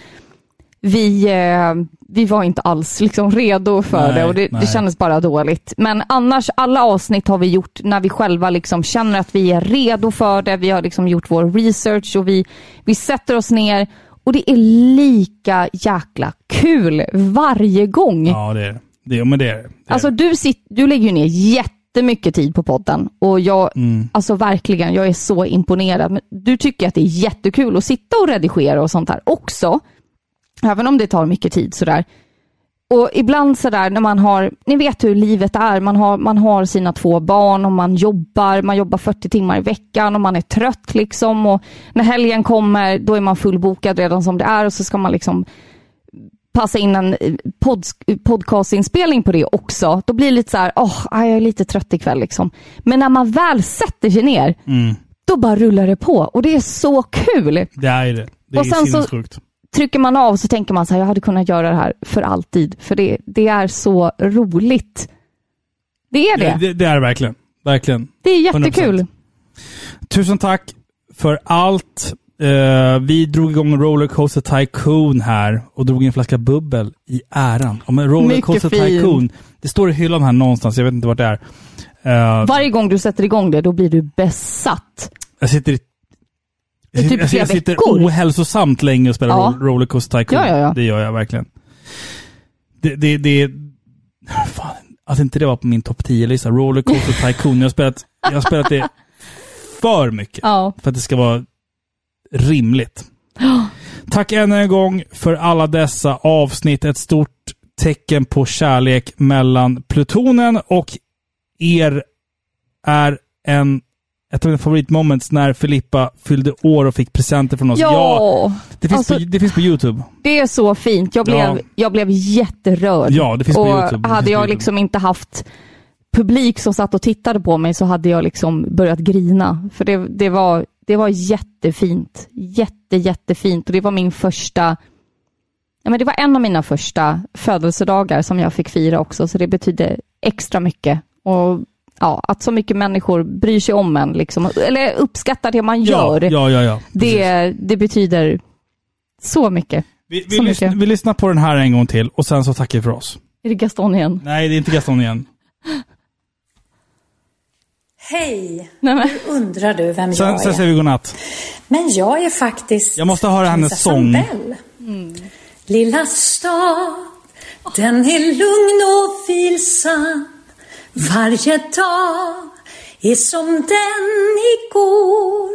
vi, eh, vi var inte alls liksom redo för Nej, det och det, det kändes bara dåligt. Men annars, alla avsnitt har vi gjort när vi själva liksom känner att vi är redo för det. Vi har liksom gjort vår research och vi, vi sätter oss ner och det är lika jäkla kul varje gång. Ja, det är det. det. Men det är det. Alltså du, sit, du lägger ju ner jättemycket tid på podden och jag, Mm. alltså verkligen, jag är så imponerad. Men du tycker att det är jättekul att sitta och redigera och sånt här också. Även om det tar mycket tid sådär. Och ibland sådär när man har, ni vet hur livet är, man har, man har sina två barn och man jobbar, man jobbar 40 timmar i veckan och man är trött liksom och när helgen kommer då är man fullbokad redan som det är och så ska man liksom passa in en eh, pod, podcastinspelning på det också. Då blir det lite så här, åh, ah, jag är lite trött ikväll liksom. Men när man väl sätter sig ner, Mm. då bara rullar det på och det är så kul. Det är det. Det är Och sen så-. Trycker man av så tänker man så här, jag hade kunnat göra det här för alltid, för det, det är så roligt. Det är det. Det, det, det är det verkligen. Verkligen. Det är jättekul. 100%. Tusen tack för allt. Eh, vi drog igång Rollercoaster Tycoon här och drog en flaska bubbel i äran. Om en Rollercoaster. Tycoon. Det står i hyllan här någonstans, jag vet inte vart det är. Eh, Varje gång du sätter igång det, då blir du besatt. jag sitter i är typ jag, jag sitter veckor. ohälsosamt länge och spelar Ja. roll- Rollercoaster Tycoon. Ja, ja, ja. Det gör jag verkligen. Det, det, det, fan, att inte det var på min topp 10-lista. Rollercoaster Tycoon. Jag har spelat, jag har spelat det för mycket. Ja. För att det ska vara rimligt. Tack ännu en gång för alla dessa avsnitt. Ett stort tecken på kärlek mellan plutonen och er är en ett av mina favoritmoments när Filippa fyllde år och fick presenter från oss. Ja. det, finns Alltså- på, det finns på YouTube. Det är så fint. Jag blev, Ja. jag blev jätterörd. Ja, det finns på och YouTube. Det hade på jag liksom inte haft publik som satt och tittade på mig så hade jag liksom börjat grina. För det, det, var, det var jättefint. Jätte, jättefint. Och det var min första Ja, men det var en av mina första födelsedagar som jag fick fira också, så det betyder extra mycket. Och ja, Att så mycket människor bryr sig om en, liksom, eller uppskattar det man gör. ja, ja, ja. Det, det betyder så mycket. Vi, vi, så lyssnar, mycket. vi lyssnar på den här en gång till och sen så tackar vi för oss. Är det Gaston igen? Nej, det är inte Gaston igen. Hej! Nu undrar du vem Sen, jag sen är. säger vi godnatt. Men jag är faktiskt Jag måste höra hennes sång. Belle. Lilla stad, den är lugn och vilsam. Varje dag är som den igår.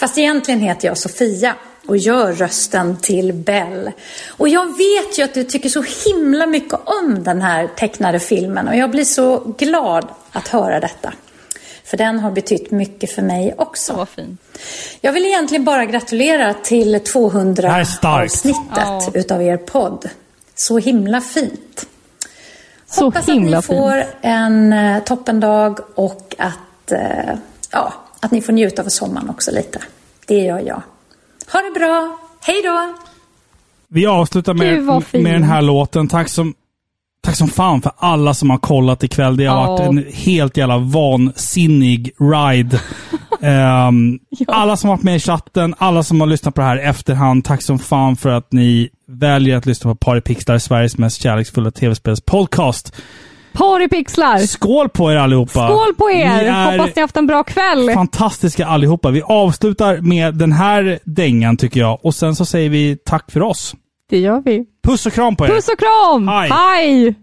Fast egentligen heter jag Sofia och gör rösten till Bell. Och jag vet ju att du tycker så himla mycket om den här tecknade filmen och jag blir så glad att höra detta. För den har betytt mycket för mig också. Vad fint. Jag vill egentligen bara gratulera till 200 Det här är starkt. avsnittet Ja. utav er podd. Så himla fint. Så Hoppas himla att ni får fint. en eh, toppendag och att, eh, ja, att ni får njuta av sommaren också lite. Det gör jag. Ha det bra. Hej då! Vi avslutar med, med den här låten. Tack som, tack som fan för alla som har kollat ikväll. Det har Ja. varit en helt jävla vansinnig ride. Ehm, Alla som har varit med i chatten, alla som har lyssnat på det här efterhand. Tack som fan för att ni väljer att lyssna på Party Pixlar, Sveriges mest kärleksfulla tv-spelspodcast. Partypixlar! Skål på er allihopa! Skål på er! Ni Hoppas ni haft en bra kväll. fantastiska allihopa. Vi avslutar med den här dängan tycker jag. Och sen så säger vi tack för oss. Det gör vi. Puss och kram på er! Puss och kram! Hej. Hej!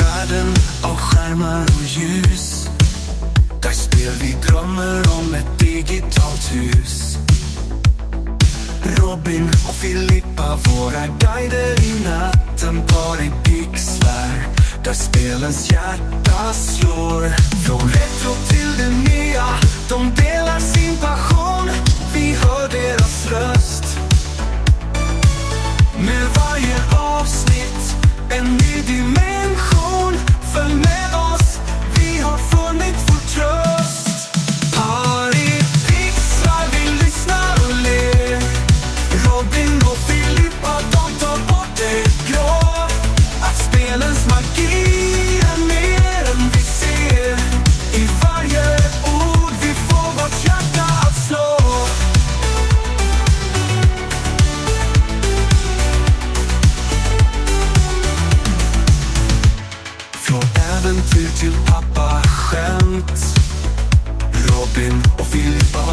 Världen av skärmar och ljus Där spel vi drömmer om ett digitalt hus Robin och Filippa, våra guider i natten Par i pixlar, där spelens hjärta slår. Från retro till det nya, de delar sin passion. Vi hör deras röst. Med varje avsnitt en ny dimension.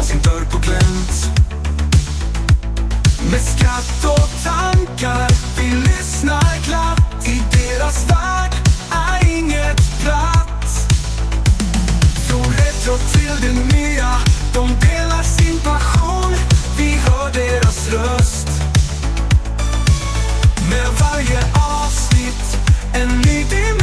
Har sin dörr på glänt. Med skratt och tankar Vi lyssnar glatt. I deras värld är inget platt. Från retro till det nya De delar sin passion. Vi hör deras röst. Med varje avsnitt en ny dimension.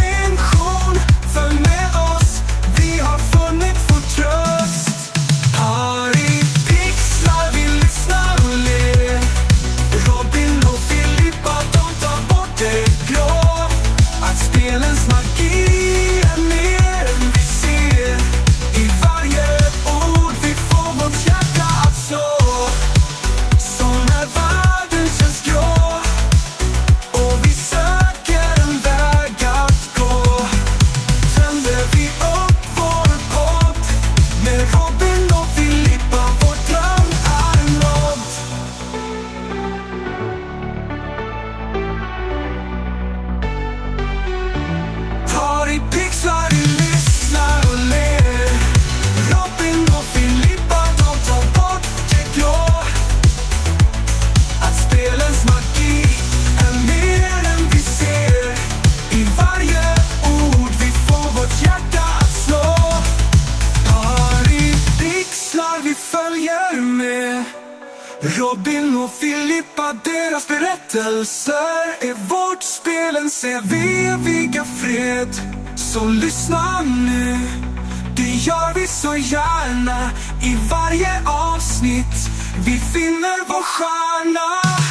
Robin och Filippa, deras berättelser är vårt spel, en eviga fred. Så lyssna nu, det gör vi så gärna I varje avsnitt. Vi finner vår stjärna.